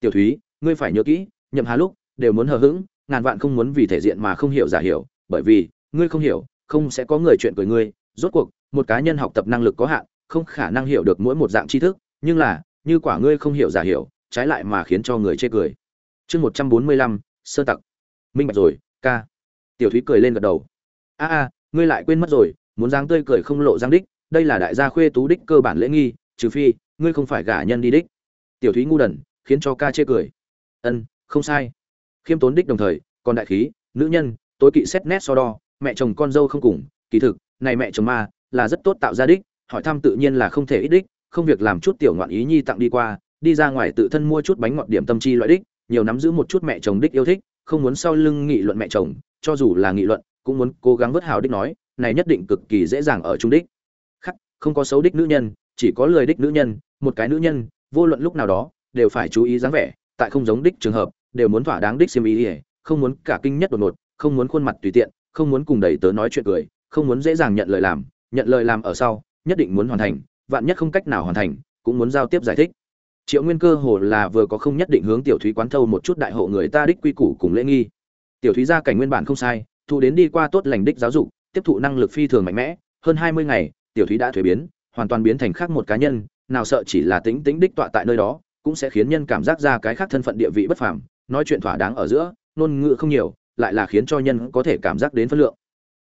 Tiểu thúy, ngươi phải nhớ kỹ nhậm hà lúc đều muốn hờ hững, ngàn vạn không muốn vì thể diện mà không hiểu giả hiểu, bởi vì, ngươi không hiểu, không sẽ có người chuyện cười ngươi, rốt cuộc, một cá nhân học tập năng lực có hạn, không khả năng hiểu được mỗi một dạng tri thức, nhưng là, như quả ngươi không hiểu giả hiểu, trái lại mà khiến cho người chê cười. Chương một trăm bốn mươi lăm, sơ tặc. Minh bạch rồi, ca. Tiểu thúy cười lên gật đầu. A a, ngươi lại quên mất rồi, muốn dáng tươi cười không lộ giang đích, đây là đại gia khuê tú đích cơ bản lễ nghi, trừ phi, ngươi không phải gả nhân đi đích. Tiểu thúy ngu đần, khiến cho ca chê cười. Ân không sai. Khiêm tốn đích đồng thời, còn đại khí, nữ nhân, tối kỵ xét nét so đo, mẹ chồng con dâu không cùng, kỳ thực, này mẹ chồng ma, là rất tốt tạo ra đích, hỏi thăm tự nhiên là không thể ít đích, không việc làm chút tiểu ngoạn ý nhi tặng đi qua, đi ra ngoài tự thân mua chút bánh ngọt điểm tâm chi loại đích, nhiều nắm giữ một chút mẹ chồng đích yêu thích, không muốn sau lưng nghị luận mẹ chồng, cho dù là nghị luận, cũng muốn cố gắng vớt hào đích nói, này nhất định cực kỳ dễ dàng ở trung đích. Khắc, không có xấu đích nữ nhân, chỉ có lời đích nữ nhân, một cái nữ nhân, vô luận lúc nào đó, đều phải chú ý dáng vẻ, tại không giống đích trường hợp đều muốn thỏa đáng đích xiêm ý ỉa không muốn cả kinh nhất đột ngột, không muốn khuôn mặt tùy tiện, không muốn cùng đẩy tớ nói chuyện cười, không muốn dễ dàng nhận lời làm, nhận lời làm ở sau, nhất định muốn hoàn thành, vạn nhất không cách nào hoàn thành, cũng muốn giao tiếp giải thích. Triệu nguyên cơ hồ là vừa có không nhất định hướng tiểu thúy quán thâu một chút đại hộ người ta đích quy củ cùng lễ nghi. Tiểu thúy gia cảnh nguyên bản không sai, thụ đến đi qua tốt lành đích giáo dục, tiếp thụ năng lực phi thường mạnh mẽ, hơn hai mươi ngày, tiểu thúy đã thuế biến, hoàn toàn biến thành khác một cá nhân, nào sợ chỉ là tính tính đích tọa tại nơi đó, cũng sẽ khiến nhân cảm giác ra cái khác thân phận địa vị bất phàm nói chuyện thỏa đáng ở giữa, ngôn ngữ không nhiều, lại là khiến cho nhân có thể cảm giác đến phân lượng.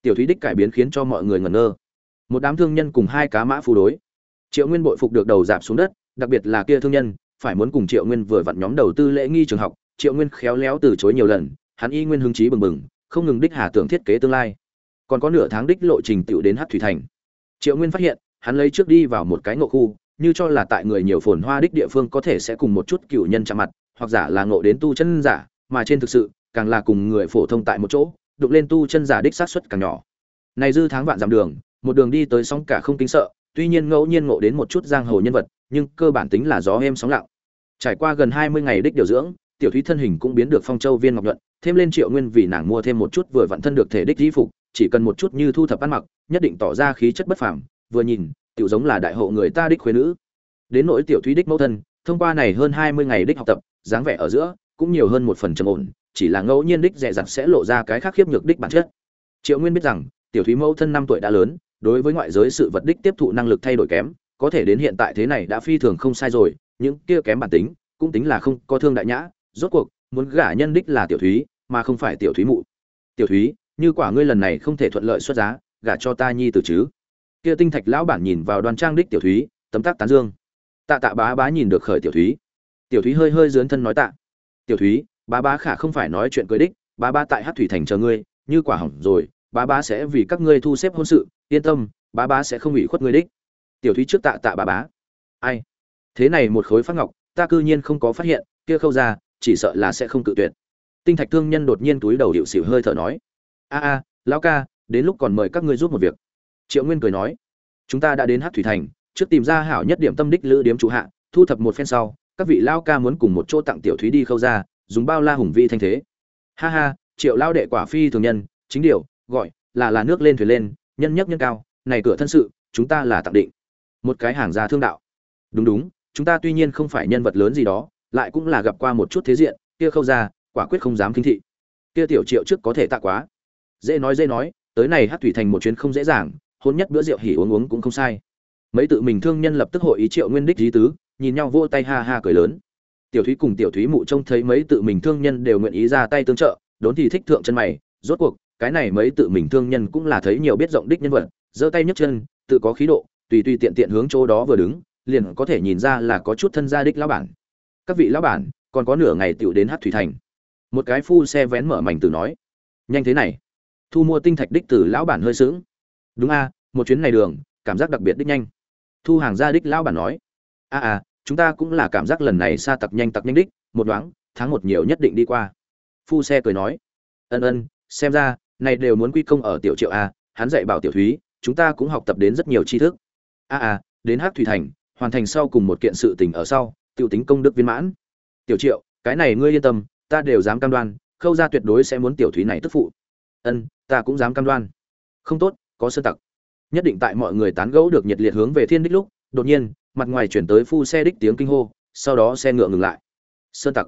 Tiểu thúy đích cải biến khiến cho mọi người ngẩn ngơ. Một đám thương nhân cùng hai cá mã phù đối. Triệu nguyên bội phục được đầu dạp xuống đất, đặc biệt là kia thương nhân, phải muốn cùng triệu nguyên vừa vặn nhóm đầu tư lễ nghi trường học, triệu nguyên khéo léo từ chối nhiều lần, hắn y nguyên hứng chí bừng bừng, không ngừng đích hà tưởng thiết kế tương lai. Còn có nửa tháng đích lộ trình tựu đến hát thủy thành. Triệu nguyên phát hiện, hắn lấy trước đi vào một cái ngộ khu, như cho là tại người nhiều phồn hoa đích địa phương có thể sẽ cùng một chút cựu nhân chạm mặt hoặc giả là ngộ đến tu chân giả, mà trên thực sự, càng là cùng người phổ thông tại một chỗ, đụng lên tu chân giả đích sát suất càng nhỏ. Này dư tháng vạn dặm đường, một đường đi tới sóng cả không kính sợ, tuy nhiên ngẫu nhiên ngộ đến một chút giang hồ nhân vật, nhưng cơ bản tính là gió êm sóng lặng. Trải qua gần hai mươi ngày đích điều dưỡng, tiểu thúy thân hình cũng biến được phong châu viên ngọc nhuận, thêm lên triệu nguyên vì nàng mua thêm một chút vừa vặn thân được thể đích di phục, chỉ cần một chút như thu thập ăn mặc, nhất định tỏ ra khí chất bất phàm, vừa nhìn, tiểu giống là đại hộ người ta đích khuê nữ. Đến nỗi tiểu thúy đích mẫu thân, thông qua này hơn hai mươi ngày đích học tập dáng vẻ ở giữa cũng nhiều hơn một phần trầm ổn, chỉ là ngẫu nhiên đích dè dặt sẽ lộ ra cái khác khiếp nhược đích bản chất. Triệu nguyên biết rằng, tiểu thúy mẫu thân năm tuổi đã lớn, đối với ngoại giới sự vật đích tiếp thụ năng lực thay đổi kém, có thể đến hiện tại thế này đã phi thường không sai rồi, những kia kém bản tính, cũng tính là không có thương đại nhã, rốt cuộc, muốn gả nhân đích là tiểu thúy, mà không phải tiểu thúy mụ. Tiểu thúy, như quả ngươi lần này không thể thuận lợi xuất giá, gả cho ta nhi từ chứ. Kia tinh thạch lão bản nhìn vào đoàn trang đích tiểu thúy, tấm tác tán dương. Tạ tạ bá bá nhìn được khởi tiểu thúy tiểu thúy hơi hơi dướn thân nói tạ. Tiểu thúy, bá bá khả không phải nói chuyện cưới đích, bá bá tại hát thủy thành chờ ngươi, như quả hỏng rồi, bá bá sẽ vì các ngươi thu xếp hôn sự, yên tâm, bá bá sẽ không ủy khuất ngươi đích. Tiểu thúy trước tạ tạ bá bá. Ai? Thế này một khối phát ngọc, ta cư nhiên không có phát hiện, kia khâu ra, chỉ sợ là sẽ không cự tuyệt. Tinh thạch thương nhân đột nhiên túi đầu điệu xỉu hơi thở nói. A a, lão ca, đến lúc còn mời các ngươi giúp một việc. Triệu nguyên cười nói. Chúng ta đã đến hát thủy thành, trước tìm ra hảo nhất điểm tâm đích lữ điếm chủ hạ, thu thập một phen sau các vị lao ca muốn cùng một chỗ tặng tiểu thúy đi khâu ra, dùng bao la hùng vi thanh thế. Ha ha, triệu lao đệ quả phi thường nhân, chính điều, gọi, là là nước lên thuyền lên, nhân nhất nhân cao, này cửa thân sự, chúng ta là tặng định. Một cái hàng gia thương đạo. Đúng đúng, chúng ta tuy nhiên không phải nhân vật lớn gì đó, lại cũng là gặp qua một chút thế diện, kia khâu ra, quả quyết không dám kinh thị. Kia tiểu triệu trước có thể tạ quá. Dễ nói dễ nói, tới này hát thủy thành một chuyến không dễ dàng, hôn nhất bữa rượu hỉ uống uống cũng không sai. Mấy tự mình thương nhân lập tức hội ý triệu nguyên đích dí tứ nhìn nhau vỗ tay ha ha cười lớn. Tiểu thúy cùng tiểu thúy mụ trông thấy mấy tự mình thương nhân đều nguyện ý ra tay tương trợ, đốn thì thích thượng chân mày, rốt cuộc, cái này mấy tự mình thương nhân cũng là thấy nhiều biết rộng đích nhân vật, giơ tay nhấc chân, tự có khí độ, tùy tùy tiện tiện hướng chỗ đó vừa đứng, liền có thể nhìn ra là có chút thân gia đích lão bản. Các vị lão bản, còn có nửa ngày tiểu đến hát thủy thành. Một cái phu xe vén mở mảnh từ nói, nhanh thế này, thu mua tinh thạch đích từ lão bản hơi sướng. Đúng a, một chuyến này đường, cảm giác đặc biệt đích nhanh. Thu hàng ra đích lão bản nói a a chúng ta cũng là cảm giác lần này xa tặc nhanh tặc nhanh đích, một đoán, tháng một nhiều nhất định đi qua. Phu xe cười nói. Ân ân, xem ra, này đều muốn quy công ở tiểu triệu a, hắn dạy bảo tiểu thúy, chúng ta cũng học tập đến rất nhiều tri thức. A a đến hát thủy thành, hoàn thành sau cùng một kiện sự tình ở sau, tiểu tính công đức viên mãn. Tiểu triệu, cái này ngươi yên tâm, ta đều dám cam đoan, khâu ra tuyệt đối sẽ muốn tiểu thúy này tức phụ. Ân, ta cũng dám cam đoan. Không tốt, có sơ tặc. Nhất định tại mọi người tán gẫu được nhiệt liệt hướng về thiên đích lúc, đột nhiên mặt ngoài chuyển tới phu xe đích tiếng kinh hô, sau đó xe ngựa ngừng lại. Sơn tặc.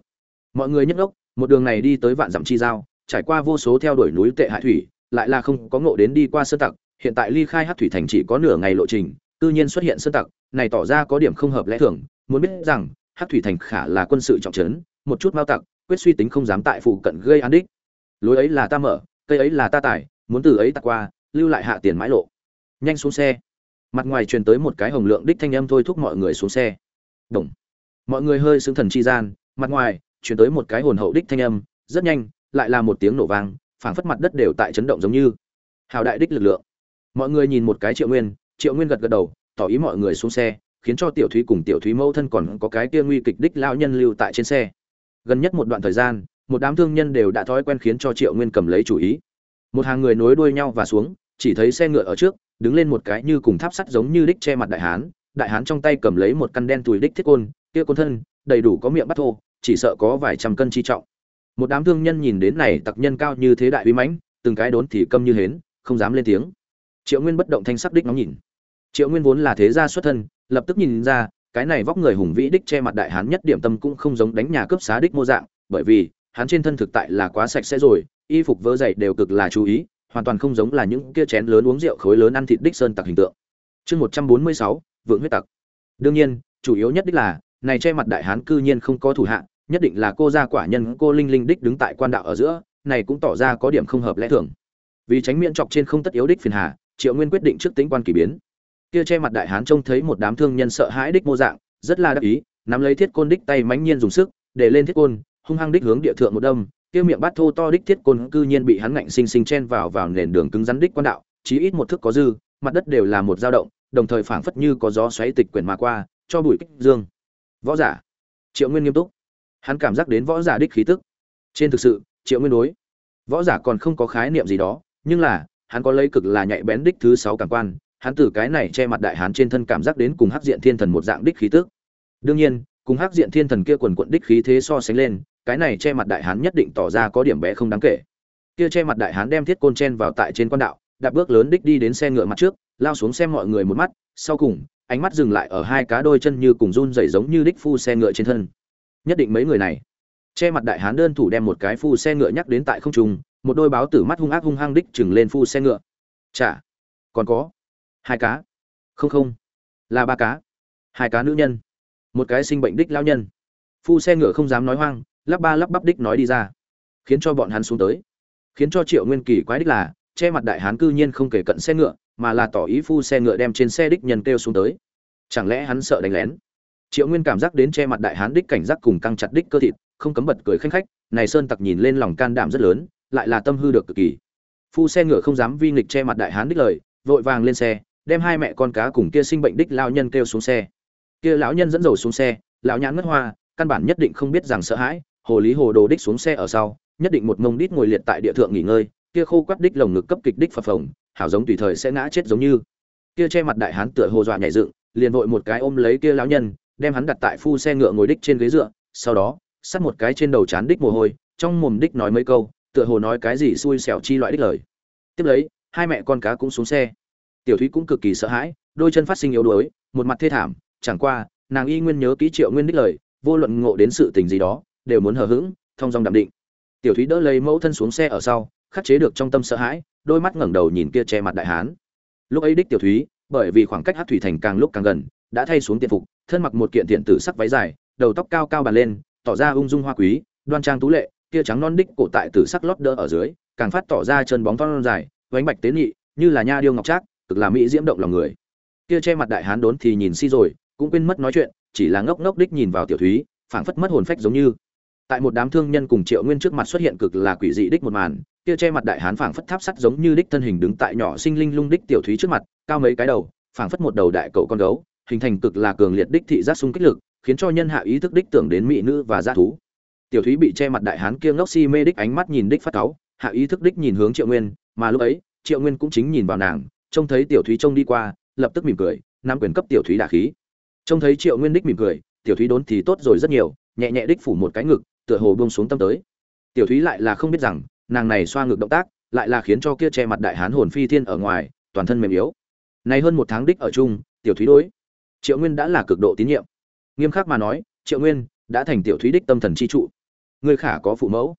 Mọi người nhất ốc một đường này đi tới vạn dặm chi giao, trải qua vô số theo đuổi núi tệ hại thủy, lại là không có ngộ đến đi qua sơn tặc, hiện tại ly khai hát thủy thành chỉ có nửa ngày lộ trình tự nhiên xuất hiện sơn tặc, này tỏ ra có điểm không hợp lẽ thường, muốn biết rằng, hát thủy thành khả là quân sự trọng trấn, một chút mao tặc, quyết suy tính không dám tại phụ cận gây án đích. Lối ấy là ta mở, cây ấy là ta tải, muốn từ ấy tặc qua, lưu lại hạ tiền mãi lộ. Nhanh xuống xe mặt ngoài truyền tới một cái hồng lượng đích thanh âm thôi thúc mọi người xuống xe. Đồng mọi người hơi xứng thần chi gian, mặt ngoài, truyền tới một cái hồn hậu đích thanh âm, rất nhanh, lại là một tiếng nổ vang, phảng phất mặt đất đều tại chấn động giống như. Hào đại đích lực lượng. Mọi người nhìn một cái triệu nguyên triệu nguyên gật gật đầu, tỏ ý mọi người xuống xe, khiến cho tiểu thúy cùng tiểu thúy mẫu thân còn có cái kia nguy kịch đích lao nhân lưu tại trên xe. Gần nhất một đoạn thời gian, một đám thương nhân đều đã thói quen khiến cho triệu nguyên cầm lấy chủ ý. Một hàng người nối đuôi nhau và xuống, chỉ thấy xe ngựa ở trước đứng lên một cái như cùng tháp sắt giống như đích che mặt đại hán đại hán trong tay cầm lấy một căn đen tùi đích thiết côn, kia côn thân, đầy đủ có miệng bắt thô, chỉ sợ có vài trăm cân chi trọng. Một đám thương nhân nhìn đến này, tặc nhân cao như thế đại uy mãnh, từng cái đốn thì câm như hến, không dám lên tiếng. Triệu nguyên bất động thanh sắc đích nóng nhìn. Triệu nguyên vốn là thế gia xuất thân, lập tức nhìn ra, cái này vóc người hùng vĩ đích che mặt đại hán nhất điểm tâm cũng không giống đánh nhà cướp xá đích mô dạng, bởi vì, hắn trên thân thực tại là quá sạch sẽ rồi, y phục vỡ dày đều cực là chú ý hoàn toàn không giống là những kia chén lớn uống rượu khối lớn ăn thịt đích sơn tặc hình tượng. Chương một trăm bốn mươi sáu, vượng huyết tặc. Đương nhiên, chủ yếu nhất đích là, này che mặt đại hán cư nhiên không có thủ hạ, nhất định là cô gia quả nhân, cô linh linh đích đứng tại quan đạo ở giữa, này cũng tỏ ra có điểm không hợp lẽ thường. Vì tránh miễn chọc trên không tất yếu đích phiền hà, triệu nguyên quyết định trước tính quan kỳ biến. Kia che mặt đại hán trông thấy một đám thương nhân sợ hãi đích mô dạng, rất là đắc ý, nắm lấy thiết côn đích tay mãnh nhiên dùng sức, để lên thiết côn, hung hăng đích hướng địa thượng một đâm kia miệng bát thô to đích thiết côn cư nhiên bị hắn ngạnh sinh sinh chen vào vào nền đường cứng rắn đích quan đạo, chí ít một thước có dư, mặt đất đều là một dao động, đồng thời phảng phất như có gió xoáy tịch quyển mà qua, cho bụi kích dương. Võ giả. Triệu nguyên nghiêm túc. Hắn cảm giác đến võ giả đích khí tức. Trên thực sự, triệu nguyên đối võ giả còn không có khái niệm gì đó, nhưng là, hắn có lấy cực là nhạy bén đích thứ sáu cảm quan, hắn từ cái này che mặt đại hán trên thân cảm giác đến cùng hắc diện thiên thần một dạng đích khí tức. Đương nhiên, cùng hắc diện thiên thần kia quần quận đích khí thế so sánh lên cái này che mặt đại hán nhất định tỏ ra có điểm bé không đáng kể. Kia che mặt đại hán đem thiết côn chen vào tại trên quan đạo, đạp bước lớn đích đi đến xe ngựa mặt trước, lao xuống xem mọi người một mắt, sau cùng, ánh mắt dừng lại ở hai cá đôi chân như cùng run rẩy giống như đích phu xe ngựa trên thân. Nhất định mấy người này. Che mặt đại hán đơn thủ đem một cái phu xe ngựa nhắc đến tại không trung, một đôi báo tử mắt hung ác hung hăng đích chừng lên phu xe ngựa. Chả, còn có hai cá. Không không, là ba cá. Hai cá nữ nhân. Một cái sinh bệnh đích lao nhân. Phu xe ngựa không dám nói hoang lắp ba lắp bắp đích nói đi ra. Khiến cho bọn hắn xuống tới. Khiến cho triệu nguyên kỳ quái đích là, che mặt đại hán cư nhiên không kể cận xe ngựa, mà là tỏ ý phu xe ngựa đem trên xe đích nhân kêu xuống tới. Chẳng lẽ hắn sợ đánh lén? Triệu nguyên cảm giác đến che mặt đại hán đích cảnh giác cùng căng chặt đích cơ thịt, không cấm bật cười khanh khách, này sơn tặc nhìn lên lòng can đảm rất lớn, lại là tâm hư được cực kỳ. Phu xe ngựa không dám vi nghịch che mặt đại hán đích lời, vội vàng lên xe, đem hai mẹ con cá cùng kia sinh bệnh đích lao nhân kêu xuống xe. Kia lão nhân dẫn dầu xuống xe, lão nhãn ngất hoa, căn bản nhất định không biết rằng sợ hãi hồ lý hồ đồ đích xuống xe ở sau, nhất định một mông đít ngồi liệt tại địa thượng nghỉ ngơi, kia khô quắp đích lồng ngực cấp kịch đích phập phồng, hảo giống tùy thời sẽ ngã chết giống như. Kia che mặt đại hán tựa hồ dọa nhảy dựng, liền vội một cái ôm lấy kia lão nhân, đem hắn đặt tại phu xe ngựa ngồi đích trên ghế dựa, sau đó, sắt một cái trên đầu chán đích mồ hôi, trong mồm đích nói mấy câu, tựa hồ nói cái gì xui xẻo chi loại đích lời. Tiếp lấy, hai mẹ con cá cũng xuống xe. Tiểu thúy cũng cực kỳ sợ hãi, đôi chân phát sinh yếu đuối, một mặt thê thảm, chẳng qua, nàng y nguyên nhớ ký triệu nguyên đích lời, vô luận ngộ đến sự tình gì đó đều muốn hờ hững, thong dong đạm định. Tiểu thúy đỡ lấy mẫu thân xuống xe ở sau, khắc chế được trong tâm sợ hãi, đôi mắt ngẩng đầu nhìn kia che mặt đại hán. Lúc ấy đích tiểu thúy, bởi vì khoảng cách hát thủy thành càng lúc càng gần, đã thay xuống tiện phục, thân mặc một kiện tiện tử sắc váy dài, đầu tóc cao cao bàn lên, tỏ ra ung dung hoa quý, đoan trang tú lệ, kia trắng non đích cổ tại tử sắc lót đỡ ở dưới, càng phát tỏ ra chân bóng thon dài, vánh bạch tế nhị, như là nha điêu ngọc trác, cực là mỹ diễm động lòng người. Kia che mặt đại hán đốn thì nhìn si rồi, cũng quên mất nói chuyện, chỉ là ngốc ngốc đích nhìn vào tiểu thúy, phảng phất mất hồn phách giống như tại một đám thương nhân cùng triệu nguyên trước mặt xuất hiện cực là quỷ dị đích một màn, kia che mặt đại hán phảng phất tháp sắt giống như đích thân hình đứng tại nhỏ sinh linh lung đích tiểu thúy trước mặt, cao mấy cái đầu, phảng phất một đầu đại cậu con gấu, hình thành cực là cường liệt đích thị giác sung kích lực, khiến cho nhân hạ ý thức đích tưởng đến mỹ nữ và gia thú. Tiểu thúy bị che mặt đại hán kia ngốc si mê đích ánh mắt nhìn đích phát cáu, hạ ý thức đích nhìn hướng triệu nguyên, mà lúc ấy, triệu nguyên cũng chính nhìn vào nàng, trông thấy tiểu thúy trông đi qua, lập tức mỉm cười, nắm quyền cấp tiểu thúy đả khí. Trông thấy triệu nguyên đích mỉm cười, tiểu thúy đốn thì tốt rồi rất nhiều, nhẹ nhẹ đích phủ một cái ngực tựa hồ buông xuống tâm tới. Tiểu thúy lại là không biết rằng, nàng này xoa ngược động tác, lại là khiến cho kia che mặt đại hán hồn phi thiên ở ngoài, toàn thân mềm yếu. Này hơn một tháng đích ở chung, tiểu thúy đối triệu nguyên đã là cực độ tín nhiệm. Nghiêm khắc mà nói, triệu nguyên, đã thành tiểu thúy đích tâm thần chi trụ. Ngươi khả có phụ mẫu?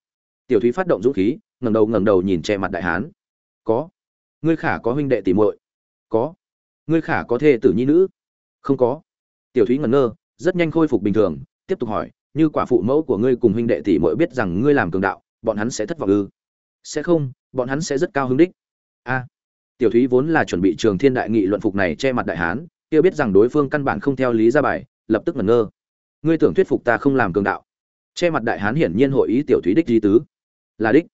Tiểu thúy phát động dũng khí, ngẩng đầu ngẩng đầu nhìn che mặt đại hán. Có. Ngươi khả có huynh đệ tỷ muội? Có. Ngươi khả có thê tử nhi nữ? Không có. Tiểu thúy ngẩn ngơ, rất nhanh khôi phục bình thường, tiếp tục hỏi như quả phụ mẫu của ngươi cùng huynh đệ tỷ muội biết rằng ngươi làm cường đạo, bọn hắn sẽ thất vọng ư? Sẽ không, bọn hắn sẽ rất cao hứng đích. A. Tiểu thúy vốn là chuẩn bị trường thiên đại nghị luận phục này che mặt đại hán, kia biết rằng đối phương căn bản không theo lý ra bài, lập tức ngẩn ngơ. Ngươi tưởng thuyết phục ta không làm cường đạo? Che mặt đại hán hiển nhiên hội ý tiểu thúy đích ý tứ. Là đích.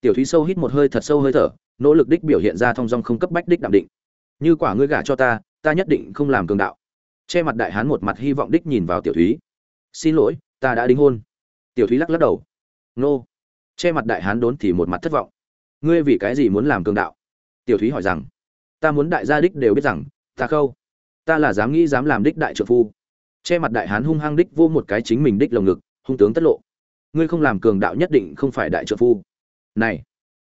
Tiểu thúy sâu hít một hơi thật sâu hơi thở, nỗ lực đích biểu hiện ra thông dong không cấp bách đích đạm định. Như quả ngươi gả cho ta ta nhất định không làm cường đạo. Che mặt đại hán một mặt hy vọng đích nhìn vào tiểu thúy. Xin lỗi ta đã đính hôn. Tiểu thúy lắc lắc đầu. Nô. Che mặt đại hán đốn thì một mặt thất vọng. Ngươi vì cái gì muốn làm cường đạo? Tiểu thúy hỏi rằng. Ta muốn đại gia đích đều biết rằng, ta khâu. Ta là dám nghĩ dám làm đích đại trợ phu. Che mặt đại hán hung hăng đích vô một cái chính mình đích lồng ngực, hung tướng tất lộ. Ngươi không làm cường đạo nhất định không phải đại trợ phu. Này.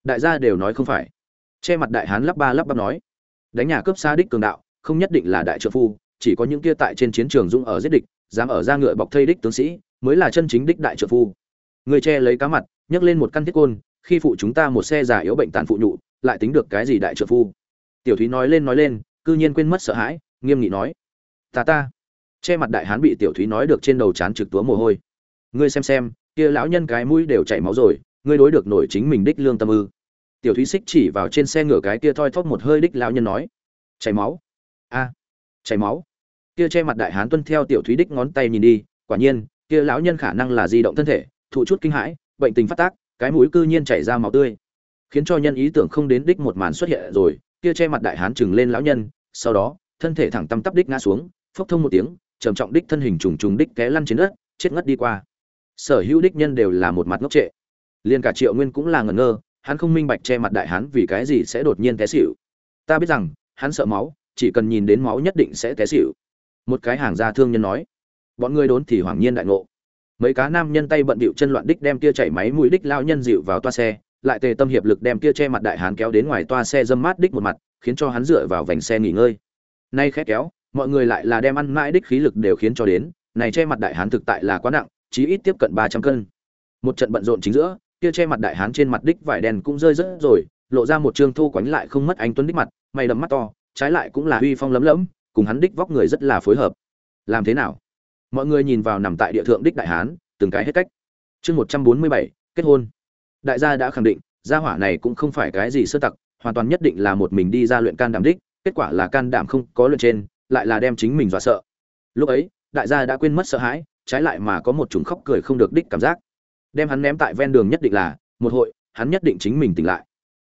Đại gia đều nói không phải. Che mặt đại hán lắp ba lắp bắp nói. Đánh nhà cướp xa đích cường đạo, không nhất định là đại trợ phu, chỉ có những kia tại trên chiến trường dũng ở giết địch, dám ở ra ngựa bọc thây đích tướng sĩ mới là chân chính đích đại trợ phu. Người che lấy cá mặt, nhấc lên một căn thiết côn, khi phụ chúng ta một xe già yếu bệnh tàn phụ nhụ, lại tính được cái gì đại trợ phu? Tiểu thúy nói lên nói lên, cư nhiên quên mất sợ hãi, nghiêm nghị nói. Ta ta. Che mặt đại hán bị tiểu thúy nói được trên đầu chán trực túa mồ hôi. Ngươi xem xem, kia lão nhân cái mũi đều chảy máu rồi, ngươi đối được nổi chính mình đích lương tâm ư. Tiểu thúy xích chỉ vào trên xe ngựa cái kia thoi thóp một hơi đích lão nhân nói. Chảy máu? A. Chảy máu? Kia che mặt đại hán tuân theo tiểu thúy đích ngón tay nhìn đi, quả nhiên kia lão nhân khả năng là di động thân thể, thụ chút kinh hãi, bệnh tình phát tác, cái mũi cư nhiên chảy ra máu tươi. Khiến cho nhân ý tưởng không đến đích một màn xuất hiện rồi, kia che mặt đại hán chừng lên lão nhân, sau đó, thân thể thẳng tăm tắp đích ngã xuống, phốc thông một tiếng, trầm trọng đích thân hình trùng trùng đích té lăn trên đất, chết ngất đi qua. Sở hữu đích nhân đều là một mặt ngốc trệ. Liền cả triệu nguyên cũng là ngẩn ngơ, hắn không minh bạch che mặt đại hán vì cái gì sẽ đột nhiên té xỉu. Ta biết rằng, hắn sợ máu, chỉ cần nhìn đến máu nhất định sẽ té xỉu. Một cái hàng gia thương nhân nói bọn người đốn thì hoàng nhiên đại ngộ. Mấy cá nam nhân tay bận bịu chân loạn đích đem kia chảy máy mũi đích lao nhân dịu vào toa xe, lại tề tâm hiệp lực đem kia che mặt đại hán kéo đến ngoài toa xe dâm mát đích một mặt, khiến cho hắn dựa vào vành xe nghỉ ngơi. Nay khét kéo, mọi người lại là đem ăn mãi đích khí lực đều khiến cho đến, này che mặt đại hán thực tại là quá nặng, chí ít tiếp cận ba trăm cân. Một trận bận rộn chính giữa kia che mặt đại hán trên mặt đích vải đen cũng rơi rớt rồi, lộ ra một trương thu quánh lại không mất anh tuấn đích mặt, mày đầm mắt to, trái lại cũng là uy phong lấm lẫm, cùng hắn đích vóc người rất là phối hợp. Làm thế nào? Mọi người nhìn vào nằm tại địa thượng đích đại hán, từng cái hết cách. Chương một trăm bốn mươi bảy, kết hôn. Đại gia đã khẳng định, gia hỏa này cũng không phải cái gì sơ tặc, hoàn toàn nhất định là một mình đi ra luyện can đảm đích, kết quả là can đảm không có luyện trên, lại là đem chính mình dọa sợ. Lúc ấy, đại gia đã quên mất sợ hãi, trái lại mà có một chủng khóc cười không được đích cảm giác. Đem hắn ném tại ven đường nhất định là, một hội, hắn nhất định chính mình tỉnh lại.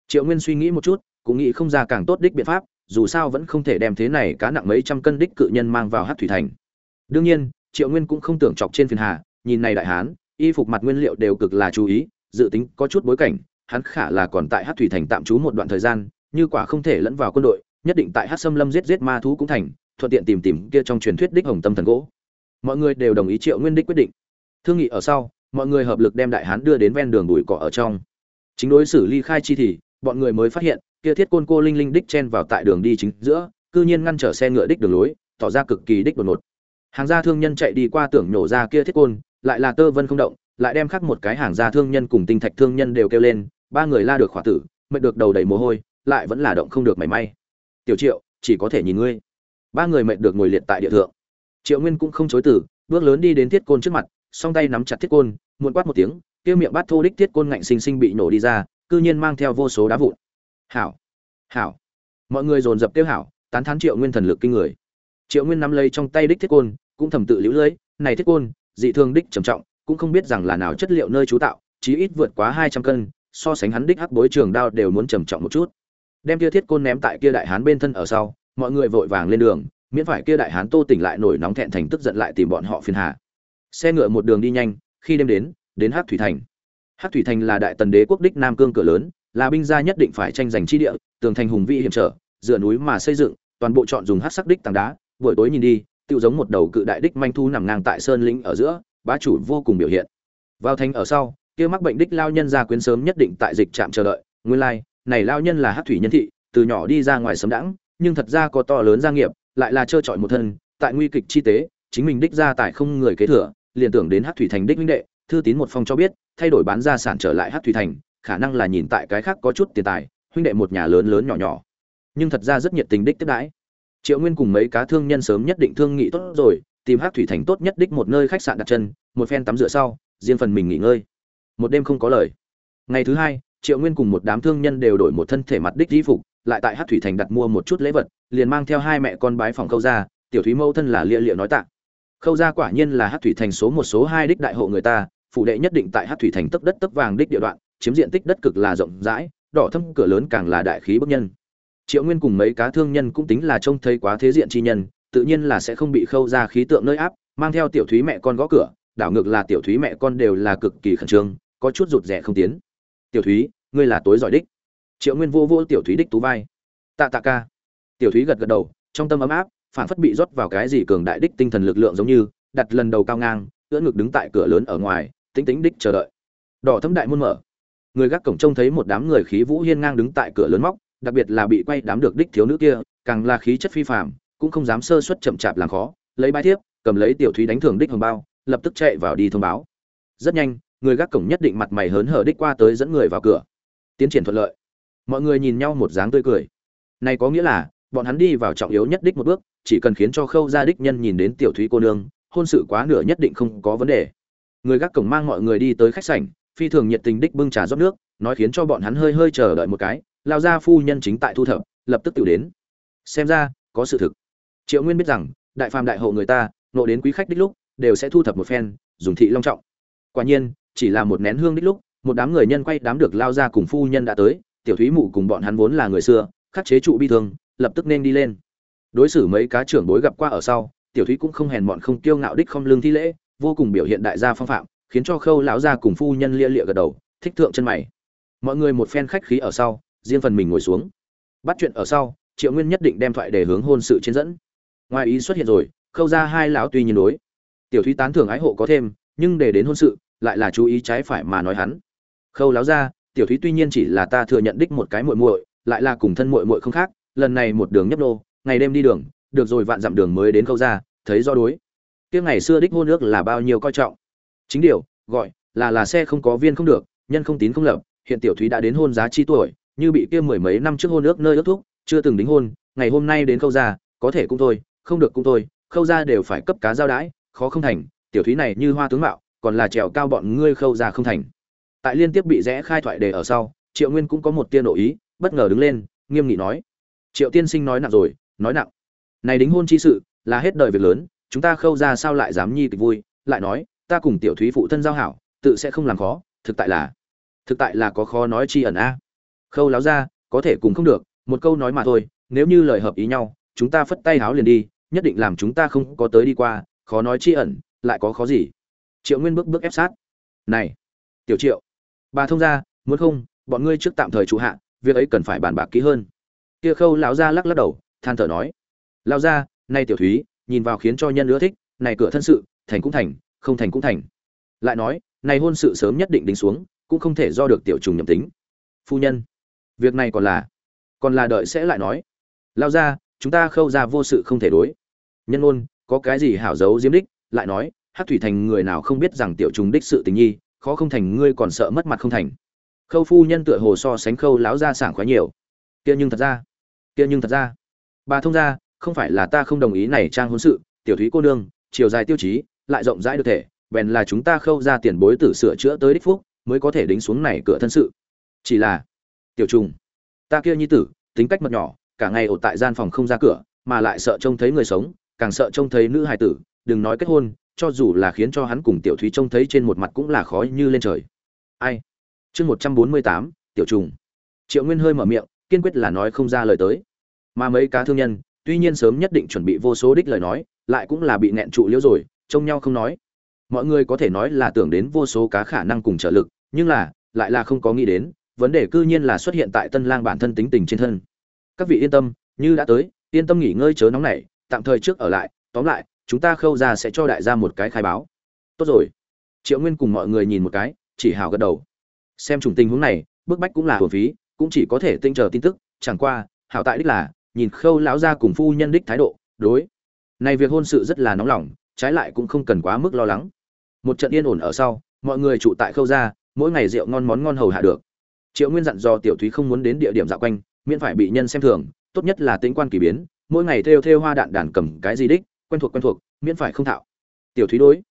Triệu nguyên suy nghĩ một chút, cũng nghĩ không ra càng tốt đích biện pháp, dù sao vẫn không thể đem thế này cá nặng mấy trăm cân đích cự nhân mang vào hát thủy thành. Đương nhiên triệu nguyên cũng không tưởng chọc trên phiền hà, nhìn này đại hán, y phục mặt nguyên liệu đều cực là chú ý, dự tính có chút bối cảnh, hắn khả là còn tại hát thủy thành tạm trú một đoạn thời gian, như quả không thể lẫn vào quân đội, nhất định tại hát xâm lâm giết giết ma thú cũng thành, thuận tiện tìm tìm kia trong truyền thuyết đích hồng tâm thần gỗ. Mọi người đều đồng ý triệu nguyên đích quyết định. Thương nghị ở sau, mọi người hợp lực đem đại hán đưa đến ven đường bụi cỏ ở trong. Chính đối xử ly khai chi thì, bọn người mới phát hiện, kia thiết côn cô linh linh đích chen vào tại đường đi chính giữa, cư nhiên ngăn trở xe ngựa đích đường lối, tỏ ra cực kỳ đích đột ngột hàng gia thương nhân chạy đi qua tưởng nhổ ra kia thiết côn, lại là tơ vân không động, lại đem khắc một cái hàng gia thương nhân cùng tinh thạch thương nhân đều kêu lên, ba người la được khỏa tử, mệt được đầu đầy mồ hôi, lại vẫn là động không được mảy may. Tiểu triệu, chỉ có thể nhìn ngươi. Ba người mệt được ngồi liệt tại địa thượng. Triệu nguyên cũng không chối từ, bước lớn đi đến thiết côn trước mặt, song tay nắm chặt thiết côn, muộn quát một tiếng, kia miệng bát thô đích thiết côn ngạnh sinh sinh bị nổ đi ra, cư nhiên mang theo vô số đá vụn. Hảo hảo. Mọi người dồn dập kêu hảo, tán thán triệu nguyên thần lực kinh người triệu nguyên nắm lấy trong tay đích thiết côn, cũng thầm tự lũ lưỡi này thiết côn, dị thương đích trầm trọng, cũng không biết rằng là nào chất liệu nơi chú tạo, chí ít vượt quá hai trăm cân, so sánh hắn đích hắc bối trường đao đều muốn trầm trọng một chút. Đem kia thiết côn ném tại kia đại hán bên thân ở sau, mọi người vội vàng lên đường, miễn phải kia đại hán tô tỉnh lại nổi nóng thẹn thành tức giận lại tìm bọn họ phiền hà. Xe ngựa một đường đi nhanh, khi đêm đến đến hắc thủy thành. Hắc thủy thành là đại tần đế quốc đích nam cương cửa lớn, là binh gia nhất định phải tranh giành chi địa, tường thành hùng vĩ hiểm trở, dựa núi mà xây dựng, toàn bộ chọn dùng hắc sắc đích tảng đá buổi tối nhìn đi tự giống một đầu cự đại đích manh thu nằm ngang tại sơn lĩnh ở giữa bá chủ vô cùng biểu hiện. Vào thành ở sau kia mắc bệnh đích lao nhân ra quyến sớm nhất định tại dịch trạm chờ đợi. Nguyên lai like, này lao nhân là hắc thủy nhân thị từ nhỏ đi ra ngoài sớm đãng nhưng thật ra có to lớn gia nghiệp lại là trơ trọi một thân tại nguy kịch chi tế chính mình đích ra tại không người kế thừa liền tưởng đến hắc thủy thành đích huynh đệ thư tín một phong cho biết thay đổi bán gia sản trở lại hắc thủy thành khả năng là nhìn tại cái khác có chút tiền tài huynh đệ một nhà lớn lớn nhỏ nhỏ. Nhưng thật ra rất nhiệt tình đích tiếp đãi triệu nguyên cùng mấy cá thương nhân sớm nhất định thương nghị tốt rồi, tìm Hát thủy thành tốt nhất đích một nơi khách sạn đặt chân, một phen tắm rửa sau, riêng phần mình nghỉ ngơi. Một đêm không có lời. Ngày thứ hai, triệu nguyên cùng một đám thương nhân đều đổi một thân thể mặt đích di phục, lại tại Hát thủy thành đặt mua một chút lễ vật, liền mang theo hai mẹ con bái phòng khâu ra tiểu thúy mẫu thân là lia lịa nói tạ. Khâu ra quả nhiên là Hát thủy thành số một số hai đích đại hộ người ta phụ đệ nhất định tại Hát thủy thành tấc đất tấc vàng đích địa đoạn, chiếm diện tích đất cực là rộng rãi, đỏ thâm cửa lớn càng là đại khí bức nhân triệu nguyên cùng mấy cá thương nhân cũng tính là trông thấy quá thế diện chi nhân, tự nhiên là sẽ không bị khâu ra khí tượng nơi áp, mang theo tiểu thúy mẹ con gõ cửa, đảo ngược là tiểu thúy mẹ con đều là cực kỳ khẩn trương, có chút rụt rè không tiến. Tiểu thúy, ngươi là tối giỏi đích. Triệu nguyên vô vô tiểu thúy đích tú vai. Tạ tạ ca. Tiểu thúy gật gật đầu, trong tâm ấm áp phản phất bị rót vào cái gì cường đại đích tinh thần lực lượng giống như, đặt lần đầu cao ngang, ưỡn ngực đứng tại cửa lớn ở ngoài tính tính đích chờ đợi. Đỏ thâm đại môn mở. Người gác cổng trông thấy một đám người khí vũ hiên ngang đứng tại cửa lớn móc đặc biệt là bị quay đám được đích thiếu nữ kia, càng là khí chất phi phàm, cũng không dám sơ suất chậm chạp làm khó, lấy bài thiếp, cầm lấy tiểu thúy đánh thưởng đích hồng bao, lập tức chạy vào đi thông báo. Rất nhanh, người gác cổng nhất định mặt mày hớn hở đích qua tới dẫn người vào cửa. Tiến triển thuận lợi. Mọi người nhìn nhau một dáng tươi cười. Này có nghĩa là, bọn hắn đi vào trọng yếu nhất đích một bước, chỉ cần khiến cho khâu gia đích nhân nhìn đến tiểu thúy cô nương, hôn sự quá nửa nhất định không có vấn đề. Người gác cổng mang mọi người đi tới khách sảnh, phi thường nhiệt tình đích bưng trà rót nước, nói khiến cho bọn hắn hơi hơi chờ đợi một cái lao gia phu nhân chính tại thu thập, lập tức tự đến. Xem ra, có sự thực. Triệu nguyên biết rằng, đại phàm đại hộ người ta nộ đến quý khách đích lúc, đều sẽ thu thập một phen, dùng thị long trọng. Quả nhiên, chỉ là một nén hương đích lúc, một đám người nhân quay đám được lao ra cùng phu nhân đã tới, tiểu thúy mụ cùng bọn hắn vốn là người xưa, khắc chế trụ bi thương, lập tức nên đi lên. Đối xử mấy cá trưởng bối gặp qua ở sau, tiểu thúy cũng không hèn mọn không kiêu ngạo đích không lương thi lễ, vô cùng biểu hiện đại gia phong phạm, khiến cho khâu lão gia cùng phu nhân lia lịa gật đầu, thích thượng chân mày. Mọi người một phen khách khí ở sau riêng phần mình ngồi xuống. Bắt chuyện ở sau, triệu nguyên nhất định đem thoại để hướng hôn sự chiến dẫn. Ngoài ý xuất hiện rồi, khâu ra hai lão tuy nhiên đối. Tiểu thúy tán thưởng ái hộ có thêm, nhưng để đến hôn sự, lại là chú ý trái phải mà nói hắn. Khâu láo ra tiểu thúy tuy nhiên chỉ là ta thừa nhận đích một cái muội muội, lại là cùng thân muội muội không khác, lần này một đường nhấp nô, ngày đêm đi đường, được rồi vạn dặm đường mới đến khâu ra thấy do đối. Kia ngày xưa đích hôn nước là bao nhiêu coi trọng. Chính điều, gọi là là xe không có viên không được, nhân không tín không lập, hiện tiểu thúy đã đến hôn giá chi tuổi như bị kia mười mấy năm trước hôn ước nơi ước thúc, chưa từng đính hôn, ngày hôm nay đến khâu ra có thể cũng thôi, không được cũng thôi, khâu ra đều phải cấp cá giao đãi khó không thành, tiểu thúy này như hoa tướng mạo, còn là trèo cao bọn ngươi khâu ra không thành. Tại liên tiếp bị rẽ khai thoại đề ở sau, triệu nguyên cũng có một tia nội ý, bất ngờ đứng lên, nghiêm nghị nói, triệu tiên sinh nói nặng rồi, nói nặng. Này đính hôn chi sự, là hết đời việc lớn, chúng ta khâu ra sao lại dám nhi kịch vui? Lại nói, ta cùng tiểu thúy phụ thân giao hảo, tự sẽ không làm khó, thực tại là, thực tại là có khó nói chi ẩn a khâu láo ra, có thể cùng không được, một câu nói mà thôi, nếu như lời hợp ý nhau, chúng ta phất tay háo liền đi, nhất định làm chúng ta không có tới đi qua, khó nói chi ẩn, lại có khó gì. Triệu nguyên bước bước ép sát. Này, tiểu triệu, bà thông ra, muốn không, bọn ngươi trước tạm thời trụ hạ, việc ấy cần phải bàn bạc kỹ hơn. Kia khâu lão gia lắc lắc đầu, than thở nói. Lão gia nay tiểu thúy, nhìn vào khiến cho nhân ưa thích, này cửa thân sự, thành cũng thành, không thành cũng thành. Lại nói, này hôn sự sớm nhất định đính xuống, cũng không thể do được tiểu trùng nhầm tính. Phu nhân việc này còn là còn là đợi sẽ lại nói. Lao ra, chúng ta khâu ra vô sự không thể đối. Nhân ôn có cái gì hảo giấu diếm đích, lại nói, hát thủy thành người nào không biết rằng tiểu trùng đích sự tình nhi, khó không thành ngươi còn sợ mất mặt không thành. Khâu phu nhân tựa hồ so sánh khâu láo ra sảng khoái nhiều. Kia nhưng thật ra, kia nhưng thật ra. Bà thông ra, không phải là ta không đồng ý này trang hôn sự, tiểu thúy cô nương, chiều dài tiêu chí, lại rộng rãi được thể, bèn là chúng ta khâu ra tiền bối tử sửa chữa tới đích phúc, mới có thể đính xuống này cửa thân sự. Chỉ là tiểu trùng. Ta kia nhi tử, tính cách mật nhỏ, cả ngày ở tại gian phòng không ra cửa, mà lại sợ trông thấy người sống, càng sợ trông thấy nữ hài tử, đừng nói kết hôn, cho dù là khiến cho hắn cùng tiểu thúy trông thấy trên một mặt cũng là khói như lên trời. Ai? Chương một trăm bốn mươi tám, tiểu trùng. Triệu nguyên hơi mở miệng, kiên quyết là nói không ra lời tới. Mà mấy cá thương nhân, tuy nhiên sớm nhất định chuẩn bị vô số đích lời nói, lại cũng là bị nẹn trụ liễu rồi, trông nhau không nói. Mọi người có thể nói là tưởng đến vô số cá khả năng cùng trợ lực, nhưng là, lại là không có nghĩ đến vấn đề cư nhiên là xuất hiện tại tân lang bản thân tính tình trên thân. Các vị yên tâm, như đã tới, yên tâm nghỉ ngơi chớ nóng nảy, tạm thời trước ở lại, tóm lại, chúng ta khâu ra sẽ cho đại gia một cái khai báo. Tốt rồi. Triệu nguyên cùng mọi người nhìn một cái, chỉ hào gật đầu. Xem chủng tình huống này, bức bách cũng là hồn phí, cũng chỉ có thể tinh chờ tin tức, chẳng qua, hảo tại đích là, nhìn khâu lão gia cùng phu nhân đích thái độ, đối. Này việc hôn sự rất là nóng lòng, trái lại cũng không cần quá mức lo lắng. Một trận yên ổn ở sau, mọi người trụ tại khâu gia, mỗi ngày rượu ngon món ngon hầu hạ được triệu nguyên dặn dò tiểu thúy không muốn đến địa điểm dạo quanh, miễn phải bị nhân xem thường, tốt nhất là tính quan kỳ biến, mỗi ngày theo theo hoa đạn đàn cầm cái gì đích, quen thuộc quen thuộc, miễn phải không thạo. Tiểu thúy đối.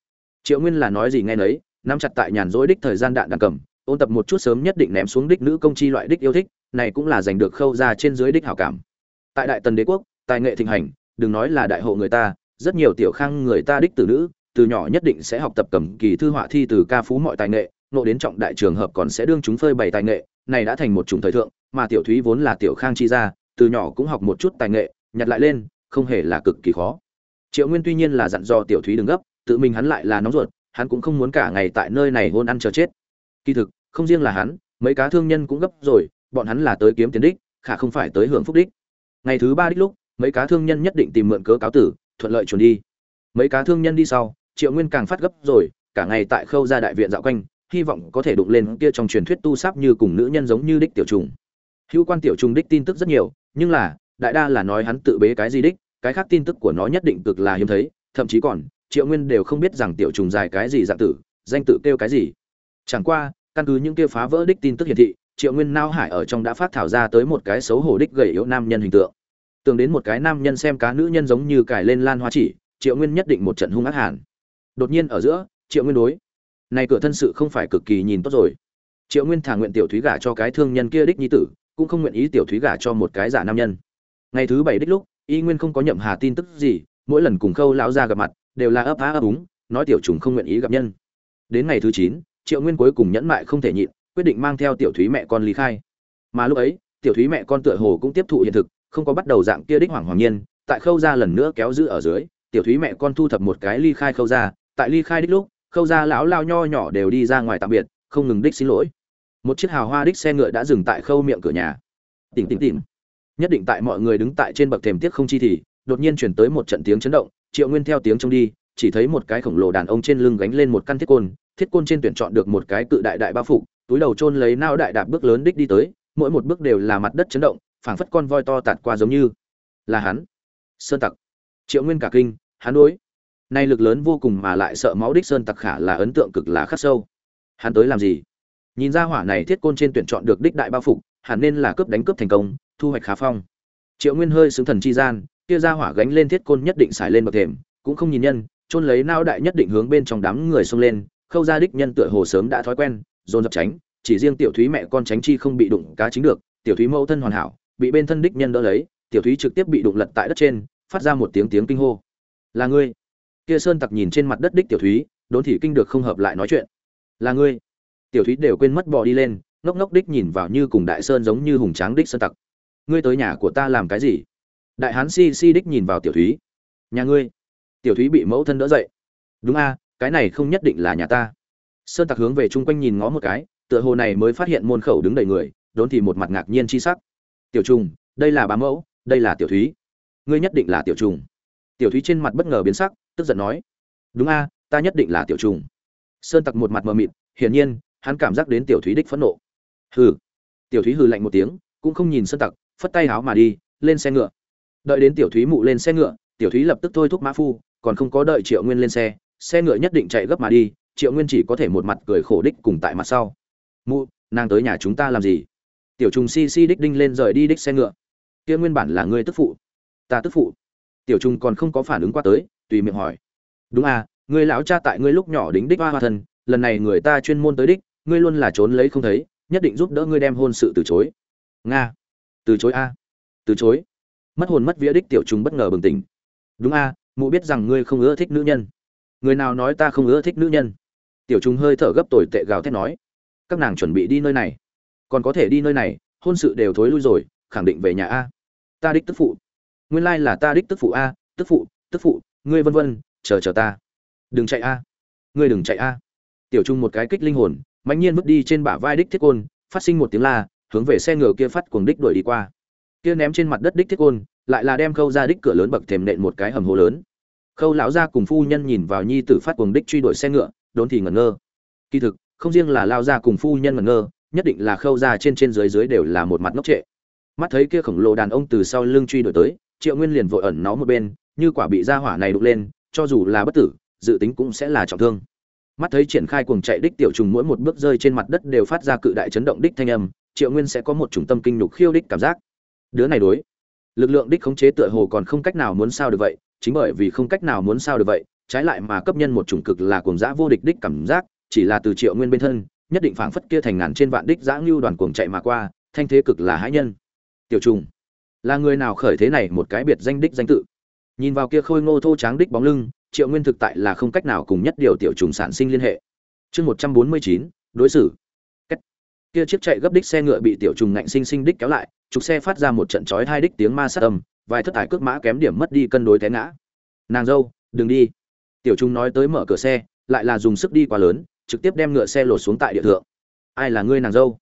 Triệu nguyên là nói gì nghe nấy, nắm chặt tại nhàn rỗi đích thời gian đạn đàn cầm, ôn tập một chút sớm nhất định ném xuống đích nữ công chi loại đích yêu thích, này cũng là giành được khâu ra trên dưới đích hảo cảm. Tại đại tần đế quốc, tài nghệ thịnh hành, đừng nói là đại hộ người ta, rất nhiều tiểu khang người ta đích từ nữ, từ nhỏ nhất định sẽ học tập cầm kỳ thư họa thi từ ca phú mọi tài nghệ, nộ đến trọng đại trường hợp còn sẽ đương chúng phơi bày tài nghệ này đã thành một chủng thời thượng, mà tiểu thúy vốn là tiểu khang chi gia, từ nhỏ cũng học một chút tài nghệ, nhặt lại lên, không hề là cực kỳ khó. Triệu nguyên tuy nhiên là dặn dò tiểu thúy đừng gấp, tự mình hắn lại là nóng ruột, hắn cũng không muốn cả ngày tại nơi này hôn ăn chờ chết. Kỳ thực, không riêng là hắn, mấy cá thương nhân cũng gấp rồi, bọn hắn là tới kiếm tiền đích, khả không phải tới hưởng phúc đích. Ngày thứ ba đích lúc, mấy cá thương nhân nhất định tìm mượn cớ cáo tử, thuận lợi chuẩn đi. Mấy cá thương nhân đi sau, triệu nguyên càng phát gấp rồi, cả ngày tại khâu gia đại viện dạo quanh hy vọng có thể đụng lên kia trong truyền thuyết tu sáp như cùng nữ nhân giống như đích tiểu trùng. Hữu quan tiểu trùng đích tin tức rất nhiều, nhưng là, đại đa là nói hắn tự bế cái gì đích, cái khác tin tức của nó nhất định cực là hiếm thấy, thậm chí còn, triệu nguyên đều không biết rằng tiểu trùng dài cái gì dạng tử, danh tự kêu cái gì. Chẳng qua, căn cứ những kia phá vỡ đích tin tức hiển thị, triệu nguyên nao hải ở trong đã phát thảo ra tới một cái xấu hổ đích gầy yếu nam nhân hình tượng. Tưởng đến một cái nam nhân xem cá nữ nhân giống như cài lên lan hoa chỉ, triệu nguyên nhất định một trận hung ác hàn. Đột nhiên ở giữa, triệu nguyên đối này cửa thân sự không phải cực kỳ nhìn tốt rồi. Triệu nguyên thả nguyện tiểu thúy gả cho cái thương nhân kia đích nhi tử, cũng không nguyện ý tiểu thúy gả cho một cái giả nam nhân. Ngày thứ bảy đích lúc, y nguyên không có nhậm hà tin tức gì, mỗi lần cùng khâu lão ra gặp mặt, đều là ấp á ấp úng, nói tiểu trùng không nguyện ý gặp nhân. Đến ngày thứ chín, triệu nguyên cuối cùng nhẫn mại không thể nhịn, quyết định mang theo tiểu thúy mẹ con lý khai. Mà lúc ấy, tiểu thúy mẹ con tựa hồ cũng tiếp thụ hiện thực, không có bắt đầu dạng kia đích hoàng hoàng nhiên, tại khâu ra lần nữa kéo giữ ở dưới, tiểu thúy mẹ con thu thập một cái ly khai khâu ra tại ly khai đích lúc khâu ra lão lao nho nhỏ đều đi ra ngoài tạm biệt, không ngừng đích xin lỗi. Một chiếc hào hoa đích xe ngựa đã dừng tại khâu miệng cửa nhà. Tỉnh tỉnh tỉnh. Nhất định tại mọi người đứng tại trên bậc thềm tiếc không chi thì, đột nhiên chuyển tới một trận tiếng chấn động, triệu nguyên theo tiếng trông đi, chỉ thấy một cái khổng lồ đàn ông trên lưng gánh lên một căn thiết côn thiết côn trên tuyển chọn được một cái cự đại đại bao phục túi đầu chôn lấy nao đại đạp bước lớn đích đi tới, mỗi một bước đều là mặt đất chấn động, phảng phất con voi to tạt qua giống như. Là hắn. Sơn tặc. Triệu nguyên cả kinh, hắn đối nay lực lớn vô cùng mà lại sợ máu đích sơn tặc khả là ấn tượng cực là khắc sâu. Hắn tới làm gì? Nhìn ra hỏa này thiết côn trên tuyển chọn được đích đại bao phục, hẳn nên là cướp đánh cướp thành công, thu hoạch khá phong. Triệu nguyên hơi xứng thần chi gian, kia ra hỏa gánh lên thiết côn nhất định xài lên bậc thềm, cũng không nhìn nhân, chôn lấy nao đại nhất định hướng bên trong đám người xông lên, khâu ra đích nhân tựa hồ sớm đã thói quen, dồn dập tránh, chỉ riêng tiểu thúy mẹ con tránh chi không bị đụng cá chính được, tiểu thúy mẫu thân hoàn hảo, bị bên thân đích nhân đỡ lấy, tiểu thúy trực tiếp bị đụng lật tại đất trên, phát ra một tiếng tiếng kinh hô. Là ngươi? Kia sơn tặc nhìn trên mặt đất đích tiểu thúy, đốn thị kinh được không hợp lại nói chuyện. Là ngươi. Tiểu thúy đều quên mất bò đi lên, ngốc ngốc đích nhìn vào như cùng đại sơn giống như hùng tráng đích sơn tặc. Ngươi tới nhà của ta làm cái gì? Đại hán si si đích nhìn vào tiểu thúy. Nhà ngươi. Tiểu thúy bị mẫu thân đỡ dậy. Đúng a, cái này không nhất định là nhà ta. Sơn tặc hướng về chung quanh nhìn ngó một cái, tựa hồ này mới phát hiện môn khẩu đứng đầy người, đốn thì một mặt ngạc nhiên chi sắc. Tiểu trùng, đây là bá mẫu, đây là tiểu thúy. Ngươi nhất định là tiểu trùng. Tiểu thúy trên mặt bất ngờ biến sắc tức giận nói, đúng a, ta nhất định là tiểu trùng. Sơn tặc một mặt mờ mịt, hiển nhiên, hắn cảm giác đến tiểu thúy đích phẫn nộ. Hừ. Tiểu thúy hừ lạnh một tiếng, cũng không nhìn sơn tặc, phất tay háo mà đi, lên xe ngựa. Đợi đến tiểu thúy mụ lên xe ngựa, tiểu thúy lập tức thôi thúc mã phu, còn không có đợi triệu nguyên lên xe xe ngựa nhất định chạy gấp mà đi, triệu nguyên chỉ có thể một mặt cười khổ đích cùng tại mặt sau. Mụ, nàng tới nhà chúng ta làm gì? Tiểu trùng si si đích đinh lên rời đi đích xe ngựa. Kia nguyên bản là ngươi tức phụ. Ta tức phụ. Tiểu trùng còn không có phản ứng qua tới tùy miệng hỏi. Đúng à người lão cha tại ngươi lúc nhỏ đính đích hoa hoa thân, lần này người ta chuyên môn tới đích, ngươi luôn là trốn lấy không thấy, nhất định giúp đỡ ngươi đem hôn sự từ chối. Nga. Từ chối a. Từ chối. Mất hồn mất vía đích tiểu trùng bất ngờ bừng tỉnh. Đúng a mụ biết rằng ngươi không ưa thích nữ nhân. Người nào nói ta không ưa thích nữ nhân? Tiểu trùng hơi thở gấp tồi tệ gào thét nói. Các nàng chuẩn bị đi nơi này. Còn có thể đi nơi này, hôn sự đều thối lui rồi, khẳng định về nhà a. Ta đích tức phụ. Nguyên lai là ta đích tức phụ a, tức phụ tức phụ ngươi vân vân, chờ chờ ta. Đừng chạy a. Ngươi đừng chạy a. Tiểu trung một cái kích linh hồn mạnh nhiên bước đi trên bả vai đích thiết côn, phát sinh một tiếng la, hướng về xe ngựa kia phát cuồng đích đuổi đi qua. Kia ném trên mặt đất đích thiết côn, lại là đem khâu ra đích cửa lớn bậc thềm nện một cái hầm hố lớn. Khâu lão gia cùng phu nhân nhìn vào nhi tử phát cuồng đích truy đuổi xe ngựa, đốn thì ngẩn ngơ. Kỳ thực, không riêng là lao gia cùng phu nhân ngẩn ngơ, nhất định là khâu ra trên trên dưới dưới đều là một mặt ngốc trệ. Mắt thấy kia khổng lồ đàn ông từ sau lưng truy đuổi tới, triệu nguyên liền vội ẩn nó một bên như quả bị ra hỏa này đục lên, cho dù là bất tử, dự tính cũng sẽ là trọng thương. Mắt thấy triển khai cuồng chạy đích tiểu trùng mỗi một bước rơi trên mặt đất đều phát ra cự đại chấn động đích thanh âm, triệu nguyên sẽ có một trung tâm kinh nhục khiêu đích cảm giác. Đứa này đối. Lực lượng đích khống chế tựa hồ còn không cách nào muốn sao được vậy, chính bởi vì không cách nào muốn sao được vậy, trái lại mà cấp nhân một chủng cực là cuồng dã vô địch đích cảm giác, chỉ là từ triệu nguyên bên thân, nhất định phảng phất kia thành ngàn trên vạn đích dã ngưu đoàn cuồng chạy mà qua, thanh thế cực là hãi nhân. Tiểu trùng, là người nào khởi thế này một cái biệt danh đích danh tự? Nhìn vào kia khôi ngô thô tráng đích bóng lưng, triệu nguyên thực tại là không cách nào cùng nhất điều tiểu trùng sản sinh liên hệ. Chương một trăm bốn mươi chín, đối xử. Cách. kia chiếc chạy gấp đích xe ngựa bị tiểu trùng ngạnh sinh sinh đích kéo lại, trục xe phát ra một trận chói hai đích tiếng ma sát âm, vài thất thải cước mã kém điểm mất đi cân đối té ngã. Nàng dâu, đừng đi. Tiểu trùng nói tới mở cửa xe, lại là dùng sức đi quá lớn, trực tiếp đem ngựa xe lột xuống tại địa thượng. Ai là ngươi nàng dâu?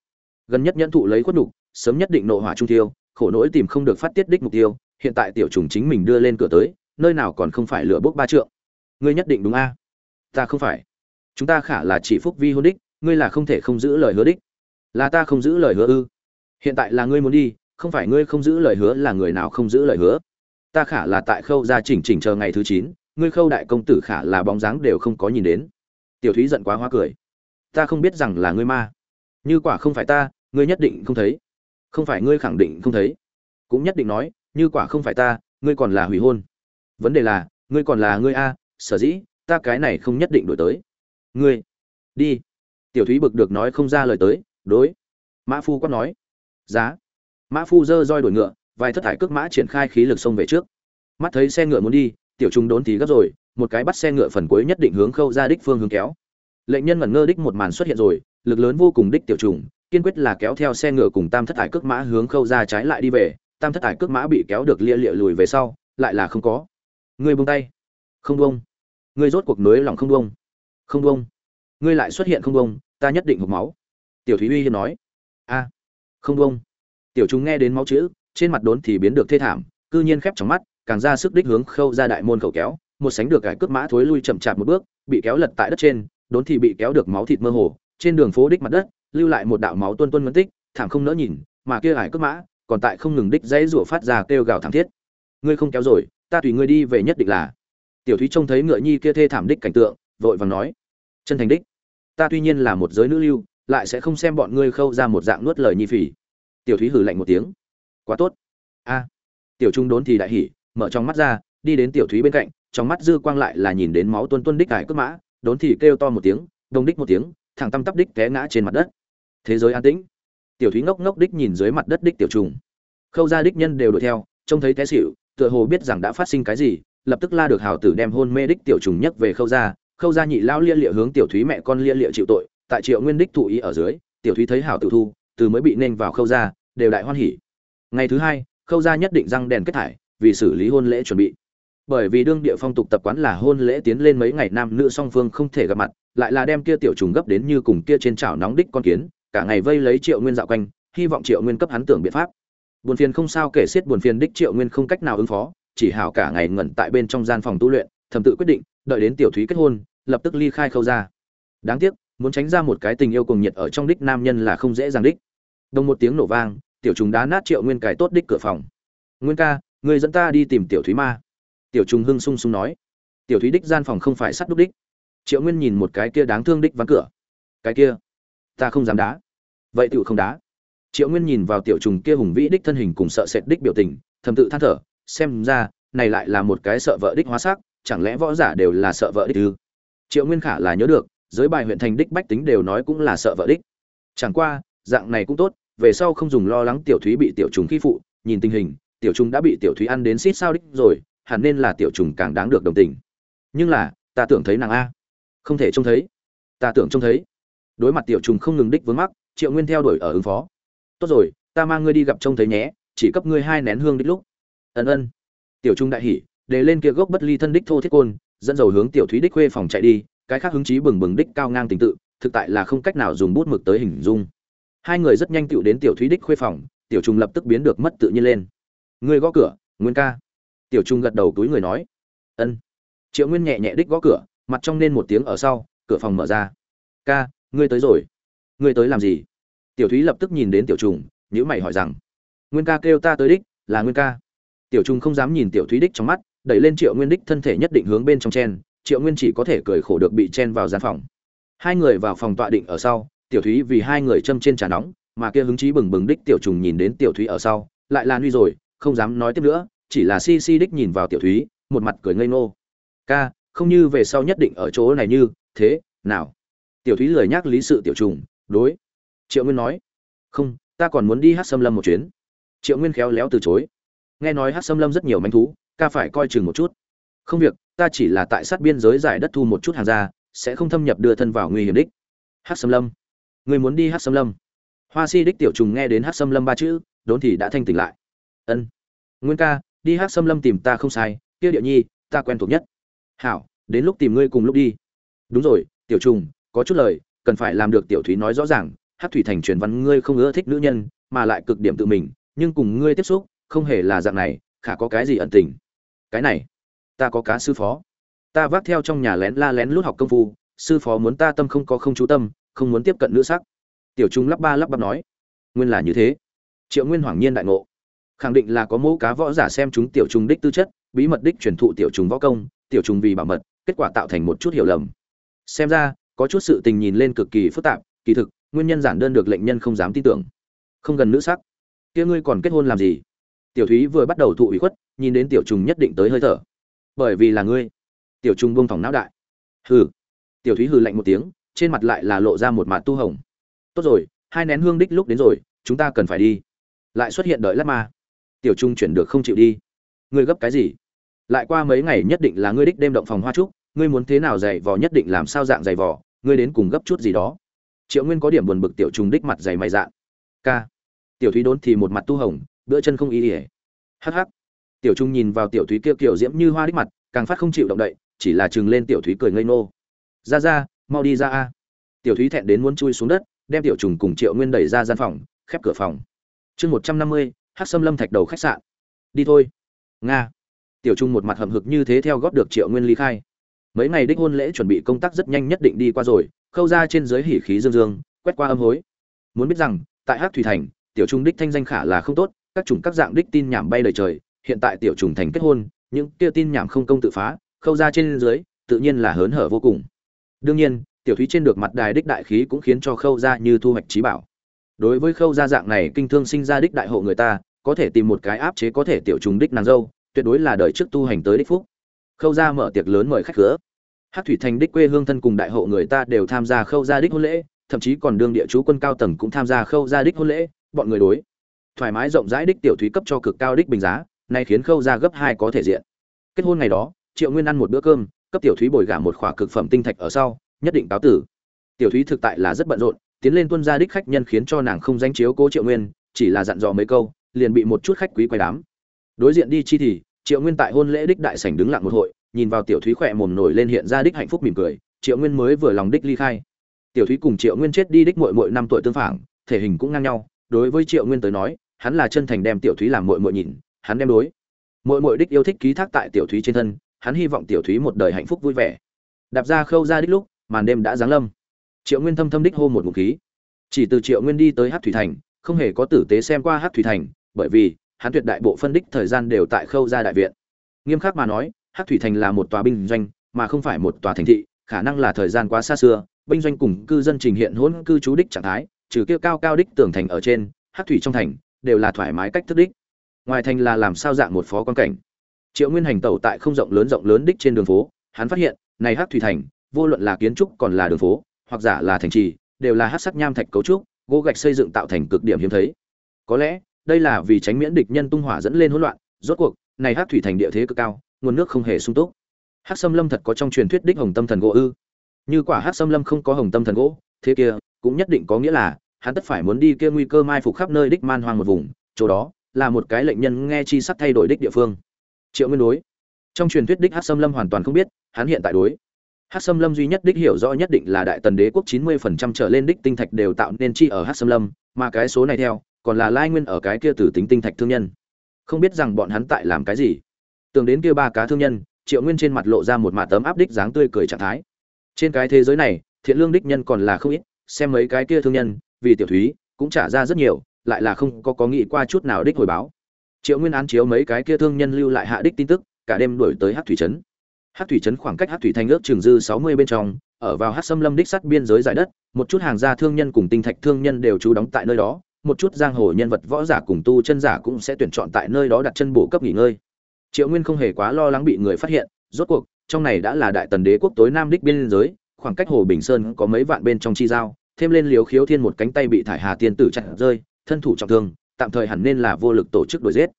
Gần nhất nhẫn thụ lấy khuất đục sớm nhất định nộ hỏa trung tiêu, khổ nỗi tìm không được phát tiết đích mục tiêu hiện tại tiểu trùng chính mình đưa lên cửa tới, nơi nào còn không phải lửa bốc ba trượng. Ngươi nhất định đúng a? Ta không phải. Chúng ta khả là chỉ phúc vi hôn đích, ngươi là không thể không giữ lời hứa đích. Là ta không giữ lời hứa ư? Hiện tại là ngươi muốn đi, không phải ngươi không giữ lời hứa là người nào không giữ lời hứa? Ta khả là tại khâu gia chỉnh chỉnh chờ ngày thứ chín, ngươi khâu đại công tử khả là bóng dáng đều không có nhìn đến. Tiểu thúy giận quá hoa cười. Ta không biết rằng là ngươi ma. Như quả không phải ta, ngươi nhất định không thấy. Không phải ngươi khẳng định không thấy. Cũng nhất định nói như quả không phải ta, ngươi còn là hủy hôn. Vấn đề là, ngươi còn là ngươi a, sở dĩ, ta cái này không nhất định đổi tới. Ngươi, đi. Tiểu thúy bực được nói không ra lời tới, đối. Mã phu quát nói. Giá. Mã phu dơ roi đổi ngựa, vài thất thải cước mã triển khai khí lực xông về trước. Mắt thấy xe ngựa muốn đi, tiểu trung đốn thì gấp rồi, một cái bắt xe ngựa phần cuối nhất định hướng khâu ra đích phương hướng kéo. Lệnh nhân ngẩn ngơ đích một màn xuất hiện rồi, lực lớn vô cùng đích tiểu trùng kiên quyết là kéo theo xe ngựa cùng tam thất thải cước mã hướng khâu ra trái lại đi về tam thất thải cước mã bị kéo được lia lịa lùi về sau, lại là không có. Ngươi buông tay. Không buông. Ngươi rốt cuộc nới lòng không buông. Không buông. Ngươi lại xuất hiện không buông, ta nhất định hộc máu. Tiểu thúy uy hiên nói. A. Không buông. Tiểu chúng nghe đến máu chữ, trên mặt đốn thì biến được thê thảm, cư nhiên khép trong mắt, càng ra sức đích hướng khâu ra đại môn khẩu kéo, một sánh được cải cước mã thối lui chậm chạp một bước, bị kéo lật tại đất trên, đốn thì bị kéo được máu thịt mơ hồ, trên đường phố đích mặt đất, lưu lại một đạo máu tuôn tuôn ngấn tích, thảm không nỡ nhìn, mà kia ải cước mã còn tại không ngừng đích dãy rủa phát ra kêu gào thảm thiết. Ngươi không kéo rồi, ta tùy ngươi đi về nhất định là. Tiểu thúy trông thấy ngựa nhi kia thê thảm đích cảnh tượng, vội vàng nói. Chân thành đích. Ta tuy nhiên là một giới nữ lưu, lại sẽ không xem bọn ngươi khâu ra một dạng nuốt lời nhi phỉ. Tiểu thúy hử lạnh một tiếng. Quá tốt. A. Tiểu trung đốn thì đại hỉ, mở trong mắt ra, đi đến tiểu thúy bên cạnh, trong mắt dư quang lại là nhìn đến máu tuân tuân đích cải cướp mã, đốn thì kêu to một tiếng, đông đích một tiếng, thẳng tăm tắp đích té ngã trên mặt đất. Thế giới an tĩnh tiểu thúy ngốc ngốc đích nhìn dưới mặt đất đích tiểu trùng. Khâu ra đích nhân đều đuổi theo, trông thấy té xỉu, tựa hồ biết rằng đã phát sinh cái gì, lập tức la được hào tử đem hôn mê đích tiểu trùng nhấc về khâu ra khâu ra nhị lao lia lịa hướng tiểu thúy mẹ con lia lịa chịu tội, tại triệu nguyên đích thụ ý ở dưới, tiểu thúy thấy hảo tử thu, từ mới bị nên vào khâu ra đều đại hoan hỉ. Ngày thứ hai, khâu ra nhất định răng đèn kết thải, vì xử lý hôn lễ chuẩn bị. Bởi vì đương địa phong tục tập quán là hôn lễ tiến lên mấy ngày nam nữ song phương không thể gặp mặt, lại là đem kia tiểu trùng gấp đến như cùng kia trên chảo nóng đích con kiến cả ngày vây lấy triệu nguyên dạo quanh, hy vọng triệu nguyên cấp hắn tưởng biện pháp. Buồn phiền không sao kể xiết buồn phiền đích triệu nguyên không cách nào ứng phó, chỉ hảo cả ngày ngẩn tại bên trong gian phòng tu luyện, thầm tự quyết định, đợi đến tiểu thúy kết hôn, lập tức ly khai khâu ra đáng tiếc, muốn tránh ra một cái tình yêu cùng nhiệt ở trong đích nam nhân là không dễ dàng đích. Đồng một tiếng nổ vang, tiểu trùng đá nát triệu nguyên cài tốt đích cửa phòng. Nguyên ca, người dẫn ta đi tìm tiểu thúy ma. Tiểu trùng hưng sung sung nói. Tiểu thúy đích gian phòng không phải sắt đúc đích. Triệu nguyên nhìn một cái kia đáng thương đích ván cửa. Cái kia, ta không dám đá vậy tiểu không đá. Triệu nguyên nhìn vào tiểu trùng kia hùng vĩ đích thân hình cùng sợ sệt đích biểu tình, thầm tự than thở, xem ra, này lại là một cái sợ vợ đích hóa sắc, chẳng lẽ võ giả đều là sợ vợ đích ư? Triệu nguyên khả là nhớ được, giới bài huyện thành đích bách tính đều nói cũng là sợ vợ đích. Chẳng qua, dạng này cũng tốt, về sau không dùng lo lắng tiểu thúy bị tiểu trùng khi phụ, nhìn tình hình, tiểu trùng đã bị tiểu thúy ăn đến xít sao đích rồi, hẳn nên là tiểu trùng càng đáng được đồng tình. Nhưng là, ta tưởng thấy nàng a. Không thể trông thấy. Ta tưởng trông thấy. Đối mặt tiểu trùng không ngừng đích vướng mắc triệu nguyên theo đuổi ở ứng phó. Tốt rồi, ta mang ngươi đi gặp trông thấy nhé, chỉ cấp ngươi hai nén hương đích lúc. Ân ân. Tiểu trung đại hỉ, để lên kia gốc bất ly thân đích thô thiết côn, dẫn dầu hướng tiểu thúy đích khuê phòng chạy đi, cái khác hứng chí bừng bừng đích cao ngang tình tự, thực tại là không cách nào dùng bút mực tới hình dung. Hai người rất nhanh tựu đến tiểu thúy đích khuê phòng, tiểu trung lập tức biến được mất tự nhiên lên. Ngươi gõ cửa, nguyên ca. Tiểu trung gật đầu túi người nói. Ân. Triệu nguyên nhẹ nhẹ đích gõ cửa, mặt trong nên một tiếng ở sau, cửa phòng mở ra. Ca, ngươi tới rồi ngươi tới làm gì? Tiểu thúy lập tức nhìn đến tiểu trùng nhữ mày hỏi rằng, nguyên ca kêu ta tới đích là nguyên ca. Tiểu trùng không dám nhìn tiểu thúy đích trong mắt, đẩy lên triệu nguyên đích thân thể nhất định hướng bên trong chen, triệu nguyên chỉ có thể cười khổ được bị chen vào gian phòng. Hai người vào phòng tọa định ở sau, tiểu thúy vì hai người châm trên trà nóng, mà kia hứng chí bừng bừng đích tiểu trùng nhìn đến tiểu thúy ở sau, lại lan uy rồi, không dám nói tiếp nữa, chỉ là si si đích nhìn vào tiểu thúy, một mặt cười ngây ngô. Ca, không như về sau nhất định ở chỗ này như thế, nào? Tiểu thúy lười nhắc lý sự tiểu trùng đối. Triệu nguyên nói, không, ta còn muốn đi hát xâm lâm một chuyến. Triệu nguyên khéo léo từ chối. Nghe nói hát xâm lâm rất nhiều manh thú, ca phải coi chừng một chút. Không việc, ta chỉ là tại sát biên giới giải đất thu một chút hàng ra, sẽ không thâm nhập đưa thân vào nguy hiểm đích. Hát xâm lâm. Người muốn đi hát xâm lâm? Hoa si đích tiểu trùng nghe đến hát xâm lâm ba chữ, đốn thì đã thanh tỉnh lại. Ân, nguyên ca, đi hát xâm lâm tìm ta không sai, kia địa nhi, ta quen thuộc nhất. Hảo, đến lúc tìm ngươi cùng lúc đi. Đúng rồi, tiểu trùng, có chút lời cần phải làm được tiểu thúy nói rõ ràng, hát thủy thành truyền văn ngươi không ưa thích nữ nhân, mà lại cực điểm tự mình, nhưng cùng ngươi tiếp xúc, không hề là dạng này, khả có cái gì ẩn tình? Cái này, ta có cá sư phó. Ta vác theo trong nhà lén la lén lút học công phu, sư phó muốn ta tâm không có không chú tâm, không muốn tiếp cận nữ sắc. Tiểu trung lắp ba lắp bắp nói, nguyên là như thế. Triệu nguyên hoàng nhiên đại ngộ. Khẳng định là có mẫu cá võ giả xem chúng tiểu trung đích tư chất, bí mật đích truyền thụ tiểu trung võ công, tiểu trung vì bảo mật, kết quả tạo thành một chút hiểu lầm. Xem ra có chút sự tình nhìn lên cực kỳ phức tạp, kỳ thực, nguyên nhân giản đơn được lệnh nhân không dám tin tưởng. Không gần nữ sắc. Kia ngươi còn kết hôn làm gì? Tiểu thúy vừa bắt đầu thụ ủy khuất, nhìn đến tiểu trùng nhất định tới hơi thở. Bởi vì là ngươi. Tiểu trùng buông thỏng não đại. Hừ. Tiểu thúy hừ lạnh một tiếng, trên mặt lại là lộ ra một mặt tu hồng. Tốt rồi, hai nén hương đích lúc đến rồi, chúng ta cần phải đi. Lại xuất hiện đợi lát ma. Tiểu trung chuyển được không chịu đi. Ngươi gấp cái gì? Lại qua mấy ngày nhất định là ngươi đích đêm động phòng hoa trúc, ngươi muốn thế nào dày vò nhất định làm sao dạng dày vò? Ngươi đến cùng gấp chút gì đó. Triệu nguyên có điểm buồn bực tiểu trung đích mặt dày mày dạng k tiểu thúy đốn thì một mặt tu hồng, bữa chân không ý ỉa hh tiểu trung nhìn vào tiểu thúy kia kiểu diễm như hoa đích mặt, càng phát không chịu động đậy, chỉ là chừng lên tiểu thúy cười ngây nô ra ra, mau đi ra a. Tiểu thúy thẹn đến muốn chui xuống đất, đem tiểu trùng cùng triệu nguyên đẩy ra gian phòng, khép cửa phòng. Chương một trăm năm mươi hát xâm lâm thạch đầu khách sạn. Đi thôi. Nga. Tiểu trung một mặt hậm hực như thế theo góp được triệu nguyên ly khai mấy ngày đích hôn lễ chuẩn bị công tác rất nhanh nhất định đi qua rồi, khâu ra trên dưới hỉ khí dương dương, quét qua âm hối. Muốn biết rằng, tại hát thủy thành, tiểu trung đích thanh danh khả là không tốt, các chủng các dạng đích tin nhảm bay lời trời, hiện tại tiểu trùng thành kết hôn, những kia tin nhảm không công tự phá, khâu ra trên dưới, tự nhiên là hớn hở vô cùng. Đương nhiên, tiểu thúy trên được mặt đài đích đại khí cũng khiến cho khâu ra như thu hoạch trí bảo. Đối với khâu gia dạng này kinh thương sinh ra đích đại hộ người ta, có thể tìm một cái áp chế có thể tiểu trùng đích nàng dâu, tuyệt đối là đời trước tu hành tới đích phúc khâu gia mở tiệc lớn mời khách khứa. Hát thủy thành đích quê hương thân cùng đại hộ người ta đều tham gia khâu gia đích hôn lễ, thậm chí còn đương địa chú quân cao tầng cũng tham gia khâu gia đích hôn lễ, bọn người đối. Thoải mái rộng rãi đích tiểu thúy cấp cho cực cao đích bình giá, nay khiến khâu gia gấp hai có thể diện. Kết hôn ngày đó, triệu nguyên ăn một bữa cơm, cấp tiểu thúy bồi gả một khỏa cực phẩm tinh thạch ở sau, nhất định cáo tử. Tiểu thúy thực tại là rất bận rộn, tiến lên tuân gia đích khách nhân khiến cho nàng không danh chiếu cố triệu nguyên, chỉ là dặn dò mấy câu, liền bị một chút khách quý quay đám. Đối diện đi chi thì triệu nguyên tại hôn lễ đích đại sảnh đứng lặng một hội, nhìn vào tiểu thúy khỏe mồm nổi lên hiện ra đích hạnh phúc mỉm cười, triệu nguyên mới vừa lòng đích ly khai. Tiểu thúy cùng triệu nguyên chết đi đích mội mội năm tuổi tương phản, thể hình cũng ngang nhau, đối với triệu nguyên tới nói, hắn là chân thành đem tiểu thúy làm mội mội nhìn, hắn đem đối. Mội mội đích yêu thích ký thác tại tiểu thúy trên thân, hắn hy vọng tiểu thúy một đời hạnh phúc vui vẻ. Đạp ra khâu ra đích lúc, màn đêm đã giáng lâm. Triệu nguyên thâm thâm đích hô một ngụm khí. Chỉ từ triệu nguyên đi tới hát thủy thành, không hề có tử tế xem qua hát thủy thành, bởi vì hắn tuyệt đại bộ phân đích thời gian đều tại khâu gia đại viện. Nghiêm khắc mà nói hát thủy thành là một tòa binh doanh, mà không phải một tòa thành thị, khả năng là thời gian quá xa xưa, binh doanh cùng cư dân trình hiện hỗn cư trú đích trạng thái, trừ kia cao cao đích tường thành ở trên hát thủy trong thành đều là thoải mái cách thức đích. Ngoài thành là làm sao dạng một phó quan cảnh. Triệu nguyên hành tẩu tại không rộng lớn rộng lớn đích trên đường phố, hắn phát hiện, này hát thủy thành, vô luận là kiến trúc còn là đường phố, hoặc giả là thành trì, đều là hát sắc nham thạch cấu trúc, gỗ gạch xây dựng tạo thành cực điểm hiếm thấy. Có lẽ đây là vì tránh miễn địch nhân tung hỏa dẫn lên hỗn loạn, rốt cuộc, này hát thủy thành địa thế cực cao, nguồn nước không hề sung túc. Hát xâm lâm thật có trong truyền thuyết đích hồng tâm thần gỗ ư? Như quả hát xâm lâm không có hồng tâm thần gỗ, thế kia, cũng nhất định có nghĩa là, hắn tất phải muốn đi kia nguy cơ mai phục khắp nơi đích man hoang một vùng, chỗ đó, là một cái lệnh nhân nghe chi sắc thay đổi đích địa phương. Triệu nguyên đối. Trong truyền thuyết đích hát xâm lâm hoàn toàn không biết, hắn hiện tại đối. Hát xâm lâm duy nhất đích hiểu rõ nhất định là đại tần đế quốc chín mươi phần trăm trở lên đích tinh thạch đều tạo nên chi ở hát xâm lâm, mà cái số này theo còn là lai nguyên ở cái kia tử tính tinh thạch thương nhân. Không biết rằng bọn hắn tại làm cái gì. Tưởng đến kia ba cá thương nhân, triệu nguyên trên mặt lộ ra một mạ tấm áp đích dáng tươi cười trạng thái. Trên cái thế giới này, thiện lương đích nhân còn là không ít, xem mấy cái kia thương nhân, vì tiểu thúy, cũng trả ra rất nhiều, lại là không có có nghĩ qua chút nào đích hồi báo. Triệu nguyên án chiếu mấy cái kia thương nhân lưu lại hạ đích tin tức, cả đêm đuổi tới hát thủy trấn. Hát thủy trấn khoảng cách hát thủy thành ước trường dư sáu mươi bên trong, ở vào hát xâm lâm đích sắt biên giới giải đất, một chút hàng gia thương nhân cùng tinh thạch thương nhân đều trú đóng tại nơi đó một chút giang hồ nhân vật võ giả cùng tu chân giả cũng sẽ tuyển chọn tại nơi đó đặt chân bổ cấp nghỉ ngơi. Triệu nguyên không hề quá lo lắng bị người phát hiện, rốt cuộc, trong này đã là đại tần đế quốc tối nam đích biên giới, khoảng cách hồ bình sơn có mấy vạn bên trong chi giao, thêm lên liếu khiếu thiên một cánh tay bị thải hà tiên tử chặn rơi, thân thủ trọng thương, tạm thời hẳn nên là vô lực tổ chức đuổi giết.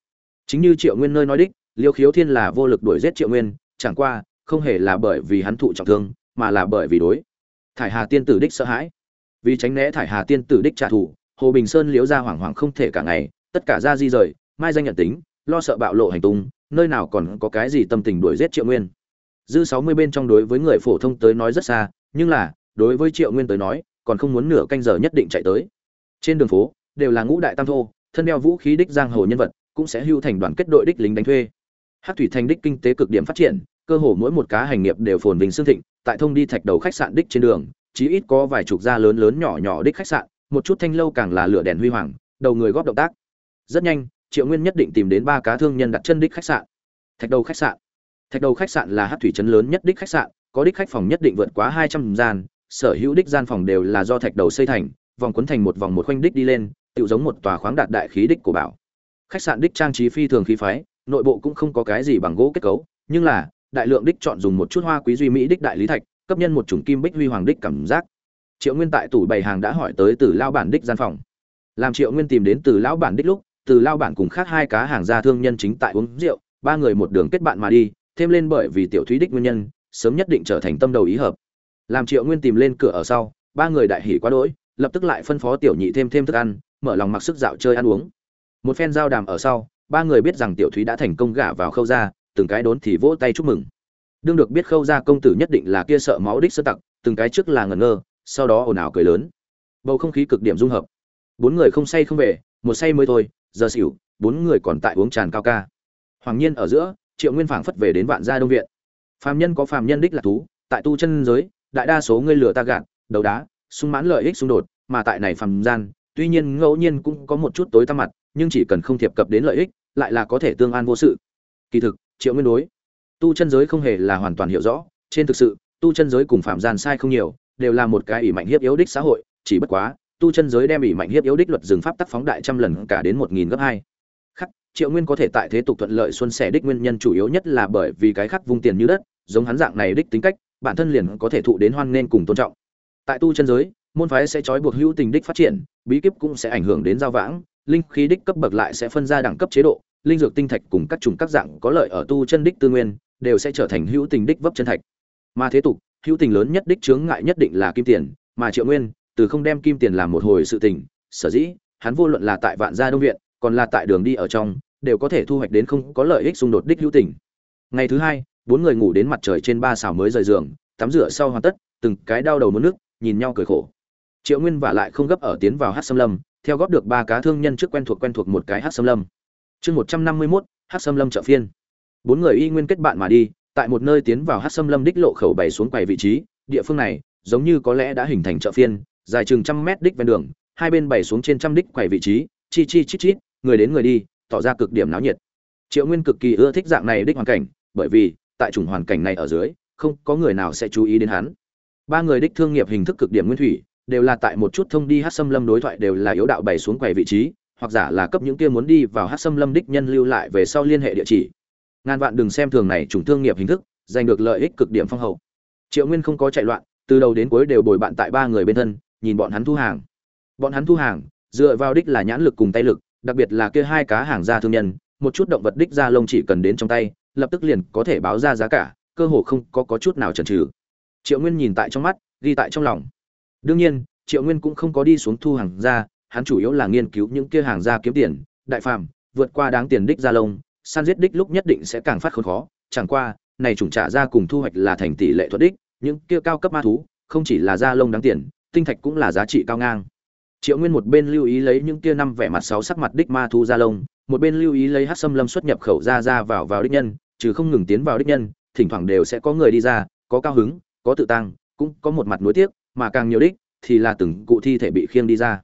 Chính như triệu nguyên nơi nói đích liêu khiếu thiên là vô lực đuổi giết triệu nguyên, chẳng qua, không hề là bởi vì hắn thụ trọng thương, mà là bởi vì đối thải hà tiên tử đích sợ hãi. Vì tránh né thải hà tiên tử đích trả thù hồ bình sơn liếu ra hoảng hoảng không thể cả ngày, tất cả ra di rời, mai danh nhận tính, lo sợ bạo lộ hành tung, nơi nào còn có cái gì tâm tình đuổi giết triệu nguyên. Dư sáu mươi bên trong đối với người phổ thông tới nói rất xa, nhưng là, đối với triệu nguyên tới nói, còn không muốn nửa canh giờ nhất định chạy tới. Trên đường phố, đều là ngũ đại tam thô, thân đeo vũ khí đích giang hồ nhân vật, cũng sẽ hưu thành đoàn kết đội đích lính đánh thuê. Hát thủy thành đích kinh tế cực điểm phát triển, cơ hồ mỗi một cá hành nghiệp đều phồn vinh xương thịnh, tại thông đi thạch đầu khách sạn đích trên đường, chí ít có vài chục gia lớn lớn nhỏ nhỏ đích khách sạn một chút thanh lâu càng là lửa đèn huy hoàng, đầu người góp động tác. Rất nhanh, triệu nguyên nhất định tìm đến ba cá thương nhân đặt chân đích khách sạn. Thạch đầu khách sạn. Thạch đầu khách sạn là hát thủy trấn lớn nhất đích khách sạn, có đích khách phòng nhất định vượt quá hai trăm gian, sở hữu đích gian phòng đều là do thạch đầu xây thành, vòng quấn thành một vòng một khoanh đích đi lên tự giống một tòa khoáng đạt đại khí đích của bảo. Khách sạn đích trang trí phi thường khí phái, nội bộ cũng không có cái gì bằng gỗ kết cấu, nhưng là, đại lượng đích chọn dùng một chút hoa quý duy mỹ đích đại lý thạch, cấp nhân một chủng kim bích huy hoàng đích cảm giác triệu nguyên tại tủ bày hàng đã hỏi tới từ lao bản đích gian phòng. Làm triệu nguyên tìm đến từ lão bản đích lúc, từ lao bản cùng khác hai cá hàng gia thương nhân chính tại uống rượu, ba người một đường kết bạn mà đi, thêm lên bởi vì tiểu thúy đích nguyên nhân, sớm nhất định trở thành tâm đầu ý hợp. Làm triệu nguyên tìm lên cửa ở sau, ba người đại hỉ quá đỗi, lập tức lại phân phó tiểu nhị thêm thêm thức ăn, mở lòng mặc sức dạo chơi ăn uống. Một phen giao đàm ở sau, ba người biết rằng tiểu thúy đã thành công gả vào khâu ra từng cái đốn thì vỗ tay chúc mừng. Đương được biết khâu ra công tử nhất định là kia sợ máu đích sơ tặc, từng cái trước là ngẩn ngơ sau đó ồn ào cười lớn. Bầu không khí cực điểm dung hợp. Bốn người không say không về, một say mới thôi, giờ xỉu, bốn người còn tại uống tràn cao ca. Hoàng nhiên ở giữa, triệu nguyên phảng phất về đến vạn gia đông viện. Phàm nhân có phàm nhân đích là thú, tại tu chân giới, đại đa số ngươi lừa ta gạt đầu đá, sung mãn lợi ích xung đột, mà tại này phàm gian, tuy nhiên ngẫu nhiên cũng có một chút tối tăm mặt, nhưng chỉ cần không thiệp cập đến lợi ích, lại là có thể tương an vô sự. Kỳ thực, triệu nguyên đối, tu chân giới không hề là hoàn toàn hiểu rõ, trên thực sự, tu chân giới cùng phạm gian sai không nhiều đều là một cái ỷ mạnh hiếp yếu đích xã hội, chỉ bất quá, tu chân giới đem ỷ mạnh hiếp yếu đích luật dừng pháp tắc phóng đại trăm lần cả đến một nghìn gấp hai. Khắc, triệu nguyên có thể tại thế tục thuận lợi xuân sẻ đích nguyên nhân chủ yếu nhất là bởi vì cái khắc vung tiền như đất, giống hắn dạng này đích tính cách, bản thân liền có thể thụ đến hoan nên cùng tôn trọng. Tại tu chân giới, môn phái sẽ trói buộc hữu tình đích phát triển, bí kíp cũng sẽ ảnh hưởng đến giao vãng, linh khí đích cấp bậc lại sẽ phân ra đẳng cấp chế độ, linh dược tinh thạch cùng các chủng các dạng có lợi ở tu chân đích tư nguyên, đều sẽ trở thành hữu tình đích vấp chân thạch. Mà thế tục hữu tình lớn nhất đích chướng ngại nhất định là kim tiền, mà triệu nguyên, từ không đem kim tiền làm một hồi sự tình, sở dĩ, hắn vô luận là tại vạn gia đông viện, còn là tại đường đi ở trong, đều có thể thu hoạch đến không có lợi ích xung đột đích hữu tình. Ngày thứ hai, bốn người ngủ đến mặt trời trên ba xào mới rời giường, tắm rửa sau hoàn tất, từng cái đau đầu muốn nước, nhìn nhau cười khổ. Triệu nguyên vả lại không gấp ở tiến vào hát xâm lâm, theo góp được ba cá thương nhân trước quen thuộc quen thuộc một cái hát xâm lâm. Chương một trăm năm mươi mốt, hát xâm lâm chợ phiên. Bốn người y nguyên kết bạn mà đi tại một nơi tiến vào hát xâm lâm đích lộ khẩu bày xuống quầy vị trí, địa phương này, giống như có lẽ đã hình thành chợ phiên, dài chừng trăm mét đích ven đường, hai bên bày xuống trên trăm đích quầy vị trí, chi chi chít chít, người đến người đi, tỏ ra cực điểm náo nhiệt. Triệu nguyên cực kỳ ưa thích dạng này đích hoàn cảnh, bởi vì, tại chủng hoàn cảnh này ở dưới, không có người nào sẽ chú ý đến hắn. Ba người đích thương nghiệp hình thức cực điểm nguyên thủy, đều là tại một chút thông đi hát xâm lâm đối thoại đều là yếu đạo bày xuống quầy vị trí, hoặc giả là cấp những kia muốn đi vào hát xâm lâm đích nhân lưu lại về sau liên hệ địa chỉ ngàn vạn đừng xem thường này chủng thương nghiệp hình thức giành được lợi ích cực điểm phong hậu. Triệu nguyên không có chạy loạn từ đầu đến cuối đều bồi bạn tại ba người bên thân nhìn bọn hắn thu hàng. Bọn hắn thu hàng dựa vào đích là nhãn lực cùng tay lực đặc biệt là kia hai cá hàng ra thương nhân một chút động vật đích ra lông chỉ cần đến trong tay lập tức liền có thể báo ra giá cả cơ hồ không có, có chút nào chần chừ. Triệu nguyên nhìn tại trong mắt ghi tại trong lòng. Đương nhiên triệu nguyên cũng không có đi xuống thu hàng ra hắn chủ yếu là nghiên cứu những kia hàng ra kiếm tiền đại phàm vượt qua đáng tiền đích ra lông săn giết đích lúc nhất định sẽ càng phát khốn khó. Chẳng qua, này chủng trả ra cùng thu hoạch là thành tỷ lệ thuận đích, những kia cao cấp ma thú, không chỉ là da lông đáng tiền, tinh thạch cũng là giá trị cao ngang. Triệu nguyên một bên lưu ý lấy những kia năm vẻ mặt sáu sắc mặt đích ma thú da lông, một bên lưu ý lấy hát xâm lâm xuất nhập khẩu ra ra vào vào đích nhân, trừ không ngừng tiến vào đích nhân, thỉnh thoảng đều sẽ có người đi ra, có cao hứng, có tự tăng, cũng có một mặt nuối tiếc, mà càng nhiều đích thì là từng cụ thi thể bị khiêng đi ra.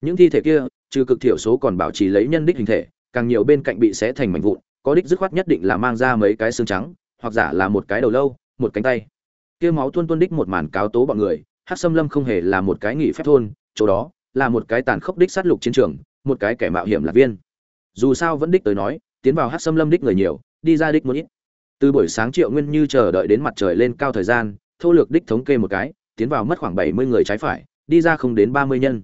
Những thi thể kia, trừ cực thiểu số còn bảo trì lấy nhân đích hình thể càng nhiều bên cạnh bị xé thành mảnh vụn, có đích dứt khoát nhất định là mang ra mấy cái xương trắng, hoặc giả là một cái đầu lâu, một cánh tay. Kia máu tuôn tuôn đích một màn cáo tố bọn người hát xâm lâm không hề là một cái nghỉ phép thôn, chỗ đó là một cái tàn khốc đích sát lục chiến trường, một cái kẻ mạo hiểm lạc viên. Dù sao vẫn đích tới nói, tiến vào hát xâm lâm đích người nhiều, đi ra đích một ít. Từ buổi sáng triệu nguyên như chờ đợi đến mặt trời lên cao thời gian, thô lược đích thống kê một cái, tiến vào mất khoảng bảy mươi người trái phải, đi ra không đến ba mươi nhân.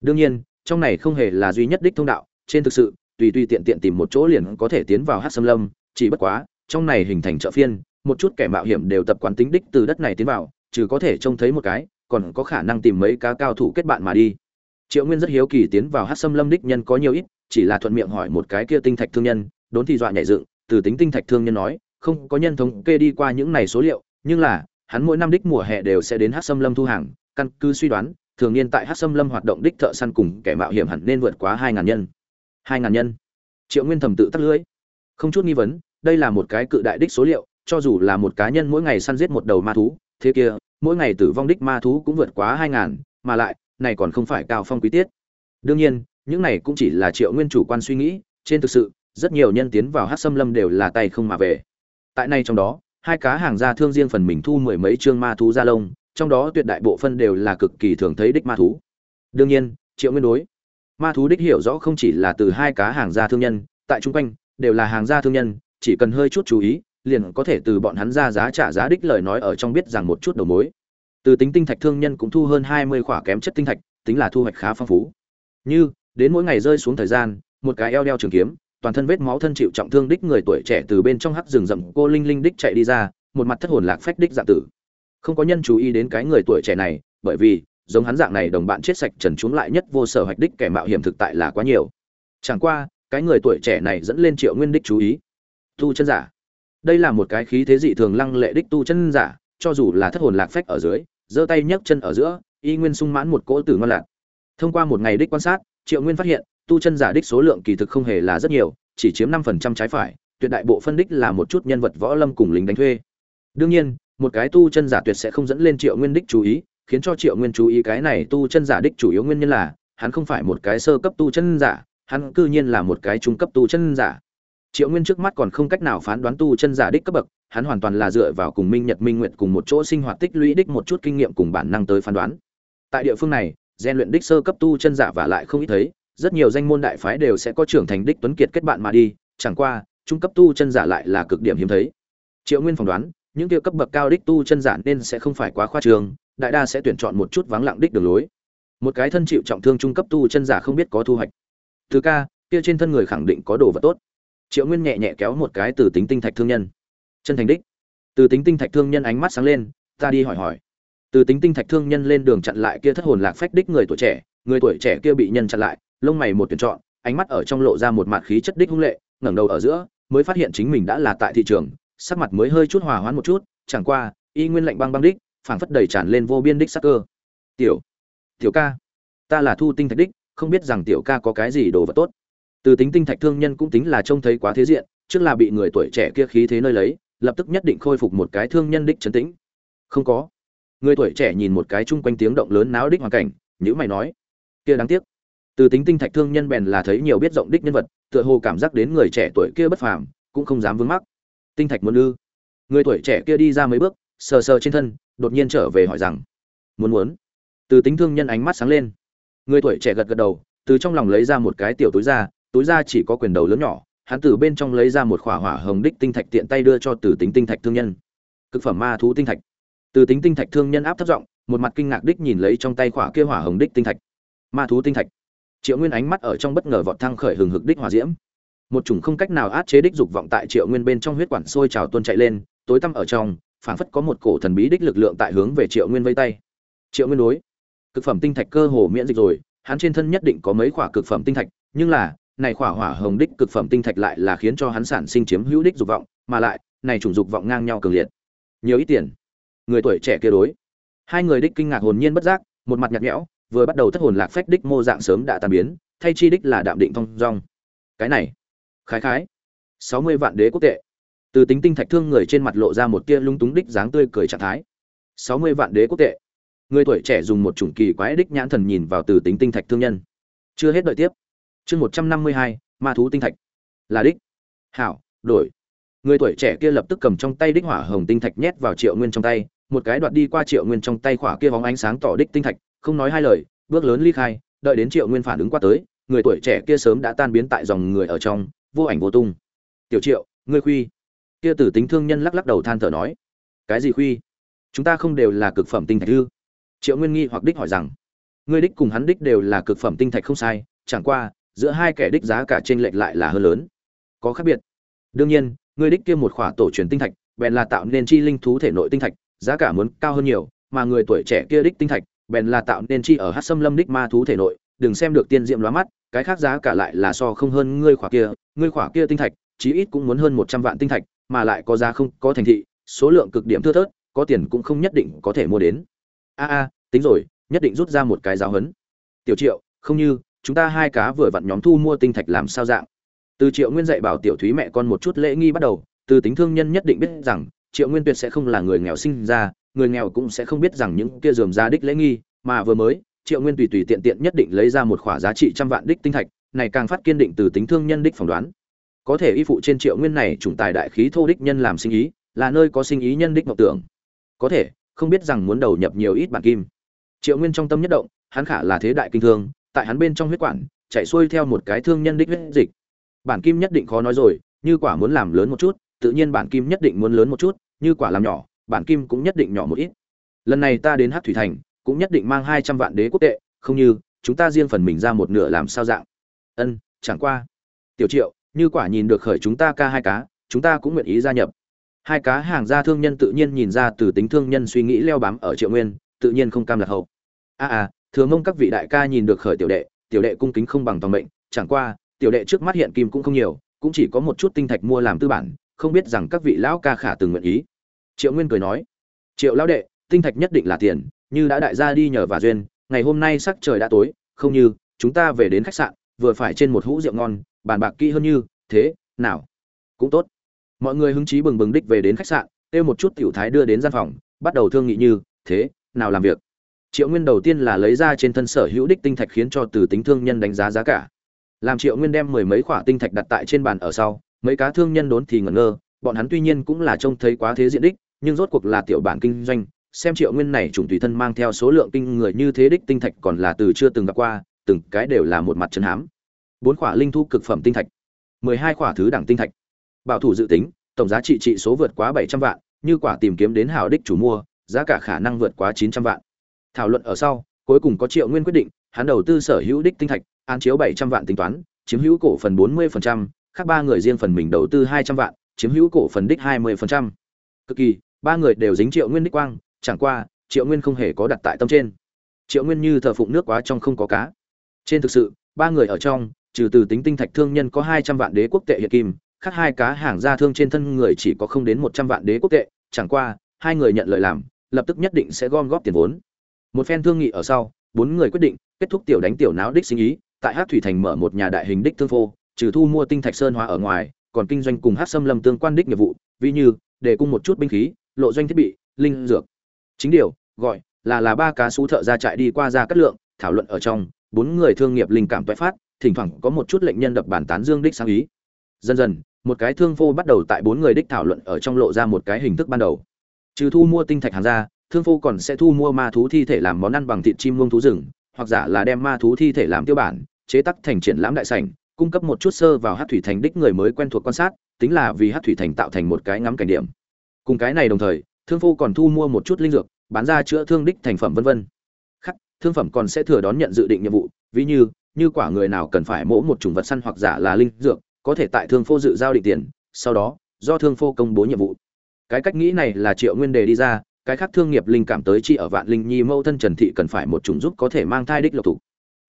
Đương nhiên, trong này không hề là duy nhất đích thông đạo, trên thực sự tùy tùy tiện tiện tìm một chỗ liền có thể tiến vào hát xâm lâm, chỉ bất quá, trong này hình thành chợ phiên, một chút kẻ mạo hiểm đều tập quán tính đích từ đất này tiến vào chứ có thể trông thấy một cái, còn có khả năng tìm mấy cá cao thủ kết bạn mà đi. Triệu nguyên rất hiếu kỳ tiến vào hát xâm lâm đích nhân có nhiều ít, chỉ là thuận miệng hỏi một cái kia tinh thạch thương nhân, đốn thì dọa nhảy dựng, từ tính tinh thạch thương nhân nói, không có nhân thống kê đi qua những này số liệu, nhưng là, hắn mỗi năm đích mùa hè đều sẽ đến hát xâm lâm thu hàng, căn cứ suy đoán, thường niên tại hát xâm lâm hoạt động đích thợ săn cùng kẻ mạo hiểm hẳn nên vượt quá hai ngàn nhân hai ngàn nhân. Triệu nguyên thầm tự tắt lưỡi. Không chút nghi vấn, đây là một cái cự đại đích số liệu, cho dù là một cá nhân mỗi ngày săn giết một đầu ma thú, thế kia, mỗi ngày tử vong đích ma thú cũng vượt quá hai ngàn, mà lại, này còn không phải cao phong quý tiết. Đương nhiên, những này cũng chỉ là triệu nguyên chủ quan suy nghĩ, trên thực sự, rất nhiều nhân tiến vào hát xâm lâm đều là tay không mà về. Tại nay trong đó, hai cá hàng gia thương riêng phần mình thu mười mấy chương ma thú gia lông, trong đó tuyệt đại bộ phân đều là cực kỳ thường thấy đích ma thú. Đương nhiên, triệu nguyên đối ma thú đích hiểu rõ không chỉ là từ hai cá hàng gia thương nhân, tại chung quanh, đều là hàng gia thương nhân, chỉ cần hơi chút chú ý, liền có thể từ bọn hắn ra giá trả giá đích lời nói ở trong biết rằng một chút đầu mối. Từ tính tinh thạch thương nhân cũng thu hơn hai mươi khỏa kém chất tinh thạch, tính là thu hoạch khá phong phú. Như, đến mỗi ngày rơi xuống thời gian, một cái eo đeo trường kiếm, toàn thân vết máu thân chịu trọng thương đích người tuổi trẻ từ bên trong hắc rừng rậm cô linh linh đích chạy đi ra, một mặt thất hồn lạc phách đích dạ tử. Không có nhân chú ý đến cái người tuổi trẻ này, bởi vì giống hắn dạng này đồng bạn chết sạch trần chúng lại nhất vô sở hoạch đích kẻ mạo hiểm thực tại là quá nhiều. Chẳng qua, cái người tuổi trẻ này dẫn lên triệu nguyên đích chú ý. Tu chân giả. Đây là một cái khí thế dị thường lăng lệ đích tu chân giả, cho dù là thất hồn lạc phách ở dưới, giơ tay nhấc chân ở giữa, y nguyên sung mãn một cỗ tử ngon lạc. Thông qua một ngày đích quan sát, triệu nguyên phát hiện, tu chân giả đích số lượng kỳ thực không hề là rất nhiều, chỉ chiếm năm phần trăm trái phải, tuyệt đại bộ phân đích là một chút nhân vật võ lâm cùng lính đánh thuê. Đương nhiên, một cái tu chân giả tuyệt sẽ không dẫn lên triệu nguyên đích chú ý khiến cho triệu nguyên chú ý cái này tu chân giả đích chủ yếu nguyên nhân là, hắn không phải một cái sơ cấp tu chân giả, hắn cư nhiên là một cái trung cấp tu chân giả. Triệu nguyên trước mắt còn không cách nào phán đoán tu chân giả đích cấp bậc, hắn hoàn toàn là dựa vào cùng minh nhật minh nguyện cùng một chỗ sinh hoạt tích lũy đích một chút kinh nghiệm cùng bản năng tới phán đoán. Tại địa phương này, gian luyện đích sơ cấp tu chân giả và lại không ít thấy, rất nhiều danh môn đại phái đều sẽ có trưởng thành đích tuấn kiệt kết bạn mà đi, chẳng qua, trung cấp tu chân giả lại là cực điểm hiếm thấy. Triệu nguyên phỏng đoán, những tiêu cấp bậc cao đích tu chân giả nên sẽ không phải quá khoa trường đại đa sẽ tuyển chọn một chút vắng lặng đích đường lối. Một cái thân chịu trọng thương trung cấp tu chân giả không biết có thu hoạch. Thứ ca, kia trên thân người khẳng định có đồ vật tốt. Triệu nguyên nhẹ nhẹ kéo một cái từ tính tinh thạch thương nhân. Chân thành đích. Từ tính tinh thạch thương nhân ánh mắt sáng lên, ta đi hỏi hỏi. Từ tính tinh thạch thương nhân lên đường chặn lại kia thất hồn lạc phách đích người tuổi trẻ, người tuổi trẻ kia bị nhân chặn lại, lông mày một tuyển chọn, ánh mắt ở trong lộ ra một mạt khí chất đích hung lệ, ngẩng đầu ở giữa, mới phát hiện chính mình đã là tại thị trường, sắc mặt mới hơi chút hòa hoãn một chút, chẳng qua, y nguyên lạnh băng băng đích phảng phất đầy tràn lên vô biên đích sắc cơ. Tiểu tiểu ca, ta là thu tinh thạch đích, không biết rằng tiểu ca có cái gì đồ vật tốt. Từ tính tinh thạch thương nhân cũng tính là trông thấy quá thế diện, trước là bị người tuổi trẻ kia khí thế nơi lấy, lập tức nhất định khôi phục một cái thương nhân đích trấn tĩnh. Không có. Người tuổi trẻ nhìn một cái chung quanh tiếng động lớn náo đích hoàn cảnh nhữ mày nói, kia đáng tiếc. Từ tính tinh thạch thương nhân bèn là thấy nhiều biết rộng đích nhân vật, tựa hồ cảm giác đến người trẻ tuổi kia bất phàm, cũng không dám vướng mắc. Tinh thạch muốn ư? Người tuổi trẻ kia đi ra mấy bước, sờ sờ trên thân đột nhiên trở về hỏi rằng, muốn muốn? Từ tính thương nhân ánh mắt sáng lên. Người tuổi trẻ gật gật đầu, từ trong lòng lấy ra một cái tiểu túi ra túi ra chỉ có quyền đầu lớn nhỏ, hắn từ bên trong lấy ra một khỏa hỏa hồng đích tinh thạch tiện tay đưa cho từ tính tinh thạch thương nhân. Cực phẩm ma thú tinh thạch. Từ tính tinh thạch thương nhân áp thấp giọng, một mặt kinh ngạc đích nhìn lấy trong tay khỏa kia hỏa hồng đích tinh thạch. Ma thú tinh thạch. Triệu nguyên ánh mắt ở trong bất ngờ vọt thăng khởi hừng hực đích hỏa diễm. Một chủng không cách nào át chế đích dục vọng tại triệu nguyên bên trong huyết quản sôi trào tuôn chạy lên, tối tăm ở trong phảng phất có một cổ thần bí đích lực lượng tại hướng về triệu nguyên vây tay. Triệu nguyên đối, cực phẩm tinh thạch cơ hồ miễn dịch rồi, hắn trên thân nhất định có mấy khỏa cực phẩm tinh thạch, nhưng là, này khỏa hỏa hồng đích cực phẩm tinh thạch lại là khiến cho hắn sản sinh chiếm hữu đích dục vọng, mà lại, này chủng dục vọng ngang nhau cường liệt. Nhiều ít tiền. Người tuổi trẻ kia đối. Hai người đích kinh ngạc hồn nhiên bất giác, một mặt nhạt nhẽo, vừa bắt đầu thất hồn lạc phách đích mô dạng sớm đã tan biến, thay chi đích là đạm định thong dong. Cái này, khái khái, sáu mươi vạn đế quốc tệ từ tính tinh thạch thương người trên mặt lộ ra một tia lung túng đích dáng tươi cười trạng thái. Sáu mươi vạn đế quốc tệ. Người tuổi trẻ dùng một chủng kỳ quái đích nhãn thần nhìn vào từ tính tinh thạch thương nhân. Chưa hết đợi tiếp. Chương một trăm năm mươi hai, ma thú tinh thạch. Là đích. Hảo, đổi. Người tuổi trẻ kia lập tức cầm trong tay đích hỏa hồng tinh thạch nhét vào triệu nguyên trong tay, một cái đoạt đi qua triệu nguyên trong tay khỏa kia bóng ánh sáng tỏ đích tinh thạch, không nói hai lời, bước lớn ly khai, đợi đến triệu nguyên phản ứng qua tới, người tuổi trẻ kia sớm đã tan biến tại dòng người ở trong, vô ảnh vô tung. Tiểu triệu, ngươi khuy kia tử tính thương nhân lắc lắc đầu than thở nói, cái gì khuy? Chúng ta không đều là cực phẩm tinh thạch ư triệu nguyên nghi hoặc đích hỏi rằng, ngươi đích cùng hắn đích đều là cực phẩm tinh thạch không sai, chẳng qua, giữa hai kẻ đích giá cả trên lệch lại là hơn lớn. Có khác biệt. Đương nhiên, ngươi đích kia một khỏa tổ truyền tinh thạch, bèn là tạo nên chi linh thú thể nội tinh thạch, giá cả muốn cao hơn nhiều, mà người tuổi trẻ kia đích tinh thạch, bèn là tạo nên chi ở hát xâm lâm đích ma thú thể nội, đừng xem được tiên diệm lóa mắt, cái khác giá cả lại là so không hơn ngươi khỏa kia, ngươi khỏa kia tinh thạch, chí ít cũng muốn hơn một trăm vạn tinh thạch mà lại có giá không, có thành thị, số lượng cực điểm thưa thớt, có tiền cũng không nhất định có thể mua đến. A a, tính rồi, nhất định rút ra một cái giáo hấn tiểu triệu, không như, chúng ta hai cá vừa vặn nhóm thu mua tinh thạch làm sao dạng? Từ triệu nguyên dạy bảo tiểu thúy mẹ con một chút lễ nghi bắt đầu, từ tính thương nhân nhất định biết rằng, triệu nguyên tuyệt sẽ không là người nghèo sinh ra, người nghèo cũng sẽ không biết rằng những kia dườm ra đích lễ nghi, mà vừa mới, triệu nguyên tùy tùy tiện tiện nhất định lấy ra một khoả giá trị trăm vạn đích tinh thạch, này càng phát kiên định từ tính thương nhân đích phỏng đoán có thể y phụ trên triệu nguyên này chủng tài đại khí thô đích nhân làm sinh ý, là nơi có sinh ý nhân đích mộng tưởng. Có thể, không biết rằng muốn đầu nhập nhiều ít bản kim. Triệu nguyên trong tâm nhất động, hắn khả là thế đại kinh thương, tại hắn bên trong huyết quản, chạy xuôi theo một cái thương nhân đích huyết dịch. Bản kim nhất định khó nói rồi, như quả muốn làm lớn một chút, tự nhiên bản kim nhất định muốn lớn một chút, như quả làm nhỏ, bản kim cũng nhất định nhỏ một ít. Lần này ta đến hát thủy thành, cũng nhất định mang hai trăm vạn đế quốc tệ, không như, chúng ta riêng phần mình ra một nửa làm sao dạng. Ân, chẳng qua. Tiểu triệu như quả nhìn được khởi chúng ta ca hai cá chúng ta cũng nguyện ý gia nhập. Hai cá hàng gia thương nhân tự nhiên nhìn ra từ tính thương nhân suy nghĩ leo bám ở triệu nguyên tự nhiên không cam lạc hậu. A à, à thường mong các vị đại ca nhìn được khởi tiểu đệ tiểu đệ cung kính không bằng toàn mệnh chẳng qua tiểu đệ trước mắt hiện kim cũng không nhiều cũng chỉ có một chút tinh thạch mua làm tư bản không biết rằng các vị lão ca khả từng nguyện ý. Triệu nguyên cười nói triệu lão đệ tinh thạch nhất định là tiền như đã đại gia đi nhờ và duyên ngày hôm nay sắc trời đã tối không như chúng ta về đến khách sạn vừa phải trên một hũ rượu ngon bàn bạc kỹ hơn như, thế, nào? Cũng tốt. Mọi người hứng chí bừng bừng đích về đến khách sạn, kêu một chút tiểu thái đưa đến gian phòng, bắt đầu thương nghị như, thế, nào làm việc? Triệu nguyên đầu tiên là lấy ra trên thân sở hữu đích tinh thạch khiến cho từ tính thương nhân đánh giá giá cả. Làm triệu nguyên đem mười mấy khoả tinh thạch đặt tại trên bàn ở sau, mấy cá thương nhân đốn thì ngẩn ngơ, bọn hắn tuy nhiên cũng là trông thấy quá thế diện đích, nhưng rốt cuộc là tiểu bản kinh doanh, xem triệu nguyên này chủng tùy thân mang theo số lượng kinh người như thế đích tinh thạch còn là từ chưa từng gặp qua, từng cái đều là một mặt chân hám bốn khỏa linh thu cực phẩm tinh thạch, mười hai khoả thứ đẳng tinh thạch. Bảo thủ dự tính, tổng giá trị trị số vượt quá bảy trăm vạn, như quả tìm kiếm đến hào đích chủ mua, giá cả khả năng vượt quá chín trăm vạn. Thảo luận ở sau, cuối cùng có triệu nguyên quyết định, hắn đầu tư sở hữu đích tinh thạch an chiếu bảy trăm vạn tính toán, chiếm hữu cổ phần bốn mươi khác ba người riêng phần mình đầu tư hai trăm vạn, chiếm hữu cổ phần đích hai mươi cực kỳ, ba người đều dính triệu nguyên đích quang, chẳng qua, triệu nguyên không hề có đặt tại tâm trên. Triệu nguyên như thờ phụng nước quá trong không có cá. Trên thực sự, ba người ở trong trừ từ tính tinh thạch thương nhân có hai trăm vạn đế quốc tệ hiện kim, khác hai cá hàng gia thương trên thân người chỉ có không đến một trăm vạn đế quốc tệ, chẳng qua, hai người nhận lời làm, lập tức nhất định sẽ gom góp tiền vốn. Một phen thương nghị ở sau, bốn người quyết định kết thúc tiểu đánh tiểu náo đích sinh ý, tại hắc thủy thành mở một nhà đại hình đích thương phô, trừ thu mua tinh thạch sơn hóa ở ngoài, còn kinh doanh cùng hắc sâm lâm tương quan đích nghiệp vụ, ví như, để cung một chút binh khí, lộ doanh thiết bị, linh dược. Chính điều, gọi, là là ba cá sú thợ ra trại đi qua ra cắt lượng, thảo luận ở trong, bốn người thương nghiệp linh cảm toại phát thỉnh thoảng có một chút lệnh nhân đập bản tán dương đích sáng ý. Dần dần, một cái thương phô bắt đầu tại bốn người đích thảo luận ở trong lộ ra một cái hình thức ban đầu. Trừ thu mua tinh thạch hàng ra, thương phô còn sẽ thu mua ma thú thi thể làm món ăn bằng thịt chim muông thú rừng, hoặc giả là đem ma thú thi thể làm tiêu bản, chế tắc thành triển lãm đại sảnh, cung cấp một chút sơ vào hát thủy thành đích người mới quen thuộc quan sát, tính là vì hát thủy thành tạo thành một cái ngắm cảnh điểm. Cùng cái này đồng thời, thương phu còn thu mua một chút linh dược, bán ra chữa thương đích thành phẩm vân vân. Khắc thương phẩm còn sẽ thừa đón nhận dự định nhiệm vụ, ví như như quả người nào cần phải mỗ một chủng vật săn hoặc giả là linh dược, có thể tại thương phô dự giao định tiền, sau đó, do thương phô công bố nhiệm vụ. Cái cách nghĩ này là triệu nguyên đề đi ra, cái khác thương nghiệp linh cảm tới chi ở vạn linh nhi mâu thân trần thị cần phải một chủng giúp có thể mang thai đích lộc thủ.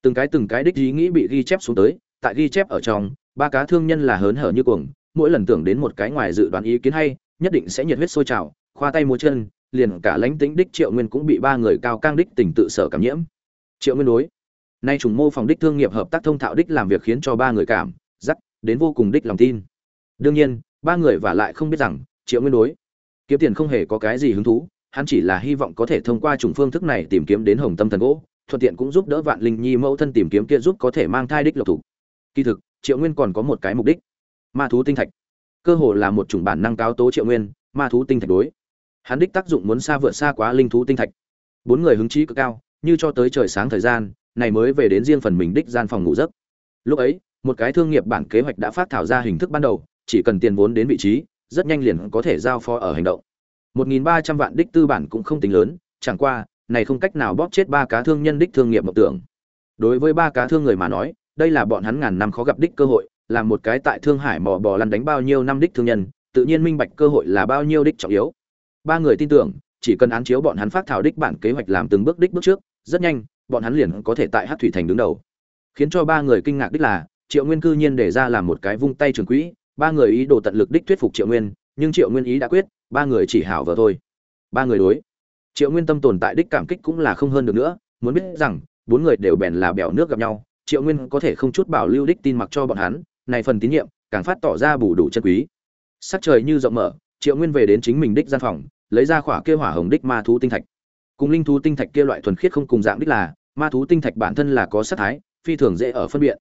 Từng cái từng cái đích ý nghĩ bị ghi chép xuống tới, tại ghi chép ở trong, ba cá thương nhân là hớn hở như cuồng, mỗi lần tưởng đến một cái ngoài dự đoán ý kiến hay, nhất định sẽ nhiệt huyết sôi trào, khoa tay múa chân, liền cả lãnh tính đích triệu nguyên cũng bị ba người cao cang đích tình tự sở cảm nhiễm. Triệu nguyên đối nay trùng mô phòng đích thương nghiệp hợp tác thông thạo đích làm việc khiến cho ba người cảm dắt đến vô cùng đích lòng tin. Đương nhiên, ba người và lại không biết rằng, triệu nguyên đối, kiếm tiền không hề có cái gì hứng thú, hắn chỉ là hy vọng có thể thông qua chủng phương thức này tìm kiếm đến hồng tâm thần gỗ, thuận tiện cũng giúp đỡ vạn linh nhi mẫu thân tìm kiếm kia giúp có thể mang thai đích lộc thủ. Kỳ thực, triệu nguyên còn có một cái mục đích. Ma thú tinh thạch. Cơ hồ là một chủng bản năng cao tố triệu nguyên, ma thú tinh thạch đối. Hắn đích tác dụng muốn xa vượt xa quá linh thú tinh thạch. Bốn người hứng trí cực cao, như cho tới trời sáng thời gian này mới về đến riêng phần mình đích gian phòng ngủ giấc. Lúc ấy, một cái thương nghiệp bản kế hoạch đã phát thảo ra hình thức ban đầu, chỉ cần tiền vốn đến vị trí, rất nhanh liền có thể giao phó ở hành động. 1.300 vạn đích tư bản cũng không tính lớn, chẳng qua, này không cách nào bóp chết ba cá thương nhân đích thương nghiệp mộng tưởng. Đối với ba cá thương người mà nói, đây là bọn hắn ngàn năm khó gặp đích cơ hội làm một cái tại thương hải mò bò lăn đánh bao nhiêu năm đích thương nhân, tự nhiên minh bạch cơ hội là bao nhiêu đích trọng yếu. Ba người tin tưởng, chỉ cần án chiếu bọn hắn phát thảo đích bản kế hoạch làm từng bước đích bước trước, rất nhanh bọn hắn liền có thể tại hát thủy thành đứng đầu. Khiến cho ba người kinh ngạc đích là, triệu nguyên cư nhiên để ra làm một cái vung tay trường quỹ, ba người ý đồ tận lực đích thuyết phục triệu nguyên, nhưng triệu nguyên ý đã quyết, ba người chỉ hảo vợ thôi. Ba người đối. Triệu nguyên tâm tồn tại đích cảm kích cũng là không hơn được nữa, muốn biết rằng, bốn người đều bèn là bèo nước gặp nhau, triệu nguyên có thể không chút bảo lưu đích tin mặc cho bọn hắn, này phần tín nhiệm, càng phát tỏ ra bù đủ chân quý. Sắc trời như rộng mở, triệu nguyên về đến chính mình đích gian phòng, lấy ra khỏa kêu hỏa hồng đích ma thú tinh thạch cùng linh thú tinh thạch kia loại thuần khiết không cùng dạng đích là, ma thú tinh thạch bản thân là có sát thái, phi thường dễ ở phân biệt.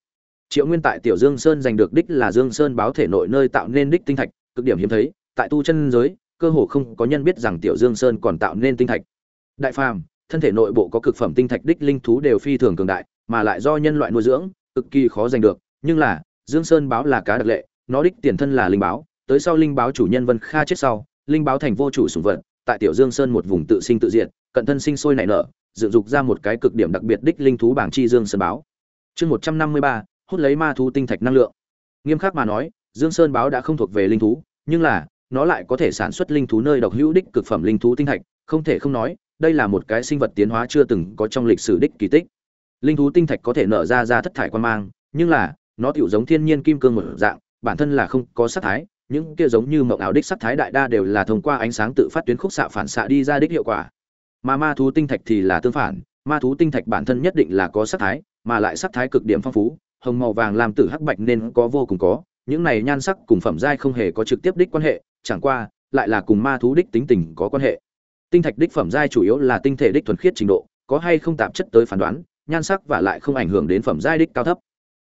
Triệu nguyên tại tiểu dương sơn giành được đích là dương sơn báo thể nội nơi tạo nên đích tinh thạch, cực điểm hiếm thấy, tại tu chân giới, cơ hồ không có nhân biết rằng tiểu dương sơn còn tạo nên tinh thạch. Đại phàm, thân thể nội bộ có cực phẩm tinh thạch đích linh thú đều phi thường cường đại, mà lại do nhân loại nuôi dưỡng, cực kỳ khó giành được, nhưng là, dương sơn báo là cá đặc lệ, nó đích tiền thân là linh báo, tới sau linh báo chủ nhân vân kha chết sau, linh báo thành vô chủ sủng vật, tại tiểu dương sơn một vùng tự sinh tự diệt cận thân sinh sôi nảy nở, dựng dục ra một cái cực điểm đặc biệt đích linh thú bảng chi dương sơn báo. Chương một trăm năm mươi ba, hút lấy ma thú tinh thạch năng lượng. Nghiêm khắc mà nói, dương sơn báo đã không thuộc về linh thú, nhưng là, nó lại có thể sản xuất linh thú nơi độc hữu đích cực phẩm linh thú tinh thạch, không thể không nói, đây là một cái sinh vật tiến hóa chưa từng có trong lịch sử đích kỳ tích. Linh thú tinh thạch có thể nở ra ra thất thải quan mang, nhưng là, nó tựu giống thiên nhiên kim cương một dạng, bản thân là không có sắc thái, những kia giống như mộng ảo đích sắc thái đại đa đều là thông qua ánh sáng tự phát tuyến khúc xạ phản xạ đi ra đích hiệu quả mà ma thú tinh thạch thì là tương phản, ma thú tinh thạch bản thân nhất định là có sắc thái, mà lại sắc thái cực điểm phong phú, hồng, màu, vàng làm tử, hắc, bạch nên có vô cùng có. Những này nhan sắc cùng phẩm giai không hề có trực tiếp đích quan hệ, chẳng qua, lại là cùng ma thú đích tính tình có quan hệ. Tinh thạch đích phẩm giai chủ yếu là tinh thể đích thuần khiết trình độ, có hay không tạp chất tới phán đoán, nhan sắc và lại không ảnh hưởng đến phẩm giai đích cao thấp.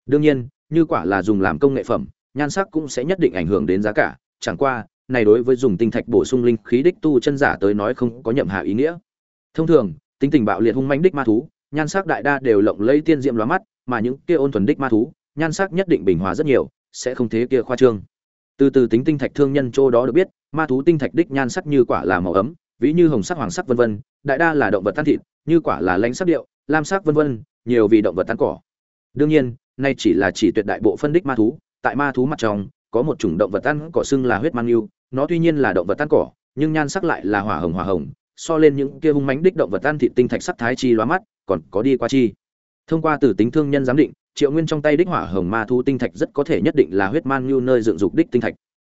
Đương nhiên, như quả là dùng làm công nghệ phẩm, nhan sắc cũng sẽ nhất định ảnh hưởng đến giá cả, chẳng qua, này đối với dùng tinh thạch bổ sung linh khí đích tu chân giả tới nói không có nhậm hạ ý nghĩa thông thường, tính tình bạo liệt hung mãnh đích ma thú, nhan sắc đại đa đều lộng lẫy tiên diệm lóa mắt, mà những kia ôn thuần đích ma thú, nhan sắc nhất định bình hòa rất nhiều, sẽ không thế kia khoa trương. Từ từ tính tinh thạch thương nhân châu đó được biết, ma thú tinh thạch đích nhan sắc như quả là màu ấm, ví như hồng sắc, hoàng sắc vân vân, đại đa là động vật tan thịt, như quả là lãnh sắc điệu, lam sắc vân vân, nhiều vì động vật tan cỏ. Đương nhiên, nay chỉ là chỉ tuyệt đại bộ phân đích ma thú, tại ma thú mặt trong, có một chủng động vật tan cỏ xưng là huyết mang yêu, nó tuy nhiên là động vật tan cỏ, nhưng nhan sắc lại là hỏa hồng hỏa hồng so lên những kia hung mãnh đích động vật tan thịt tinh thạch sắc thái chi lóa mắt, còn có đi qua chi. Thông qua từ tính thương nhân giám định, triệu nguyên trong tay đích hỏa hồng ma thú tinh thạch rất có thể nhất định là huyết man nhu nơi dựng dục đích tinh thạch.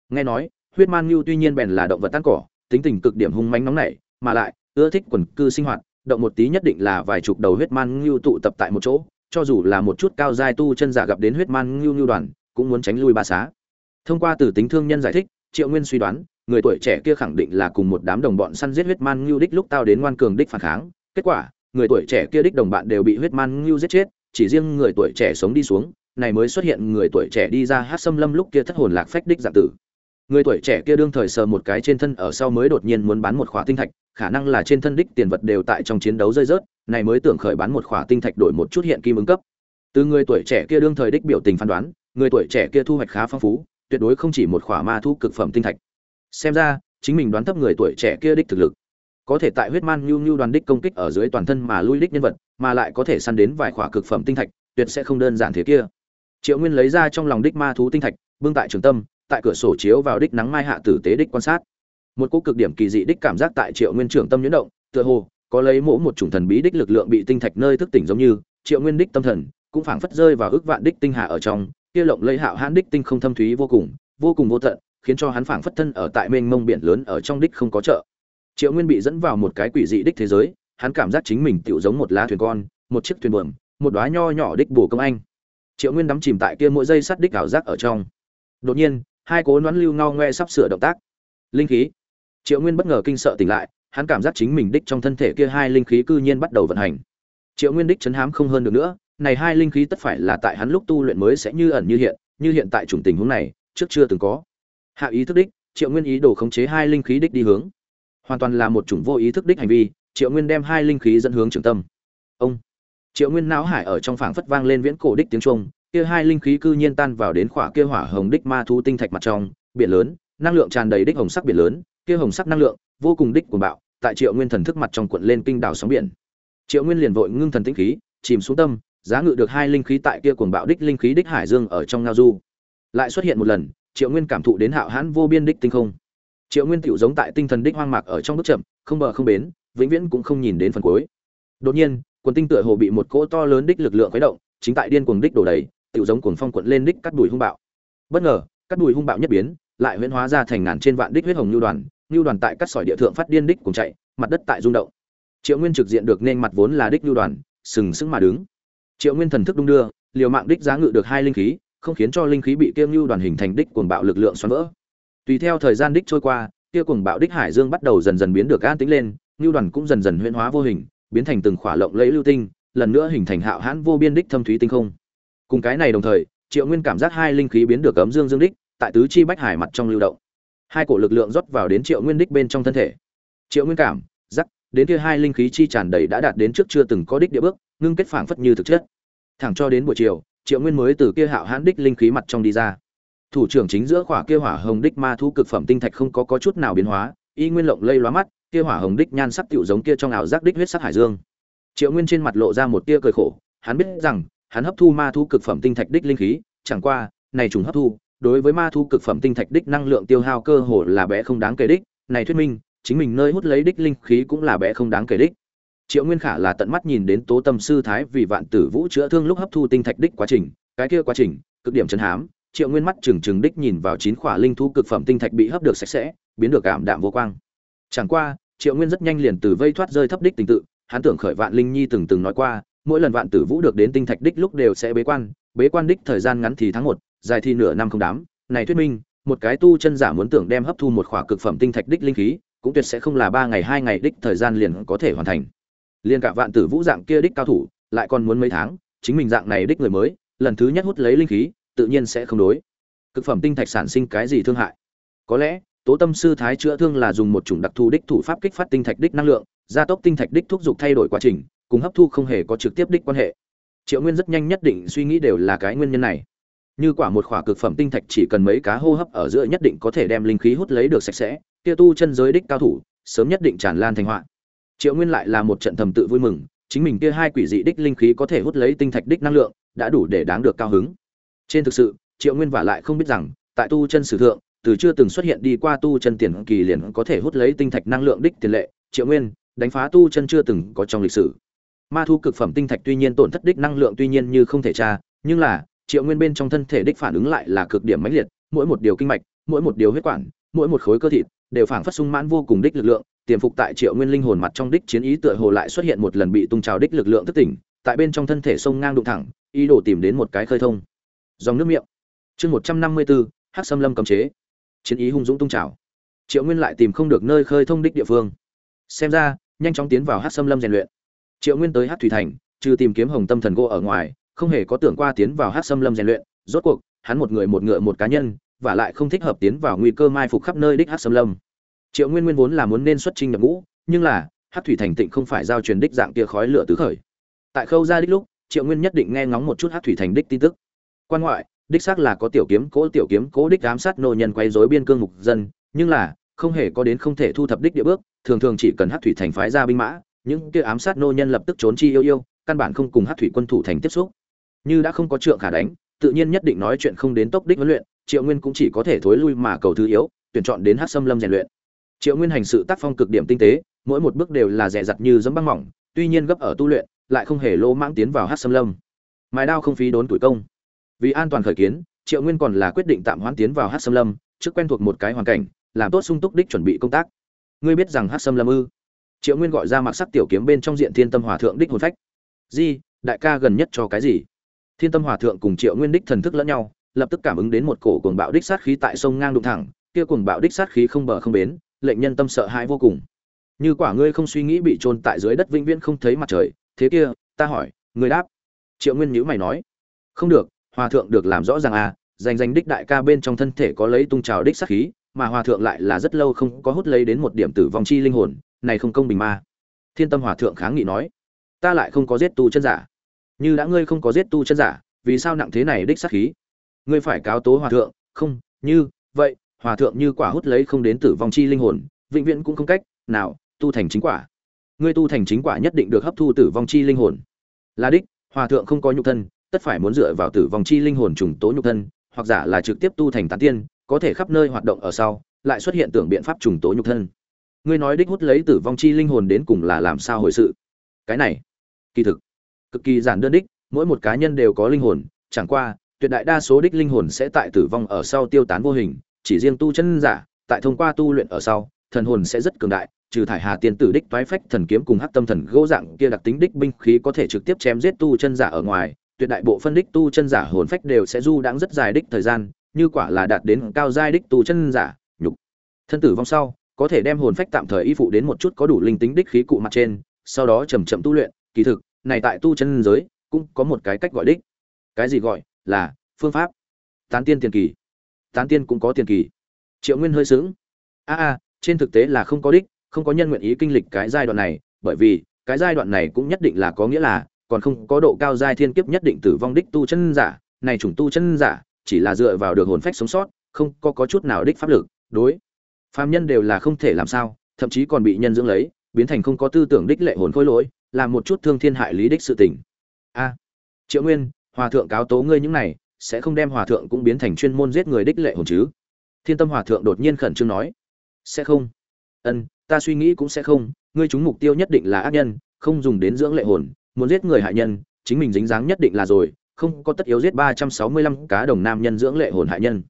Nghe nói, huyết man nhu tuy nhiên bèn là động vật tan cỏ, tính tình cực điểm hung mãnh nóng nảy, mà lại, ưa thích quần cư sinh hoạt, động một tí nhất định là vài chục đầu huyết man nhu tụ tập tại một chỗ, cho dù là một chút cao giai tu chân giả gặp đến huyết man nhu nhu đoàn, cũng muốn tránh lui ba xá. Thông qua từ tính thương nhân giải thích, triệu nguyên suy đoán người tuổi trẻ kia khẳng định là cùng một đám đồng bọn săn giết huyết man ngưu đích lúc tao đến ngoan cường đích phản kháng. Kết quả, người tuổi trẻ kia đích đồng bạn đều bị huyết man ngưu giết chết, chỉ riêng người tuổi trẻ sống đi xuống, này mới xuất hiện người tuổi trẻ đi ra hát xâm lâm lúc kia thất hồn lạc phách đích dạng tử. Người tuổi trẻ kia đương thời sờ một cái trên thân ở sau mới đột nhiên muốn bán một khỏa tinh thạch, khả năng là trên thân đích tiền vật đều tại trong chiến đấu rơi rớt, này mới tưởng khởi bán một khỏa tinh thạch đổi một chút hiện kim ứng cấp. Từ người tuổi trẻ kia đương thời đích biểu tình phán đoán, người tuổi trẻ kia thu hoạch khá phong phú, tuyệt đối không chỉ một khỏa ma thu cực phẩm tinh thạch xem ra, chính mình đoán thấp người tuổi trẻ kia đích thực lực. Có thể tại huyết man nhu nhu đoàn đích công kích ở dưới toàn thân mà lui đích nhân vật, mà lại có thể săn đến vài khỏa cực phẩm tinh thạch, tuyệt sẽ không đơn giản thế kia. Triệu nguyên lấy ra trong lòng đích ma thú tinh thạch, bưng tại trường tâm, tại cửa sổ chiếu vào đích nắng mai hạ tử tế đích quan sát. Một cỗ cực điểm kỳ dị đích cảm giác tại triệu nguyên trường tâm nhuyễn động, tựa hồ, có lấy mỗ một chủng thần bí đích lực lượng bị tinh thạch nơi thức tỉnh giống như, triệu nguyên đích tâm thần, cũng phảng phất rơi vào ước vạn đích tinh hạ ở trong, kia lộng lấy hạo hãn đích tinh không thâm thúy vô cùng vô cùng vô tận khiến cho hắn phảng phất thân ở tại mênh mông biển lớn ở trong đích không có chợ. Triệu nguyên bị dẫn vào một cái quỷ dị đích thế giới, hắn cảm giác chính mình tựu giống một lá thuyền con, một chiếc thuyền buồm, một đoá nho nhỏ đích bổ công anh. Triệu nguyên đắm chìm tại kia mỗi giây sắt đích ảo giác ở trong. Đột nhiên, hai cố nón lưu ngao ngoe sắp sửa động tác. Linh khí. Triệu nguyên bất ngờ kinh sợ tỉnh lại, hắn cảm giác chính mình đích trong thân thể kia hai linh khí cư nhiên bắt đầu vận hành. Triệu nguyên đích chấn hám không hơn được nữa, này hai linh khí tất phải là tại hắn lúc tu luyện mới sẽ như ẩn như hiện như hiện tại chủng tình huống này, trước chưa từng có hạ ý thức đích, triệu nguyên ý đồ khống chế hai linh khí đích đi hướng. Hoàn toàn là một chủng vô ý thức đích hành vi, triệu nguyên đem hai linh khí dẫn hướng trường tâm. Ông. Triệu nguyên não hải ở trong phảng phất vang lên viễn cổ đích tiếng trung kia hai linh khí cư nhiên tan vào đến khỏa kia hỏa hồng đích ma thu tinh thạch mặt trong, biển lớn, năng lượng tràn đầy đích hồng sắc biển lớn, kia hồng sắc năng lượng, vô cùng đích của bạo, tại triệu nguyên thần thức mặt trong cuộn lên kinh đảo sóng biển. Triệu nguyên liền vội ngưng thần tĩnh khí, chìm xuống tâm, giá ngự được hai linh khí tại kia cuồng bạo đích linh khí đích hải dương ở trong ngao du. Lại xuất hiện một lần triệu nguyên cảm thụ đến hạo hãn vô biên đích tinh không. Triệu nguyên tiểu giống tại tinh thần đích hoang mạc ở trong bước chậm, không bờ không bến, vĩnh viễn cũng không nhìn đến phần cuối. Đột nhiên, quần tinh tựa hồ bị một cỗ to lớn đích lực lượng khuấy động, chính tại điên cuồng đích đổ đầy tiểu giống cuồng phong cuộn lên đích cắt đùi hung bạo. Bất ngờ cắt đùi hung bạo nhất biến, lại huyễn hóa ra thành ngàn trên vạn đích huyết hồng lưu đoàn lưu đoàn tại các sỏi địa thượng phát điên đích cùng chạy, mặt đất tại rung động. Triệu nguyên trực diện được nên mặt vốn là đích lưu đoàn, sừng sững mà đứng. Triệu nguyên thần thức đung đưa, liều mạng đích giá ngự được hai linh khí không khiến cho linh khí bị kiêm lưu đoàn hình thành đích cuồng bạo lực lượng xoắn vỡ. Tùy theo thời gian đích trôi qua, kia cuồng bạo đích hải dương bắt đầu dần dần biến được an tĩnh lên lưu đoàn cũng dần dần huyễn hóa vô hình, biến thành từng khỏa lộng lẫy lưu tinh, lần nữa hình thành hạo hãn vô biên đích thâm thúy tinh không. Cùng cái này đồng thời, triệu nguyên cảm giác hai linh khí biến được ấm dương dương đích, tại tứ chi bách hải mặt trong lưu động. Hai cổ lực lượng rót vào đến triệu nguyên đích bên trong thân thể. Triệu nguyên cảm giác, đến kia hai linh khí chi tràn đầy đã đạt đến trước chưa từng có đích địa bước, ngưng kết phảng phất như thực chất. Thẳng cho đến buổi chiều triệu nguyên mới từ kia hạo hãn đích linh khí mặt trong đi ra. Thủ trưởng chính giữa khỏa kia hỏa hồng đích ma thu cực phẩm tinh thạch không có, có chút nào biến hóa y nguyên lộng lây lóa mắt kia hỏa hồng đích nhan sắc tựu giống kia trong ảo giác đích huyết sắc hải dương. Triệu nguyên trên mặt lộ ra một tia cười khổ hắn biết rằng hắn hấp thu ma thu cực phẩm tinh thạch đích linh khí chẳng qua này trùng hấp thu đối với ma thu cực phẩm tinh thạch đích năng lượng tiêu hao cơ hồ là bé không đáng kể đích. Này thuyết minh chính mình nơi hút lấy đích linh khí cũng là bé không đáng kể đích triệu nguyên khả là tận mắt nhìn đến tố tâm sư thái vì vạn tử vũ chữa thương lúc hấp thu tinh thạch đích quá trình. Cái kia quá trình, cực điểm chấn hám, triệu nguyên mắt trừng trừng đích nhìn vào chín khỏa linh thu cực phẩm tinh thạch bị hấp được sạch sẽ, biến được cảm đạm vô quang. Chẳng qua, triệu nguyên rất nhanh liền từ vây thoát rơi thấp đích tình tự, hắn tưởng khởi vạn linh nhi từng từng nói qua, mỗi lần vạn tử vũ được đến tinh thạch đích lúc đều sẽ bế quan bế quan đích thời gian ngắn thì tháng một, dài thì nửa năm không đám. Này thuyết minh, một cái tu chân giả muốn tưởng đem hấp thu một khỏa cực phẩm tinh thạch đích linh khí, cũng tuyệt sẽ không là ba ngày hai ngày đích thời gian liền có thể hoàn thành liên cả vạn tử vũ dạng kia đích cao thủ, lại còn muốn mấy tháng, chính mình dạng này đích người mới, lần thứ nhất hút lấy linh khí, tự nhiên sẽ không đối. Cực phẩm tinh thạch sản sinh cái gì thương hại? Có lẽ, tố tâm sư thái chữa thương là dùng một chủng đặc thù đích thủ pháp kích phát tinh thạch đích năng lượng, gia tốc tinh thạch đích thúc giục thay đổi quá trình, cùng hấp thu không hề có trực tiếp đích quan hệ. Triệu nguyên rất nhanh nhất định suy nghĩ đều là cái nguyên nhân này. Như quả một khỏa cực phẩm tinh thạch chỉ cần mấy cá hô hấp ở giữa nhất định có thể đem linh khí hút lấy được sạch sẽ, kia tu chân giới đích cao thủ, sớm nhất định tràn lan thành họa triệu nguyên lại là một trận thầm tự vui mừng, chính mình kia hai quỷ dị đích linh khí có thể hút lấy tinh thạch đích năng lượng, đã đủ để đáng được cao hứng. Trên thực sự, triệu nguyên vả lại không biết rằng, tại tu chân sử thượng, từ chưa từng xuất hiện đi qua tu chân tiền kỳ liền có thể hút lấy tinh thạch năng lượng đích tiền lệ. Triệu nguyên, đánh phá tu chân chưa từng có trong lịch sử. Ma thu cực phẩm tinh thạch tuy nhiên tổn thất đích năng lượng tuy nhiên như không thể tra, nhưng là, triệu nguyên bên trong thân thể đích phản ứng lại là cực điểm mãnh liệt, mỗi một điều kinh mạch, mỗi một điều huyết quản, mỗi một khối cơ thịt, đều phảng phất sung mãn vô cùng đích lực lượng tiềm phục tại triệu nguyên linh hồn mặt trong đích chiến ý tựa hồ lại xuất hiện một lần bị tung trào đích lực lượng thức tỉnh, tại bên trong thân thể sông ngang đụng thẳng, ý đồ tìm đến một cái khơi thông. Dòng nước miệng. Chương một trăm năm mươi bốn hắc xâm lâm cấm chế. Chiến ý hung dũng tung trào. Triệu nguyên lại tìm không được nơi khơi thông đích địa phương. Xem ra, nhanh chóng tiến vào hắc xâm lâm rèn luyện. Triệu nguyên tới hắc thủy thành, trừ tìm kiếm hồng tâm thần gỗ ở ngoài, không hề có tưởng qua tiến vào hắc xâm lâm rèn luyện. Rốt cuộc, hắn một người một ngựa một cá nhân, và lại không thích hợp tiến vào nguy cơ mai phục khắp nơi đích hắc xâm lâm triệu nguyên nguyên vốn là muốn nên xuất trình nhập ngũ, nhưng là Hát thủy thành tịnh không phải giao truyền đích dạng kia khói lửa tứ khởi. Tại khâu ra đích lúc, triệu nguyên nhất định nghe ngóng một chút Hát thủy thành đích tin tức. Quan ngoại, đích xác là có tiểu kiếm cố, tiểu kiếm cố đích ám sát nô nhân quay rối biên cương mục dân, nhưng là, không hề có đến không thể thu thập đích địa bước, thường thường chỉ cần Hát thủy thành phái ra binh mã, những kia ám sát nô nhân lập tức trốn chi yêu yêu, căn bản không cùng Hát thủy quân thủ thành tiếp xúc. Như đã không có trượng khả đánh, tự nhiên nhất định nói chuyện không đến tốc đích huấn luyện, triệu nguyên cũng chỉ có thể thối lui mà cầu thứ yếu, tuyển chọn đến Hát xâm lâm rèn luyện triệu nguyên hành sự tác phong cực điểm tinh tế, mỗi một bước đều là rẻ rặt như dẫm băng mỏng, tuy nhiên gấp ở tu luyện, lại không hề lỗ mãng tiến vào hắc xâm lâm. Mài đao không phí đốn tuổi công. Vì an toàn khởi kiến, triệu nguyên còn là quyết định tạm hoãn tiến vào hắc xâm lâm, trước quen thuộc một cái hoàn cảnh, làm tốt sung túc đích chuẩn bị công tác. Ngươi biết rằng hắc xâm lâm ư? Triệu nguyên gọi ra mặc sắc tiểu kiếm bên trong diện thiên tâm hòa thượng đích hồn phách. Di, đại ca gần nhất cho cái gì? Thiên tâm hòa thượng cùng triệu nguyên đích thần thức lẫn nhau, lập tức cảm ứng đến một cổ cuồng bạo đích sát khí tại sông ngang đụng thẳng, kia cuồng bạo đích sát khí không bờ không bến lệnh nhân tâm sợ hãi vô cùng. Như quả ngươi không suy nghĩ bị chôn tại dưới đất vĩnh viễn không thấy mặt trời, thế kia, ta hỏi, ngươi đáp. Triệu nguyên nhữ mày nói, không được, hòa thượng được làm rõ ràng à danh danh đích đại ca bên trong thân thể có lấy tung trào đích sát khí, mà hòa thượng lại là rất lâu không có hút lấy đến một điểm tử vong chi linh hồn, này không công bình ma thiên tâm hòa thượng kháng nghị nói, ta lại không có giết tu chân giả. Như đã ngươi không có giết tu chân giả, vì sao nặng thế này đích sát khí? Ngươi phải cáo tố hòa thượng, không, như, vậy hòa thượng như quả hút lấy không đến tử vong chi linh hồn, vĩnh viễn cũng không cách nào tu thành chính quả. Ngươi tu thành chính quả nhất định được hấp thu tử vong chi linh hồn. Là đích, hòa thượng không có nhục thân, tất phải muốn dựa vào tử vong chi linh hồn trùng tố nhục thân, hoặc giả là trực tiếp tu thành tán tiên, có thể khắp nơi hoạt động ở sau, lại xuất hiện tưởng biện pháp trùng tố nhục thân. Ngươi nói đích hút lấy tử vong chi linh hồn đến cùng là làm sao hồi sự? Cái này, kỳ thực, cực kỳ giản đơn đích, mỗi một cá nhân đều có linh hồn, chẳng qua, tuyệt đại đa số đích linh hồn sẽ tại tử vong ở sau tiêu tán vô hình chỉ riêng tu chân giả, tại thông qua tu luyện ở sau, thần hồn sẽ rất cường đại, trừ thải hà tiên tử đích toái phách thần kiếm cùng hắc tâm thần gỗ dạng kia đặc tính đích binh khí có thể trực tiếp chém giết tu chân giả ở ngoài, tuyệt đại bộ phân đích tu chân giả hồn phách đều sẽ du đãng rất dài đích thời gian, như quả là đạt đến cao giai đích tu chân giả, nhục. Thân tử vong sau, có thể đem hồn phách tạm thời y phụ đến một chút có đủ linh tính đích khí cụ mặt trên, sau đó chậm chậm tu luyện, kỳ thực, này tại tu chân giới, cũng có một cái cách gọi đích. Cái gì gọi là phương pháp? Tán tiên tiền kỳ tán tiên cũng có tiền kỳ. Triệu nguyên hơi sướng a a, trên thực tế là không có đích, không có nhân nguyện ý kinh lịch cái giai đoạn này, bởi vì cái giai đoạn này cũng nhất định là có nghĩa là, còn không có độ cao giai thiên kiếp nhất định tử vong đích tu chân giả, này chủng tu chân giả, chỉ là dựa vào được hồn phách sống sót, không có có chút nào đích pháp lực. Đối, phàm nhân đều là không thể làm sao, thậm chí còn bị nhân dưỡng lấy, biến thành không có tư tưởng đích lệ hồn khôi lỗi, làm một chút thương thiên hại lý đích sự tình. A, triệu nguyên, hòa thượng cáo tố ngươi những này sẽ không đem hòa thượng cũng biến thành chuyên môn giết người đích lệ hồn chứ? Thiên tâm hòa thượng đột nhiên khẩn trương nói. Sẽ không. Ân, ta suy nghĩ cũng sẽ không. Ngươi chúng mục tiêu nhất định là ác nhân, không dùng đến dưỡng lệ hồn. Muốn giết người hại nhân, chính mình dính dáng nhất định là rồi. Không có tất yếu giết ba trăm sáu mươi lăm cá đồng nam nhân dưỡng lệ hồn hại nhân.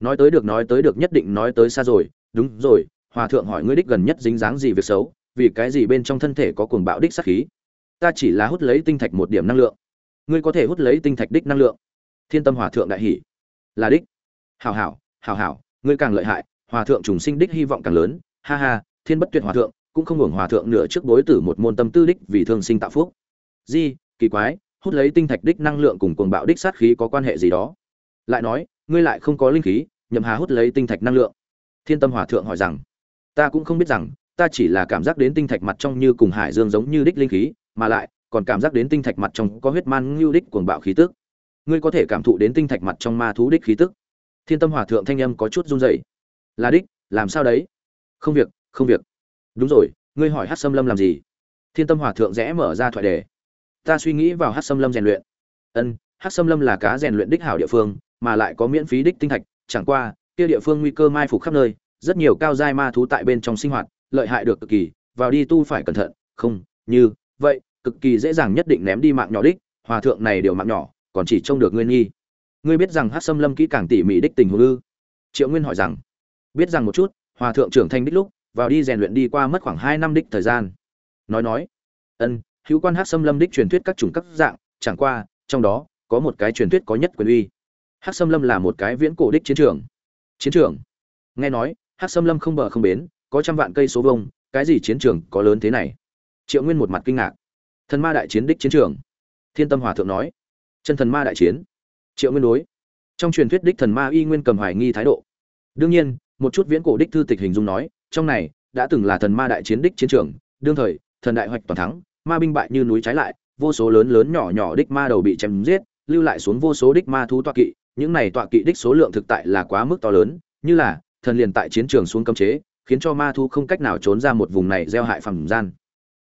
Nói tới được nói tới được nhất định nói tới xa rồi. Đúng rồi, hòa thượng hỏi ngươi đích gần nhất dính dáng gì việc xấu? Vì cái gì bên trong thân thể có cuồng bạo đích sát khí? Ta chỉ là hút lấy tinh thạch một điểm năng lượng. Ngươi có thể hút lấy tinh thạch đích năng lượng thiên tâm hòa thượng đại hỷ. Là đích. Hảo hảo hảo hảo, ngươi càng lợi hại, hòa thượng trùng sinh đích hy vọng càng lớn. Ha ha, thiên bất tuyệt hòa thượng, cũng không hưởng hòa thượng nửa trước bối tử một môn tâm tư đích vì thương sinh tạo phúc. Di, kỳ quái, hút lấy tinh thạch đích năng lượng cùng cuồng bạo đích sát khí có quan hệ gì đó? Lại nói, ngươi lại không có linh khí, nhậm hà hút lấy tinh thạch năng lượng. Thiên tâm hòa thượng hỏi rằng, ta cũng không biết rằng, ta chỉ là cảm giác đến tinh thạch mặt trong như cùng hải dương giống như đích linh khí, mà lại, còn cảm giác đến tinh thạch mặt trong có huyết man ngưu đích cuồng bạo khí tức ngươi có thể cảm thụ đến tinh thạch mặt trong ma thú đích khí tức. Thiên tâm hòa thượng thanh âm có chút run rẩy. Là đích, làm sao đấy? Không việc không việc. Đúng rồi, ngươi hỏi hát xâm lâm làm gì? Thiên tâm hòa thượng rẽ mở ra thoại đề. Ta suy nghĩ vào hát xâm lâm rèn luyện. Ân hát xâm lâm là cá rèn luyện đích hảo địa phương, mà lại có miễn phí đích tinh thạch. Chẳng qua, kia địa phương nguy cơ mai phục khắp nơi, rất nhiều cao giai ma thú tại bên trong sinh hoạt, lợi hại được cực kỳ, vào đi tu phải cẩn thận. Không, như vậy, cực kỳ dễ dàng nhất định ném đi mạng nhỏ đích. Hòa thượng này điều mạng nhỏ còn chỉ trông được ngươi nghi. Ngươi biết rằng hát xâm lâm kỹ càng tỉ mỉ đích tình huống ư? Triệu nguyên hỏi rằng. Biết rằng một chút, hòa thượng trưởng thanh đích lúc, vào đi rèn luyện đi qua mất khoảng hai năm đích thời gian. Nói nói. Ân, hữu quan hát xâm lâm đích truyền thuyết các chủng các dạng, chẳng qua, trong đó, có một cái truyền thuyết có nhất quyền uy. Hát xâm lâm là một cái viễn cổ đích chiến trường. Chiến trường. Nghe nói hát xâm lâm không bờ không bến, có trăm vạn cây số vông cái gì chiến trường có lớn thế này? Triệu nguyên một mặt kinh ngạc. Thần ma đại chiến đích chiến trường. Thiên tâm hòa thượng nói chân thần ma đại chiến. Triệu nguyên đối. Trong truyền thuyết đích thần ma y nguyên cầm hoài nghi thái độ. Đương nhiên, một chút viễn cổ đích thư tịch hình dung nói, trong này đã từng là thần ma đại chiến đích chiến trường, đương thời, thần đại hoạch toàn thắng, ma binh bại như núi trái lại, vô số lớn lớn nhỏ nhỏ đích ma đầu bị chém giết, lưu lại xuống vô số đích ma thú tọa kỵ, những này tọa kỵ đích số lượng thực tại là quá mức to lớn, như là, thần liền tại chiến trường xuống cấm chế, khiến cho ma thú không cách nào trốn ra một vùng này gieo hại phẳng gian.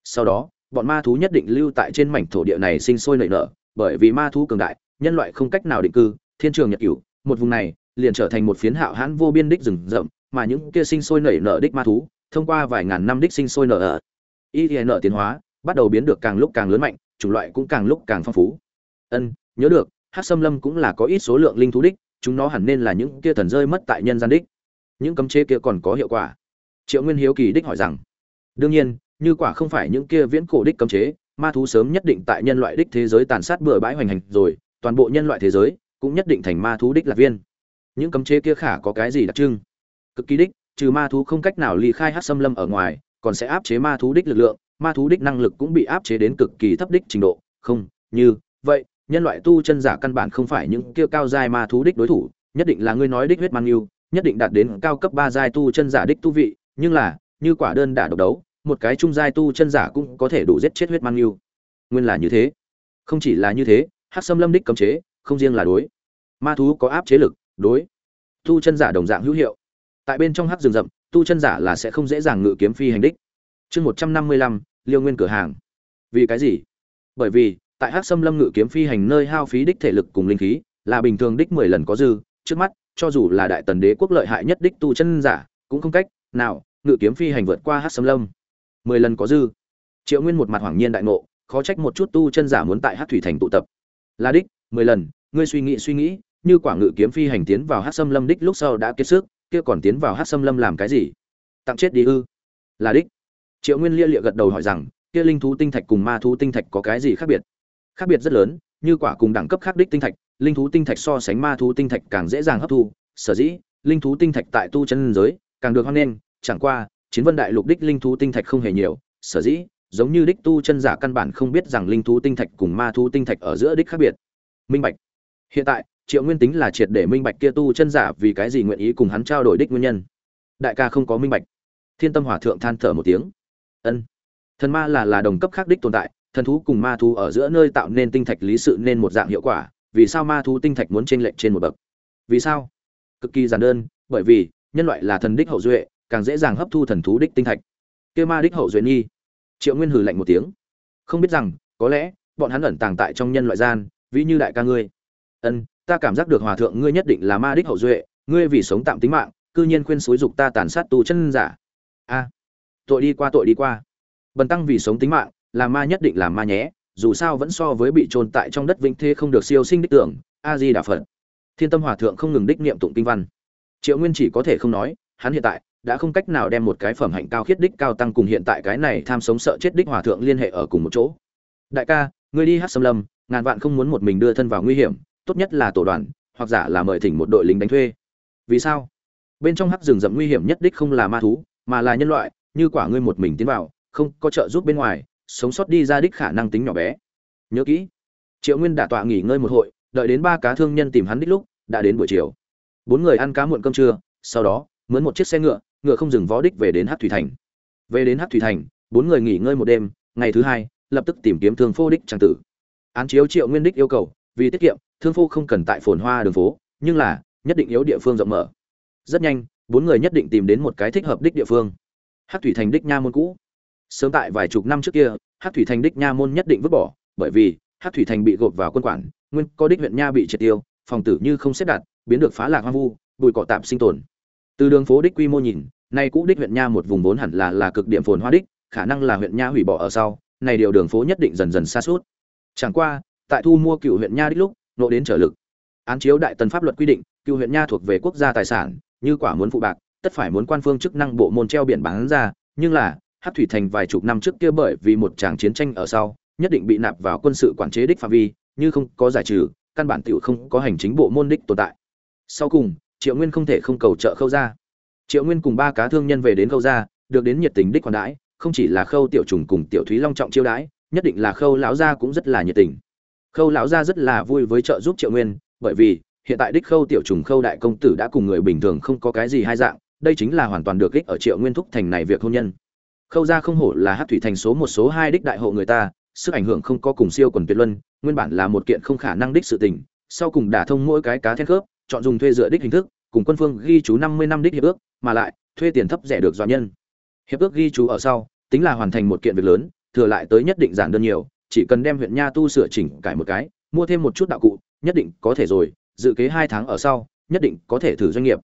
Sau đó, bọn ma thú nhất định lưu tại trên mảnh thổ địa này sinh sôi nảy nở bởi vì ma thú cường đại, nhân loại không cách nào định cư, thiên trường nhật cửu, một vùng này, liền trở thành một phiến hạo hãn vô biên đích rừng rậm, mà những kia sinh sôi nảy nở đích ma thú, thông qua vài ngàn năm đích sinh sôi nở. Ở y nở tiến hóa, bắt đầu biến được càng lúc càng lớn mạnh, chủng loại cũng càng lúc càng phong phú. Ân, nhớ được, hắc sâm lâm cũng là có ít số lượng linh thú đích, chúng nó hẳn nên là những kia thần rơi mất tại nhân gian đích. Những cấm chế kia còn có hiệu quả. Triệu nguyên hiếu kỳ đích hỏi rằng, đương nhiên, như quả không phải những kia viễn cổ đích cấm chế ma thú sớm nhất định tại nhân loại đích thế giới tàn sát bừa bãi hoành hành rồi, toàn bộ nhân loại thế giới cũng nhất định thành ma thú đích lạc viên. Những cấm chế kia khả có cái gì đặc trưng? Cực kỳ đích, trừ ma thú không cách nào ly khai hát xâm lâm ở ngoài, còn sẽ áp chế ma thú đích lực lượng, ma thú đích năng lực cũng bị áp chế đến cực kỳ thấp đích trình độ. Không, như vậy, nhân loại tu chân giả căn bản không phải những kia cao giai ma thú đích đối thủ, nhất định là ngươi nói đích huyết mang yêu, nhất định đạt đến cao cấp ba giai tu chân giả đích tu vị, nhưng là, như quả đơn đả độc đấu một cái trung giai tu chân giả cũng có thể đủ giết chết huyết mang yêu. Nguyên là như thế. Không chỉ là như thế, hắc sâm lâm đích cấm chế, không riêng là đối. Ma thú có áp chế lực, đối. Tu chân giả đồng dạng hữu hiệu. Tại bên trong hắc rừng rậm, tu chân giả là sẽ không dễ dàng ngự kiếm phi hành đích. Chương một trăm năm mươi lăm, liêu nguyên cửa hàng. Vì cái gì? Bởi vì, tại hắc sâm lâm ngự kiếm phi hành nơi hao phí đích thể lực cùng linh khí, là bình thường đích mười lần có dư. Trước mắt, cho dù là đại tần đế quốc lợi hại nhất đích tu chân giả, cũng không cách nào ngự kiếm phi hành vượt qua hắc sâm lâm mười lần có dư. Triệu nguyên một mặt hoảng nhiên đại ngộ, khó trách một chút tu chân giả muốn tại hát thủy thành tụ tập. Là đích, mười lần, ngươi suy nghĩ suy nghĩ, như quả ngự kiếm phi hành tiến vào hát xâm lâm đích lúc sau đã kiệt sức, kia còn tiến vào hát xâm lâm làm cái gì? Tặng chết đi ư? Là đích. Triệu nguyên lia lịa gật đầu hỏi rằng, kia linh thú tinh thạch cùng ma thú tinh thạch có cái gì khác biệt? Khác biệt rất lớn, như quả cùng đẳng cấp khác đích tinh thạch, linh thú tinh thạch so sánh ma thú tinh thạch càng dễ dàng hấp thu. Sở dĩ, linh thú tinh thạch tại tu chân giới, càng được hoan nghênh, chẳng qua chiến vân đại lục đích linh thú tinh thạch không hề nhiều, sở dĩ, giống như đích tu chân giả căn bản không biết rằng linh thú tinh thạch cùng ma thú tinh thạch ở giữa đích khác biệt. Minh bạch. Hiện tại, triệu nguyên tính là triệt để minh bạch kia tu chân giả vì cái gì nguyện ý cùng hắn trao đổi đích nguyên nhân. Đại ca không có minh bạch. Thiên tâm hỏa thượng than thở một tiếng. Ân. Thần ma là là đồng cấp khác đích tồn tại, thần thú cùng ma thú ở giữa nơi tạo nên tinh thạch lý sự nên một dạng hiệu quả, vì sao ma thú tinh thạch muốn chênh lệch trên một bậc? Vì sao? Cực kỳ giản đơn, bởi vì, nhân loại là thần đích hậu duệ càng dễ dàng hấp thu thần thú đích tinh thạch. Kia ma đích hậu duệ nhi. Triệu nguyên hừ lạnh một tiếng. Không biết rằng, có lẽ, bọn hắn ẩn tàng tại trong nhân loại gian, ví như đại ca ngươi. Ân, ta cảm giác được hòa thượng ngươi nhất định là ma đích hậu duệ, ngươi vì sống tạm tính mạng, cư nhiên khuyên xúi dục ta tàn sát tu chân giả. A, tội đi qua tội đi qua. Bần tăng vì sống tính mạng, là ma nhất định là ma nhé, dù sao vẫn so với bị trôn tại trong đất vĩnh thế không được siêu sinh đích tưởng, a di đà phật. Thiên tâm hòa thượng không ngừng đích niệm tụng kinh văn. Triệu nguyên chỉ có thể không nói, hắn hiện tại đã không cách nào đem một cái phẩm hạnh cao khiết đích cao tăng cùng hiện tại cái này tham sống sợ chết đích hòa thượng liên hệ ở cùng một chỗ. Đại ca người đi hát xâm lâm, ngàn vạn không muốn một mình đưa thân vào nguy hiểm, tốt nhất là tổ đoàn, hoặc giả là mời thỉnh một đội lính đánh thuê. Vì sao? Bên trong hắc rừng rậm nguy hiểm nhất đích không là ma thú, mà là nhân loại, như quả ngươi một mình tiến vào, không có trợ giúp bên ngoài, sống sót đi ra đích khả năng tính nhỏ bé. Nhớ kỹ, triệu nguyên đả tọa nghỉ ngơi một hội, đợi đến ba cá thương nhân tìm hắn đích lúc, đã đến buổi chiều. Bốn người ăn cá muộn cơm trưa, sau đó, mướn một chiếc xe ngựa ngựa không dừng vó đích về đến hát thủy thành. Về đến hát thủy thành, bốn người nghỉ ngơi một đêm, ngày thứ hai, lập tức tìm kiếm thương phô đích trang tử. Án chiếu triệu nguyên đích yêu cầu, vì tiết kiệm, thương phô không cần tại phồn hoa đường phố, nhưng là, nhất định yếu địa phương rộng mở. Rất nhanh, bốn người nhất định tìm đến một cái thích hợp đích địa phương. Hát thủy thành đích nha môn cũ. Sớm tại vài chục năm trước kia hát thủy thành đích nha môn nhất định vứt bỏ, bởi vì hát thủy thành bị gộp vào quân quản, nguyên có đích huyện nha bị triệt tiêu, phòng tử như không xếp đặt, biến được phá lạc hoang vu, bụi cỏ tạm sinh tồn. Từ đường phố đích quy mô nhìn nay cũ đích huyện nha một vùng vốn hẳn là là cực điểm phồn hoa đích, khả năng là huyện nha hủy bỏ ở sau, này điều đường phố nhất định dần dần xa suốt. Chẳng qua, tại thu mua cựu huyện nha đích lúc, nộ đến trở lực. Án chiếu đại tần pháp luật quy định, cựu huyện nha thuộc về quốc gia tài sản, như quả muốn phụ bạc, tất phải muốn quan phương chức năng bộ môn treo biển bán ra, nhưng là hát thủy thành vài chục năm trước kia bởi vì một tràng chiến tranh ở sau, nhất định bị nạp vào quân sự quản chế đích phạm vi, như không có giải trừ, căn bản tiểu không có hành chính bộ môn đích tồn tại. Sau cùng, triệu nguyên không thể không cầu trợ khâu ra triệu nguyên cùng ba cá thương nhân về đến khâu gia, được đến nhiệt tình đích quản đãi không chỉ là khâu tiểu trùng cùng tiểu thúy long trọng chiêu đãi nhất định là khâu lão gia cũng rất là nhiệt tình. Khâu lão gia rất là vui với trợ giúp triệu nguyên bởi vì hiện tại đích khâu tiểu trùng khâu đại công tử đã cùng người bình thường không có cái gì hai dạng đây chính là hoàn toàn được ích ở triệu nguyên thúc thành này việc hôn nhân. Khâu gia không hổ là hát thủy thành số một số hai đích đại hộ người ta sức ảnh hưởng không có cùng siêu quần tuyệt luân nguyên bản là một kiện không khả năng đích sự tình sau cùng đả thông mỗi cái cá then khớp chọn dùng thuê dựa đích hình thức cùng quân phương ghi chú năm mươi năm đích hiệp ước mà lại, thuê tiền thấp rẻ được doanh nhân. Hiệp ước ghi chú ở sau, tính là hoàn thành một kiện việc lớn, thừa lại tới nhất định giản đơn nhiều, chỉ cần đem huyện nha tu sửa chỉnh cải một cái, mua thêm một chút đạo cụ, nhất định có thể rồi, dự kế hai tháng ở sau, nhất định có thể thử doanh nghiệp.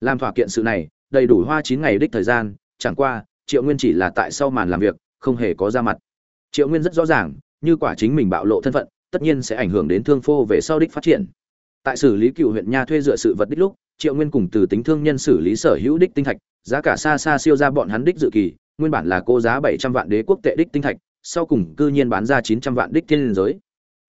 Làm thỏa kiện sự này, đầy đủ hoa chín ngày đích thời gian, chẳng qua, triệu nguyên chỉ là tại sau màn làm việc, không hề có ra mặt. Triệu nguyên rất rõ ràng, như quả chính mình bạo lộ thân phận, tất nhiên sẽ ảnh hưởng đến thương phô về sau đích phát triển tại xử lý cựu huyện nha thuê dựa sự vật đích lúc, triệu nguyên cùng từ tính thương nhân xử lý sở hữu đích tinh thạch, giá cả xa xa siêu ra bọn hắn đích dự kỳ, nguyên bản là cô giá bảy trăm vạn đế quốc tệ đích tinh thạch, sau cùng cư nhiên bán ra chín trăm vạn đích thiên liên giới.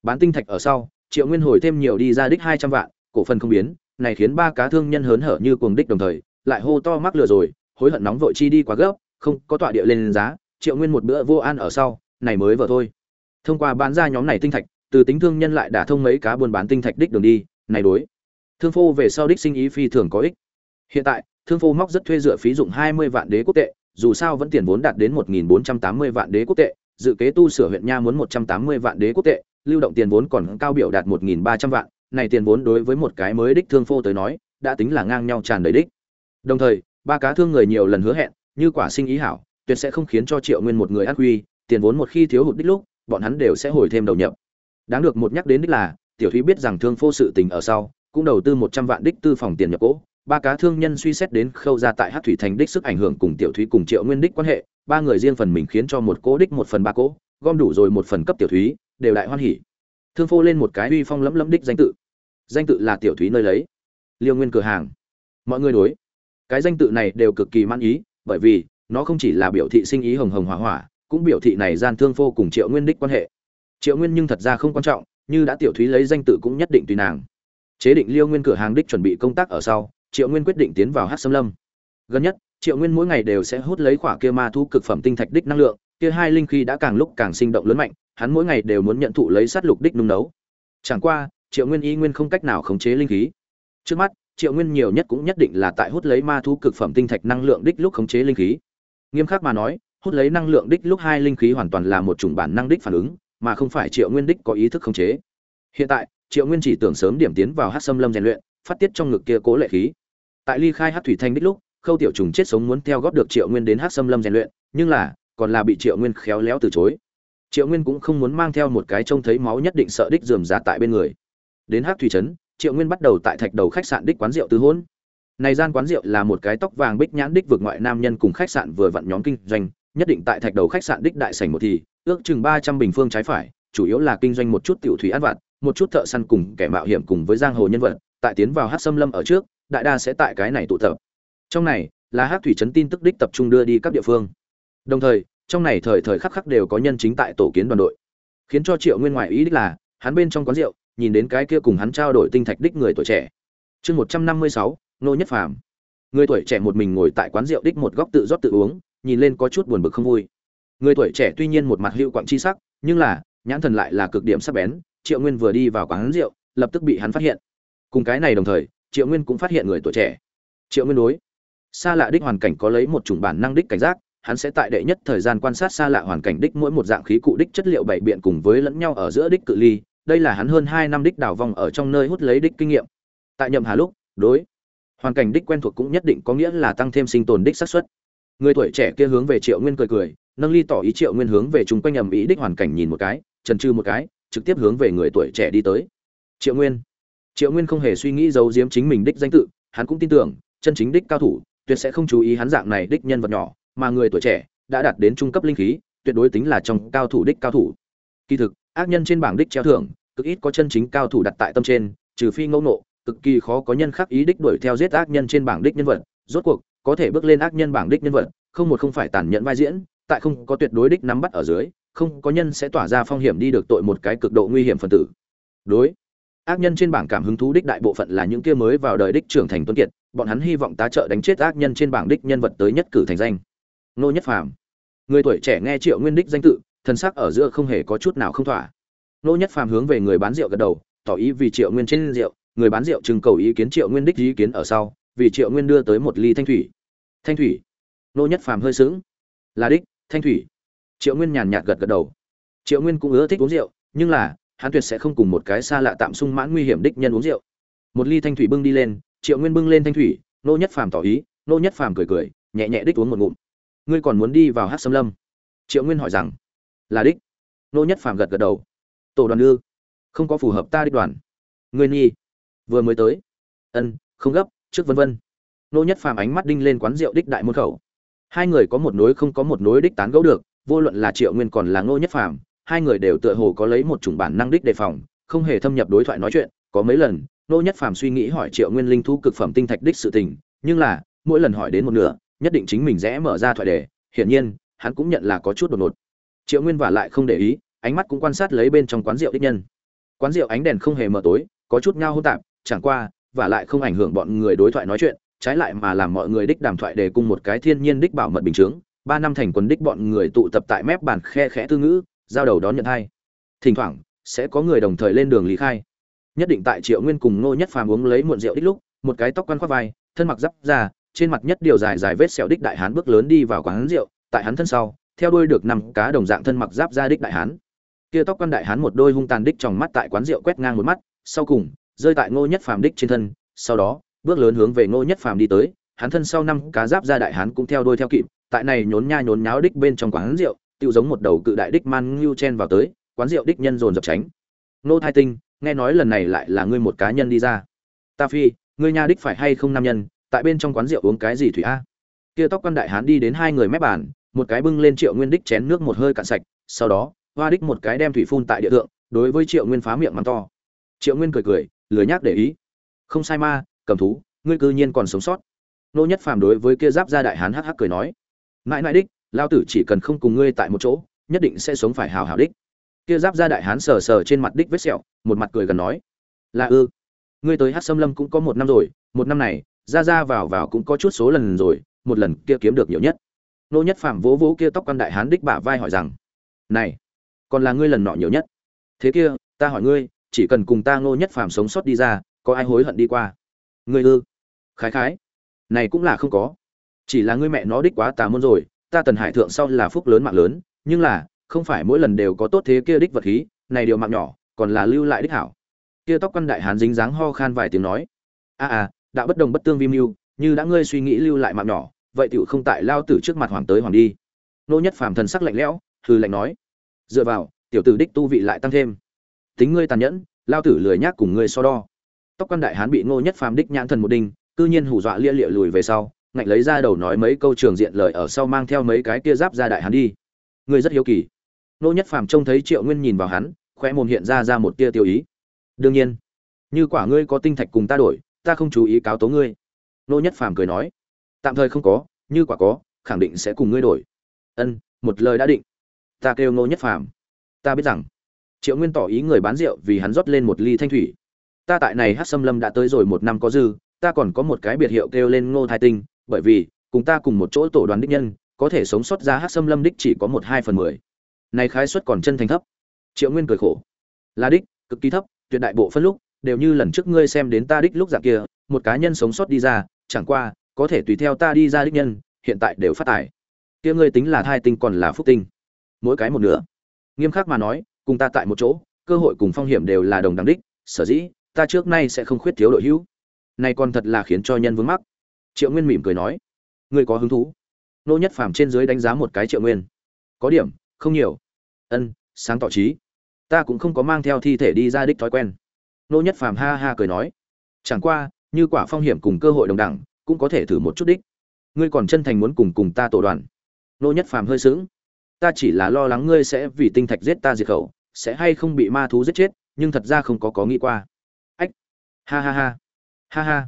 Bán tinh thạch ở sau, triệu nguyên hồi thêm nhiều đi ra đích hai trăm vạn, cổ phần không biến, này khiến ba cá thương nhân hớn hở như cuồng đích đồng thời, lại hô to mắc lừa rồi, hối hận nóng vội chi đi quá gấp, không có tọa địa lên giá, triệu nguyên một bữa vô an ở sau, này mới vợ thôi. Thông qua bán ra nhóm này tinh thạch, từ tính thương nhân lại đả thông mấy cá buôn bán tinh thạch đích đường đi này đối. Thương phô về sau đích sinh ý phi thường có ích. Hiện tại, thương phô móc rất thuê dựa phí dụng hai mươi vạn đế quốc tệ, dù sao vẫn tiền vốn đạt đến một nghìn bốn trăm tám mươi vạn đế quốc tệ, dự kế tu sửa huyện nha muốn một trăm tám mươi vạn đế quốc tệ, lưu động tiền vốn còn cao biểu đạt một nghìn ba trăm vạn, này tiền vốn đối với một cái mới đích thương phô tới nói, đã tính là ngang nhau tràn đầy đích. Đồng thời, ba cá thương người nhiều lần hứa hẹn, như quả sinh ý hảo, tuyệt sẽ không khiến cho triệu nguyên một người ác quy, tiền vốn một khi thiếu hụt đích lúc, bọn hắn đều sẽ hồi thêm đầu nhập. Đáng được một nhắc đến đích là tiểu thúy biết rằng thương phô sự tình ở sau, cũng đầu tư một trăm vạn đích tư phòng tiền nhập cỗ. Ba cá thương nhân suy xét đến khâu ra tại hát thủy thành đích sức ảnh hưởng cùng tiểu thúy cùng triệu nguyên đích quan hệ. Ba người riêng phần mình khiến cho một cỗ đích một phần ba cỗ, gom đủ rồi một phần cấp tiểu thúy, đều đại hoan hỉ. Thương phô lên một cái uy phong lẫm lẫm đích danh tự. Danh tự là tiểu thúy nơi lấy. Liêu nguyên cửa hàng. Mọi người đối. Cái danh tự này đều cực kỳ man ý, bởi vì, nó không chỉ là biểu thị sinh ý hồng hồng hỏa hỏa cũng biểu thị này gian thương phô cùng triệu nguyên đích quan hệ. Triệu nguyên nhưng thật ra không quan trọng như đã tiểu thúy lấy danh tự cũng nhất định tùy nàng. Chế định liêu nguyên cửa hàng đích chuẩn bị công tác ở sau, triệu nguyên quyết định tiến vào hát xâm lâm. Gần nhất, triệu nguyên mỗi ngày đều sẽ hút lấy khỏa kia ma thu cực phẩm tinh thạch đích năng lượng, kia hai linh khí đã càng lúc càng sinh động lớn mạnh, hắn mỗi ngày đều muốn nhận thụ lấy sát lục đích nung nấu. Chẳng qua, triệu nguyên y nguyên không cách nào khống chế linh khí. Trước mắt, triệu nguyên nhiều nhất cũng nhất định là tại hút lấy ma thu cực phẩm tinh thạch năng lượng đích lúc khống chế linh khí. Nghiêm khắc mà nói, hút lấy năng lượng đích lúc hai linh khí hoàn toàn là một chủng bản năng đích phản ứng mà không phải triệu nguyên đích có ý thức khống chế. Hiện tại, triệu nguyên chỉ tưởng sớm điểm tiến vào hát xâm lâm rèn luyện, phát tiết trong ngực kia cố lệ khí. Tại ly khai hát thủy thanh đích lúc, khâu tiểu trùng chết sống muốn theo góp được triệu nguyên đến hát xâm lâm rèn luyện, nhưng là, còn là bị triệu nguyên khéo léo từ chối. Triệu nguyên cũng không muốn mang theo một cái trông thấy máu nhất định sợ đích dườm giá tại bên người. Đến hát thủy trấn, triệu nguyên bắt đầu tại thạch đầu khách sạn đích quán rượu tứ hôn. Này gian quán rượu là một cái tóc vàng bích nhãn đích vượt ngoại nam nhân cùng khách sạn vừa vặn nhóm kinh doanh, nhất định tại thạch đầu khách sạn đích đại sảnh một thì ước chừng ba trăm bình phương trái phải, chủ yếu là kinh doanh một chút tiểu thủy ăn vặt, một chút thợ săn cùng kẻ mạo hiểm cùng với giang hồ nhân vật, tại tiến vào hắc sâm lâm ở trước, đại đa sẽ tại cái này tụ tập. Trong này, là hắc thủy trấn tin tức đích tập trung đưa đi các địa phương. Đồng thời, trong này thời thời khắc khắc đều có nhân chính tại tổ kiến đoàn đội. Khiến cho triệu nguyên ngoại ý đích là, hắn bên trong quán rượu, nhìn đến cái kia cùng hắn trao đổi tinh thạch đích người tuổi trẻ. Chương một trăm năm mươi sáu, nô nhất phàm. Người tuổi trẻ một mình ngồi tại quán rượu đích một góc tự rót tự uống, nhìn lên có chút buồn bực không vui người tuổi trẻ tuy nhiên một mặt hữu quặng chi sắc, nhưng là, nhãn thần lại là cực điểm sắc bén, triệu nguyên vừa đi vào quán rượu, lập tức bị hắn phát hiện. Cùng cái này đồng thời, triệu nguyên cũng phát hiện người tuổi trẻ. Triệu nguyên đối xa lạ đích hoàn cảnh có lấy một chủng bản năng đích cảnh giác, hắn sẽ tại đệ nhất thời gian quan sát xa lạ hoàn cảnh đích mỗi một dạng khí cụ đích chất liệu bảy biện cùng với lẫn nhau ở giữa đích cự ly, đây là hắn hơn hai năm đích đào vòng ở trong nơi hút lấy đích kinh nghiệm. Tại nhậm hà lúc, đối, hoàn cảnh đích quen thuộc cũng nhất định có nghĩa là tăng thêm sinh tồn đích xác suất. Người tuổi trẻ kia hướng về triệu nguyên cười cười nâng ly tỏ ý triệu nguyên hướng về chúng quanh ầm ý đích hoàn cảnh nhìn một cái, trần trừ một cái, trực tiếp hướng về người tuổi trẻ đi tới. Triệu nguyên. Triệu nguyên không hề suy nghĩ giấu giếm chính mình đích danh tự, hắn cũng tin tưởng, chân chính đích cao thủ, tuyệt sẽ không chú ý hắn dạng này đích nhân vật nhỏ, mà người tuổi trẻ đã đạt đến trung cấp linh khí, tuyệt đối tính là trong cao thủ đích cao thủ. Kỳ thực, ác nhân trên bảng đích treo thưởng, cực ít có chân chính cao thủ đặt tại tâm trên, trừ phi ngẫu nộ cực kỳ khó có nhân khắc ý đích đuổi theo giết ác nhân trên bảng đích nhân vật. Rốt cuộc, có thể bước lên ác nhân bảng đích nhân vật, không một không phải tàn nhẫn vai diễn tại không có tuyệt đối đích nắm bắt ở dưới, không có nhân sẽ tỏa ra phong hiểm đi được tội một cái cực độ nguy hiểm phần tử. Đối, ác nhân trên bảng cảm hứng thú đích đại bộ phận là những kia mới vào đời đích trưởng thành tuấn kiệt, bọn hắn hy vọng tá trợ đánh chết ác nhân trên bảng đích nhân vật tới nhất cử thành danh. Nô nhất phàm, người tuổi trẻ nghe triệu nguyên đích danh tự, thần sắc ở giữa không hề có chút nào không thỏa. Nô nhất phàm hướng về người bán rượu gật đầu, tỏ ý vì triệu nguyên trên rượu, người bán rượu trưng cầu ý kiến triệu nguyên đích ý kiến ở sau, vì triệu nguyên đưa tới một ly thanh thủy. Thanh thủy? Nô nhất phàm hơi sướng là đích thanh thủy. Triệu nguyên nhàn nhạt gật gật đầu. Triệu nguyên cũng ưa thích uống rượu, nhưng là, hắn tuyệt sẽ không cùng một cái xa lạ tạm sung mãn nguy hiểm đích nhân uống rượu. Một ly thanh thủy bưng đi lên, triệu nguyên bưng lên thanh thủy, nô nhất phàm tỏ ý, nô nhất phàm cười cười, nhẹ nhẹ đích uống một ngụm. Ngươi còn muốn đi vào hát xâm lâm? Triệu nguyên hỏi rằng. Là đích. Nô nhất phàm gật gật đầu. Tổ đoàn đưa không có phù hợp ta đích đoàn. Ngươi nhi vừa mới tới. Ân, không gấp, trước vân vân. Nô nhất phàm ánh mắt đinh lên quán rượu đích đại môn khẩu hai người có một nối không có một nối đích tán gẫu được, vô luận là triệu nguyên còn là ngô nhất phàm, hai người đều tựa hồ có lấy một chủng bản năng đích đề phòng, không hề thâm nhập đối thoại nói chuyện. Có mấy lần, ngô nhất phàm suy nghĩ hỏi triệu nguyên linh thu cực phẩm tinh thạch đích sự tình, nhưng là, mỗi lần hỏi đến một nửa, nhất định chính mình rẽ mở ra thoại đề. Hiển nhiên, hắn cũng nhận là có chút đột ngột. Triệu nguyên vả lại không để ý, ánh mắt cũng quan sát lấy bên trong quán rượu đích nhân. Quán rượu ánh đèn không hề mờ tối, có chút ngao hô tạp, chẳng qua vả lại không ảnh hưởng bọn người đối thoại nói chuyện trái lại mà làm mọi người đích đàm thoại để cùng một cái thiên nhiên đích bảo mật bình chướng, ba năm thành quần đích bọn người tụ tập tại mép bàn khe khẽ tư ngữ, giao đầu đón nhận hai. Thỉnh thoảng, sẽ có người đồng thời lên đường lý khai. Nhất định tại triệu nguyên cùng ngô nhất phàm uống lấy muộn rượu đích lúc, một cái tóc quan khoác vai, thân mặc giáp ra trên mặt nhất điều dài dài vết sẹo đích đại hán bước lớn đi vào quán rượu, tại hắn thân sau, theo đuôi được năm cá đồng dạng thân mặc giáp ra đích đại hán. Kia tóc quan đại hán một đôi hung tàn đích trong mắt tại quán rượu quét ngang một mắt, sau cùng, rơi tại ngô nhất phàm đích trên thân, sau đó bước lớn hướng về ngô nhất phàm đi tới, hắn thân sau năm cá giáp ra đại hán cũng theo đuôi theo kịp, tại này nhốn nha nhốn nháo đích bên trong quán rượu tự giống một đầu cự đại đích man ngưu chen vào tới, quán rượu đích nhân dồn dập tránh. Nô thái tinh, nghe nói lần này lại là ngươi một cá nhân đi ra. Ta phi, ngươi nha đích phải hay không nam nhân, tại bên trong quán rượu uống cái gì thủy a? Kia tóc quan đại hán đi đến hai người mép bàn, một cái bưng lên triệu nguyên đích chén nước một hơi cạn sạch, sau đó, hoa đích một cái đem thủy phun tại địa thượng, đối với triệu nguyên phá miệng mắng to. Triệu nguyên cười cười, lười nhác để ý. Không sai ma cầm thú, ngươi cư nhiên còn sống sót. Nô nhất phàm đối với kia giáp gia đại hán hắc hắc cười nói, mãi mãi đích, lao tử chỉ cần không cùng ngươi tại một chỗ, nhất định sẽ sống phải hào hào đích. Kia giáp gia đại hán sờ sờ trên mặt đích vết sẹo, một mặt cười gần nói, là ư? Ngươi tới hát xâm lâm cũng có một năm rồi, một năm này, ra ra vào vào cũng có chút số lần rồi, một lần kia kiếm được nhiều nhất. Nô nhất phàm vỗ vỗ kia tóc quan đại hán đích bả vai hỏi rằng, này, còn là ngươi lần nọ nhiều nhất? Thế kia, ta hỏi ngươi, chỉ cần cùng ta ngô nhất phàm sống sót đi ra, có ai hối hận đi qua? Ngươi ư? Khái khái. Này cũng là không có. Chỉ là ngươi mẹ nó đích quá tà môn rồi ta tần hải thượng sau là phúc lớn mạng lớn nhưng là không phải mỗi lần đều có tốt thế kia đích vật khí này điều mạng nhỏ còn là lưu lại đích hảo. Kia tóc quan đại hán dính dáng ho khan vài tiếng nói. A à, a đã bất đồng bất tương vi mưu như đã ngươi suy nghĩ lưu lại mạng nhỏ vậy tựu không tại lao tử trước mặt hoàng tới hoàng đi. Nô nhất phàm thần sắc lạnh lẽo thư lạnh nói. Dựa vào tiểu tử đích tu vị lại tăng thêm. Tính ngươi tàn nhẫn lao tử lười nhác cùng ngươi so đo tóc quan đại hán bị ngô nhất phàm đích nhãn thần một đinh, cư nhiên hù dọa lia lịa lùi về sau, ngạnh lấy ra đầu nói mấy câu trường diện lời ở sau mang theo mấy cái kia giáp ra đại hán đi. Người rất hiếu kỳ. Ngô nhất phàm trông thấy triệu nguyên nhìn vào hắn khoe mồm hiện ra ra một tia tiêu ý. Đương nhiên, như quả ngươi có tinh thạch cùng ta đổi, ta không chú ý cáo tố ngươi. Ngô nhất phàm cười nói, tạm thời không có, như quả có, khẳng định sẽ cùng ngươi đổi. Ân, một lời đã định. Ta kêu ngô nhất phàm. Ta biết rằng, triệu nguyên tỏ ý người bán rượu vì hắn rót lên một ly thanh thủy ta tại này hát xâm lâm đã tới rồi một năm có dư, ta còn có một cái biệt hiệu kêu lên ngô thai tinh, bởi vì, cùng ta cùng một chỗ tổ đoàn đích nhân, có thể sống sót ra hát xâm lâm đích chỉ có một hai phần mười. Này khái suất còn chân thành thấp. Triệu nguyên cười khổ. Là đích, cực kỳ thấp, tuyệt đại bộ phân lúc, đều như lần trước ngươi xem đến ta đích lúc dạng kia, một cá nhân sống sót đi ra, chẳng qua, có thể tùy theo ta đi ra đích nhân, hiện tại đều phát tài. Kia ngươi tính là thai tinh còn là phúc tinh? Mỗi cái một nửa. Nghiêm khắc mà nói, cùng ta tại một chỗ, cơ hội cùng phong hiểm đều là đồng đẳng đích, sở dĩ ta trước nay sẽ không khuyết thiếu đội hữu. Nay còn thật là khiến cho nhân vướng mắc. Triệu nguyên mỉm cười nói, ngươi có hứng thú? Nô nhất phàm trên dưới đánh giá một cái triệu nguyên. Có điểm, không nhiều. Ân, sáng tỏ trí ta cũng không có mang theo thi thể đi ra đích thói quen. Nô nhất phàm ha ha cười nói, chẳng qua, như quả phong hiểm cùng cơ hội đồng đẳng, cũng có thể thử một chút đích. Ngươi còn chân thành muốn cùng cùng ta tổ đoàn. Nô nhất phàm hơi sững. Ta chỉ là lo lắng ngươi sẽ vì tinh thạch giết ta diệt khẩu, sẽ hay không bị ma thú giết chết, nhưng thật ra không có có nghĩ qua ha ha ha. Ha ha.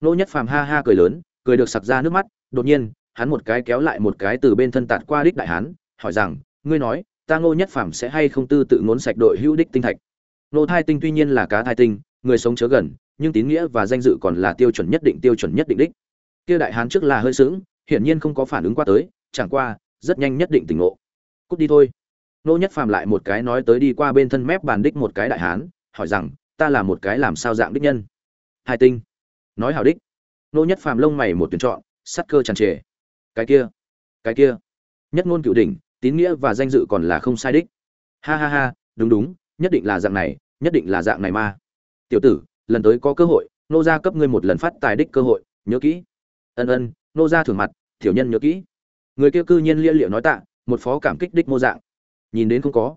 Nô nhất phàm ha ha cười lớn, cười được sặc ra nước mắt, đột nhiên, hắn một cái kéo lại một cái từ bên thân tạt qua đích đại hán, hỏi rằng, ngươi nói, ta ngô nhất phàm sẽ hay không tư tự ngốn sạch đội hữu đích tinh thạch? Nô thai tinh tuy nhiên là cá thai tinh, người sống chớ gần, nhưng tín nghĩa và danh dự còn là tiêu chuẩn nhất định, tiêu chuẩn nhất định đích. Kia đại hán trước là hơi sướng hiển nhiên không có phản ứng qua tới, chẳng qua, rất nhanh nhất định tỉnh ngộ. Cút đi thôi. Nô nhất phàm lại một cái nói tới đi qua bên thân mép bàn đích một cái đại hán, hỏi rằng ta là một cái làm sao dạng đích nhân. Hai tinh. Nói hảo đích. Nô nhất phàm lông mày một tuyển chọn sắt cơ tràn trề. Cái kia. Cái kia. Nhất ngôn cựu đỉnh, tín nghĩa và danh dự còn là không sai đích. Ha ha ha, đúng đúng, nhất định là dạng này, nhất định là dạng này ma tiểu tử, lần tới có cơ hội, nô gia cấp ngươi một lần phát tài đích cơ hội, nhớ kỹ. Ân ân, nô gia thưởng mặt, tiểu nhân nhớ kỹ. Người kia cư nhiên lia liệu nói tạ, một phó cảm kích đích mô dạng. Nhìn đến không có.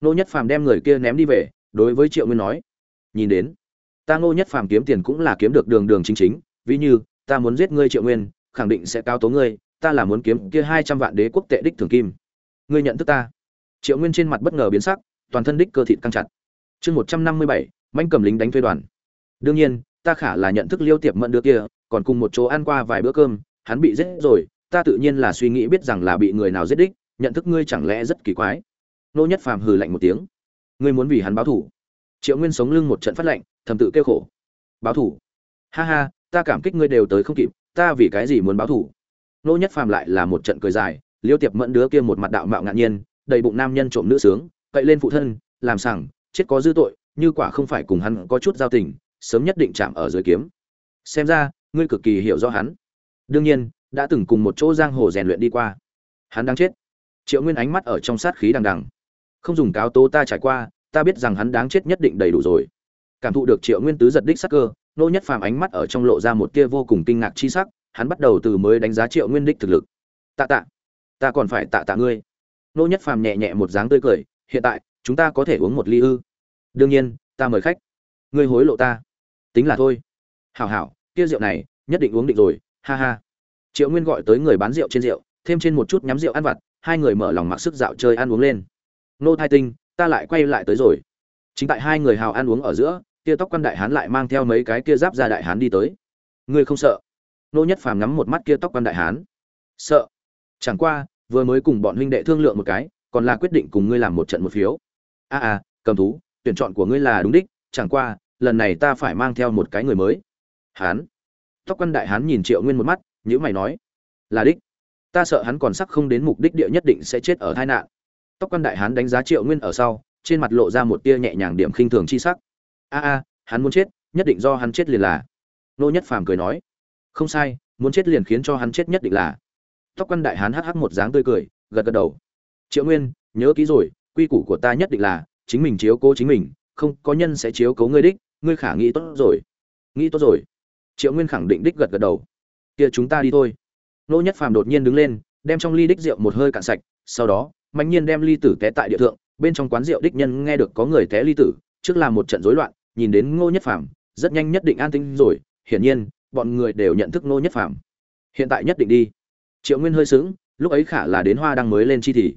Nô nhất phàm đem người kia ném đi về, đối với triệu nguyên nói nhìn đến. Ta ngô nhất phàm kiếm tiền cũng là kiếm được đường đường chính chính, ví như, ta muốn giết ngươi triệu nguyên, khẳng định sẽ cao tố ngươi, ta là muốn kiếm kia hai trăm vạn đế quốc tệ đích thường kim. Ngươi nhận thức ta. Triệu nguyên trên mặt bất ngờ biến sắc, toàn thân đích cơ thịt căng chặt. Chương một trăm năm mươi bảy, manh cầm lính đánh thuê đoàn. Đương nhiên, ta khả là nhận thức liêu tiệp mận đưa kia, còn cùng một chỗ ăn qua vài bữa cơm, hắn bị giết rồi, ta tự nhiên là suy nghĩ biết rằng là bị người nào giết đích, nhận thức ngươi chẳng lẽ rất kỳ quái. Nô nhất phàm hừ lạnh một tiếng. Ngươi muốn vì hắn báo thủ triệu nguyên sống lưng một trận phát lạnh, thầm tự kêu khổ. Báo thủ. Ha ha, ta cảm kích ngươi đều tới không kịp, ta vì cái gì muốn báo thủ? Nô nhất phàm lại là một trận cười dài, liêu tiệp mẫn đứa kia một mặt đạo mạo ngạn nhiên, đầy bụng nam nhân trộm nữ sướng, cậy lên phụ thân, làm sằng, chết có dư tội, như quả không phải cùng hắn có chút giao tình, sớm nhất định chạm ở dưới kiếm. Xem ra, ngươi cực kỳ hiểu rõ hắn. Đương nhiên, đã từng cùng một chỗ giang hồ rèn luyện đi qua. Hắn đang chết. Triệu nguyên ánh mắt ở trong sát khí đằng đằng. Không dùng cáo tố ta trải qua ta biết rằng hắn đáng chết nhất định đầy đủ rồi. Cảm thụ được triệu nguyên tứ giật đích sắc cơ, nô nhất phàm ánh mắt ở trong lộ ra một tia vô cùng kinh ngạc chi sắc, hắn bắt đầu từ mới đánh giá triệu nguyên đích thực lực. Tạ tạ, ta còn phải tạ tạ ngươi. Nô nhất phàm nhẹ nhẹ một dáng tươi cười, hiện tại, chúng ta có thể uống một ly ư. Đương nhiên, ta mời khách. Ngươi hối lộ ta. Tính là thôi. Hảo hảo kia rượu này, nhất định uống định rồi, ha ha. Triệu nguyên gọi tới người bán rượu trên rượu, thêm trên một chút nhắm rượu ăn vặt, hai người mở lòng mặc sức dạo chơi ăn uống lên. Nô thai tinh ta lại quay lại tới rồi. Chính tại hai người hào ăn uống ở giữa kia tóc quan đại hán lại mang theo mấy cái kia giáp ra đại hán đi tới. Ngươi không sợ? Nô nhất phàm ngắm một mắt kia tóc quan đại hán. Sợ? Chẳng qua vừa mới cùng bọn huynh đệ thương lượng một cái còn là quyết định cùng ngươi làm một trận một phiếu. A à, à cầm thú tuyển chọn của ngươi là đúng đích chẳng qua lần này ta phải mang theo một cái người mới. Hán? Tóc quan đại hán nhìn triệu nguyên một mắt nhữ mày nói. Là đích. Ta sợ hắn còn sắc không đến mục đích địa nhất định sẽ chết ở tai nạn tóc quan đại hán đánh giá triệu nguyên ở sau, trên mặt lộ ra một tia nhẹ nhàng điểm khinh thường chi sắc. A a, hắn muốn chết, nhất định do hắn chết liền là. Nô nhất phàm cười nói. Không sai, muốn chết liền khiến cho hắn chết nhất định là. Tóc quan đại hán hắc hắc một dáng tươi cười, gật gật đầu. Triệu nguyên, nhớ kỹ rồi, quy củ của ta nhất định là, chính mình chiếu cố chính mình, không có nhân sẽ chiếu cố ngươi đích, ngươi khả nghĩ tốt rồi. Nghĩ tốt rồi. Triệu nguyên khẳng định đích gật gật đầu. Kia chúng ta đi thôi. Nô nhất phàm đột nhiên đứng lên, đem trong ly đích rượu một hơi cạn sạch, sau đó mạnh nhiên đem ly tử té tại địa thượng, bên trong quán rượu đích nhân nghe được có người té ly tử, trước là một trận rối loạn, nhìn đến ngô nhất phàm, rất nhanh nhất định an tĩnh rồi, hiển nhiên, bọn người đều nhận thức ngô nhất phàm. Hiện tại nhất định đi. Triệu nguyên hơi sướng lúc ấy khả là đến hoa đang mới lên chi thì.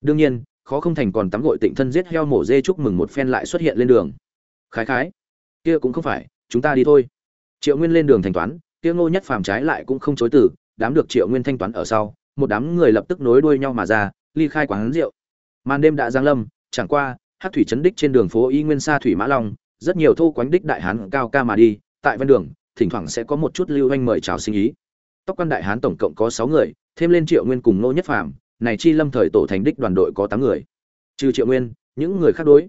Đương nhiên, khó không thành còn tắm gội tịnh thân giết heo mổ dê chúc mừng một phen lại xuất hiện lên đường. Khái khái, kia cũng không phải, chúng ta đi thôi. Triệu nguyên lên đường thanh toán, kia ngô nhất phàm trái lại cũng không chối từ, đám được triệu nguyên thanh toán ở sau, một đám người lập tức nối đuôi nhau mà ra ly khai quán rượu. Màn đêm đã giáng lâm, chẳng qua, hát thủy trấn đích trên đường phố y nguyên sa thủy mã long, rất nhiều thô quánh đích đại hán cao ca mà đi, tại ven đường, thỉnh thoảng sẽ có một chút lưu anh mời chào sinh ý. Tóc quan đại hán tổng cộng có sáu người, thêm lên triệu nguyên cùng ngô nhất phàm, này chi lâm thời tổ thành đích đoàn đội có tám người. Trừ triệu nguyên, những người khác đối.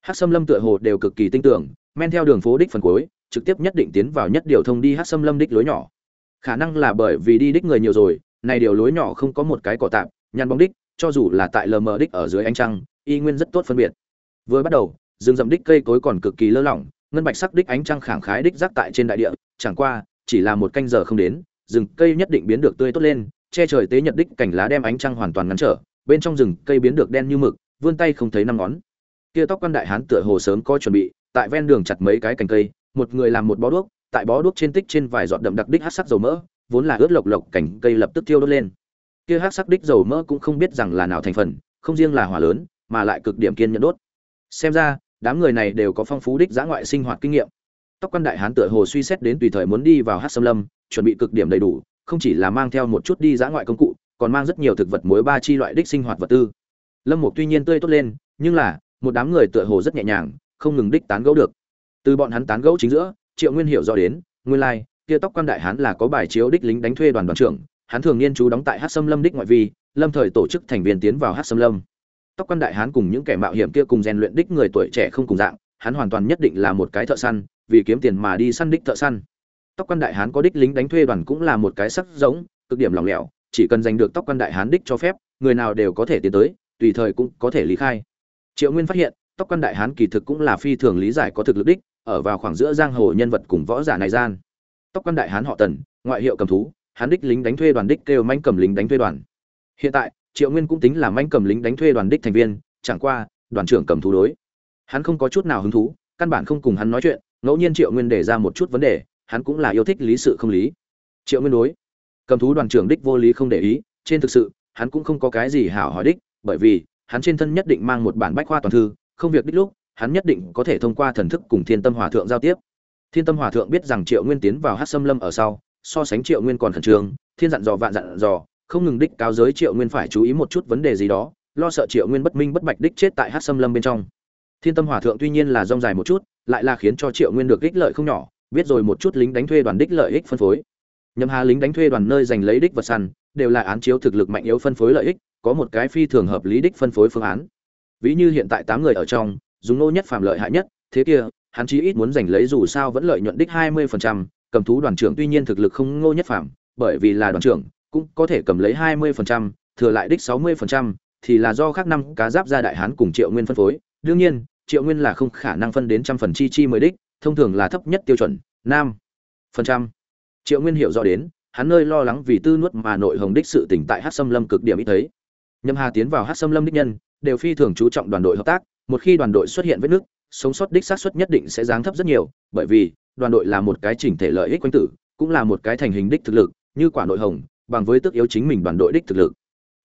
Hát xâm lâm tựa hồ đều cực kỳ tinh tưởng, men theo đường phố đích phần cuối, trực tiếp nhất định tiến vào nhất điều thông đi hát xâm lâm đích lối nhỏ. Khả năng là bởi vì đi đích người nhiều rồi, này điều lối nhỏ không có một cái cỏ tạm nhăn bóng đích cho dù là tại lờ mờ đích ở dưới ánh trăng, y nguyên rất tốt phân biệt. Vừa bắt đầu, rừng rậm đích cây cối còn cực kỳ lơ lỏng, ngân bạch sắc đích ánh trăng khẳng khái đích rác tại trên đại địa, chẳng qua, chỉ là một canh giờ không đến, rừng cây nhất định biến được tươi tốt lên, che trời tế nhật đích cảnh lá đem ánh trăng hoàn toàn ngăn trở, bên trong rừng cây biến được đen như mực, vươn tay không thấy năm ngón. Kia tóc quan đại hán tựa hồ sớm có chuẩn bị, tại ven đường chặt mấy cái cành cây, một người làm một bó đuốc, tại bó đuốc trên tích trên vài giọt đậm đặc đích hát sắc dầu mỡ, vốn là ướt lộc lộc cảnh cây lập tức thiêu đốt lên kia hắc sắc đích dầu mỡ cũng không biết rằng là nào thành phần, không riêng là hỏa lớn, mà lại cực điểm kiên nhẫn đốt. Xem ra, đám người này đều có phong phú đích giã ngoại sinh hoạt kinh nghiệm. Tóc quan đại hán tựa hồ suy xét đến tùy thời muốn đi vào hắc sâm lâm, chuẩn bị cực điểm đầy đủ, không chỉ là mang theo một chút đi giã ngoại công cụ, còn mang rất nhiều thực vật muối ba chi loại đích sinh hoạt vật tư. Lâm mục tuy nhiên tươi tốt lên, nhưng là, một đám người tựa hồ rất nhẹ nhàng, không ngừng đích tán gẫu được. Từ bọn hắn tán gẫu chính giữa, triệu nguyên hiểu rõ đến, nguyên lai, kia tóc quan đại hán là có bài chiếu đích lính đánh thuê đoàn đoàn trưởng hắn thường niên trú đóng tại hát xâm lâm đích ngoại vi, lâm thời tổ chức thành viên tiến vào hát xâm lâm. Tóc quan đại hán cùng những kẻ mạo hiểm kia cùng rèn luyện đích người tuổi trẻ không cùng dạng, hắn hoàn toàn nhất định là một cái thợ săn, vì kiếm tiền mà đi săn đích thợ săn. Tóc quan đại hán có đích lính đánh thuê đoàn cũng là một cái sắc giống cực điểm lỏng lẻo, chỉ cần giành được tóc quan đại hán đích cho phép, người nào đều có thể tiến tới, tùy thời cũng có thể lý khai. Triệu nguyên phát hiện, tóc quan đại hán kỳ thực cũng là phi thường lý giải có thực lực đích, ở vào khoảng giữa giang hồ nhân vật cùng võ giả này gian. Tóc quan đại hán họ tần, ngoại hiệu cầm thú hán đích lính đánh thuê đoàn đích kêu manh cầm lính đánh thuê đoàn. Hiện tại, triệu nguyên cũng tính là manh cầm lính đánh thuê đoàn đích thành viên, chẳng qua, đoàn trưởng cầm thú đối. Hắn không có chút nào hứng thú, căn bản không cùng hắn nói chuyện, ngẫu nhiên triệu nguyên để ra một chút vấn đề, hắn cũng là yêu thích lý sự không lý. Triệu nguyên đối. Cầm thú đoàn trưởng đích vô lý không để ý, trên thực sự, hắn cũng không có cái gì hảo hỏi đích, bởi vì, hắn trên thân nhất định mang một bản bách khoa toàn thư, không việc đích lúc, hắn nhất định có thể thông qua thần thức cùng thiên tâm hòa thượng giao tiếp. Thiên tâm hòa thượng biết rằng triệu nguyên tiến vào hát xâm lâm ở sau so sánh triệu nguyên còn khẩn trương, thiên dặn dò vạn dặn dò, không ngừng đích cao giới triệu nguyên phải chú ý một chút vấn đề gì đó, lo sợ triệu nguyên bất minh bất bạch đích chết tại hát xâm lâm bên trong. Thiên tâm hòa thượng tuy nhiên là rong dài một chút, lại là khiến cho triệu nguyên được ích lợi không nhỏ, biết rồi một chút lính đánh thuê đoàn đích lợi ích phân phối. Nhầm hà lính đánh thuê đoàn nơi giành lấy đích vật săn, đều là án chiếu thực lực mạnh yếu phân phối lợi ích, có một cái phi thường hợp lý đích phân phối phương án. Ví như hiện tại tám người ở trong, dùng nô nhất phạm lợi hại nhất, thế kia, hắn chí ít muốn giành lấy dù sao vẫn lợi nhuận đích hai mươi phần trăm cầm thú đoàn trưởng tuy nhiên thực lực không ngô nhất phạm, bởi vì là đoàn trưởng, cũng có thể cầm lấy hai mươi phần trăm, thừa lại đích sáu mươi phần trăm, thì là do khác năm cá giáp ra đại hán cùng triệu nguyên phân phối. Đương nhiên, triệu nguyên là không khả năng phân đến trăm phần chi chi mười đích, thông thường là thấp nhất tiêu chuẩn, năm phần trăm. Triệu nguyên hiểu rõ đến, hắn nơi lo lắng vì tư nuốt mà nội hồng đích sự tỉnh tại hát xâm lâm cực điểm ít thấy. Nhâm hà tiến vào hát xâm lâm đích nhân, đều phi thường chú trọng đoàn đội hợp tác, một khi đoàn đội xuất hiện vết nước sống sót đích xác suất nhất định sẽ giáng thấp rất nhiều, bởi vì đoàn đội là một cái chỉnh thể lợi ích quanh tử, cũng là một cái thành hình đích thực lực, như quả nội hồng, bằng với tức yếu chính mình đoàn đội đích thực lực.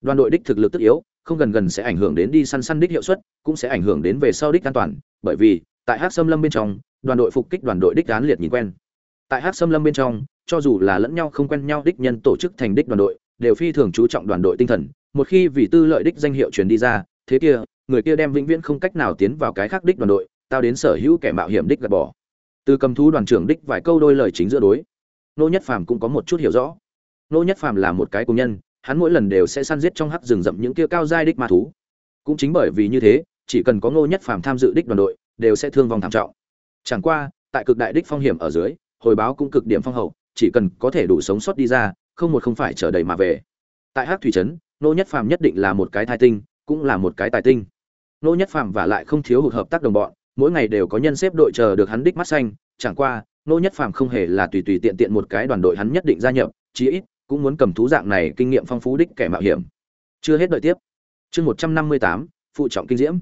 Đoàn đội đích thực lực tức yếu, không gần gần sẽ ảnh hưởng đến đi săn săn đích hiệu suất, cũng sẽ ảnh hưởng đến về sau đích an toàn, bởi vì, tại hát xâm lâm bên trong, đoàn đội phục kích đoàn đội đích án liệt nhìn quen. Tại hát xâm lâm bên trong, cho dù là lẫn nhau không quen nhau đích nhân tổ chức thành đích đoàn đội, đều phi thường chú trọng đoàn đội tinh thần, một khi vì tư lợi đích danh hiệu truyền đi ra, thế kia, người kia đem vĩnh viễn không cách nào tiến vào cái khác đích đoàn đội, tao đến sở hữu kẻ mạo hiểm đích gạt bỏ từ cầm thú đoàn trưởng đích vài câu đôi lời chính giữa đối. Nô nhất phàm cũng có một chút hiểu rõ. Nô nhất phàm là một cái công nhân, hắn mỗi lần đều sẽ săn giết trong hắc rừng rậm những kia cao giai đích ma thú. Cũng chính bởi vì như thế, chỉ cần có ngô nhất phàm tham dự đích đoàn đội, đều sẽ thương vong thảm trọng. Chẳng qua, tại cực đại đích phong hiểm ở dưới, hồi báo cũng cực điểm phong hậu, chỉ cần có thể đủ sống sót đi ra, không một không phải chờ đầy mà về. Tại hắc thủy trấn, nô nhất phàm nhất định là một cái thai tinh, cũng là một cái tài tinh. Nô nhất phàm và lại không thiếu hụt hợp tác đồng bọn mỗi ngày đều có nhân xếp đội chờ được hắn đích mắt xanh, chẳng qua, nô nhất phàm không hề là tùy tùy tiện tiện một cái đoàn đội hắn nhất định gia nhập, chí ít, cũng muốn cầm thú dạng này kinh nghiệm phong phú đích kẻ mạo hiểm. Chưa hết đợi tiếp. Chương một trăm năm mươi tám, phụ trọng kinh diễm.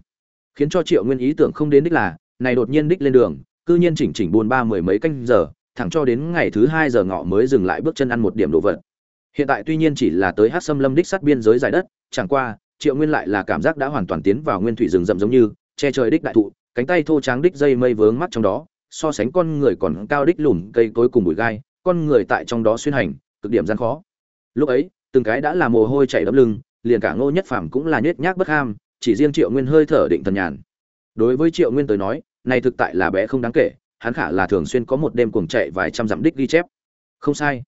Khiến cho triệu nguyên ý tưởng không đến đích là, này đột nhiên đích lên đường, cư nhiên chỉnh chỉnh buôn ba mười mấy canh giờ, thẳng cho đến ngày thứ hai giờ ngọ mới dừng lại bước chân ăn một điểm đồ vật. Hiện tại tuy nhiên chỉ là tới hát xâm lâm đích sát biên giới dài đất, chẳng qua, triệu nguyên lại là cảm giác đã hoàn toàn tiến vào nguyên thủy rừng rậm giống như, che trời đích đại thụ cánh tay thô tráng đích dây mây vướng mắt trong đó, so sánh con người còn cao đích lùm cây cối cùng bụi gai, con người tại trong đó xuyên hành, cực điểm gian khó. Lúc ấy, từng cái đã là mồ hôi chảy đấm lưng, liền cả ngô nhất phàm cũng là nhếch nhác bất ham, chỉ riêng triệu nguyên hơi thở định thần nhàn. Đối với triệu nguyên tới nói, này thực tại là bé không đáng kể, hắn khả là thường xuyên có một đêm cuồng chạy vài trăm dặm đích ghi chép. Không sai.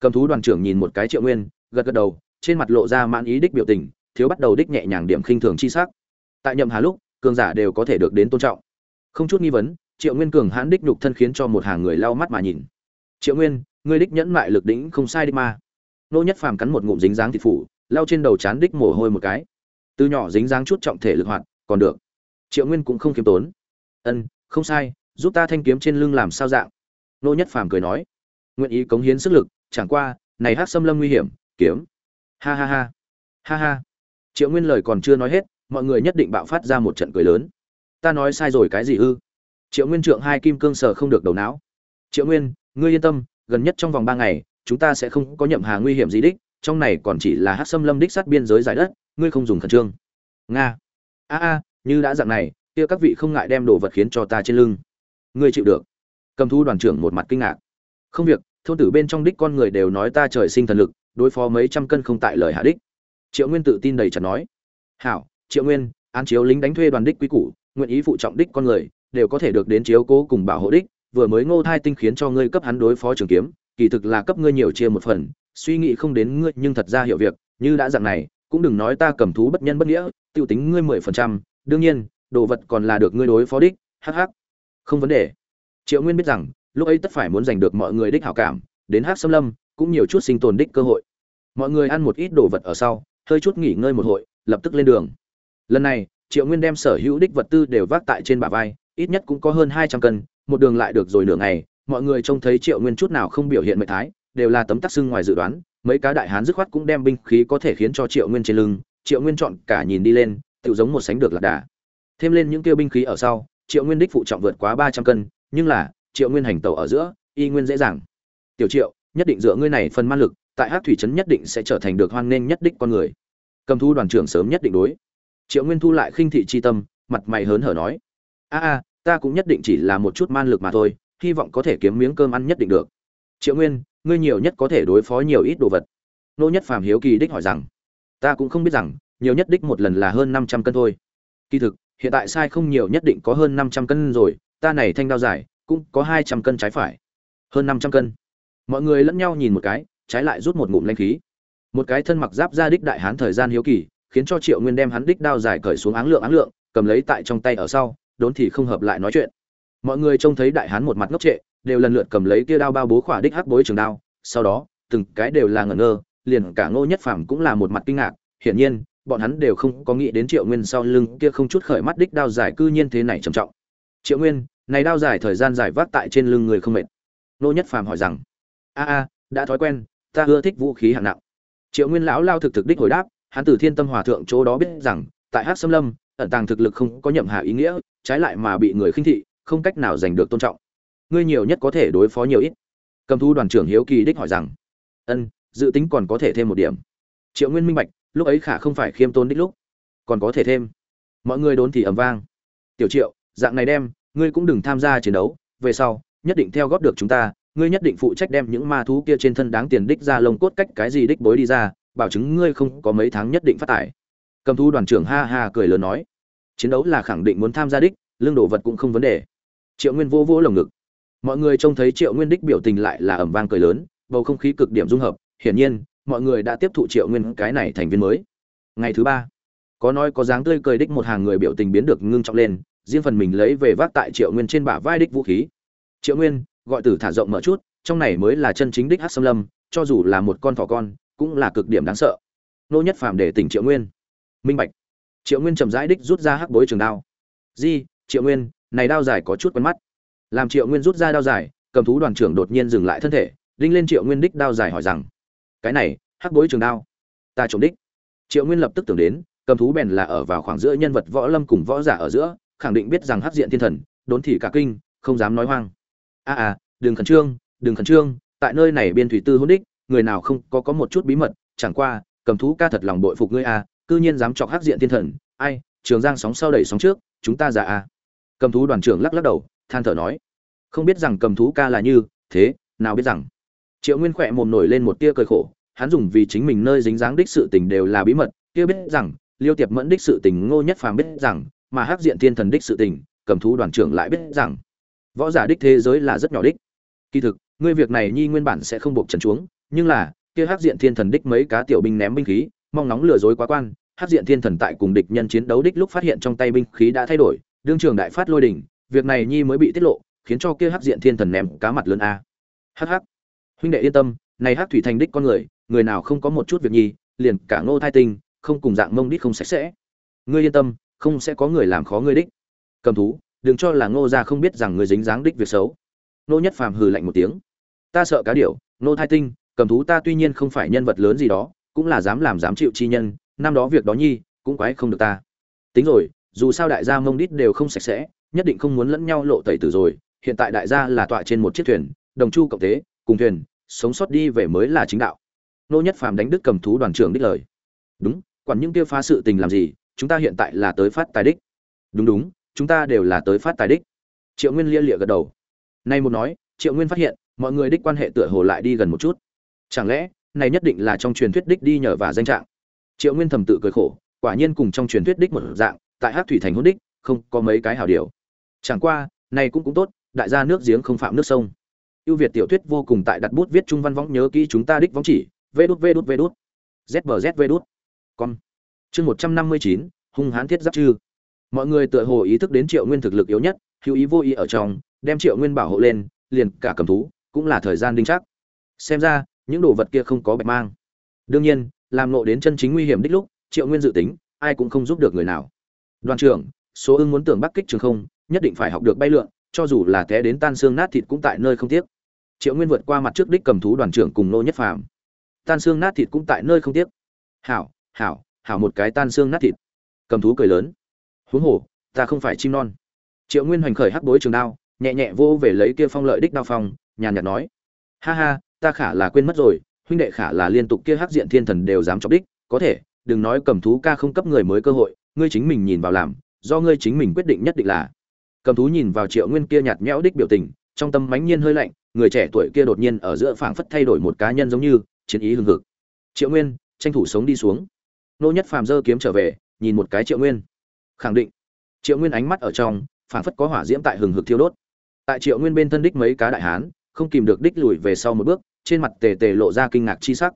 Cầm thú đoàn trưởng nhìn một cái triệu nguyên, gật gật đầu, trên mặt lộ ra mãn ý đích biểu tình, thiếu bắt đầu đích nhẹ nhàng điểm khinh thường chi sắc. Tại nhậm hà lúc cường giả đều có thể được đến tôn trọng. Không chút nghi vấn, triệu nguyên cường hãn đích nhục thân khiến cho một hàng người lau mắt mà nhìn. Triệu nguyên, ngươi đích nhẫn mại lực đỉnh không sai đích ma. Nô nhất phàm cắn một ngụm dính dáng thịt phủ, lau trên đầu chán đích mồ hôi một cái. Từ nhỏ dính dáng chút trọng thể lực hoạt, còn được. Triệu nguyên cũng không kiếm tốn. Ân, không sai, giúp ta thanh kiếm trên lưng làm sao dạng? Nô nhất phàm cười nói. Nguyện ý cống hiến sức lực, chẳng qua, này hát xâm lâm nguy hiểm, kiếm. Ha ha ha. Ha ha. Triệu nguyên lời còn chưa nói hết mọi người nhất định bạo phát ra một trận cười lớn. Ta nói sai rồi cái gì ư? Triệu nguyên trượng hai kim cương sờ không được đầu não. Triệu nguyên, ngươi yên tâm, gần nhất trong vòng ba ngày, chúng ta sẽ không có nhậm hà nguy hiểm gì đích, trong này còn chỉ là hát xâm lâm đích sát biên giới giải đất, ngươi không dùng khẩn trương. Nga. A a, như đã dạng này, kia các vị không ngại đem đồ vật khiến cho ta trên lưng. Ngươi chịu được. Cầm thu đoàn trưởng một mặt kinh ngạc. Không việc, thôn tử bên trong đích con người đều nói ta trời sinh thần lực, đối phó mấy trăm cân không tại lời hạ đích. Triệu nguyên tự tin đầy chặt nói. Hảo triệu nguyên, án chiếu lính đánh thuê đoàn đích quý củ, nguyện ý phụ trọng đích con người, đều có thể được đến chiếu cố cùng bảo hộ đích, vừa mới ngô thai tinh khiến cho ngươi cấp hắn đối phó trường kiếm, kỳ thực là cấp ngươi nhiều chia một phần, suy nghĩ không đến ngươi nhưng thật ra hiểu việc, như đã dạng này, cũng đừng nói ta cầm thú bất nhân bất nghĩa, tiêu tính ngươi mười phần trăm, đương nhiên, đồ vật còn là được ngươi đối phó đích hh không vấn đề. Triệu nguyên biết rằng, lúc ấy tất phải muốn giành được mọi người đích hảo cảm, đến hát xâm lâm, cũng nhiều chút sinh tồn đích cơ hội. Mọi người ăn một ít đồ vật ở sau, hơi chút nghỉ ngơi một hội, lập tức lên đường lần này, triệu nguyên đem sở hữu đích vật tư đều vác tại trên bả vai, ít nhất cũng có hơn hai trăm cân, một đường lại được rồi nửa ngày, mọi người trông thấy triệu nguyên chút nào không biểu hiện mệnh thái, đều là tấm tắc xưng ngoài dự đoán, mấy cá đại hán dứt khoát cũng đem binh khí có thể khiến cho triệu nguyên trên lưng, triệu nguyên chọn cả nhìn đi lên tự giống một sánh được lạc đà. Thêm lên những kêu binh khí ở sau, triệu nguyên đích phụ trọng vượt quá ba trăm cân, nhưng là, triệu nguyên hành tàu ở giữa, y nguyên dễ dàng. Tiểu triệu, nhất định dựa ngươi này phần man lực, tại hát thủy trấn nhất định sẽ trở thành được hoan nghênh nhất đích con người. Cầm thu đoàn trưởng sớm nhất định đối triệu nguyên thu lại khinh thị c h i tâm, mặt mày hớn hở nói, a a, ta cũng nhất định chỉ là một chút man lực mà thôi, hy vọng có thể kiếm miếng cơm ăn nhất định được. Triệu nguyên, ngươi nhiều nhất có thể đối phó nhiều ít đồ vật. Nô nhất phàm hiếu kỳ đích hỏi rằng, ta cũng không biết rằng, nhiều nhất đích một lần là hơn năm trăm cân thôi. Kỳ thực, hiện tại sai không nhiều nhất định có hơn năm trăm cân rồi, ta này thanh đao dài, cũng có hai trăm cân trái phải. Hơn năm trăm cân? Mọi người lẫn nhau nhìn một cái, trái lại rút một ngụm lanh khí. Một cái thân mặc giáp ra đích đại hán thời gian hiếu kỳ khiến cho triệu nguyên đem hắn đích đao dài cởi xuống áng lượng áng lượng, cầm lấy tại trong tay ở sau, đốn thì không hợp lại nói chuyện. Mọi người trông thấy đại hán một mặt ngốc trệ, đều lần lượt cầm lấy kia đao bao bố khỏa đích hắc bối trường đao, sau đó, từng cái đều là ngẩn ngơ, liền cả ngô nhất phàm cũng là một mặt kinh ngạc, hiển nhiên, bọn hắn đều không có nghĩ đến triệu nguyên sau lưng kia không chút khởi mắt đích đao dài cư nhiên thế này trầm trọng. Triệu nguyên, này đao dài thời gian dài vác tại trên lưng người không mệt. Ngô nhất phàm hỏi rằng. A a, đã thói quen, ta ưa thích vũ khí hạng nặng. Triệu nguyên lão lao thực thực đích hồi đáp hắn từ thiên tâm hòa thượng chỗ đó biết rằng, tại hát xâm lâm, ẩn tàng thực lực không có nhậm hạ ý nghĩa, trái lại mà bị người khinh thị, không cách nào giành được tôn trọng. Ngươi nhiều nhất có thể đối phó nhiều ít. Cầm thu đoàn trưởng hiếu kỳ đích hỏi rằng, ân, dự tính còn có thể thêm một điểm. Triệu nguyên minh bạch, lúc ấy khả không phải khiêm tôn đích lúc, còn có thể thêm. Mọi người đốn thì ầm vang. Tiểu triệu, dạng này đem, ngươi cũng đừng tham gia chiến đấu, về sau, nhất định theo góp được chúng ta, ngươi nhất định phụ trách đem những ma thú kia trên thân đáng tiền đích ra lông cốt cách cái gì đích bối đi ra bảo chứng ngươi không có mấy tháng nhất định phát tải cầm thu đoàn trưởng ha ha cười lớn nói, chiến đấu là khẳng định muốn tham gia đích, lương đồ vật cũng không vấn đề. Triệu nguyên vô vô lồng ngực. Mọi người trông thấy triệu nguyên đích biểu tình lại là ẩm vang cười lớn, bầu không khí cực điểm dung hợp, hiển nhiên, mọi người đã tiếp thụ triệu nguyên cái này thành viên mới. Ngày thứ ba, có nói có dáng tươi cười đích một hàng người biểu tình biến được ngưng trọng lên, riêng phần mình lấy về vác tại triệu nguyên trên bả vai đích vũ khí. Triệu nguyên, gọi tử thả rộng mở chút, trong này mới là chân chính đích hát xâm lâm, cho dù là một con thỏ con cũng là cực điểm đáng sợ. Nô nhất phàm để tỉnh triệu nguyên. Minh bạch. Triệu nguyên chậm rãi đích rút ra hắc bối trường đao. Di triệu nguyên này đao dài có chút quen mắt. Làm triệu nguyên rút ra đao dài cầm thú đoàn trưởng đột nhiên dừng lại thân thể đinh lên triệu nguyên đích đao dài hỏi rằng cái này hắc bối trường đao ta trộm đích. Triệu nguyên lập tức tưởng đến cầm thú bèn là ở vào khoảng giữa nhân vật võ lâm cùng võ giả ở giữa khẳng định biết rằng hắc diện thiên thần đốn thị cả kinh không dám nói hoang. A à, à đừng khẩn trương đừng khẩn trương tại nơi này biên thủy tư hôn đích người nào không có có một chút bí mật, chẳng qua, cầm thú ca thật lòng bội phục ngươi a cư nhiên dám chọc hắc diện thiên thần. Ai, trường giang sóng sau đẩy sóng trước, chúng ta ra a à. cầm thú đoàn trưởng lắc lắc đầu, than thở nói. Không biết rằng cầm thú ca là như thế, nào biết rằng. Triệu nguyên khẽ mồm nổi lên một tia cười khổ, hắn dùng vì chính mình nơi dính dáng đích sự tình đều là bí mật, kia biết rằng, liêu tiệp mẫn đích sự tình ngô nhất phàm biết rằng, mà hắc diện thiên thần đích sự tình, cầm thú đoàn trưởng lại biết rằng. Võ giả đích thế giới là rất nhỏ đích. Kỳ thực, ngươi việc này nhi nguyên bản sẽ không buộc trần chuống nhưng là, kia hắc diện thiên thần đích mấy cá tiểu binh ném binh khí, mong nóng lừa dối quá quan, hắc diện thiên thần tại cùng địch nhân chiến đấu đích lúc phát hiện trong tay binh khí đã thay đổi, đương trường đại phát lôi đỉnh, việc này nhi mới bị tiết lộ, khiến cho kia hắc diện thiên thần ném cá mặt lớn a. Hắc hắc. Huynh đệ yên tâm, này hắc thủy thành đích con người người nào không có một chút việc nhi, liền cả ngô thai tinh, không cùng dạng mông đích không sạch sẽ. Ngươi yên tâm, không sẽ có người làm khó ngươi đích. Cầm thú, đừng cho là ngô gia không biết rằng ngươi dính dáng đích việc xấu. Nô nhất phàm hừ lạnh một tiếng. Ta sợ cá điểu nô thai tinh cầm thú ta tuy nhiên không phải nhân vật lớn gì đó, cũng là dám làm dám chịu chi nhân, năm đó việc đó nhi, cũng quái không được ta. Tính rồi, dù sao đại gia mông đít đều không sạch sẽ, nhất định không muốn lẫn nhau lộ tẩy tử rồi. Hiện tại đại gia là tọa trên một chiếc thuyền, đồng chu cộng tế, cùng thuyền, sống sót đi về mới là chính đạo. Nô nhất phàm đánh đức cầm thú đoàn trưởng đích lời. Đúng, quản những kia phá sự tình làm gì, chúng ta hiện tại là tới phát tài đích. Đúng đúng, chúng ta đều là tới phát tài đích. Triệu nguyên lia lịa gật đầu. Nay một nói, triệu nguyên phát hiện, mọi người đích quan hệ tựa hồ lại đi gần một chút chẳng lẽ, này nhất định là trong truyền thuyết đích đi nhờ và danh trạng? Triệu nguyên thầm tự cười khổ, quả nhiên cùng trong truyền thuyết đích một dạng, tại hát thủy thành hôn đích, không có mấy cái hảo điều. Chẳng qua, này cũng cũng tốt, đại gia nước giếng không phạm nước sông. Ưu việt tiểu thuyết vô cùng tại đặt bút viết trung văn võng nhớ kỹ chúng ta đích võng chỉ, vê đút vê đút vê đút. Zbz vê đút. Con chương một trăm năm mươi chín, hung hán thiết giáp chư. Mọi người tựa hồ ý thức đến triệu nguyên thực lực yếu nhất, hữu ý vô ý ở trong, đem triệu nguyên bảo hộ lên, liền cả cầm thú, cũng là thời gian đinh chắc. Xem ra những đồ vật kia không có bạch mang. Đương nhiên, làm nộ đến chân chính nguy hiểm đích lúc, triệu nguyên dự tính, ai cũng không giúp được người nào. Đoàn trưởng, số ưng muốn tưởng bắc kích trường không, nhất định phải học được bay lượn, cho dù là té đến tan xương nát thịt cũng tại nơi không tiếc. Triệu nguyên vượt qua mặt trước đích cầm thú đoàn trưởng cùng nô nhất phàm. Tan xương nát thịt cũng tại nơi không tiếc. Hảo hảo hảo một cái tan xương nát thịt. Cầm thú cười lớn. Huống hồ, ta không phải chim non. Triệu nguyên hoành khởi hắc bối trường đao, nhẹ nhẹ vô về lấy kia phong lợi đích đao phong, nhàn nhạt nói. Ha ha ta khả là quên mất rồi, huynh đệ khả là liên tục kia hắc diện thiên thần đều dám chọc đích, có thể, đừng nói cầm thú ca không cấp người mới cơ hội, ngươi chính mình nhìn vào làm, do ngươi chính mình quyết định nhất định là. Cầm thú nhìn vào triệu nguyên kia nhạt nhẽo đích biểu tình, trong tâm mãnh nhiên hơi lạnh, người trẻ tuổi kia đột nhiên ở giữa phảng phất thay đổi một cá nhân giống như, chiến ý hừng hực. Triệu nguyên, tranh thủ sống đi xuống. Nô nhất phàm dơ kiếm trở về, nhìn một cái triệu nguyên. Khẳng định. Triệu nguyên ánh mắt ở trong, phảng phất có hỏa diễm tại hừng hực thiêu đốt. Tại triệu nguyên bên thân đích mấy cá đại hán, không kìm được đích lùi về sau một bước trên mặt tề tề lộ ra kinh ngạc chi sắc.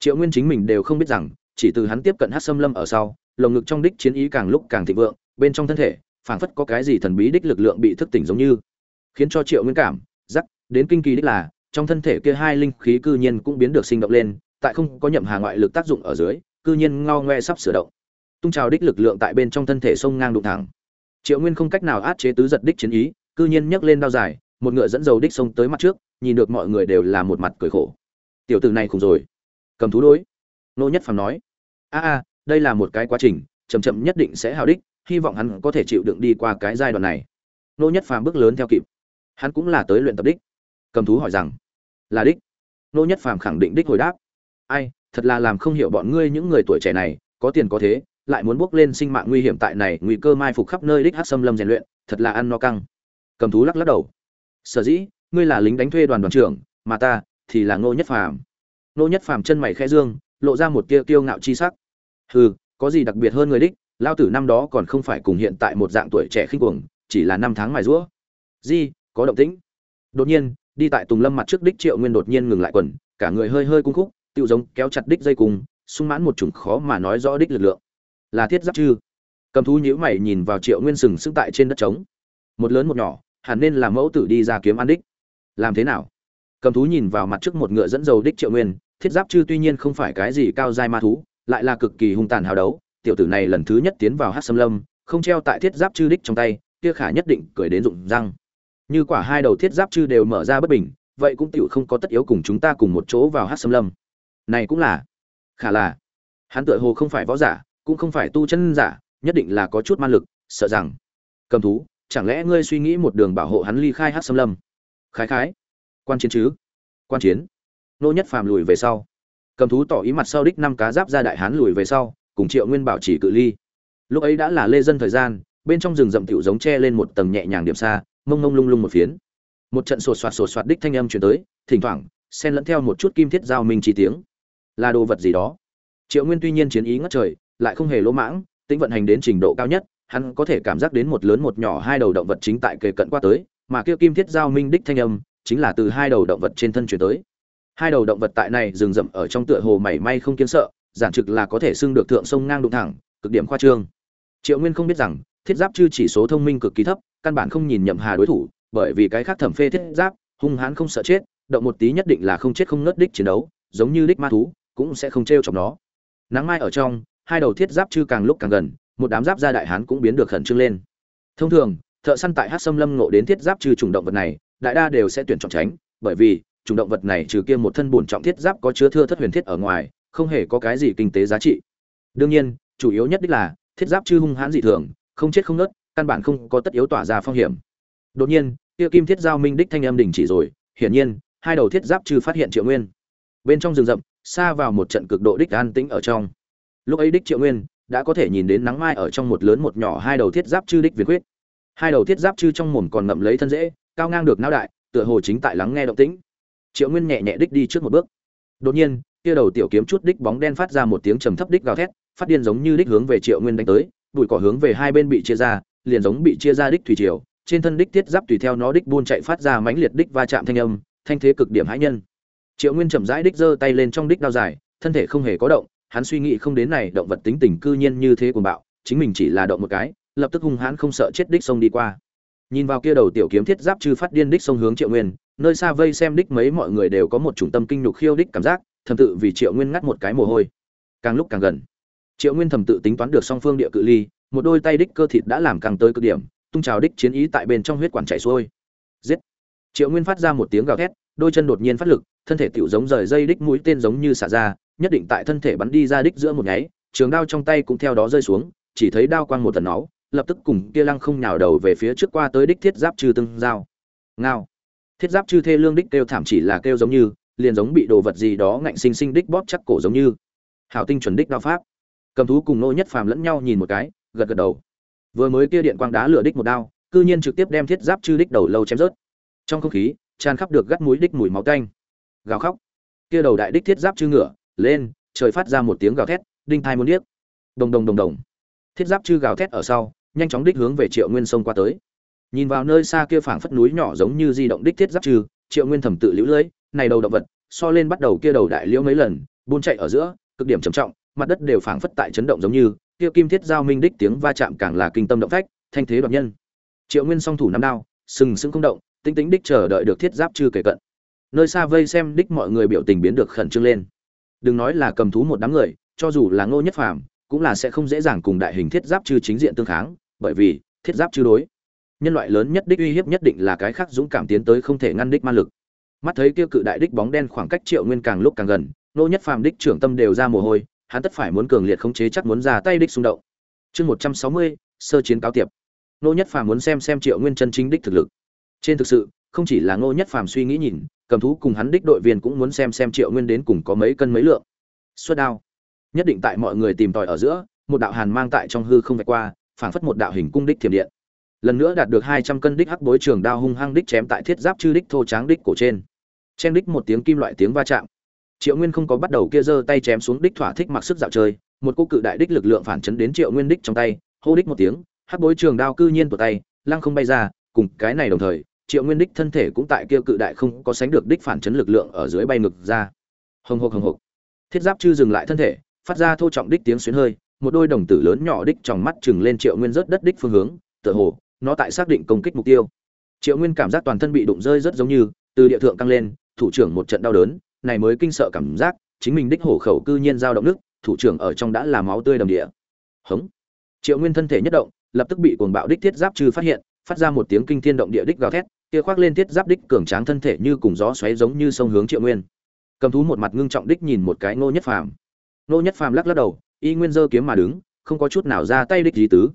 Triệu nguyên chính mình đều không biết rằng, chỉ từ hắn tiếp cận hát xâm lâm ở sau, lồng ngực trong đích chiến ý càng lúc càng thịnh vượng, bên trong thân thể, phảng phất có cái gì thần bí đích lực lượng bị thức tỉnh giống như. Khiến cho triệu nguyên cảm giác đến kinh kỳ đích là, trong thân thể kia hai linh khí cư nhiên cũng biến được sinh động lên, tại không có nhậm hà ngoại lực tác dụng ở dưới, cư nhiên ngao ngoe sắp sửa động. Tung trào đích lực lượng tại bên trong thân thể sông ngang đụng thẳng. Triệu nguyên không cách nào át chế tứ giật đích chiến ý, cư nhiên nhấc lên đao dài, một ngựa dẫn dầu đích sông tới mặt trước nhìn được mọi người đều là một mặt cười khổ. Tiểu tử này khủng rồi. Cầm thú đối. Nô nhất phàm nói. A a, đây là một cái quá trình, chậm chậm nhất định sẽ hào đích, hy vọng hắn có thể chịu đựng đi qua cái giai đoạn này. Nô nhất phàm bước lớn theo kịp. Hắn cũng là tới luyện tập đích. Cầm thú hỏi rằng, là đích? Nô nhất phàm khẳng định đích hồi đáp. Ai, thật là làm không hiểu bọn ngươi những người tuổi trẻ này, có tiền có thế, lại muốn bước lên sinh mạng nguy hiểm tại này, nguy cơ mai phục khắp nơi đích hát xâm lâm rèn luyện, thật là ăn no căng. Cầm thú lắc lắc đầu. Sở dĩ ngươi là lính đánh thuê đoàn đoàn trưởng, mà ta thì là ngô nhất phàm. Ngô nhất phàm chân mày khẽ dương, lộ ra một tia kiêu ngạo chi sắc. Hừ, có gì đặc biệt hơn người đích? Lao tử năm đó còn không phải cùng hiện tại một dạng tuổi trẻ khinh cuồng, chỉ là năm tháng mài rũa di, có động tĩnh. Đột nhiên, đi tại tùng lâm mặt trước đích triệu nguyên đột nhiên ngừng lại quần, cả người hơi hơi cung khúc tiêu giống kéo chặt đích dây cùng sung mãn một chủng khó mà nói rõ đích lực lượng. Là thiết giáp chư. Cầm thú nhíu mày nhìn vào triệu nguyên sừng sững tại trên đất trống. Một lớn một nhỏ, hẳn nên là mẫu tử đi ra kiếm ăn đích làm thế nào? Cầm thú nhìn vào mặt trước một ngựa dẫn dầu đích triệu nguyên, thiết giáp chư tuy nhiên không phải cái gì cao dai ma thú, lại là cực kỳ hung tàn hào đấu. Tiểu tử này lần thứ nhất tiến vào hát xâm lâm, không treo tại thiết giáp chư đích trong tay, kia khả nhất định cười đến rụng răng. Như quả hai đầu thiết giáp chư đều mở ra bất bình, vậy cũng tựu không có tất yếu cùng chúng ta cùng một chỗ vào hát xâm lâm. Này cũng là, khả là, hắn tựa hồ không phải võ giả, cũng không phải tu chân giả, nhất định là có chút man lực, sợ rằng, cầm thú, chẳng lẽ ngươi suy nghĩ một đường bảo hộ hắn ly khai hát xâm lâm? Khái khái. Quan chiến chứ? Quan chiến. Nô nhất phàm lùi về sau. Cầm thú tỏ ý mặt sau đích năm cá giáp ra đại hán lùi về sau, cùng triệu nguyên bảo chỉ cự ly. Lúc ấy đã là lê dân thời gian, bên trong rừng rậm tiểu giống che lên một tầng nhẹ nhàng điểm xa, mông mông lung lung một phiến. Một trận sột soạt sột soạt đích thanh âm chuyển tới, thỉnh thoảng, xen lẫn theo một chút kim thiết giao minh chi tiếng. Là đồ vật gì đó? Triệu nguyên tuy nhiên chiến ý ngất trời, lại không hề lỗ mãng, tính vận hành đến trình độ cao nhất, hắn có thể cảm giác đến một lớn một nhỏ hai đầu động vật chính tại kề cận qua tới mà kia kim thiết giao minh đích thanh âm, chính là từ hai đầu động vật trên thân chuyển tới. Hai đầu động vật tại này rừng rậm ở trong tựa hồ mảy may không kiến sợ, giản trực là có thể xưng được thượng sông ngang đụng thẳng, cực điểm khoa trương. Triệu nguyên không biết rằng, thiết giáp chư chỉ số thông minh cực kỳ thấp, căn bản không nhìn nhậm hà đối thủ, bởi vì cái khác thẩm phê thiết giáp, hung hãn không sợ chết, động một tí nhất định là không chết không ngất đích chiến đấu, giống như đích ma thú, cũng sẽ không t chọc nó. Nắng mai ở trong, hai đầu thiết giáp chư càng lúc càng gần, một đám giáp gia đại hán cũng biến được khẩn trương lên. Thông thường thợ săn tại hát xâm lâm ngộ đến thiết giáp trừ chủng động vật này, đại đa đều sẽ tuyển chọn tránh, bởi vì chủng động vật này trừ kia một thân bổn trọng thiết giáp có chứa thưa thất huyền thiết ở ngoài, không hề có cái gì kinh tế giá trị. Đương nhiên, chủ yếu nhất đích là, thiết giáp chư hung hãn dị thường, không chết không nớt căn bản không có tất yếu tỏa ra phong hiểm. Đột nhiên, kia kim thiết giao minh đích thanh âm đình chỉ rồi, hiển nhiên, hai đầu thiết giáp chư phát hiện triệu nguyên. Bên trong rừng rậm, xa vào một trận cực độ đích an tĩnh ở trong. Lúc ấy đích triệu nguyên, đã có thể nhìn đến nắng mai ở trong một lớn một nhỏ hai đầu thiết giáp chư đích việt quyết hai đầu thiết giáp chư trong mồm còn ngậm lấy thân dễ, cao ngang được não đại, tựa hồ chính tại lắng nghe động tĩnh. Triệu nguyên nhẹ nhẹ đích đi trước một bước. Đột nhiên, kia đầu tiểu kiếm chút đích bóng đen phát ra một tiếng trầm thấp đích gào thét, phát điên giống như đích hướng về triệu nguyên đánh tới, bụi cỏ hướng về hai bên bị chia ra, liền giống bị chia ra đích thủy triều, trên thân đích thiết giáp tùy theo nó đích buôn chạy phát ra mãnh liệt đích va chạm thanh âm, thanh thế cực điểm hãi nhân. Triệu nguyên chậm rãi đích giơ tay lên trong đích đao dài, thân thể không hề có động, hắn suy nghĩ không đến này động vật tính tình cư nhiên như thế cuồng bạo, chính mình chỉ là động một cái lập tức hung hãn không sợ chết đích sông đi qua. Nhìn vào kia đầu tiểu kiếm thiết giáp chư phát điên đích sông hướng triệu nguyên, nơi xa vây xem đích mấy mọi người đều có một trung tâm kinh nhục khiêu đích cảm giác, thầm tự vì triệu nguyên ngắt một cái mồ hôi. Càng lúc càng gần, triệu nguyên thầm tự tính toán được song phương địa cự ly, một đôi tay đích cơ thịt đã làm càng tới cực điểm, tung trào đích chiến ý tại bên trong huyết quản chảy xuôi. Giết! Triệu nguyên phát ra một tiếng gào thét, đôi chân đột nhiên phát lực, thân thể tiểu giống rời dây đích mũi tên giống như xả ra, nhất định tại thân thể bắn đi ra đích giữa một nháy, trường đao trong tay cũng theo đó rơi xuống, chỉ thấy đao quang một tần náu lập tức cùng kia lăng không nhào đầu về phía trước qua tới đích thiết giáp trừ tương giao. Ngao. Thiết giáp chư thê lương đích kêu thảm chỉ là kêu giống như, liền giống bị đồ vật gì đó ngạnh sinh sinh đích bóp chắc cổ giống như. Hảo tinh chuẩn đích đao pháp. Cầm thú cùng nô nhất phàm lẫn nhau nhìn một cái, gật gật đầu. Vừa mới kia điện quang đá lửa đích một đao, cư nhiên trực tiếp đem thiết giáp chư đích đầu lâu chém rớt. Trong không khí, tràn khắp được gắt mũi đích mùi máu tanh. Gào khóc. Kia đầu đại đích thiết giáp chư ngựa lên, trời phát ra một tiếng gào thét, đinh thai muốn điếc. Đồng đồng đồng đồng. Thiết giáp chư gào thét ở sau nhanh chóng đích hướng về triệu nguyên sông qua tới. Nhìn vào nơi xa kia phảng phất núi nhỏ giống như di động đích thiết giáp trừ, triệu nguyên thầm tự liễu lưỡi này đầu động vật, so lên bắt đầu kia đầu đại liễu mấy lần, buôn chạy ở giữa, cực điểm trầm trọng, mặt đất đều phảng phất tại chấn động giống như, kia kim thiết giao minh đích tiếng va chạm càng là kinh tâm động phách, thanh thế đoạt nhân. Triệu nguyên song thủ nắm đao, sừng sững không động tinh tính đích chờ đợi được thiết giáp trừ kể cận. Nơi xa vây xem đích mọi người biểu tình biến được khẩn trương lên. Đừng nói là cầm thú một đám người, cho dù là ngô nhất phàm, cũng là sẽ không dễ dàng cùng đại hình thiết giáp trừ chính diện tương kháng bởi vì, thiết giáp chư đối. Nhân loại lớn nhất đích uy hiếp nhất định là cái khác dũng cảm tiến tới không thể ngăn đích ma lực. Mắt thấy kia cự đại đích bóng đen khoảng cách triệu nguyên càng lúc càng gần, nô nhất phàm đích trưởng tâm đều ra mồ hôi, hắn tất phải muốn cường liệt khống chế chắc muốn ra tay đích xung động. Chương một trăm sáu mươi, sơ chiến cáo tiệp. Nô nhất phàm muốn xem xem triệu nguyên chân chính đích thực lực. Trên thực sự, không chỉ là ngô nhất phàm suy nghĩ nhìn, cầm thú cùng hắn đích đội viên cũng muốn xem xem triệu nguyên đến cùng có mấy cân mấy lượng. Suất đao. Nhất định tại mọi người tìm tòi ở giữa, một đạo hàn mang tại trong hư không vạch qua phảng phất một đạo hình cung đích thiểm điện. Lần nữa đạt được hai trăm cân đích hắc bối trường đao hung hăng đích chém tại thiết giáp chư đích thô tráng đích cổ trên. Chen đích một tiếng kim loại tiếng va chạm. Triệu nguyên không có bắt đầu kia giơ tay chém xuống đích thỏa thích mặc sức dạo chơi, một cô cự đại đích lực lượng phản chấn đến triệu nguyên đích trong tay, hô đích một tiếng, hắc bối trường đao cư nhiên của tay, lăng không bay ra, cùng cái này đồng thời, triệu nguyên đích thân thể cũng tại kia cự đại không có sánh được đích phản chấn lực lượng ở dưới bay ngực ra. Hồng hộc hồng hộc. Thiết giáp chư dừng lại thân thể, phát ra thô trọng đích tiếng xuyến hơi một đôi đồng tử lớn nhỏ đích trong mắt chừng lên triệu nguyên rớt đất đích phương hướng, tựa hồ, nó tại xác định công kích mục tiêu. Triệu nguyên cảm giác toàn thân bị đụng rơi rất giống như, từ địa thượng căng lên, thủ trưởng một trận đau đớn, này mới kinh sợ cảm giác, chính mình đích hổ khẩu cư nhiên giao động nước, thủ trưởng ở trong đã là máu tươi đầm địa. Hống. Triệu nguyên thân thể nhất động, lập tức bị cuồng bạo đích thiết giáp trừ phát hiện, phát ra một tiếng kinh thiên động địa đích gào thét, kia khoác lên thiết giáp đích cường tráng thân thể như cùng gió xoáy giống như sông hướng triệu nguyên. Cầm thú một mặt ngưng trọng đích nhìn một cái ngô nhất phàm. Ngô nhất phàm lắc lắc đầu y nguyên dơ kiếm mà đứng, không có chút nào ra tay đích gì tứ.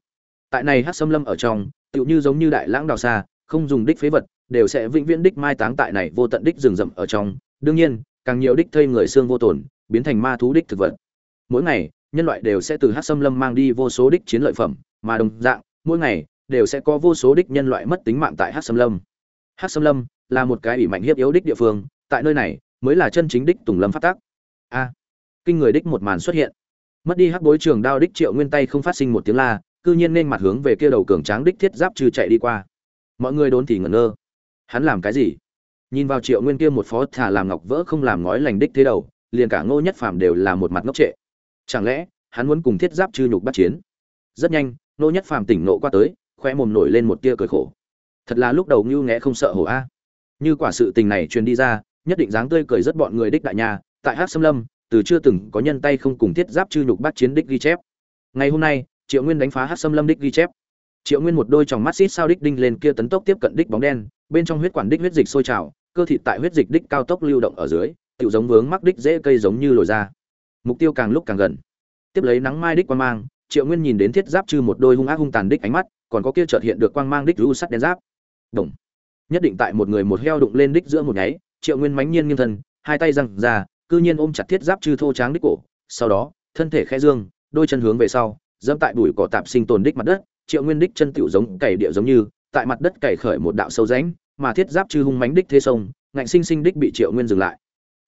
Tại này hát xâm lâm ở trong, tựu như giống như đại lãng đào xa, không dùng đích phế vật, đều sẽ vĩnh viễn đích mai táng tại này vô tận đích rừng rậm ở trong. Đương nhiên, càng nhiều đích thây người xương vô tổn, biến thành ma thú đích thực vật. Mỗi ngày, nhân loại đều sẽ từ hát xâm lâm mang đi vô số đích chiến lợi phẩm, mà đồng dạng, mỗi ngày, đều sẽ có vô số đích nhân loại mất tính mạng tại hát xâm lâm. Hát xâm lâm là một cái ủy mạnh hiếp yếu đích địa phương, tại nơi này mới là chân chính đích tùng lâm phát tác a, kinh người đích một màn xuất hiện mất đi hắc bối trường đao đích triệu nguyên tay không phát sinh một tiếng la, cư nhiên nên mặt hướng về kia đầu cường tráng đích thiết giáp trừ chạy đi qua. Mọi người đốn thì ngẩn ngơ. Hắn làm cái gì? Nhìn vào triệu nguyên kia một phó thả làm ngọc vỡ không làm ngói lành đích thế đầu, liền cả ngô nhất phàm đều là một mặt ngốc trệ. Chẳng lẽ, hắn muốn cùng thiết giáp chư nhục bắt chiến? Rất nhanh, ngô nhất phàm tỉnh nộ qua tới khoe mồm nổi lên một tia cười khổ. Thật là lúc đầu ngưu nghẽ không sợ hổ a. Như quả sự tình này truyền đi ra, nhất định dáng tươi cười rất bọn người đích đại nhà, tại hát xâm lâm từ chưa từng có nhân tay không cùng thiết giáp chư nhục bắt chiến đích ghi chép. Ngày hôm nay, triệu nguyên đánh phá hát xâm lâm đích ghi chép. Triệu nguyên một đôi tròng mắt xít sao đích đinh lên kia tấn tốc tiếp cận đích bóng đen, bên trong huyết quản đích huyết dịch sôi trào, cơ thị tại huyết dịch đích cao tốc lưu động ở dưới tự giống vướng mắc đích dễ cây giống như lồi ra. Mục tiêu càng lúc càng gần. Tiếp lấy nắng mai đích quang mang, triệu nguyên nhìn đến thiết giáp chư một đôi hung ác hung tàn đích ánh mắt, còn có kia chợt hiện được quang mang đích rú sắt đen giáp. Đồng nhất định tại một người một heo đụng lên đích giữa một nháy, triệu nguyên mãnh nhiên nghiêng thân, hai tay răng ra cư nhiên ôm chặt thiết giáp chư thô tráng đích cổ, sau đó, thân thể khẽ dương, đôi chân hướng về sau, dẫm tại bụi cỏ tạp sinh tồn đích mặt đất, triệu nguyên đích chân tiểu giống cày địa giống như, tại mặt đất cày khởi một đạo sâu rãnh, mà thiết giáp chư hung mãnh đích thế sông, ngạnh sinh sinh đích bị triệu nguyên dừng lại.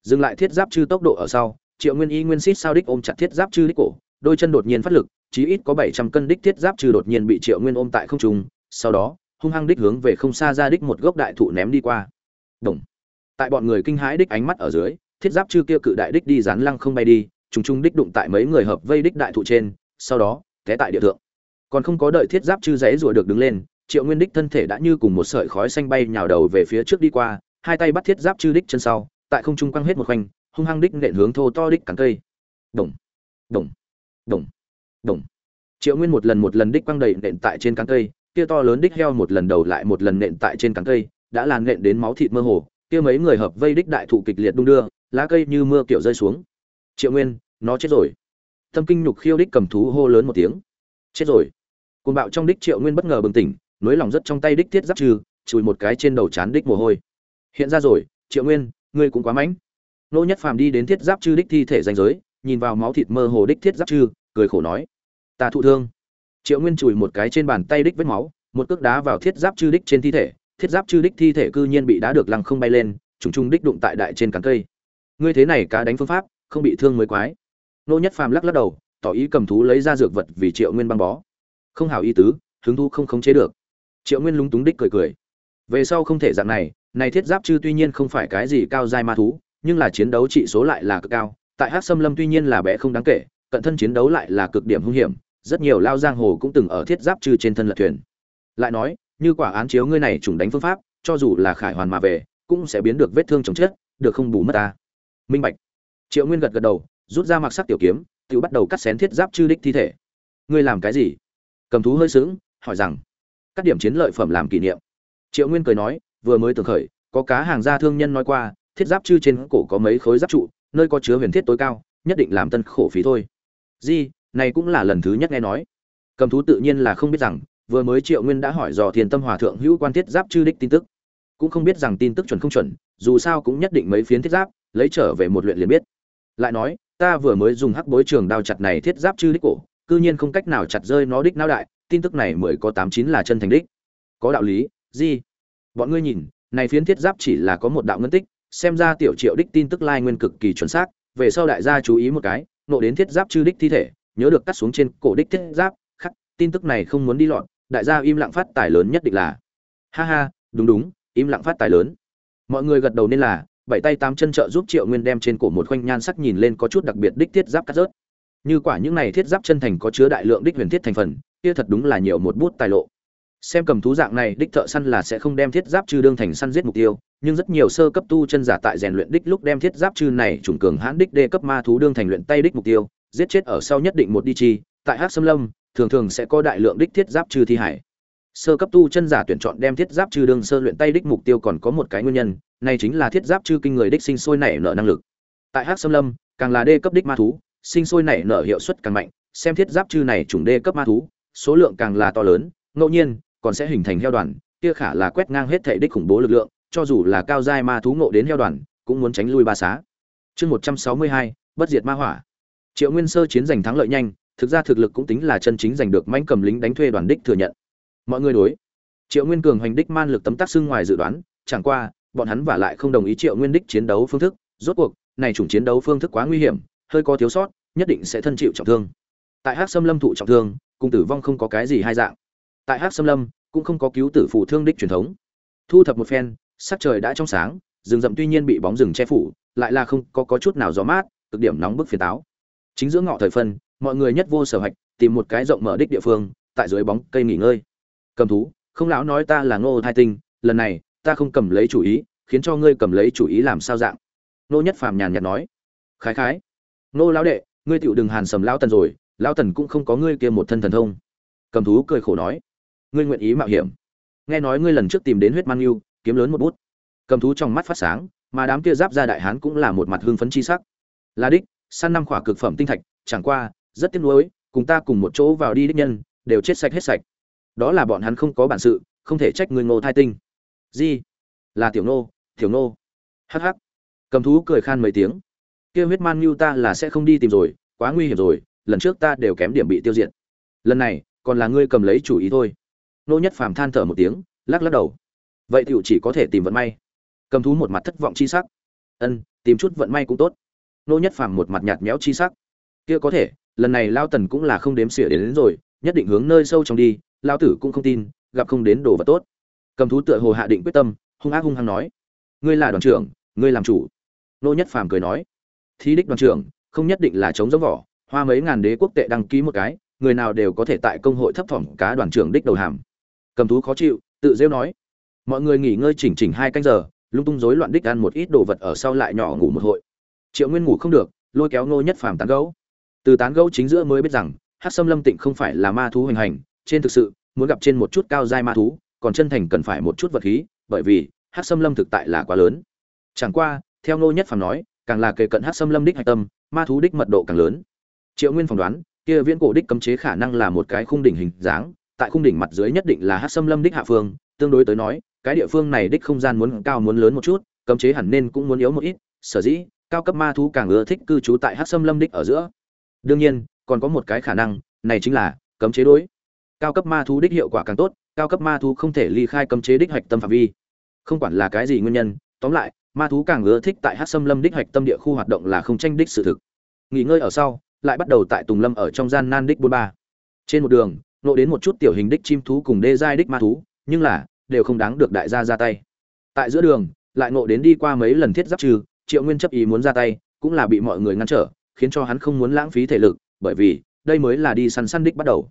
Dừng lại thiết giáp chư tốc độ ở sau, triệu nguyên y nguyên xít sao đích ôm chặt thiết giáp chư đích cổ, đôi chân đột nhiên phát lực, chí ít có bảy trăm cân đích thiết giáp chư đột nhiên bị triệu nguyên ôm tại không trung, sau đó, hung hăng đích hướng về không xa ra đích một gốc đại thụ ném đi qua. Đồng. Tại bọn người kinh hãi đích ánh mắt ở dưới thiết giáp chư kia cự đại đích đi dán lăng không bay đi, trùng trùng đích đụng tại mấy người hợp vây đích đại thụ trên, sau đó, té tại địa thượng. Còn không có đợi thiết giáp chư giấy rùa được đứng lên, triệu nguyên đích thân thể đã như cùng một sợi khói xanh bay nhào đầu về phía trước đi qua, hai tay bắt thiết giáp chư đích chân sau, tại không trung quăng hết một khoanh, hung hăng đích nện hướng thô to đích cắn cây. Đồng đồng đồng đồng triệu nguyên một lần một lần đích quăng đầy nện tại trên cắn cây, kia to lớn đích heo một lần đầu lại một lần nện tại trên cắn cây, đã làn nện đến máu thịt mơ hồ, kia mấy người hợp vây đích đại thụ kịch liệt đung đưa lá cây như mưa kiểu rơi xuống. Triệu nguyên, nó chết rồi. Tâm kinh nhục khiêu đích cầm thú hô lớn một tiếng. Chết rồi. Côn bạo trong đích triệu nguyên bất ngờ bừng tỉnh nối lòng rất trong tay đích thiết giáp trừ, chùi một cái trên đầu chán đích mồ hôi. Hiện ra rồi, triệu nguyên, ngươi cũng quá mãnh. Nô nhất phàm đi đến thiết giáp trừ đích thi thể danh giới, nhìn vào máu thịt mơ hồ đích thiết giáp trừ, cười khổ nói. Ta thụ thương. Triệu nguyên chùi một cái trên bàn tay đích vết máu, một cước đá vào thiết giáp trừ đích trên thi thể. Thiết giáp chư đích thi thể cư nhiên bị đá được lăng không bay lên, trùng trùng đích đụng tại đại trên cắn cây ngươi thế này cá đánh phương pháp, không bị thương mới quái. Nô nhất phàm lắc lắc đầu, tỏ ý cầm thú lấy ra dược vật vì triệu nguyên băng bó. Không hảo ý tứ, hứng thú không khống chế được. Triệu nguyên lúng túng đích cười cười. Về sau không thể dạng này này thiết giáp chư tuy nhiên không phải cái gì cao dai ma thú, nhưng là chiến đấu trị số lại là cực cao. Tại hát xâm lâm tuy nhiên là bé không đáng kể, cận thân chiến đấu lại là cực điểm hung hiểm, rất nhiều lao giang hồ cũng từng ở thiết giáp chư trên thân lật thuyền. Lại nói, như quả án chiếu ngươi này trùng đánh phương pháp, cho dù là khải hoàn mà về, cũng sẽ biến được vết thương chồng chết, được không bù mất ta minh bạch. Triệu nguyên gật gật đầu, rút ra mặc sắc tiểu kiếm, tự bắt đầu cắt xén thiết giáp chư đích thi thể. Ngươi làm cái gì? Cầm thú hơi sướng hỏi rằng. Các điểm chiến lợi phẩm làm kỷ niệm. Triệu nguyên cười nói, vừa mới tưởng khởi, có cá hàng gia thương nhân nói qua, thiết giáp chư trên cổ có mấy khối giáp trụ, nơi có chứa huyền thiết tối cao, nhất định làm tân khổ phí thôi. Di, này cũng là lần thứ nhất nghe nói. Cầm thú tự nhiên là không biết rằng, vừa mới triệu nguyên đã hỏi dò thiền tâm hòa thượng hữu quan thiết giáp chư đích tin tức. Cũng không biết rằng tin tức chuẩn không chuẩn, dù sao cũng nhất định mấy phiến thiết giáp lấy trở về một luyện liền biết. Lại nói, ta vừa mới dùng hắc bối trường đao chặt này thiết giáp chư đích cổ, cư nhiên không cách nào chặt rơi nó đích não đại, tin tức này mới có tám chín là chân thành đích. Có đạo lý gì bọn ngươi nhìn, này phiến thiết giáp chỉ là có một đạo ngân tích, xem ra tiểu triệu đích tin tức lai nguyên cực kỳ chuẩn xác, về sau đại gia chú ý một cái, nộ đến thiết giáp chư đích thi thể, nhớ được cắt xuống trên cổ đích thiết giáp, khắc, tin tức này không muốn đi lọt, đại gia im lặng phát tài lớn nhất định là. Ha ha, đúng đúng, im lặng phát tài lớn. Mọi người gật đầu nên là bảy tay tám chân trợ giúp triệu nguyên đem trên cổ một khoanh nhan sắc nhìn lên có chút đặc biệt đích thiết giáp cắt rớt. Như quả những này thiết giáp chân thành có chứa đại lượng đích huyền thiết thành phần, kia thật đúng là nhiều một bút tài lộ. Xem cầm thú dạng này, đích thợ săn là sẽ không đem thiết giáp trừ đương thành săn giết mục tiêu, nhưng rất nhiều sơ cấp tu chân giả tại rèn luyện đích lúc đem thiết giáp trừ này trùng cường hãn đích đê cấp ma thú đương thành luyện tay đích mục tiêu, giết chết ở sau nhất định một đi chi, tại hắc xâm lâm, thường thường sẽ có đại lượng đích thiết giáp trừ thi hải. Sơ cấp tu chân giả tuyển chọn đem thiết giáp trừ đương sơ luyện tay đích mục tiêu còn có một cái nguyên nhân này chính là thiết giáp chư kinh người đích sinh sôi nảy nở năng lực. Tại hắc xâm lâm, càng là đê cấp đích ma thú, sinh sôi nảy nở hiệu suất càng mạnh, xem thiết giáp chư này chủng đê cấp ma thú, số lượng càng là to lớn, ngẫu nhiên, còn sẽ hình thành heo đoàn, kia khả là quét ngang hết thể đích khủng bố lực lượng, cho dù là cao giai ma thú ngộ đến heo đoàn, cũng muốn tránh lui ba xá. Chương một trăm sáu mươi hai, bất diệt ma hỏa. Triệu nguyên sơ chiến giành thắng lợi nhanh, thực ra thực lực cũng tính là chân chính giành được mãnh cầm lính đánh thuê đoàn đích thừa nhận. Mọi người đối. Triệu nguyên cường hoành đích man lực tấm tác xưng ngoài dự đoán, chẳng qua bọn hắn và lại không đồng ý triệu nguyên đích chiến đấu phương thức rốt cuộc này chủng chiến đấu phương thức quá nguy hiểm hơi có thiếu sót nhất định sẽ thân chịu trọng thương. Tại hắc xâm lâm thụ trọng thương cùng tử vong không có cái gì hai dạng. Tại hắc xâm lâm cũng không có cứu tử phủ thương đích truyền thống. Thu thập một phen sắc trời đã trong sáng rừng rậm tuy nhiên bị bóng rừng che phủ lại là không có, có chút nào gió mát cực điểm nóng bức phiền táo. Chính giữa ngọ thời phân mọi người nhất vô sở hạch tìm một cái rộng mở đích địa phương tại dưới bóng cây nghỉ ngơi. Cầm thú không lão nói ta là ngô thai tinh lần này ta không cầm lấy chủ ý, khiến cho ngươi cầm lấy chủ ý làm sao dạng? Nô nhất phàm nhàn nhạt nói. Khái khái. Nô lão đệ, ngươi tựu đừng hàn sầm lão tần rồi, lão tần cũng không có ngươi kia một thân thần thông. Cầm thú cười khổ nói. Ngươi nguyện ý mạo hiểm. Nghe nói ngươi lần trước tìm đến huyết man yêu, kiếm lớn một bút. Cầm thú trong mắt phát sáng, mà đám kia giáp ra đại hán cũng là một mặt hưng phấn chi sắc. Là đích, săn năm khỏa cực phẩm tinh thạch, chẳng qua, rất tiếc nuối, cùng ta cùng một chỗ vào đi đích nhân, đều chết sạch hết sạch. Đó là bọn hắn không có bản sự, không thể trách ngươi ngô thai tinh gì? Là tiểu nô tiểu nô. Hắc hắc. Cầm thú cười khan mấy tiếng. Kia huyết man như ta là sẽ không đi tìm rồi quá nguy hiểm rồi lần trước ta đều kém điểm bị tiêu diệt. Lần này còn là ngươi cầm lấy chủ ý thôi. Nô nhất phàm than thở một tiếng lắc lắc đầu. Vậy tiểu chỉ có thể tìm vận may. Cầm thú một mặt thất vọng chi sắc. Ân tìm chút vận may cũng tốt. Nô nhất phàm một mặt nhạt méo chi sắc. Kia có thể lần này lao tần cũng là không đếm xỉa đến, đến rồi nhất định hướng nơi sâu trong đi lao tử cũng không tin gặp không đến đồ vật tốt cầm thú tựa hồ hạ định quyết tâm, hung ác hung hăng nói, ngươi là đoàn trưởng, ngươi làm chủ. Nô nhất phàm cười nói, thí đích đoàn trưởng, không nhất định là chống giống vỏ, hoa mấy ngàn đế quốc tệ đăng ký một cái, người nào đều có thể tại công hội thấp thỏm cá đoàn trưởng đích đầu hàm. Cầm thú khó chịu, tự rêu nói, mọi người nghỉ ngơi chỉnh chỉnh hai canh giờ, lung tung rối loạn đích ăn một ít đồ vật ở sau lại nhỏ ngủ một hội. Triệu nguyên ngủ không được, lôi kéo ngô nhất phàm tán gấu từ tán gấu chính giữa mới biết rằng hát xâm lâm tịnh không phải là ma thú hoành hành, trên thực sự, muốn gặp trên một chút cao giai ma thú còn chân thành cần phải một chút vật khí, bởi vì hát xâm lâm thực tại là quá lớn. Chẳng qua, theo ngô nhất phàm nói, càng là kề cận hát xâm lâm đích hạch tâm, ma thú đích mật độ càng lớn. Triệu nguyên phỏng đoán, kia viễn cổ đích cấm chế khả năng là một cái khung đỉnh hình dáng, tại khung đỉnh mặt dưới nhất định là hát xâm lâm đích hạ phương, tương đối tới nói, cái địa phương này đích không gian muốn cao muốn lớn một chút, cấm chế hẳn nên cũng muốn yếu một ít, sở dĩ, cao cấp ma thú càng ưa thích cư trú tại hát xâm lâm đích ở giữa. Đương nhiên, còn có một cái khả năng, này chính là cấm chế đối. Cao cấp ma thú đích hiệu quả càng tốt cao cấp ma thú không thể ly khai cấm chế đích hoạch tâm phạm vi. Không quản là cái gì nguyên nhân, tóm lại, ma thú càng ưa thích tại hát xâm lâm đích hoạch tâm địa khu hoạt động là không tranh đích sự thực. Nghỉ ngơi ở sau, lại bắt đầu tại tùng lâm ở trong gian nan đích bốn ba. Trên một đường nộ đến một chút tiểu hình đích chim thú cùng đê giai đích ma thú, nhưng là, đều không đáng được đại gia ra tay. Tại giữa đường, lại nộ đến đi qua mấy lần thiết giáp trừ, triệu nguyên chấp ý muốn ra tay, cũng là bị mọi người ngăn trở, khiến cho hắn không muốn lãng phí thể lực, bởi vì, đây mới là đi săn săn đích bắt đầu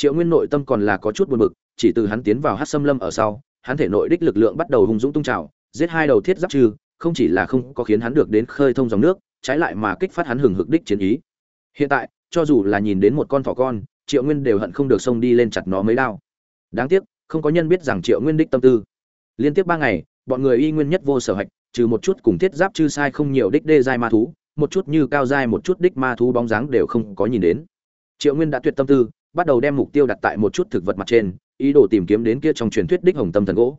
triệu nguyên nội tâm còn là có chút buồn bực, chỉ từ hắn tiến vào hát xâm lâm ở sau, hắn thể nội đích lực lượng bắt đầu hung dũng tung trào, giết hai đầu thiết giáp trừ, không chỉ là không có khiến hắn được đến khơi thông dòng nước, trái lại mà kích phát hắn hừng hực đích chiến ý. Hiện tại, cho dù là nhìn đến một con thỏ con, triệu nguyên đều hận không được xông đi lên chặt nó mấy đao. Đáng tiếc, không có nhân biết rằng triệu nguyên đích tâm tư. Liên tiếp ba ngày, bọn người y nguyên nhất vô sở hạch, trừ một chút cùng thiết giáp chư sai không nhiều đích đê giai ma thú, một chút như cao giai, một chút đích ma thú bóng dáng đều không có nhìn đến. Triệu nguyên đã tuyệt tâm tư bắt đầu đem mục tiêu đặt tại một chút thực vật mặt trên, ý đồ tìm kiếm đến kia trong truyền thuyết đích hồng tâm thần gỗ.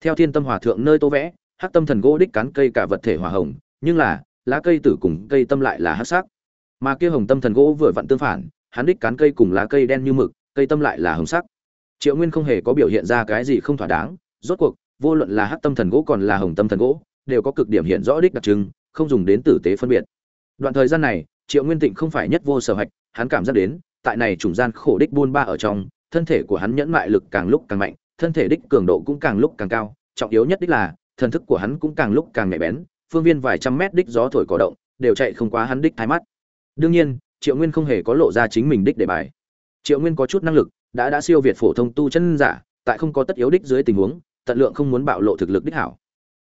Theo thiên tâm hòa thượng nơi tô vẽ, hắc tâm thần gỗ đích cán cây cả vật thể hỏa hồng, nhưng là, lá cây tử cùng cây tâm lại là hắc sắc. Mà kia hồng tâm thần gỗ vừa vặn tương phản, hắn đích cán cây cùng lá cây đen như mực, cây tâm lại là hồng sắc. Triệu nguyên không hề có biểu hiện ra cái gì không thỏa đáng, rốt cuộc, vô luận là hắc tâm thần gỗ còn là hồng tâm thần gỗ, đều có cực điểm hiện rõ đích đặc trưng, không dùng đến tử tế phân biệt. Đoạn thời gian này, triệu nguyên tịnh không phải nhất vô sở hạch, hắn cảm giác đến tại này trùng gian khổ đích buôn ba ở trong, thân thể của hắn nhẫn mại lực càng lúc càng mạnh, thân thể đích cường độ cũng càng lúc càng cao, trọng yếu nhất đích là, thần thức của hắn cũng càng lúc càng nhạy bén, phương viên vài trăm mét đích gió thổi cỏ động, đều chạy không quá hắn đích thái mắt. Đương nhiên, triệu nguyên không hề có lộ ra chính mình đích để bài. Triệu nguyên có chút năng lực, đã đã siêu việt phổ thông tu chân giả, tại không có tất yếu đích dưới tình huống, tận lượng không muốn bạo lộ thực lực đích hảo.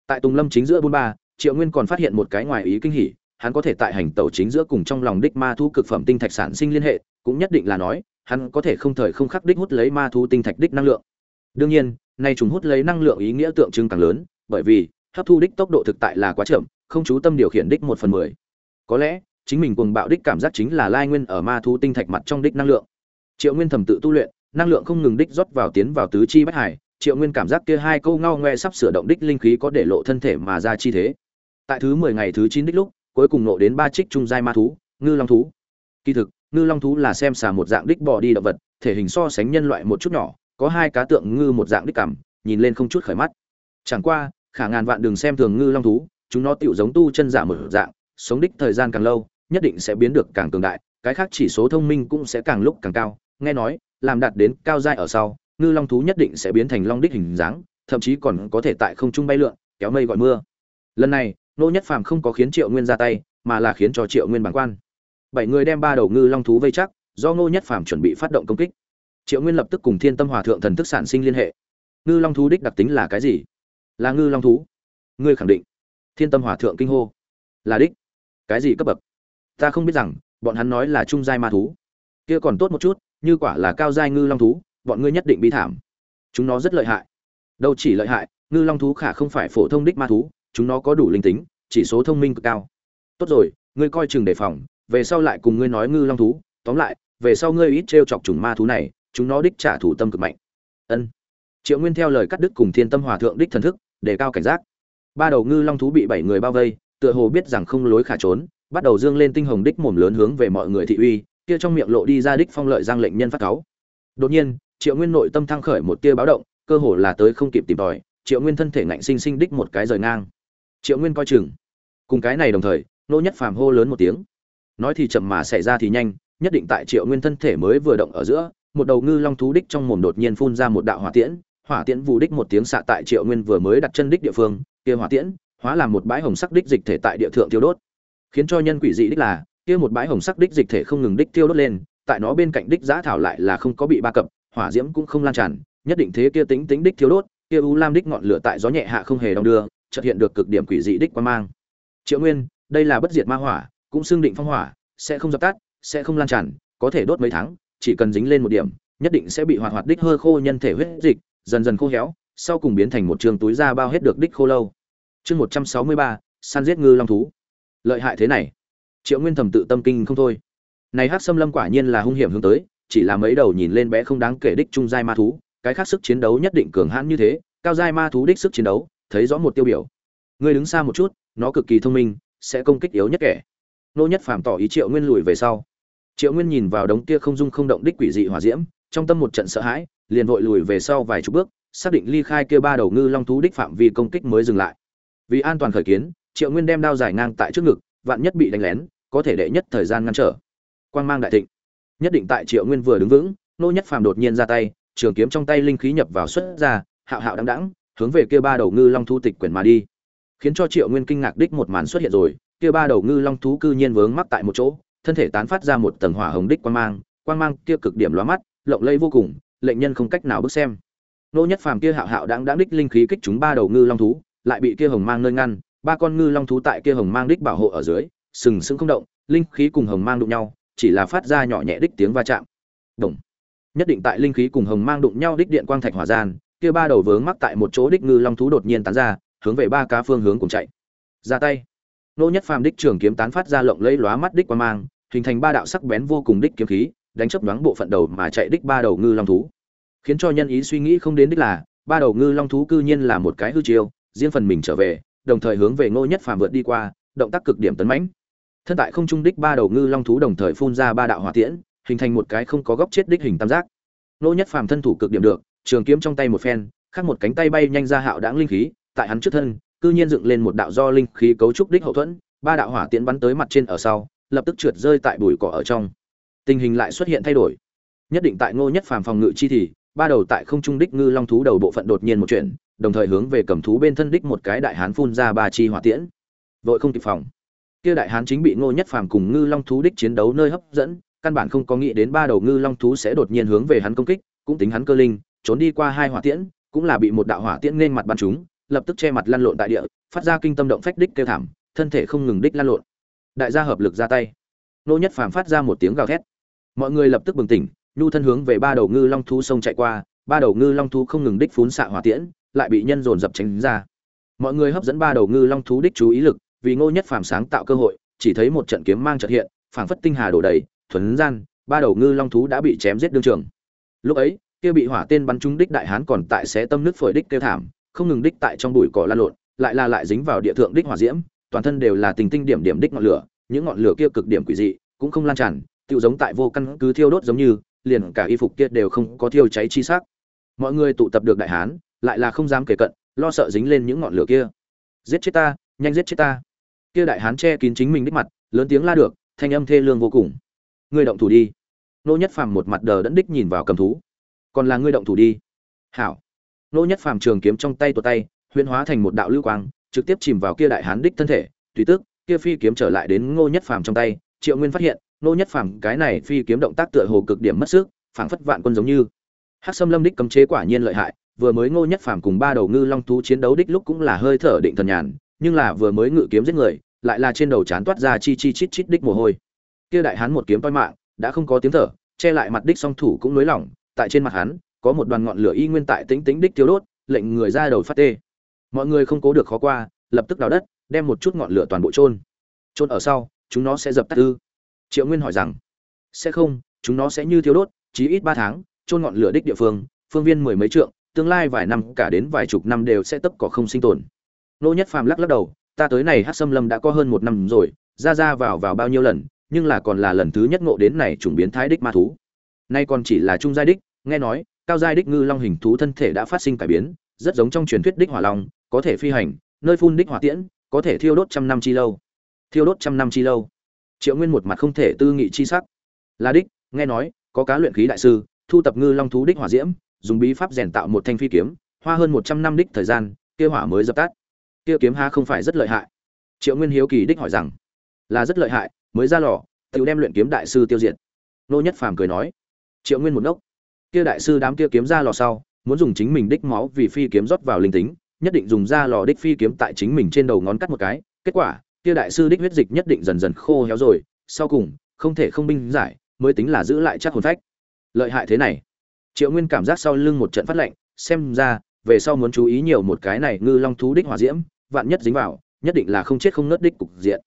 Tại tùng lâm chính giữa buôn ba, triệu nguyên còn phát hiện một cái ngoài ý kinh hỉ, hắn có thể tại hành tẩu chính giữa cùng trong lòng đích ma thu cực phẩm tinh thạch sản sinh liên hệ cũng nhất định là nói, hắn có thể không thời không khắc đích hút lấy ma thu tinh thạch đích năng lượng. Đương nhiên, nay chúng hút lấy năng lượng ý nghĩa tượng trưng càng lớn, bởi vì, hấp thu đích tốc độ thực tại là quá chậm, không chú tâm điều khiển đích một phần mười. Có lẽ, chính mình cuồng bạo đích cảm giác chính là lai nguyên ở ma thú tinh thạch mặt trong đích năng lượng. Triệu nguyên thầm tự tu luyện, năng lượng không ngừng đích rót vào tiến vào tứ chi bách hải, triệu nguyên cảm giác kia hai câu ngao ngoe sắp sửa động đích linh khí có để lộ thân thể mà ra chi thế. Tại thứ mười ngày thứ chín đích lúc, cuối cùng nộ đến ba trích trung giai ma thú, ngư long thú. Kỳ thực ngư long thú là xem xà một dạng đích bò đi động vật, thể hình so sánh nhân loại một chút nhỏ, có hai cá tượng ngư một dạng đích cảm nhìn lên không chút khởi mắt. Chẳng qua, khả ngàn vạn đừng xem thường ngư long thú, chúng nó tựu giống tu chân giả một dạng, sống đích thời gian càng lâu, nhất định sẽ biến được càng cường đại, cái khác chỉ số thông minh cũng sẽ càng lúc càng cao. Nghe nói, làm đạt đến cao giai ở sau, ngư long thú nhất định sẽ biến thành long đích hình dáng, thậm chí còn có thể tại không trung bay lượn, kéo mây gọi mưa. Lần này, nô nhất phàm không có khiến triệu nguyên ra tay, mà là khiến cho triệu nguyên bản quan bảy người đem ba đầu ngư long thú vây chắc, do ngô nhất phàm chuẩn bị phát động công kích. Triệu nguyên lập tức cùng thiên tâm hòa thượng thần thức sản sinh liên hệ. Ngư long thú đích đặc tính là cái gì? Là ngư long thú. Ngươi khẳng định. Thiên tâm hòa thượng kinh hô. Là đích. Cái gì cấp bậc? Ta không biết rằng, bọn hắn nói là trung giai ma thú. Kia còn tốt một chút, như quả là cao giai ngư long thú, bọn ngươi nhất định bi thảm. Chúng nó rất lợi hại. Đâu chỉ lợi hại, ngư long thú khả không phải phổ thông đích ma thú, chúng nó có đủ linh tính, chỉ số thông minh cực cao. Tốt rồi, ngươi coi chừng đề phòng về sau lại cùng ngươi nói ngư long thú, tóm lại, về sau ngươi ít t chọc chủng ma thú này, chúng nó đích trả thủ tâm cực mạnh. Ân. Triệu nguyên theo lời cắt Đức cùng thiên tâm hòa thượng đích thần thức, để cao cảnh giác. Ba đầu ngư long thú bị bảy người bao vây, tựa hồ biết rằng không lối khả trốn, bắt đầu dương lên tinh hồng đích mồm lớn hướng về mọi người thị uy, kia trong miệng lộ đi ra đích phong lợi giang lệnh nhân phát cáu. Đột nhiên, triệu nguyên nội tâm thăng khởi một tia báo động, cơ hồ là tới không kịp tìm tòi, triệu nguyên thân thể ngạnh sinh sinh đích một cái rời ngang. Triệu nguyên coi chừng. Cùng cái này đồng thời, nô nhất phàm hô lớn một tiếng nói thì chậm mà xảy ra thì nhanh, nhất định tại triệu nguyên thân thể mới vừa động ở giữa, một đầu ngư long thú đích trong mồm đột nhiên phun ra một đạo hỏa tiễn hỏa tiễn vụ đích một tiếng xạ tại triệu nguyên vừa mới đặt chân đích địa phương, kia hỏa tiễn hóa làm một bãi hồng sắc đích dịch thể tại địa thượng tiêu đốt. Khiến cho nhân quỷ dị đích là, kia một bãi hồng sắc đích dịch thể không ngừng đích tiêu đốt lên, tại nó bên cạnh đích giã thảo lại là không có bị ba cập, hỏa diễm cũng không lan tràn, nhất định thế kia tính tính đích thiếu đốt, kia u lam đích ngọn lửa tại gió nhẹ hạ không hề đong đưa, chợt hiện được cực điểm quỷ dị đích quan mang. Triệu nguyên, đây là bất diệt ma hỏa cũng xương định phong hỏa, sẽ không dập tắt, sẽ không lan tràn, có thể đốt mấy tháng, chỉ cần dính lên một điểm, nhất định sẽ bị hoạt hoạt đích hơi khô nhân thể huyết dịch, dần dần khô héo, sau cùng biến thành một trường túi da bao hết được đích khô lâu. Chương một trăm sáu mươi ba săn giết ngư long thú. Lợi hại thế này. Triệu nguyên thầm tự tâm kinh không thôi. Này hắc xâm lâm quả nhiên là hung hiểm hướng tới, chỉ là mấy đầu nhìn lên bé không đáng kể đích trung giai ma thú, cái khác sức chiến đấu nhất định cường hãn như thế, cao giai ma thú đích sức chiến đấu, thấy rõ một tiêu biểu. Người đứng xa một chút, nó cực kỳ thông minh, sẽ công kích yếu nhất kẻ nô nhất phàm tỏ ý triệu nguyên lùi về sau. Triệu nguyên nhìn vào đống kia không dung không động đích quỷ dị hỏa diễm, trong tâm một trận sợ hãi, liền vội lùi về sau vài chục bước, xác định ly khai kia ba đầu ngư long thú đích phạm vi công kích mới dừng lại. Vì an toàn khởi kiến, triệu nguyên đem đao dài ngang tại trước ngực, vạn nhất bị đánh lén, có thể đệ nhất thời gian ngăn trở. Quang mang đại thịnh. Nhất định tại triệu nguyên vừa đứng vững, nô nhất phàm đột nhiên ra tay, trường kiếm trong tay linh khí nhập vào xuất ra, hạo hạo đăng đẳng hướng về kia ba đầu ngư long thú tịch quyển mà đi. Khiến cho triệu nguyên kinh ngạc đích một màn xuất hiện rồi kia ba đầu ngư long thú cư nhiên vướng mắc tại một chỗ, thân thể tán phát ra một tầng hỏa hồng đích quang mang quang mang kia cực điểm lóa mắt, lộng lẫy vô cùng, lệnh nhân không cách nào bước xem. Nô nhất phàm kia hạo hạo đang đang đích linh khí kích chúng ba đầu ngư long thú, lại bị kia hồng mang nơi ngăn, ba con ngư long thú tại kia hồng mang đích bảo hộ ở dưới, sừng sững không động, linh khí cùng hồng mang đụng nhau, chỉ là phát ra nhỏ nhẹ đích tiếng va chạm. Đồng nhất định tại linh khí cùng hồng mang đụng nhau đích điện quang thạch hỏa gian, kia ba đầu vướng mắc tại một chỗ đích ngư long thú đột nhiên tán ra, hướng về ba cá phương hướng cùng chạy. Ra tay nô nhất phàm đích trường kiếm tán phát ra lộng lẫy lóa mắt đích quang mang, hình thành ba đạo sắc bén vô cùng đích kiếm khí, đánh chấp đoán bộ phận đầu mà chạy đích ba đầu ngư long thú. Khiến cho nhân ý suy nghĩ không đến đích là, ba đầu ngư long thú cư nhiên là một cái hư chiêu, riêng phần mình trở về, đồng thời hướng về ngô nhất phàm vượt đi qua, động tác cực điểm tấn mãnh. Thân tại không trung đích ba đầu ngư long thú đồng thời phun ra ba đạo hỏa tiễn, hình thành một cái không có góc chết đích hình tam giác. Ngô nhất phàm thân thủ cực điểm được, trường kiếm trong tay một phen khác một cánh tay bay nhanh ra hạo đãng linh khí, tại hắn trước thân cư nhiên dựng lên một đạo do linh khí cấu trúc đích hậu thuẫn, ba đạo hỏa tiễn bắn tới mặt trên ở sau, lập tức trượt rơi tại bụi cỏ ở trong. Tình hình lại xuất hiện thay đổi. Nhất định tại ngô nhất phàm phòng ngự chi thì, ba đầu tại không trung đích ngư long thú đầu bộ phận đột nhiên một chuyện đồng thời hướng về cầm thú bên thân đích một cái đại hán phun ra ba chi hỏa tiễn. Vội không kịp phòng. Kia đại hán chính bị ngô nhất phàm cùng ngư long thú đích chiến đấu nơi hấp dẫn, căn bản không có nghĩ đến ba đầu ngư long thú sẽ đột nhiên hướng về hắn công kích, cũng tính hắn cơ linh, trốn đi qua hai hỏa tiễn, cũng là bị một đạo hỏa tiễn nên mặt bắn chúng lập tức che mặt lăn lộn tại địa, phát ra kinh tâm động phách đích kêu thảm, thân thể không ngừng đích lăn lộn. Đại gia hợp lực ra tay. Nô nhất phàm phát ra một tiếng gào thét. Mọi người lập tức bừng tỉnh, nhu thân hướng về ba đầu ngư long thú sông chạy qua, ba đầu ngư long thú không ngừng đích phún xạ hỏa tiễn, lại bị nhân dồn dập tránh ra. Mọi người hấp dẫn ba đầu ngư long thú đích chú ý lực, vì ngô nhất phàm sáng tạo cơ hội, chỉ thấy một trận kiếm mang chợt hiện, phảng phất tinh hà đổ đầy thuấn gian, ba đầu ngư long thú đã bị chém giết đương trường. Lúc ấy, kia bị hỏa tên bắn trúng đích đại hán còn tại xé tâm nước phổi đích kêu thảm không ngừng đích tại trong bụi cỏ lan lộn, lại là lại dính vào địa thượng đích hỏa diễm, toàn thân đều là tình tinh điểm điểm đích ngọn lửa, những ngọn lửa kia cực điểm quỷ dị, cũng không lan tràn tự giống tại vô căn cứ thiêu đốt giống như, liền cả y phục kia đều không có thiêu cháy chi sắc. Mọi người tụ tập được đại hán, lại là không dám kể cận, lo sợ dính lên những ngọn lửa kia. Giết chết ta, nhanh giết chết ta. Kia đại hán che kín chính mình đích mặt, lớn tiếng la được, thanh âm thê lương vô cùng. Ngươi động thủ đi. Nô nhất phàm một mặt đờ đẫn đích nhìn vào cầm thú. Còn là ngươi động thủ đi. Hảo nô nhất phàm trường kiếm trong tay tuột tay, huyễn hóa thành một đạo lưu quang, trực tiếp chìm vào kia đại hán đích thân thể, tùy tức, kia phi kiếm trở lại đến ngô nhất phàm trong tay, triệu nguyên phát hiện ngô nhất phàm cái này phi kiếm động tác tựa hồ cực điểm mất sức, phảng phất vạn quân giống như. Hắc sâm lâm đích cấm chế quả nhiên lợi hại, vừa mới ngô nhất phàm cùng ba đầu ngư long thú chiến đấu đích lúc cũng là hơi thở định thần nhàn, nhưng là vừa mới ngự kiếm giết người, lại là trên đầu chán toát ra chi chi chít chít đích mồ hôi. Kia đại hán một kiếm toi mạng, đã không có tiếng thở, che lại mặt đích song thủ cũng nới lỏng, tại trên mặt hắn có một đoàn ngọn lửa y nguyên tại tính tính đích thiếu đốt, lệnh người ra đầu phát tê. Mọi người không cố được khó qua, lập tức đào đất, đem một chút ngọn lửa toàn bộ trôn trôn ở sau, chúng nó sẽ dập tắt ư? Triệu nguyên hỏi rằng. Sẽ không, chúng nó sẽ như thiếu đốt, chí ít ba tháng trôn ngọn lửa đích địa phương phương viên mười mấy trượng, tương lai vài năm cả đến vài chục năm đều sẽ tấp cỏ không sinh tồn. Nô nhất phàm lắc lắc đầu, ta tới này hát xâm lâm đã có hơn một năm rồi, ra ra vào vào bao nhiêu lần, nhưng là còn là lần thứ nhất ngộ đến này chủng biến thái đích ma thú. Nay còn chỉ là trung giai đích, nghe nói cao giai đích ngư long hình thú thân thể đã phát sinh cải biến, rất giống trong truyền thuyết đích hỏa long, có thể phi hành, nơi phun đích hỏa tiễn, có thể thiêu đốt trăm năm chi lâu. Thiêu đốt trăm năm chi lâu. Triệu nguyên một mặt không thể tư nghị chi sắc. Là đích, nghe nói, có cá luyện khí đại sư, thu tập ngư long thú đích hỏa diễm, dùng bí pháp rèn tạo một thanh phi kiếm, hoa hơn một trăm năm đích thời gian, kia hỏa mới dập tắt. Kia kiếm ha không phải rất lợi hại. Triệu nguyên hiếu kỳ đích hỏi rằng, là rất lợi hại, mới ra lò tiểu đem luyện kiếm đại sư tiêu diệt. Nô nhất phàm cười nói. Triệu nguyên một đốc kia đại sư đám kia kiếm ra lò sau muốn dùng chính mình đích máu vì phi kiếm rót vào linh tính nhất định dùng ra lò đích phi kiếm tại chính mình trên đầu ngón cắt một cái. Kết quả kia đại sư đích huyết dịch nhất định dần dần khô héo rồi sau cùng không thể không binh giải mới tính là giữ lại chắc hồn phách. Lợi hại thế này. Triệu nguyên cảm giác sau lưng một trận phát lạnh xem ra về sau muốn chú ý nhiều một cái này ngư long thú đích hỏa diễm vạn nhất dính vào nhất định là không chết không nớt đích cục diện.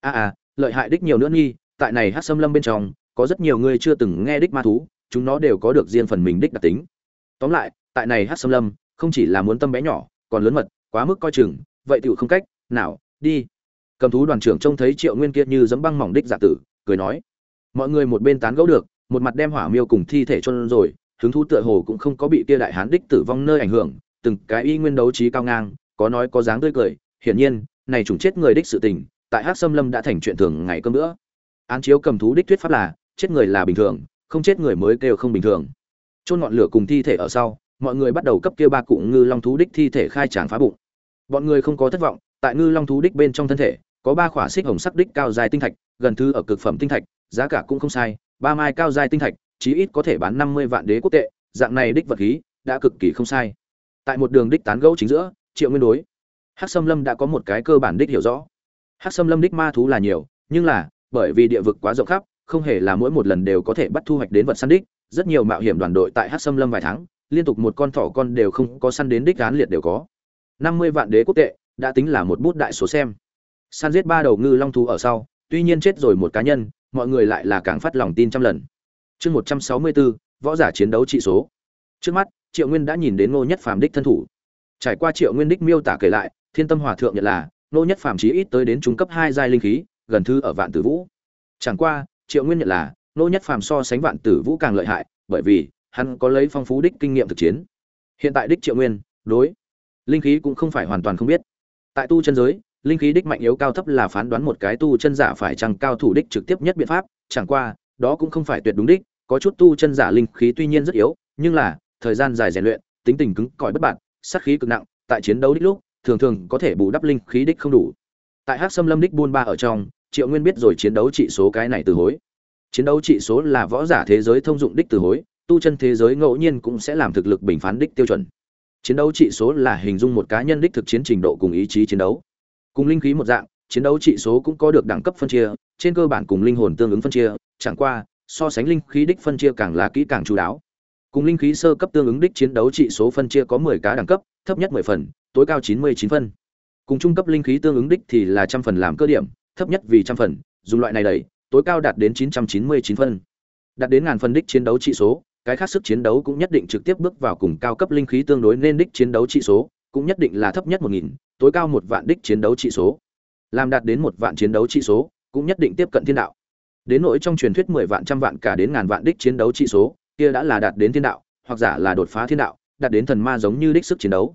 A à, à lợi hại đích nhiều nữa nghi tại này hát xâm lâm bên trong có rất nhiều người chưa từng nghe đích ma thú chúng nó đều có được riêng phần mình đích đặc tính. Tóm lại, tại này hát xâm lâm, không chỉ là muốn tâm bé nhỏ, còn lớn mật, quá mức coi chừng, vậy tựu không cách, nào, đi. Cầm thú đoàn trưởng trông thấy triệu nguyên kia như dấm băng mỏng đích giả tử, cười nói, mọi người một bên tán gẫu được, một mặt đem hỏa miêu cùng thi thể chôn rồi, hứng thú tựa hồ cũng không có bị kia đại hán đích tử vong nơi ảnh hưởng, từng cái y nguyên đấu trí cao ngang, có nói có dáng tươi cười, hiển nhiên, này chủng chết người đích sự tình, tại hát xâm lâm đã thành chuyện thường ngày cơm nữa án chiếu cầm thú đích thuyết pháp là, chết người là bình thường không chết người mới kêu không bình thường. Chôn ngọn lửa cùng thi thể ở sau, mọi người bắt đầu cấp kia ba cụ ngư long thú đích thi thể khai tràng phá bụng. Bọn người không có thất vọng, tại ngư long thú đích bên trong thân thể, có ba khỏa xích hồng sắc đích cao dài tinh thạch, gần thư ở cực phẩm tinh thạch, giá cả cũng không sai, ba mai cao dài tinh thạch, chí ít có thể bán năm mươi vạn đế quốc tệ, dạng này đích vật khí, đã cực kỳ không sai. Tại một đường đích tán gẫu chính giữa, triệu nguyên đối hắc sâm lâm đã có một cái cơ bản đích hiểu rõ. Hắc sâm lâm đích ma thú là nhiều, nhưng là, bởi vì địa vực quá rộng khắp không hề là mỗi một lần đều có thể bắt thu hoạch đến vật săn đích. Rất nhiều mạo hiểm đoàn đội tại hắc sâm lâm vài tháng, liên tục một con thỏ con đều không có săn đến đích án liệt đều có. Năm mươi vạn đế quốc tệ, đã tính là một bút đại số xem. Săn giết ba đầu ngư long thú ở sau, tuy nhiên chết rồi một cá nhân, mọi người lại là càng phát lòng tin trăm lần. Chương một trăm sáu mươi bốn võ giả chiến đấu trị số. Trước mắt, triệu nguyên đã nhìn đến ngô nhất phàm đích thân thủ. Trải qua triệu nguyên đích miêu tả kể lại, thiên tâm hòa thượng nhận là, ngô nhất phàm chí ít tới đến trung cấp hai giai linh khí, gần thư ở vạn tử vũ. Chẳng qua triệu nguyên nhận là, nô nhất phàm so sánh vạn tử vũ càng lợi hại, bởi vì, hắn có lấy phong phú đích kinh nghiệm thực chiến. Hiện tại đích triệu nguyên, đối, linh khí cũng không phải hoàn toàn không biết. Tại tu chân giới, linh khí đích mạnh yếu cao thấp là phán đoán một cái tu chân giả phải chăng cao thủ đích trực tiếp nhất biện pháp, chẳng qua, đó cũng không phải tuyệt đúng đích, có chút tu chân giả linh khí tuy nhiên rất yếu, nhưng là, thời gian dài rèn luyện, tính tình cứng cỏi bất bạn sát khí cực nặng, tại chiến đấu đích lúc, thường thường có thể bù đắp linh khí đích không đủ. Tại hắc sâm lâm đích buôn ba ở trong triệu nguyên biết rồi chiến đấu trị số cái này từ hối. Chiến đấu trị số là võ giả thế giới thông dụng đích từ hối, tu chân thế giới ngẫu nhiên cũng sẽ làm thực lực bình phán đích tiêu chuẩn. Chiến đấu trị số là hình dung một cá nhân đích thực chiến trình độ cùng ý chí chiến đấu. Cùng linh khí một dạng, chiến đấu trị số cũng có được đẳng cấp phân chia, trên cơ bản cùng linh hồn tương ứng phân chia, chẳng qua, so sánh linh khí đích phân chia càng là kỹ càng chú đáo. Cùng linh khí sơ cấp tương ứng đích chiến đấu trị số phân chia có 10 cá đẳng cấp, thấp nhất 10 phần, tối cao 99 phân cùng trung cấp linh khí tương ứng đích thì là trăm phần làm cơ điểm thấp nhất vì trăm phần dùng loại này đẩy tối cao đạt đến 999 phân. Đạt đến ngàn phân đích chiến đấu trị số cái khác sức chiến đấu cũng nhất định trực tiếp bước vào cùng cao cấp linh khí tương đối nên đích chiến đấu trị số cũng nhất định là thấp nhất 1000, tối cao một vạn đích chiến đấu trị số. Làm đạt đến một vạn chiến đấu trị số cũng nhất định tiếp cận thiên đạo. Đến nỗi trong truyền thuyết 10 vạn trăm vạn cả đến ngàn vạn đích chiến đấu trị số kia đã là đạt đến thiên đạo hoặc giả là đột phá thiên đạo đạt đến thần ma giống như đích sức chiến đấu.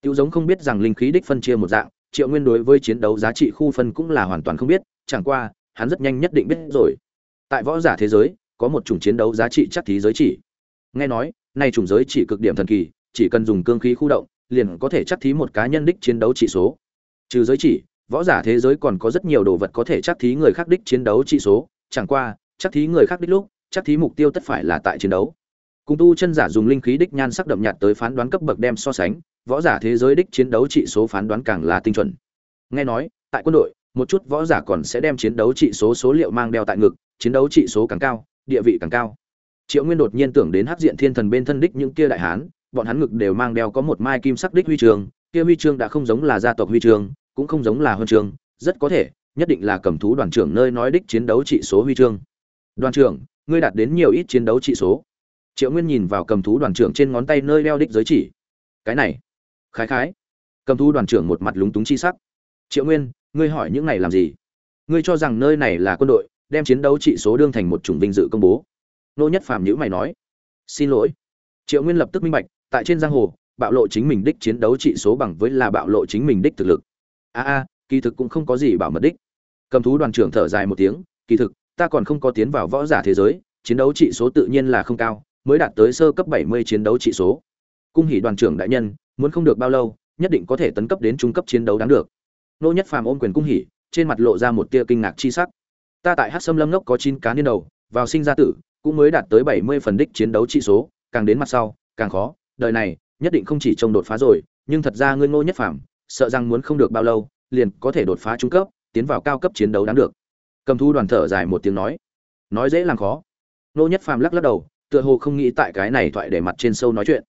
Tiêu giống không biết rằng linh khí đích phân chia một dạng triệu nguyên đối với chiến đấu giá trị khu phân cũng là hoàn toàn không biết, chẳng qua, hắn rất nhanh nhất định biết rồi. Tại võ giả thế giới, có một chủng chiến đấu giá trị chắc thí giới chỉ. Nghe nói, nay chủng giới chỉ cực điểm thần kỳ, chỉ cần dùng cương khí khu động, liền có thể chắc thí một cá nhân đích chiến đấu trị số. Trừ giới chỉ, võ giả thế giới còn có rất nhiều đồ vật có thể chắc thí người khác đích chiến đấu trị số. Chẳng qua, chắc thí người khác đích lúc, chắc thí mục tiêu tất phải là tại chiến đấu cùng tu chân giả dùng linh khí đích nhan sắc đậm nhạt tới phán đoán cấp bậc đem so sánh, võ giả thế giới đích chiến đấu trị số phán đoán càng là tinh chuẩn. Nghe nói, tại quân đội, một chút võ giả còn sẽ đem chiến đấu trị số số liệu mang đeo tại ngực, chiến đấu trị số càng cao, địa vị càng cao. Triệu nguyên đột nhiên tưởng đến hắc diện thiên thần bên thân đích những kia đại hán, bọn hắn ngực đều mang đeo có một mai kim sắc đích huy chương, kia huy chương đã không giống là gia tộc huy chương, cũng không giống là huân chương, rất có thể, nhất định là cầm thú đoàn trưởng nơi nói đích chiến đấu trị số huy chương. Đoàn trưởng, ngươi đạt đến nhiều ít chiến đấu trị số? Triệu nguyên nhìn vào cầm thú đoàn trưởng trên ngón tay nơi đeo đích giới chỉ. Cái này. Khái khái. Cầm thú đoàn trưởng một mặt lúng túng chi sắc. Triệu nguyên, ngươi hỏi những này làm gì? Ngươi cho rằng nơi này là quân đội, đem chiến đấu trị số đương thành một chủng vinh dự công bố. Nô nhất phàm nhữ mày nói. Xin lỗi. Triệu nguyên lập tức minh bạch, tại trên giang hồ, bạo lộ chính mình đích chiến đấu trị số bằng với là bạo lộ chính mình đích thực lực. A a, kỳ thực cũng không có gì bảo mật đích. Cầm thú đoàn trưởng thở dài một tiếng, kỳ thực, ta còn không có tiến vào võ giả thế giới, chiến đấu trị số tự nhiên là không cao mới đạt tới sơ cấp bảy mươi chiến đấu trị số. Cung hỷ đoàn trưởng đại nhân, muốn không được bao lâu, nhất định có thể tấn cấp đến trung cấp chiến đấu đáng được. Nô nhất phàm ôm quyền cung hỷ trên mặt lộ ra một tia kinh ngạc chi sắc. Ta tại hắc sâm lâm lốc có chín cá niên đầu, vào sinh ra tử, cũng mới đạt tới bảy mươi phần đích chiến đấu trị số, càng đến mặt sau, càng khó. Đời này, nhất định không chỉ trông đột phá rồi, nhưng thật ra ngươi ngô nhất phàm, sợ rằng muốn không được bao lâu, liền có thể đột phá trung cấp, tiến vào cao cấp chiến đấu đáng được. Cầm thu đoàn thở dài một tiếng nói. Nói dễ làm khó. Ngô nhất phàm lắc lắc đầu tựa hồ không nghĩ tại cái này thoại để mặt trên sâu nói chuyện.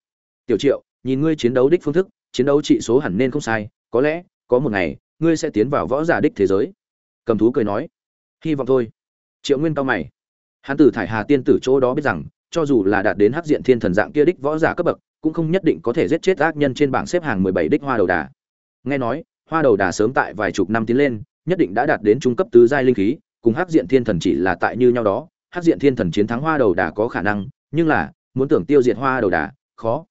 Tiểu triệu, nhìn ngươi chiến đấu đích phương thức, chiến đấu trị số hẳn nên không sai, có lẽ, có một ngày, ngươi sẽ tiến vào võ giả đích thế giới. Cầm thú cười nói. Hy vọng thôi. Triệu nguyên cao mày. Hắn tử thải hà tiên tử chỗ đó biết rằng, cho dù là đạt đến hắc diện thiên thần dạng kia đích võ giả cấp bậc, cũng không nhất định có thể giết chết ác nhân trên bảng xếp hàng mười bảy đích hoa đầu đà. Nghe nói, hoa đầu đà sớm tại vài chục năm tiến lên, nhất định đã đạt đến trung cấp tứ giai linh khí, cùng hắc diện thiên thần chỉ là tại như nhau đó hắc diện thiên thần chiến thắng hoa đầu đà có khả năng nhưng là muốn tưởng tiêu diệt hoa đầu đà khó.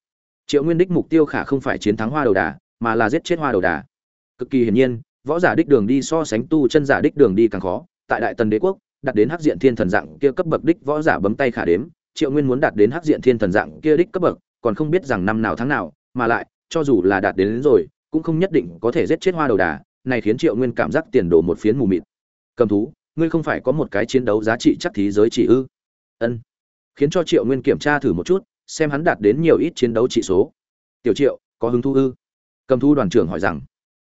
Triệu nguyên đích mục tiêu khả không phải chiến thắng hoa đầu đà mà là giết chết hoa đầu đà. Cực kỳ hiển nhiên võ giả đích đường đi so sánh tu chân giả đích đường đi càng khó. Tại đại tần đế quốc đạt đến hắc diện thiên thần dạng kia cấp bậc đích võ giả bấm tay khả đếm triệu nguyên muốn đạt đến hắc diện thiên thần dạng kia đích cấp bậc còn không biết rằng năm nào tháng nào mà lại cho dù là đạt đến, đến rồi cũng không nhất định có thể giết chết hoa đầu đà này khiến triệu nguyên cảm giác tiền đồ một phiến mù mịt. Cầm thú ngươi không phải có một cái chiến đấu giá trị chắc thí giới trị ư? Ân. Khiến cho triệu nguyên kiểm tra thử một chút, xem hắn đạt đến nhiều ít chiến đấu trị số. Tiểu triệu, có hứng thú ư? Cầm thu đoàn trưởng hỏi rằng.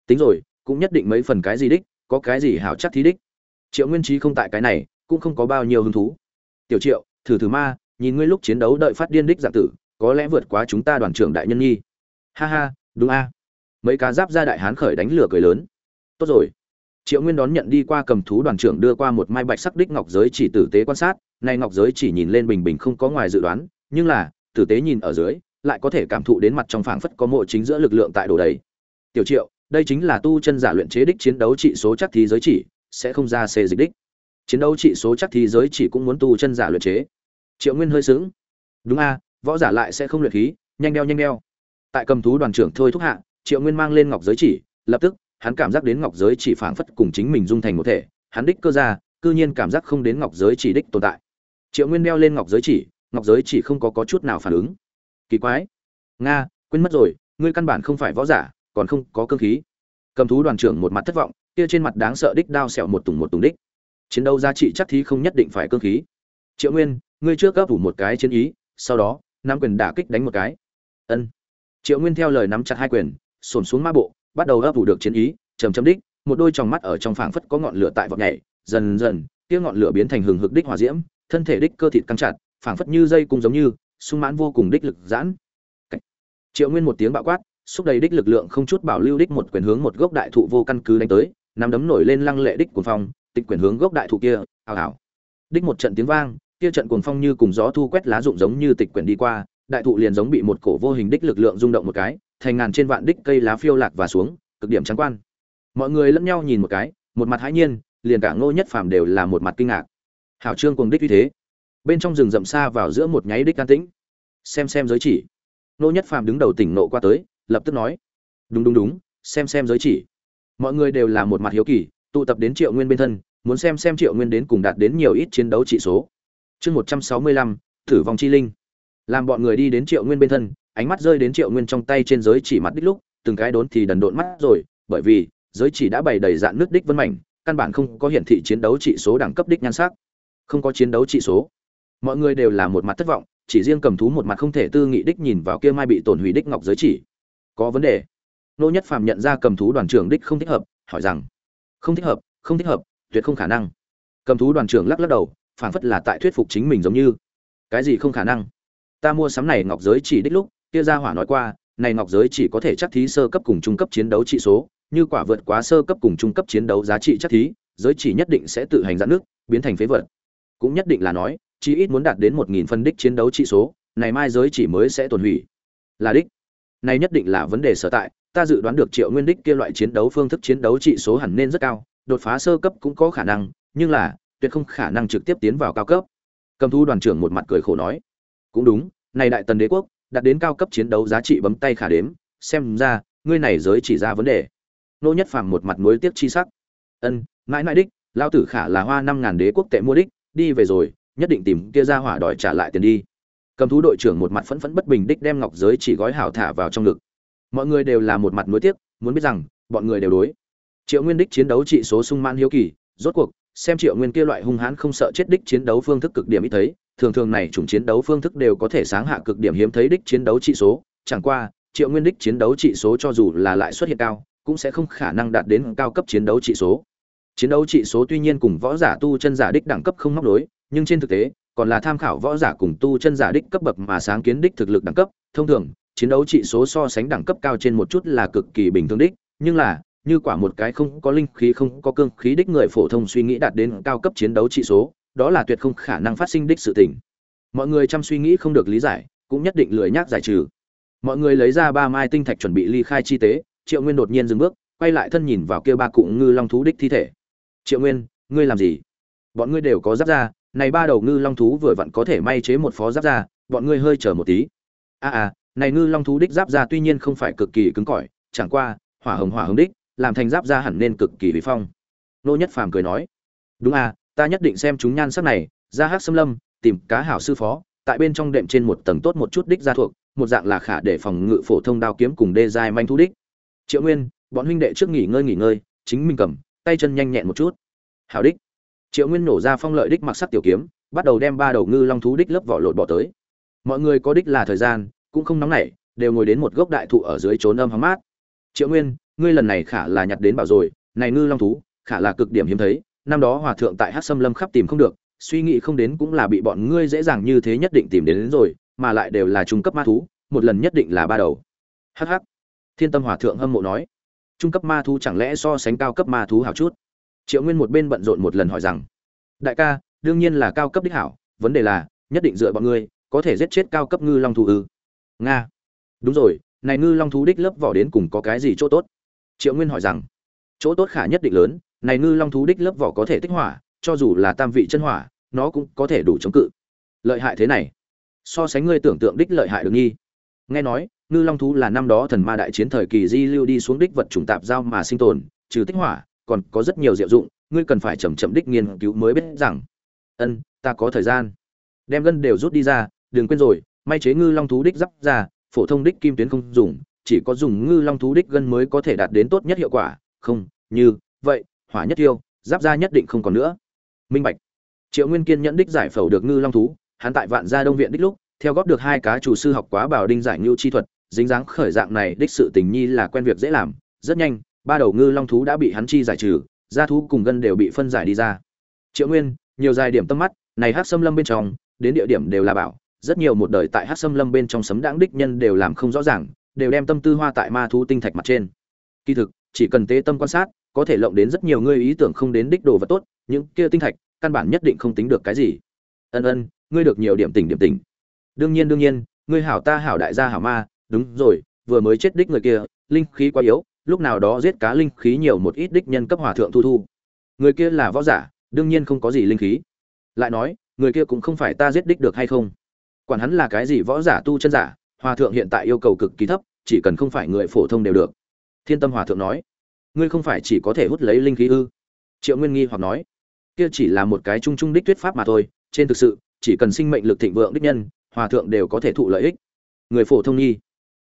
Tính rồi, cũng nhất định mấy phần cái gì đích, có cái gì hảo chắc thí đích. Triệu nguyên trí không tại cái này, cũng không có bao nhiêu hứng thú. Tiểu triệu, thử thử ma, nhìn ngươi lúc chiến đấu đợi phát điên đích dạng tử, có lẽ vượt quá chúng ta đoàn trưởng đại nhân nhi. Ha ha, đúng a. Mấy cá giáp ra đại hán khởi đánh lửa cười lớn. Tốt rồi triệu nguyên đón nhận đi qua cầm thú đoàn trưởng đưa qua một mai bạch sắc đích ngọc giới chỉ tử tế quan sát, nay ngọc giới chỉ nhìn lên bình bình không có ngoài dự đoán, nhưng là, tử tế nhìn ở dưới, lại có thể cảm thụ đến mặt trong phảng phất có mộ chính giữa lực lượng tại đồ đấy tiểu triệu, đây chính là tu chân giả luyện chế đích chiến đấu trị số chắc thí giới chỉ, sẽ không ra xê dịch đích. Chiến đấu trị số chắc thí giới chỉ cũng muốn tu chân giả luyện chế. Triệu nguyên hơi sướng đúng a, võ giả lại sẽ không luyện khí, nhanh đeo nhanh đeo. Tại cầm thú đoàn trưởng thôi thúc hạ, triệu nguyên mang lên ngọc giới chỉ, lập tức hắn cảm giác đến ngọc giới chỉ phảng phất cùng chính mình dung thành một thể, hắn đích cơ ra, cư nhiên cảm giác không đến ngọc giới chỉ đích tồn tại. Triệu nguyên đeo lên ngọc giới chỉ, ngọc giới chỉ không có có chút nào phản ứng. Kỳ quái. Nga, quên mất rồi, ngươi căn bản không phải võ giả, còn không có cơ khí. Cầm thú đoàn trưởng một mặt thất vọng, kia trên mặt đáng sợ đích đao sẹo một tùng một tùng đích. Chiến đấu giá trị chắc thí không nhất định phải cơ khí. Triệu nguyên, ngươi trước gấp thủ một cái chiến ý, sau đó, nắm quyền đả kích đánh một cái. Ân. Triệu nguyên theo lời nắm chặt hai quyền sồn xuống ma bộ bắt đầu ấp ủ được chiến ý trầm chấm đích, một đôi tròng mắt ở trong phảng phất có ngọn lửa tại vọt nhảy, dần dần, kia ngọn lửa biến thành hừng hực đích hỏa diễm, thân thể đích cơ thịt căng chặt, phảng phất như dây cung giống như, sung mãn vô cùng đích lực giãn. Triệu nguyên một tiếng bạo quát, xúc đầy đích lực lượng không chút bảo lưu đích một quyền hướng một gốc đại thụ vô căn cứ đánh tới, nắm đấm nổi lên lăng lệ đích cuồng phong, tịch quyền hướng gốc đại thụ kia ảo ảo đích một trận tiếng vang, kia trận cuồng phong như cùng gió thu quét lá rụng giống như tịch quyền đi qua, đại thụ liền giống bị một cổ vô hình đích lực lượng rung động một cái thành ngàn trên vạn đích cây lá phiêu lạc và xuống, cực điểm trắng quan. Mọi người lẫn nhau nhìn một cái, một mặt hãi nhiên, liền cả ngô nhất phàm đều là một mặt kinh ngạc. Hảo trương cùng đích như thế. Bên trong rừng rậm xa vào giữa một nháy đích can tĩnh. Xem xem giới chỉ. Ngô nhất phàm đứng đầu tỉnh nộ qua tới, lập tức nói. Đúng đúng đúng, xem xem giới chỉ. Mọi người đều là một mặt hiếu kỳ, tụ tập đến triệu nguyên bên thân, muốn xem xem triệu nguyên đến cùng đạt đến nhiều ít chiến đấu trị số. Chương một trăm sáu mươi lăm thử vong chi linh. Làm bọn người đi đến triệu nguyên bên thân ánh mắt rơi đến triệu nguyên trong tay trên giới chỉ mặt đích lúc, từng cái đốn thì đần độn mắt rồi, bởi vì, giới chỉ đã bày đầy dạn nước đích vân mảnh, căn bản không có hiển thị chiến đấu trị số đẳng cấp đích nhan sắc. Không có chiến đấu trị số. Mọi người đều là một mặt thất vọng, chỉ riêng cầm thú một mặt không thể tư nghị đích nhìn vào kia mai bị tổn hủy đích ngọc giới chỉ. Có vấn đề. Nô nhất phàm nhận ra cầm thú đoàn trưởng đích không thích hợp, hỏi rằng, không thích hợp, không thích hợp, tuyệt không khả năng. Cầm thú đoàn trưởng lắc lắc đầu, phảng phất là tại thuyết phục chính mình giống như. Cái gì không khả năng? Ta mua sắm này ngọc giới chỉ đích lúc kia gia hỏa nói qua, này ngọc giới chỉ có thể chắc thí sơ cấp cùng trung cấp chiến đấu trị số, như quả vượt quá sơ cấp cùng trung cấp chiến đấu giá trị chắc thí, giới chỉ nhất định sẽ tự hành giãn nước, biến thành phế vật. Cũng nhất định là nói, chí ít muốn đạt đến một nghìn phân đích chiến đấu trị số, này mai giới chỉ mới sẽ tồn hủy. Là đích. Này nhất định là vấn đề sở tại, ta dự đoán được triệu nguyên đích kia loại chiến đấu phương thức chiến đấu trị số hẳn nên rất cao, đột phá sơ cấp cũng có khả năng, nhưng là, tuyệt không khả năng trực tiếp tiến vào cao cấp. Cầm thú đoàn trưởng một mặt cười khổ nói. Cũng đúng, này đại tần đế quốc đạt đến cao cấp chiến đấu giá trị bấm tay khả đếm, xem ra, ngươi này giới chỉ ra vấn đề. Nô nhất phàm một mặt mối tiếc chi sắc. Ân, mãi mãi đích lao tử khả là hoa năm ngàn đế quốc tệ mua đích, đi về rồi, nhất định tìm kia ra hỏa đòi trả lại tiền đi. Cầm thú đội trưởng một mặt phẫn phẫn bất bình đích đem ngọc giới chỉ gói hảo thả vào trong ngực. Mọi người đều là một mặt nối tiếc, muốn biết rằng, bọn người đều đối. Triệu nguyên đích chiến đấu trị số sung man hiếu kỳ, rốt cuộc, xem triệu nguyên kia loại hung hãn không sợ chết đích chiến đấu phương thức cực điểm ít thấy thường thường này chủng chiến đấu phương thức đều có thể sáng hạ cực điểm hiếm thấy đích chiến đấu trị số. Chẳng qua, triệu nguyên đích chiến đấu trị số cho dù là lại xuất hiện cao, cũng sẽ không khả năng đạt đến cao cấp chiến đấu trị số. Chiến đấu trị số tuy nhiên cùng võ giả tu chân giả đích đẳng cấp không móc đối nhưng trên thực tế, còn là tham khảo võ giả cùng tu chân giả đích cấp bậc mà sáng kiến đích thực lực đẳng cấp. Thông thường, chiến đấu trị số so sánh đẳng cấp cao trên một chút là cực kỳ bình thường đích, nhưng là, như quả một cái không có linh khí, không có cương khí đích người phổ thông suy nghĩ đạt đến cao cấp chiến đấu trị số đó là tuyệt không khả năng phát sinh đích sự tình. Mọi người chăm suy nghĩ không được lý giải cũng nhất định lười nhác giải trừ. Mọi người lấy ra ba mai tinh thạch chuẩn bị ly khai chi tế triệu nguyên đột nhiên dừng bước quay lại thân nhìn vào kia ba cụ ngư long thú đích thi thể. Triệu nguyên ngươi làm gì? Bọn ngươi đều có giáp da, này ba đầu ngư long thú vừa vặn có thể may chế một phó giáp da. bọn ngươi hơi chờ một tí. A à, à này ngư long thú đích giáp da tuy nhiên không phải cực kỳ cứng cỏi chẳng qua hỏa hồng hỏa hồng đích làm thành giáp da hẳn nên cực kỳ vi phong. Nô nhất phàm cười nói. Đúng à ta nhất định xem chúng nhan sắc này, ra hát xâm lâm, tìm cá hảo sư phó, tại bên trong đệm trên một tầng tốt một chút đích ra thuộc, một dạng là khả để phòng ngự phổ thông đao kiếm cùng đê dài manh thu đích. Triệu nguyên, bọn huynh đệ trước nghỉ ngơi nghỉ ngơi, chính mình cầm, tay chân nhanh nhẹn một chút. Hảo đích. Triệu nguyên nổ ra phong lợi đích mặc sắc tiểu kiếm, bắt đầu đem ba đầu ngư long thú đích lớp vỏ lột bỏ tới. Mọi người có đích là thời gian, cũng không nóng nảy, đều ngồi đến một gốc đại thụ ở dưới trốn âm hóng mát. Triệu nguyên, ngươi lần này khả là nhặt đến bảo rồi, này ngư long thú, khả là cực điểm hiếm thấy năm đó hòa thượng tại hát xâm lâm khắp tìm không được suy nghĩ không đến cũng là bị bọn ngươi dễ dàng như thế nhất định tìm đến, đến rồi mà lại đều là trung cấp ma thú một lần nhất định là ba đầu. Hh thiên tâm hòa thượng hâm mộ nói. Trung cấp ma thú chẳng lẽ so sánh cao cấp ma thú hảo chút? Triệu nguyên một bên bận rộn một lần hỏi rằng. Đại ca đương nhiên là cao cấp đích hảo vấn đề là nhất định dựa bọn ngươi có thể giết chết cao cấp ngư long thú ư? Nga. Đúng rồi này ngư long thú đích lớp vỏ đến cùng có cái gì chỗ tốt? Triệu nguyên hỏi rằng. Chỗ tốt khả nhất định lớn này ngư long thú đích lớp vỏ có thể tích hỏa, cho dù là tam vị chân hỏa, nó cũng có thể đủ chống cự. Lợi hại thế này. So sánh ngươi tưởng tượng đích lợi hại được nghi. Nghe nói, ngư long thú là năm đó thần ma đại chiến thời kỳ di lưu đi xuống đích vật trùng tạp giao mà sinh tồn, trừ tích hỏa, còn có rất nhiều diệu dụng, ngươi cần phải chậm chậm đích nghiên cứu mới biết rằng. Ân, ta có thời gian. Đem gân đều rút đi ra, đừng quên rồi, may chế ngư long thú đích giáp ra, phổ thông đích kim tuyến không dùng, chỉ có dùng ngư long thú đích gân mới có thể đạt đến tốt nhất hiệu quả. Không, như, vậy hỏa nhất tiêu, giáp ra nhất định không còn nữa. Minh bạch. Triệu nguyên kiên nhẫn đích giải phẫu được ngư long thú, hắn tại vạn gia đông viện đích lúc, theo góp được hai cá chủ sư học quá bảo đinh giải ngưu chi thuật, dính dáng khởi dạng này đích sự tình nhi là quen việc dễ làm. Rất nhanh, ba đầu ngư long thú đã bị hắn chi giải trừ, gia thú cùng gân đều bị phân giải đi ra. Triệu nguyên, nhiều dài điểm tâm mắt, này hát xâm lâm bên trong, đến địa điểm đều là bảo, rất nhiều một đời tại hát xâm lâm bên trong sấm đáng đích nhân đều làm không rõ ràng, đều đem tâm tư hoa tại ma thú tinh thạch mặt trên. Kỳ thực, chỉ cần tế tâm quan sát có thể lộng đến rất nhiều ngươi ý tưởng không đến đích đồ vật tốt, những kia tinh thạch, căn bản nhất định không tính được cái gì. Ân ân, ngươi được nhiều điểm tỉnh điểm tỉnh. Đương nhiên đương nhiên, ngươi hảo ta hảo đại gia hảo ma, đúng rồi, vừa mới chết đích người kia, linh khí quá yếu, lúc nào đó giết cá linh khí nhiều một ít đích nhân cấp hòa thượng thu thu. Người kia là võ giả, đương nhiên không có gì linh khí. Lại nói, người kia cũng không phải ta giết đích được hay không? Quản hắn là cái gì võ giả tu chân giả, hòa thượng hiện tại yêu cầu cực kỳ thấp, chỉ cần không phải người phổ thông đều được. Thiên tâm hòa thượng nói ngươi không phải chỉ có thể hút lấy linh khí ư? Triệu nguyên nghi hoặc nói. Kia chỉ là một cái chung chung đích thuyết pháp mà thôi, trên thực sự, chỉ cần sinh mệnh lực thịnh vượng đích nhân, hòa thượng đều có thể thụ lợi ích. Người phổ thông nhi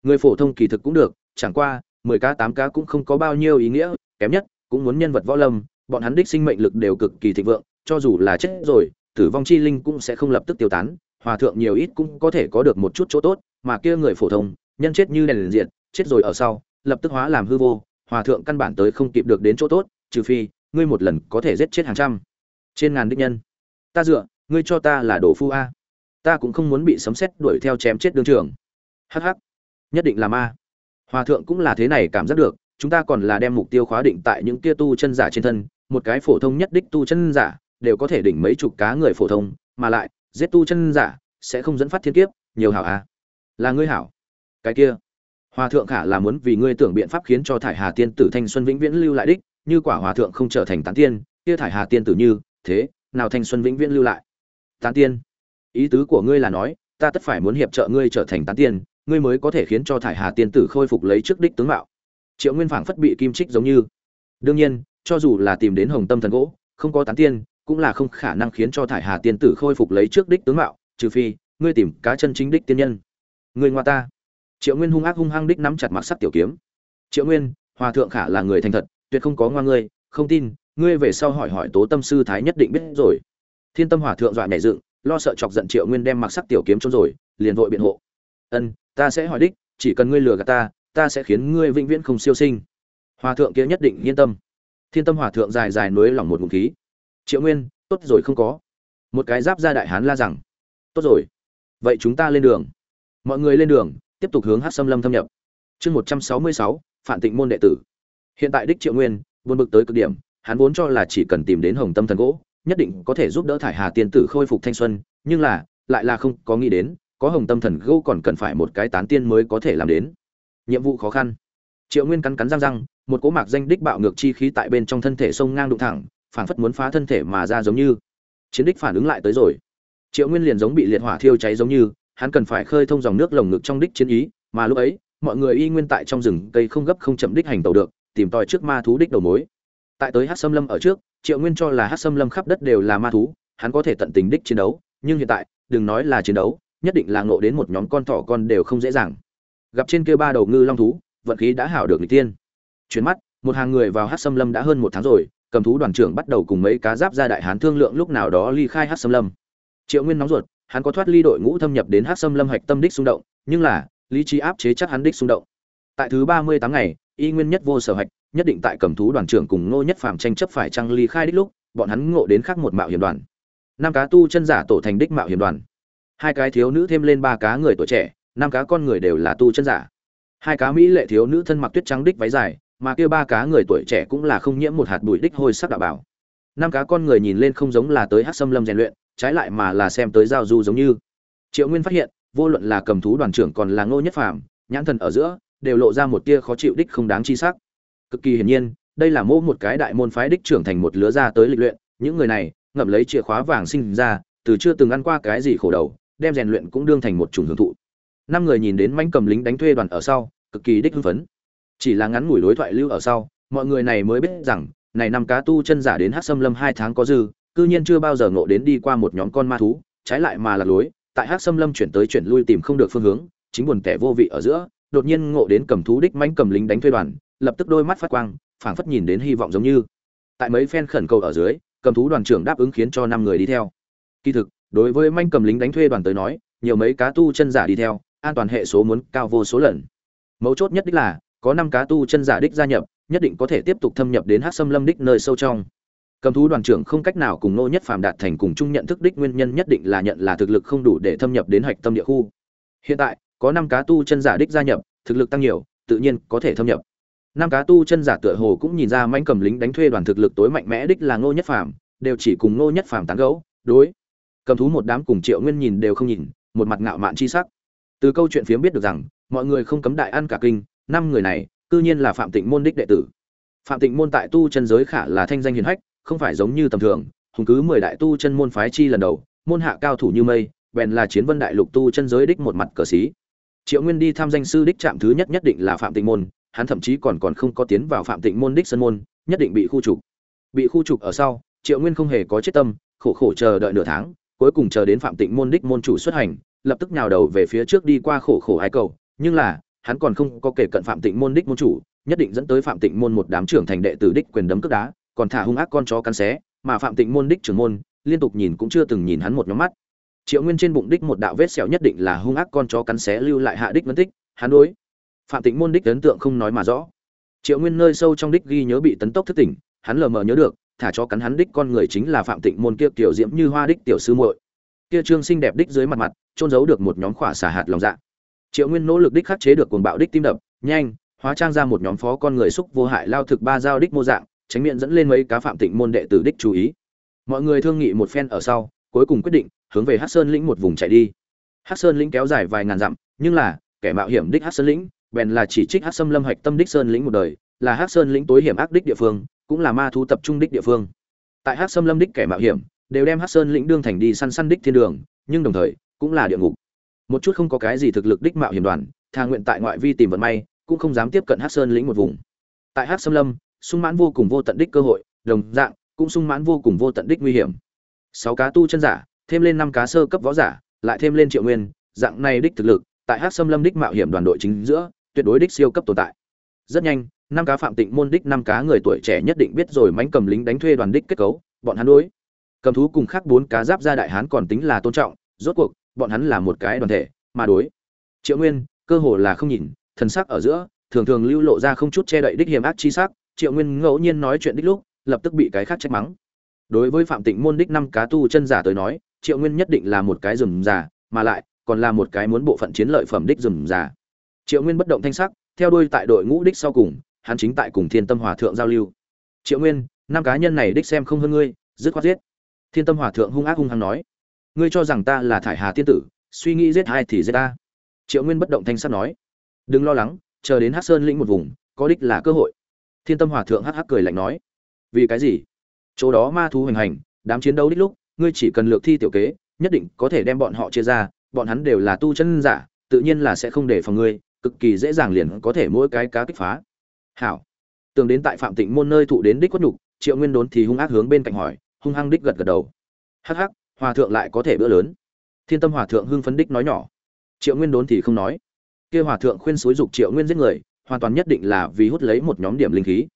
người phổ thông kỳ thực cũng được, chẳng qua, mười cá tám cá cũng không có bao nhiêu ý nghĩa, kém nhất, cũng muốn nhân vật võ lâm, bọn hắn đích sinh mệnh lực đều cực kỳ thịnh vượng, cho dù là chết rồi, tử vong chi linh cũng sẽ không lập tức tiêu tán, hòa thượng nhiều ít cũng có thể có được một chút chỗ tốt, mà kia người phổ thông, nhân chết như đèn liền diệt, chết rồi ở sau, lập tức hóa làm hư vô hòa thượng căn bản tới không kịp được đến chỗ tốt, trừ phi, ngươi một lần có thể giết chết hàng trăm. Trên ngàn đích nhân. Ta dựa, ngươi cho ta là đồ phu a. Ta cũng không muốn bị sấm xét đuổi theo chém chết đương trường. Hh nhất định là ma. Hòa thượng cũng là thế này cảm giác được, chúng ta còn là đem mục tiêu khóa định tại những kia tu chân giả trên thân, một cái phổ thông nhất đích tu chân giả, đều có thể đỉnh mấy chục cá người phổ thông, mà lại, giết tu chân giả, sẽ không dẫn phát thiên kiếp, nhiều hảo à là ngươi hảo. Cái kia hòa thượng khả là muốn vì ngươi tưởng biện pháp khiến cho thải hà tiên tử thanh xuân vĩnh viễn lưu lại đích, như quả hòa thượng không trở thành tán tiên, kia thải hà tiên tử như, thế, nào thanh xuân vĩnh viễn lưu lại? Tán tiên. Ý tứ của ngươi là nói, ta tất phải muốn hiệp trợ ngươi trở thành tán tiên, ngươi mới có thể khiến cho thải hà tiên tử khôi phục lấy trước đích tướng mạo. Triệu nguyên phảng phất bị kim trích giống như. Đương nhiên, cho dù là tìm đến hồng tâm thần gỗ, không có tán tiên, cũng là không khả năng khiến cho thải hà tiên tử khôi phục lấy trước đích tướng mạo, trừ phi, ngươi tìm cá chân chính đích tiên nhân. Ngươi ngoa ta triệu nguyên hung ác hung hăng đích nắm chặt mặc sắc tiểu kiếm. Triệu nguyên, hòa thượng khả là người thành thật, tuyệt không có ngoa ngươi, không tin, ngươi về sau hỏi hỏi tố tâm sư thái nhất định biết rồi. Thiên tâm hòa thượng dọa nhảy dựng, lo sợ chọc giận triệu nguyên đem mặc sắc tiểu kiếm trốn rồi, liền vội biện hộ. Ân, ta sẽ hỏi đích, chỉ cần ngươi lừa gạt ta ta sẽ khiến ngươi vĩnh viễn không siêu sinh. Hòa thượng kia nhất định yên tâm. Thiên tâm hòa thượng dài dài nối lòng một ngụm khí. Triệu nguyên, tốt rồi không có. Một cái giáp ra đại hán la rằng. Tốt rồi, vậy chúng ta lên đường. Mọi người lên đường tiếp tục hướng hát xâm lâm thâm nhập. Chương một trăm sáu mươi sáu phản tịnh môn đệ tử. Hiện tại đích triệu nguyên, buồn bực tới cực điểm, hắn vốn cho là chỉ cần tìm đến hồng tâm thần gỗ, nhất định có thể giúp đỡ thải hà tiên tử khôi phục thanh xuân, nhưng là, lại là không có nghĩ đến, có hồng tâm thần gỗ còn cần phải một cái tán tiên mới có thể làm đến. Nhiệm vụ khó khăn. Triệu nguyên cắn cắn răng răng, một cỗ mạc danh đích bạo ngược chi khí tại bên trong thân thể sông ngang đụng thẳng, phảng phất muốn phá thân thể mà ra giống như. Chiến đích phản ứng lại tới rồi. Triệu nguyên liền giống bị liệt hỏa thiêu cháy giống như hắn cần phải khơi thông dòng nước lồng ngực trong đích chiến ý, mà lúc ấy, mọi người y nguyên tại trong rừng cây không gấp không chậm đích hành tẩu được, tìm tòi trước ma thú đích đầu mối. Tại tới Hắc Sâm lâm ở trước, triệu nguyên cho là Hắc Sâm lâm khắp đất đều là ma thú, hắn có thể tận tình đích chiến đấu, nhưng hiện tại, đừng nói là chiến đấu, nhất định là ngộ đến một nhóm con thỏ con đều không dễ dàng. Gặp trên kia ba đầu ngư long thú, vận khí đã hảo được người tiên. Chuyến mắt, một hàng người vào Hắc Sâm lâm đã hơn một tháng rồi, cầm thú đoàn trưởng bắt đầu cùng mấy cá giáp ra đại hán thương lượng lúc nào đó ly khai Hắc Sâm lâm. Triệu nguyên nóng ruột hắn có thoát ly đội ngũ thâm nhập đến hát xâm lâm hạch tâm đích xung động, nhưng là, lý trí áp chế chắc hắn đích xung động. Tại thứ ba mươi tám ngày, y nguyên nhất vô sở hạch, nhất định tại cầm thú đoàn trưởng cùng ngô nhất phàm tranh chấp phải trăng ly khai đích lúc, bọn hắn ngộ đến khác một mạo hiểm đoàn. Năm cá tu chân giả tổ thành đích mạo hiểm đoàn. Hai cái thiếu nữ thêm lên ba cá người tuổi trẻ, năm cá con người đều là tu chân giả. Hai cá mỹ lệ thiếu nữ thân mặc tuyết trắng đích váy dài, mà kia ba cá người tuổi trẻ cũng là không nhiễm một hạt bụi đích hôi sắc đạo bảo. Năm cá con người nhìn lên không giống là tới hát xâm lâm rèn luyện trái lại mà là xem tới giao du giống như. Triệu nguyên phát hiện, vô luận là cầm thú đoàn trưởng còn là ngô nhất phàm, nhãn thần ở giữa, đều lộ ra một tia khó chịu đích không đáng chi sắc. Cực kỳ hiển nhiên, đây là mô một cái đại môn phái đích trưởng thành một lứa ra tới lịch luyện, những người này, ngậm lấy chìa khóa vàng sinh ra, từ chưa từng ăn qua cái gì khổ đầu, đem rèn luyện cũng đương thành một chủng hưởng thụ. Năm người nhìn đến mánh cầm lính đánh thuê đoàn ở sau, cực kỳ đích hưng phấn. Chỉ là ngắn ngủi đối thoại lưu ở sau, mọi người này mới biết rằng, này năm cá tu chân giả đến hát xâm lâm hai tháng có dư cư nhiên chưa bao giờ ngộ đến đi qua một nhóm con ma thú, trái lại mà là lối, tại hắc sâm lâm chuyển tới chuyển lui tìm không được phương hướng, chính buồn tẻ vô vị ở giữa, đột nhiên ngộ đến cầm thú đích mãnh cầm lính đánh thuê đoàn, lập tức đôi mắt phát quang, phảng phất nhìn đến hy vọng giống như. Tại mấy phen khẩn cầu ở dưới, cầm thú đoàn trưởng đáp ứng khiến cho năm người đi theo. Kỳ thực, đối với manh cầm lính đánh thuê đoàn tới nói, nhiều mấy cá tu chân giả đi theo, an toàn hệ số muốn cao vô số lần. Mấu chốt nhất đích là, có năm cá tu chân giả đích gia nhập, nhất định có thể tiếp tục thâm nhập đến hắc sâm lâm đích nơi sâu trong cầm thú đoàn trưởng không cách nào cùng nô nhất phàm đạt thành cùng chung nhận thức đích nguyên nhân nhất định là nhận là thực lực không đủ để thâm nhập đến hạch tâm địa khu. Hiện tại, có năm cá tu chân giả đích gia nhập, thực lực tăng nhiều, tự nhiên có thể thâm nhập. Năm cá tu chân giả tựa hồ cũng nhìn ra mãnh cầm lính đánh thuê đoàn thực lực tối mạnh mẽ đích là ngô nhất phàm, đều chỉ cùng ngô nhất phàm tán gẫu, đối. Cầm thú một đám cùng triệu nguyên nhìn đều không nhìn, một mặt ngạo mạn chi sắc. Từ câu chuyện phiếm biết được rằng, mọi người không cấm đại ăn cả kinh, năm người này, cư nhiên là phạm tịnh môn đích đệ tử. Phạm tịnh môn tại tu chân giới khả là thanh danh hiền hách không phải giống như tầm thường, hùng cứ mười đại tu chân môn phái chi lần đầu, môn hạ cao thủ như mây, bèn là chiến vân đại lục tu chân giới đích một mặt cờ xí. Triệu nguyên đi tham danh sư đích trạm thứ nhất nhất định là phạm tịnh môn, hắn thậm chí còn còn không có tiến vào phạm tịnh môn đích sân môn, nhất định bị khu trục. Bị khu trục ở sau, triệu nguyên không hề có chết tâm, khổ khổ chờ đợi nửa tháng, cuối cùng chờ đến phạm tịnh môn đích môn chủ xuất hành, lập tức nhào đầu về phía trước đi qua khổ khổ hai cầu, nhưng là, hắn còn không có kể cận phạm tịnh môn đích môn chủ, nhất định dẫn tới phạm tịnh môn một đám trưởng thành đệ tử đích quyền đấm cước đá còn thả hung ác con chó cắn xé, mà phạm tịnh môn đích trưởng môn, liên tục nhìn cũng chưa từng nhìn hắn một nhóm mắt. Triệu nguyên trên bụng đích một đạo vết sẹo nhất định là hung ác con chó cắn xé lưu lại hạ đích phân tích, hắn đối. Phạm tịnh môn đích ấn tượng không nói mà rõ. Triệu nguyên nơi sâu trong đích ghi nhớ bị tấn tốc thức tỉnh, hắn lờ mờ nhớ được, thả cho cắn hắn đích con người chính là phạm tịnh môn kia tiểu diễm như hoa đích tiểu sư muội. Kia trương xinh đẹp đích dưới mặt mặt trôn giấu được một nhóm khỏa xả hạt lòng dạ. Triệu nguyên nỗ lực đích khắc chế được cuồng bạo đích tim đập, nhanh, hóa trang ra một nhóm phó con người xúc vô hại lao thực ba giao đích mô dạng tránh miệng dẫn lên mấy cá phạm tịnh môn đệ tử đích chú ý. Mọi người thương nghị một phen ở sau, cuối cùng quyết định hướng về hát sơn lĩnh một vùng chạy đi. Hát sơn lĩnh kéo dài vài ngàn dặm, nhưng là, kẻ mạo hiểm đích hát sơn lĩnh, bèn là chỉ trích hát xâm lâm hạch tâm đích sơn lĩnh một đời, là hát sơn lĩnh tối hiểm ác đích địa phương, cũng là ma thú tập trung đích địa phương. Tại hát xâm lâm đích kẻ mạo hiểm, đều đem hát sơn lĩnh đương thành đi săn săn đích thiên đường, nhưng đồng thời, cũng là địa ngục. Một chút không có cái gì thực lực đích mạo hiểm đoàn, thà nguyện tại ngoại vi tìm vận may, cũng không dám tiếp cận hát sơn lĩnh một vùng. Tại hát xâm lâm sung mãn vô cùng vô tận đích cơ hội, đồng dạng, cũng sung mãn vô cùng vô tận đích nguy hiểm. Sáu cá tu chân giả, thêm lên năm cá sơ cấp võ giả, lại thêm lên triệu nguyên, dạng này đích thực lực, tại hát xâm lâm đích mạo hiểm đoàn đội chính giữa, tuyệt đối đích siêu cấp tồn tại. Rất nhanh, năm cá phạm tịnh môn đích năm cá người tuổi trẻ nhất định biết rồi mánh cầm lính đánh thuê đoàn đích kết cấu, bọn hắn đối. Cầm thú cùng khác bốn cá giáp gia đại hán còn tính là tôn trọng, rốt cuộc, bọn hắn là một cái đoàn thể, mà đối. Triệu nguyên, cơ hồ là không nhìn, thần sắc ở giữa, thường thường lưu lộ ra không chút che đậy đích hiểm ác chi sắc triệu nguyên ngẫu nhiên nói chuyện đích lúc lập tức bị cái khác trách mắng. Đối với phạm tịnh môn đích năm cá tu chân giả tới nói triệu nguyên nhất định là một cái rừng giả, mà lại còn là một cái muốn bộ phận chiến lợi phẩm đích rừng giả. triệu nguyên bất động thanh sắc theo đuôi tại đội ngũ đích sau cùng hắn chính tại cùng thiên tâm hòa thượng giao lưu. Triệu nguyên năm cá nhân này đích xem không hơn ngươi dứt khoát giết. Thiên tâm hòa thượng hung ác hung hăng nói. Ngươi cho rằng ta là thải hà tiên tử suy nghĩ giết hai thì giết ta. Triệu nguyên bất động thanh sắc nói. Đừng lo lắng chờ đến hát sơn lĩnh một vùng có đích là cơ hội thiên tâm hòa thượng hắc hắc cười lạnh nói, vì cái gì? Chỗ đó ma thú hoành hành, đám chiến đấu đích lúc, ngươi chỉ cần lược thi tiểu kế, nhất định có thể đem bọn họ chia ra, bọn hắn đều là tu chân giả, tự nhiên là sẽ không để phòng ngươi, cực kỳ dễ dàng liền có thể mỗi cái cá kích phá. Hảo. Tưởng đến tại phạm tịnh môn nơi thụ đến đích quất nhục, triệu nguyên đốn thì hung ác hướng bên cạnh hỏi, hung hăng đích gật gật đầu. Hắc hắc, hòa thượng lại có thể bữa lớn. Thiên tâm hòa thượng hưng phấn đích nói nhỏ. Triệu nguyên đốn thì không nói. Kia hòa thượng khuyên xúi dục triệu nguyên giết người hoàn toàn nhất định là vì hút lấy một nhóm điểm linh khí.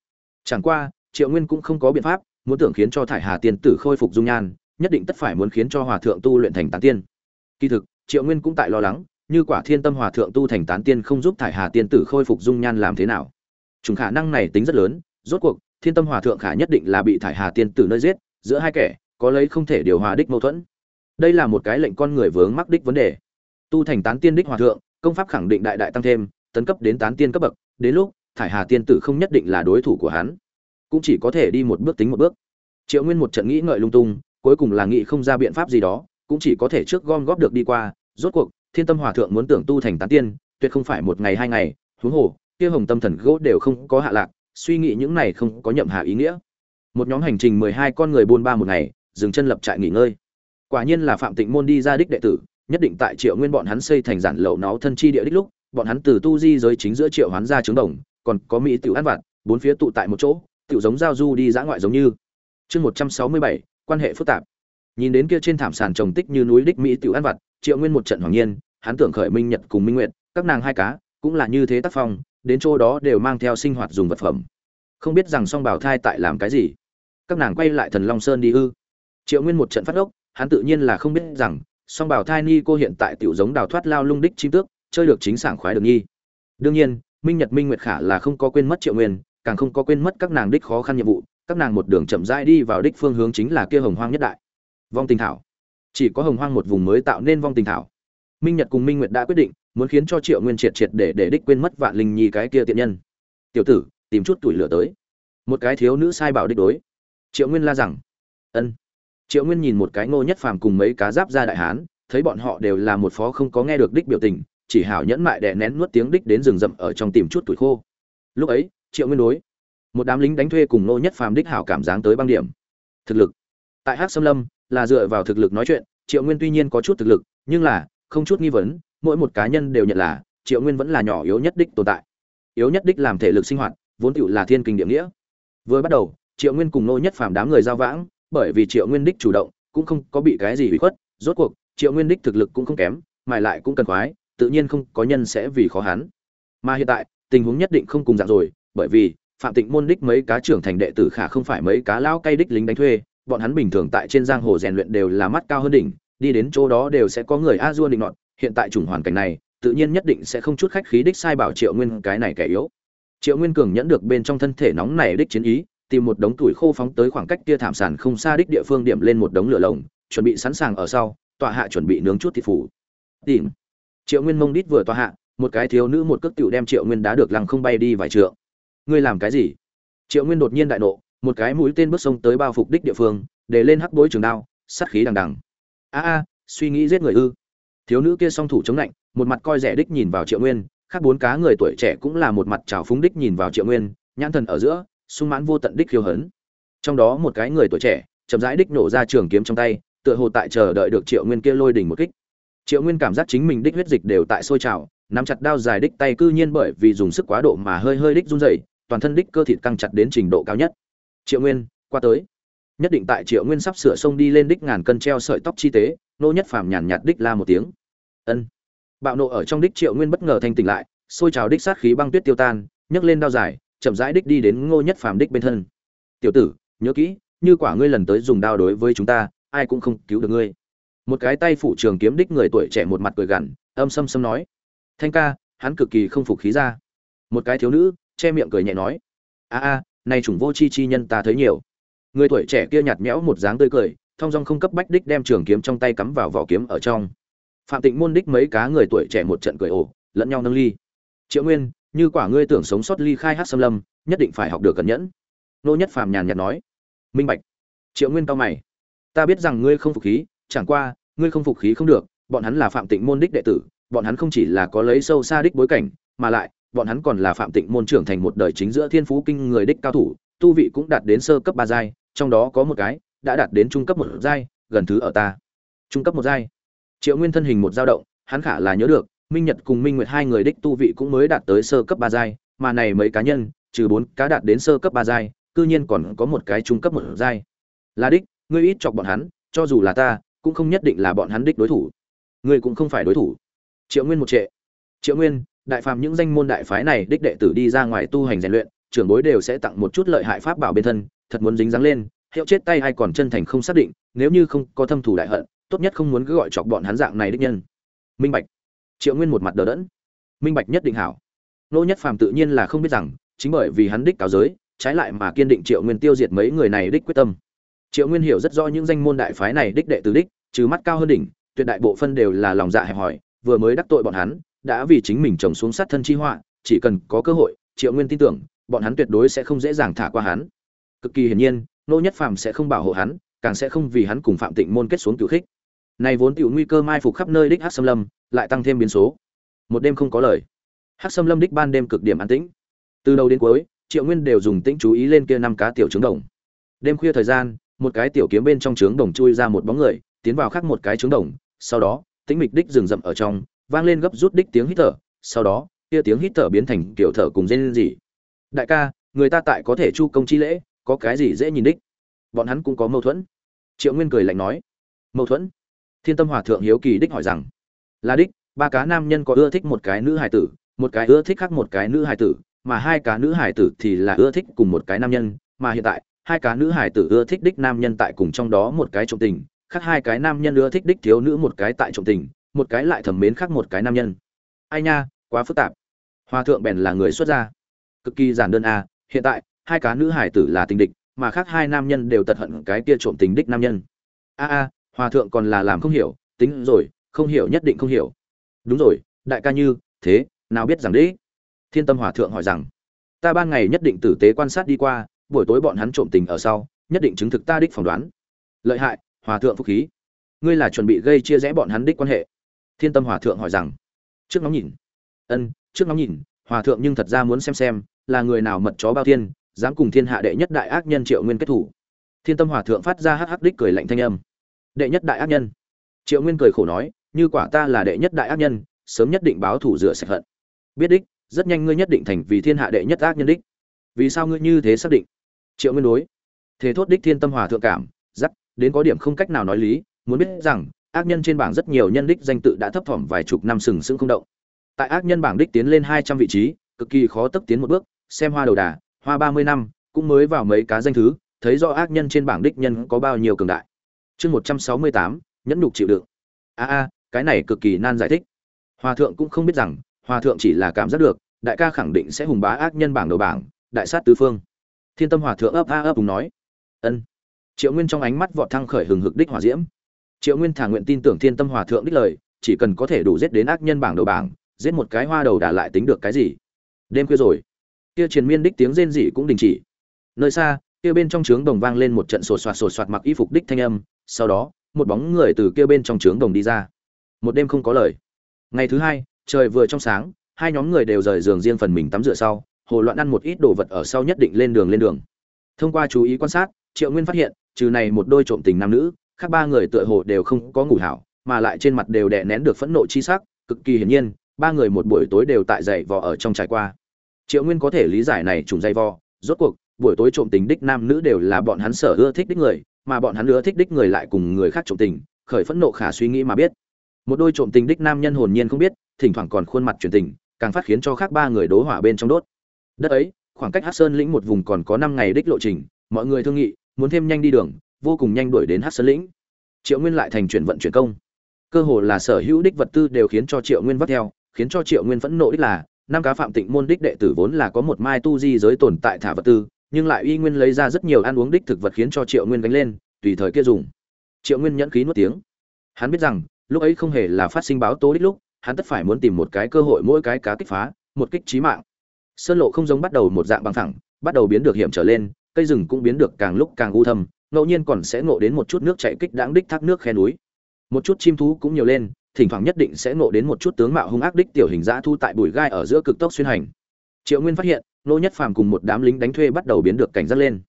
Chẳng qua, triệu nguyên cũng không có biện pháp, muốn tưởng khiến cho thải hà tiên tử khôi phục dung nhan, nhất định tất phải muốn khiến cho hòa thượng tu luyện thành tán tiên. Kỳ thực, triệu nguyên cũng tại lo lắng, như quả thiên tâm hòa thượng tu thành tán tiên không giúp thải hà tiên tử khôi phục dung nhan làm thế nào. Chúng khả năng này tính rất lớn, rốt cuộc, thiên tâm hòa thượng khả nhất định là bị thải hà tiên tử nơi giết, giữa hai kẻ, có lấy không thể điều hòa đích mâu thuẫn. Đây là một cái lệnh con người vướng mắc đích vấn đề. Tu thành tán tiên đích hòa thượng, công pháp khẳng định đại đại tăng thêm tấn cấp đến tán tiên cấp bậc, đến lúc, thải hà tiên tử không nhất định là đối thủ của hắn. Cũng chỉ có thể đi một bước tính một bước. Triệu nguyên một trận nghĩ ngợi lung tung, cuối cùng là nghĩ không ra biện pháp gì đó, cũng chỉ có thể trước gom góp được đi qua. Rốt cuộc, thiên tâm hòa thượng muốn tưởng tu thành tán tiên, tuyệt không phải một ngày hai ngày. Huống hồ, kia hồng tâm thần gỗ đều không có hạ lạc, suy nghĩ những này không có nhậm hạ ý nghĩa. Một nhóm hành trình mười hai con người buôn ba một ngày, dừng chân lập trại nghỉ ngơi. Quả nhiên là phạm tịnh môn đi ra đích đệ tử, nhất định tại triệu nguyên bọn hắn xây thành giản lậu nó thân chi địa đích lúc bọn hắn từ tu di giới chính giữa triệu hoán ra trứng đồng, còn có mỹ tiểu ăn vặt, bốn phía tụ tại một chỗ, tiểu giống giao du đi dã ngoại giống như. Chương một trăm sáu mươi bảy, quan hệ phức tạp. Nhìn đến kia trên thảm sàn trồng tích như núi đích mỹ tiểu ăn vặt, triệu nguyên một trận hoàng nhiên, hắn tưởng khởi minh nhật cùng minh nguyện các nàng hai cá, cũng là như thế tác phong, đến chỗ đó đều mang theo sinh hoạt dùng vật phẩm. Không biết rằng song bảo thai tại làm cái gì. Các nàng quay lại thần long sơn đi ư. Triệu nguyên một trận phát ốc, hắn tự nhiên là không biết rằng, song bảo thai ni cô hiện tại tiểu giống đào thoát lao lung đích chim tước chơi được chính sảng khoái được nhi. Đương nhiên, minh nhật minh nguyệt khả là không có quên mất triệu nguyên, càng không có quên mất các nàng đích khó khăn nhiệm vụ, các nàng một đường chậm rãi đi vào đích phương hướng chính là kia hồng hoang nhất đại. Vong tình thảo. Chỉ có hồng hoang một vùng mới tạo nên vong tình thảo. Minh nhật cùng minh nguyệt đã quyết định, muốn khiến cho triệu nguyên triệt triệt để để đích quên mất vạn linh nhi cái kia tiện nhân. Tiểu tử, tìm chút tuổi lửa tới. Một cái thiếu nữ sai bảo đích đối. Triệu nguyên la rằng. Ân. Triệu nguyên nhìn một cái ngô nhất phàm cùng mấy cá giáp ra đại hán, thấy bọn họ đều là một phó không có nghe được đích biểu tình chỉ hảo nhẫn mại đè nén nuốt tiếng đích đến rừng rậm ở trong tìm chút tuổi khô. Lúc ấy, triệu nguyên đối, một đám lính đánh thuê cùng nô nhất phàm đích hảo cảm giáng tới băng điểm. Thực lực. Tại hắc sâm lâm, là dựa vào thực lực nói chuyện, triệu nguyên tuy nhiên có chút thực lực, nhưng là, không chút nghi vấn, mỗi một cá nhân đều nhận là, triệu nguyên vẫn là nhỏ yếu nhất đích tồn tại. Yếu nhất đích làm thể lực sinh hoạt, vốn tựu là thiên kinh địa nghĩa. Vừa bắt đầu, triệu nguyên cùng nô nhất phàm đám người giao vãng, bởi vì triệu nguyên đích chủ động, cũng không có bị cái gì bị khuất, rốt cuộc, triệu nguyên đích thực lực cũng không kém, mà lại cũng cần khoái tự nhiên không có nhân sẽ vì khó hắn. Mà hiện tại, tình huống nhất định không cùng dạng rồi, bởi vì, phạm tịnh môn đích mấy cá trưởng thành đệ tử khả không phải mấy cá lao cay đích lính đánh thuê, bọn hắn bình thường tại trên giang hồ rèn luyện đều là mắt cao hơn đỉnh, đi đến chỗ đó đều sẽ có người a duôn định nọt, hiện tại chủng hoàn cảnh này, tự nhiên nhất định sẽ không chút khách khí đích sai bảo triệu nguyên cái này kẻ yếu. Triệu nguyên cường nhẫn được bên trong thân thể nóng này đích chiến ý, tìm một đống tuổi khô phóng tới khoảng cách kia thảm sản không xa đích địa phương điểm lên một đống lửa lồng, chuẩn bị sẵn sàng ở sau, tọa hạ chuẩn bị nướng chút thịt phủ. Tìm triệu nguyên mông đít vừa tòa hạ, một cái thiếu nữ một cước tiểu đem triệu nguyên đá được lăng không bay đi vài trượng. Ngươi làm cái gì? Triệu nguyên đột nhiên đại nộ, một cái mũi tên bước sông tới bao phục đích địa phương, để lên hắc bối trường đao, sát khí đằng đằng. A a, suy nghĩ giết người ư. Thiếu nữ kia song thủ chống lạnh, một mặt coi rẻ đích nhìn vào triệu nguyên, khác bốn cá người tuổi trẻ cũng là một mặt trào phúng đích nhìn vào triệu nguyên, nhãn thần ở giữa, sung mãn vô tận đích khiêu hấn. Trong đó một cái người tuổi trẻ, chậm rãi đích nổ ra trường kiếm trong tay, tựa hồ tại chờ đợi được triệu nguyên kia lôi đỉnh một kích triệu nguyên cảm giác chính mình đích huyết dịch đều tại sôi trào, nắm chặt đao dài đích tay cư nhiên bởi vì dùng sức quá độ mà hơi hơi đích run rẩy, toàn thân đích cơ thịt căng chặt đến trình độ cao nhất. Triệu nguyên, qua tới. Nhất định tại triệu nguyên sắp sửa sông đi lên đích ngàn cân treo sợi tóc chi tế, nô nhất phàm nhàn nhạt đích la một tiếng. Ân. Bạo nộ ở trong đích triệu nguyên bất ngờ thanh tỉnh lại xôi trào đích sát khí băng tuyết tiêu tan, nhấc lên đao dài, chậm rãi đích đi đến ngô nhất phàm đích bên thân. Tiểu tử, nhớ kỹ, như quả ngươi lần tới dùng đao đối với chúng ta, ai cũng không cứu được ngươi một cái tay phủ trường kiếm đích người tuổi trẻ một mặt cười gằn, âm xâm xâm nói, thanh ca, hắn cực kỳ không phục khí ra. Một cái thiếu nữ, che miệng cười nhẹ nói, a a, này chủng vô chi chi nhân ta thấy nhiều. Người tuổi trẻ kia nhạt nhẽo một dáng tươi cười, thong dong không cấp bách đích đem trường kiếm trong tay cắm vào vỏ kiếm ở trong. Phạm tịnh môn đích mấy cá người tuổi trẻ một trận cười ổ lẫn nhau nâng ly. Triệu nguyên, như quả ngươi tưởng sống sót ly khai hát xâm lâm, nhất định phải học được cẩn nhẫn. Nô nhất phàm nhàn nhạt nói. Minh bạch. Triệu nguyên cao mày. Ta biết rằng ngươi không phục khí chẳng qua, ngươi không phục khí không được, bọn hắn là phạm tịnh môn đích đệ tử, bọn hắn không chỉ là có lấy sâu xa đích bối cảnh, mà lại, bọn hắn còn là phạm tịnh môn trưởng thành một đời chính giữa thiên phú kinh người đích cao thủ, tu vị cũng đạt đến sơ cấp ba giai, trong đó có một cái đã đạt đến trung cấp một giai, gần thứ ở ta. Trung cấp một giai. Triệu nguyên thân hình một dao động, hắn khả là nhớ được, minh nhật cùng minh nguyệt hai người đích tu vị cũng mới đạt tới sơ cấp ba giai, mà này mấy cá nhân, trừ bốn cá đạt đến sơ cấp ba giai, cư nhiên còn có một cái trung cấp một giai. Là đích, ngươi ít chọc bọn hắn, cho dù là ta cũng không nhất định là bọn hắn đích đối thủ. Ngươi cũng không phải đối thủ. Triệu nguyên một trệ. Triệu nguyên, đại phàm những danh môn đại phái này đích đệ tử đi ra ngoài tu hành rèn luyện, trưởng bối đều sẽ tặng một chút lợi hại pháp bảo bên thân, thật muốn dính dáng lên, hiệu chết tay hay còn chân thành không xác định, nếu như không có thâm thủ đại hận, tốt nhất không muốn cứ gọi chọc bọn hắn dạng này đích nhân. Minh bạch. Triệu nguyên một mặt đờ đẫn. Minh bạch nhất định hảo. Nô nhất phàm tự nhiên là không biết rằng, chính bởi vì hắn đích cáo giới, trái lại mà kiên định triệu nguyên tiêu diệt mấy người này đích quyết tâm. Triệu nguyên hiểu rất rõ những danh môn đại phái này đích đệ tử đích trừ mắt cao hơn đỉnh, tuyệt đại bộ phân đều là lòng dạ hẹp hòi, vừa mới đắc tội bọn hắn, đã vì chính mình trồng xuống sát thân chi họa, chỉ cần có cơ hội, triệu nguyên tin tưởng, bọn hắn tuyệt đối sẽ không dễ dàng thả qua hắn. Cực kỳ hiển nhiên, nô nhất phàm sẽ không bảo hộ hắn, càng sẽ không vì hắn cùng phạm tịnh môn kết xuống cửu khích. Này vốn tiểu nguy cơ mai phục khắp nơi đích hắc sâm lâm, lại tăng thêm biến số. Một đêm không có lời. Hắc sâm lâm đích ban đêm cực điểm an tĩnh. Từ đầu đến cuối, triệu nguyên đều dùng tĩnh chú ý lên kia năm cá tiểu trứng đồng. Đêm khuya thời gian, một cái tiểu kiếm bên trong trứng đồng chui ra một bóng người tiến vào khác một cái trứng đồng, sau đó, tĩnh mịch đích rừng rậm ở trong, vang lên gấp rút đích tiếng hít thở, sau đó, kia tiếng hít thở biến thành kiểu thở cùng rên gì đại ca, người ta tại có thể chu công chi lễ, có cái gì dễ nhìn đích? Bọn hắn cũng có mâu thuẫn. Triệu nguyên cười lạnh nói. Mâu thuẫn? Thiên tâm hòa thượng hiếu kỳ đích hỏi rằng. Là đích, ba cá nam nhân có ưa thích một cái nữ hài tử, một cái ưa thích khác một cái nữ hài tử, mà hai cá nữ hài tử thì là ưa thích cùng một cái nam nhân, mà hiện tại, hai cá nữ hài tử ưa thích đích nam nhân tại cùng trong đó một cái trọng tình khác hai cái nam nhân ưa thích đích thiếu nữ một cái tại trọng tình, một cái lại thầm mến khác một cái nam nhân. Ai nha, quá phức tạp. Hòa thượng bèn là người xuất gia. Cực kỳ giản đơn a à. hiện tại, hai cá nữ hải tử là tình địch, mà khác hai nam nhân đều tật hận cái kia trộm tình đích nam nhân. A a hòa thượng còn là làm không hiểu, tính rồi, không hiểu nhất định không hiểu. Đúng rồi, đại ca như, thế, nào biết rằng đấy thiên tâm hòa thượng hỏi rằng, ta ban ngày nhất định tử tế quan sát đi qua, buổi tối bọn hắn trộm tình ở sau, nhất định chứng thực ta đích phỏng đoán. Lợi hại hòa thượng phúc khí. Ngươi là chuẩn bị gây chia rẽ bọn hắn đích quan hệ. Thiên tâm hòa thượng hỏi rằng. Trước ngóng nhìn. Ân, trước ngóng nhìn, hòa thượng nhưng thật ra muốn xem xem, là người nào mật chó bao thiên, dám cùng thiên hạ đệ nhất đại ác nhân triệu nguyên kết thủ. Thiên tâm hòa thượng phát ra hắc hắc đích cười lạnh thanh âm. Đệ nhất đại ác nhân. Triệu nguyên cười khổ nói, như quả ta là đệ nhất đại ác nhân, sớm nhất định báo thủ rửa sạch hận. Biết đích, rất nhanh ngươi nhất định thành vì thiên hạ đệ nhất ác nhân đích. Vì sao ngươi như thế xác định? Triệu nguyên đối. Thế thốt đích thiên tâm hòa thượng cảm, giắc đến có điểm không cách nào nói lý muốn biết rằng ác nhân trên bảng rất nhiều nhân đích danh tự đã thấp thỏm vài chục năm sừng sững không động. Tại ác nhân bảng đích tiến lên hai trăm vị trí cực kỳ khó tấp tiến một bước xem hoa đầu đà hoa ba mươi năm cũng mới vào mấy cá danh thứ thấy do ác nhân trên bảng đích nhân có bao nhiêu cường đại. Chương một trăm sáu mươi tám nhẫn nhục chịu đựng. A a cái này cực kỳ nan giải thích. Hòa thượng cũng không biết rằng hòa thượng chỉ là cảm giác được đại ca khẳng định sẽ hùng bá ác nhân bảng đầu bảng đại sát tứ phương. Thiên tâm hòa thượng ấp a ấp cùng nói ân triệu nguyên trong ánh mắt vọt thăng khởi hừng hực đích hỏa diễm. Triệu nguyên thả nguyện tin tưởng thiên tâm hòa thượng đích lời, chỉ cần có thể đủ giết đến ác nhân bảng đầu bảng, giết một cái hoa đầu đà lại tính được cái gì? Đêm khuya rồi, kia triền miên đích tiếng rên rỉ cũng đình chỉ. Nơi xa, kia bên trong trướng đồng vang lên một trận sột soạt sột soạt mặc y phục đích thanh âm, sau đó, một bóng người từ kia bên trong trướng đồng đi ra. Một đêm không có lời. Ngày thứ hai, trời vừa trong sáng, hai nhóm người đều rời giường riêng phần mình tắm rửa sau, hồ loạn ăn một ít đồ vật ở sau nhất định lên đường lên đường. Thông qua chú ý quan sát, triệu nguyên phát hiện trừ này một đôi trộm tình nam nữ, khác ba người tựa hồ đều không có ngủ hảo, mà lại trên mặt đều đè nén được phẫn nộ chi sắc, cực kỳ hiển nhiên, ba người một buổi tối đều tại dậy vò ở trong trải qua. Triệu nguyên có thể lý giải này trùng dây vò, rốt cuộc, buổi tối trộm tình đích nam nữ đều là bọn hắn sở ưa thích đích người, mà bọn hắn ưa thích đích người lại cùng người khác trộm tình, khởi phẫn nộ khả suy nghĩ mà biết. Một đôi trộm tình đích nam nhân hồn nhiên không biết, thỉnh thoảng còn khuôn mặt truyền tình, càng phát khiến cho khác ba người đố hỏa bên trong đốt. Đất ấy, khoảng cách hát sơn lĩnh một vùng còn có năm ngày đích lộ trình, mọi người thương nghị muốn thêm nhanh đi đường, vô cùng nhanh đuổi đến hát sơn lĩnh. Triệu nguyên lại thành chuyển vận chuyển công. Cơ hồ là sở hữu đích vật tư đều khiến cho triệu nguyên vắt theo, khiến cho triệu nguyên phẫn nộ đích là, năm cá phạm tịnh môn đích đệ tử vốn là có một mai tu di giới tồn tại thả vật tư, nhưng lại uy nguyên lấy ra rất nhiều ăn uống đích thực vật khiến cho triệu nguyên gánh lên, tùy thời kia dùng. Triệu nguyên nhẫn khí nuốt tiếng. Hắn biết rằng, lúc ấy không hề là phát sinh báo tố đích lúc, hắn tất phải muốn tìm một cái cơ hội mỗi cái cá kích phá, một kích trí mạng. Sơn lộ không giống bắt đầu một dạng bằng thẳng, bắt đầu biến được hiểm trở lên cây rừng cũng biến được càng lúc càng u thâm ngẫu nhiên còn sẽ ngộ đến một chút nước chảy kích đáng đích thác nước khe núi. Một chút chim thú cũng nhiều lên thỉnh thoảng nhất định sẽ ngộ đến một chút tướng mạo hung ác đích tiểu hình dã thu tại bụi gai ở giữa cực tốc xuyên hành. Triệu nguyên phát hiện nô nhất phàm cùng một đám lính đánh thuê bắt đầu biến được cảnh giác lên.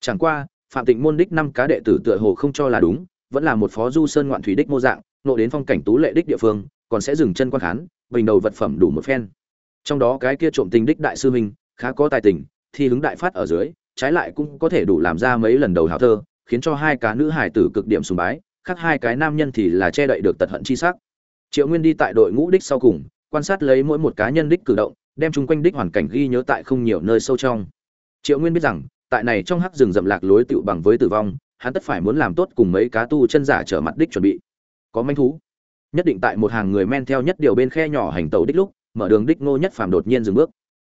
Chẳng qua phạm tịnh môn đích năm cá đệ tử tựa hồ không cho là đúng vẫn là một phó du sơn ngoạn thủy đích mô dạng ngộ đến phong cảnh tú lệ đích địa phương còn sẽ dừng chân quan khán bình đầu vật phẩm đủ một phen. Trong đó cái kia trộm tình đích đại sư huynh, khá có tài tình thi hứng đại phát ở dưới trái lại cũng có thể đủ làm ra mấy lần đầu hào thơ, khiến cho hai cá nữ hải tử cực điểm sùng bái, khác hai cái nam nhân thì là che đậy được tật hận chi sắc. Triệu nguyên đi tại đội ngũ đích sau cùng, quan sát lấy mỗi một cá nhân đích cử động, đem chung quanh đích hoàn cảnh ghi nhớ tại không nhiều nơi sâu trong. Triệu nguyên biết rằng, tại này trong hắc rừng rậm lạc lối tựu bằng với tử vong, hắn tất phải muốn làm tốt cùng mấy cá tu chân giả trở mặt đích chuẩn bị. Có manh thú. Nhất định tại một hàng người men theo nhất điều bên khe nhỏ hành tàu đích lúc, mở đường đích ngô nhất phàm đột nhiên dừng bước.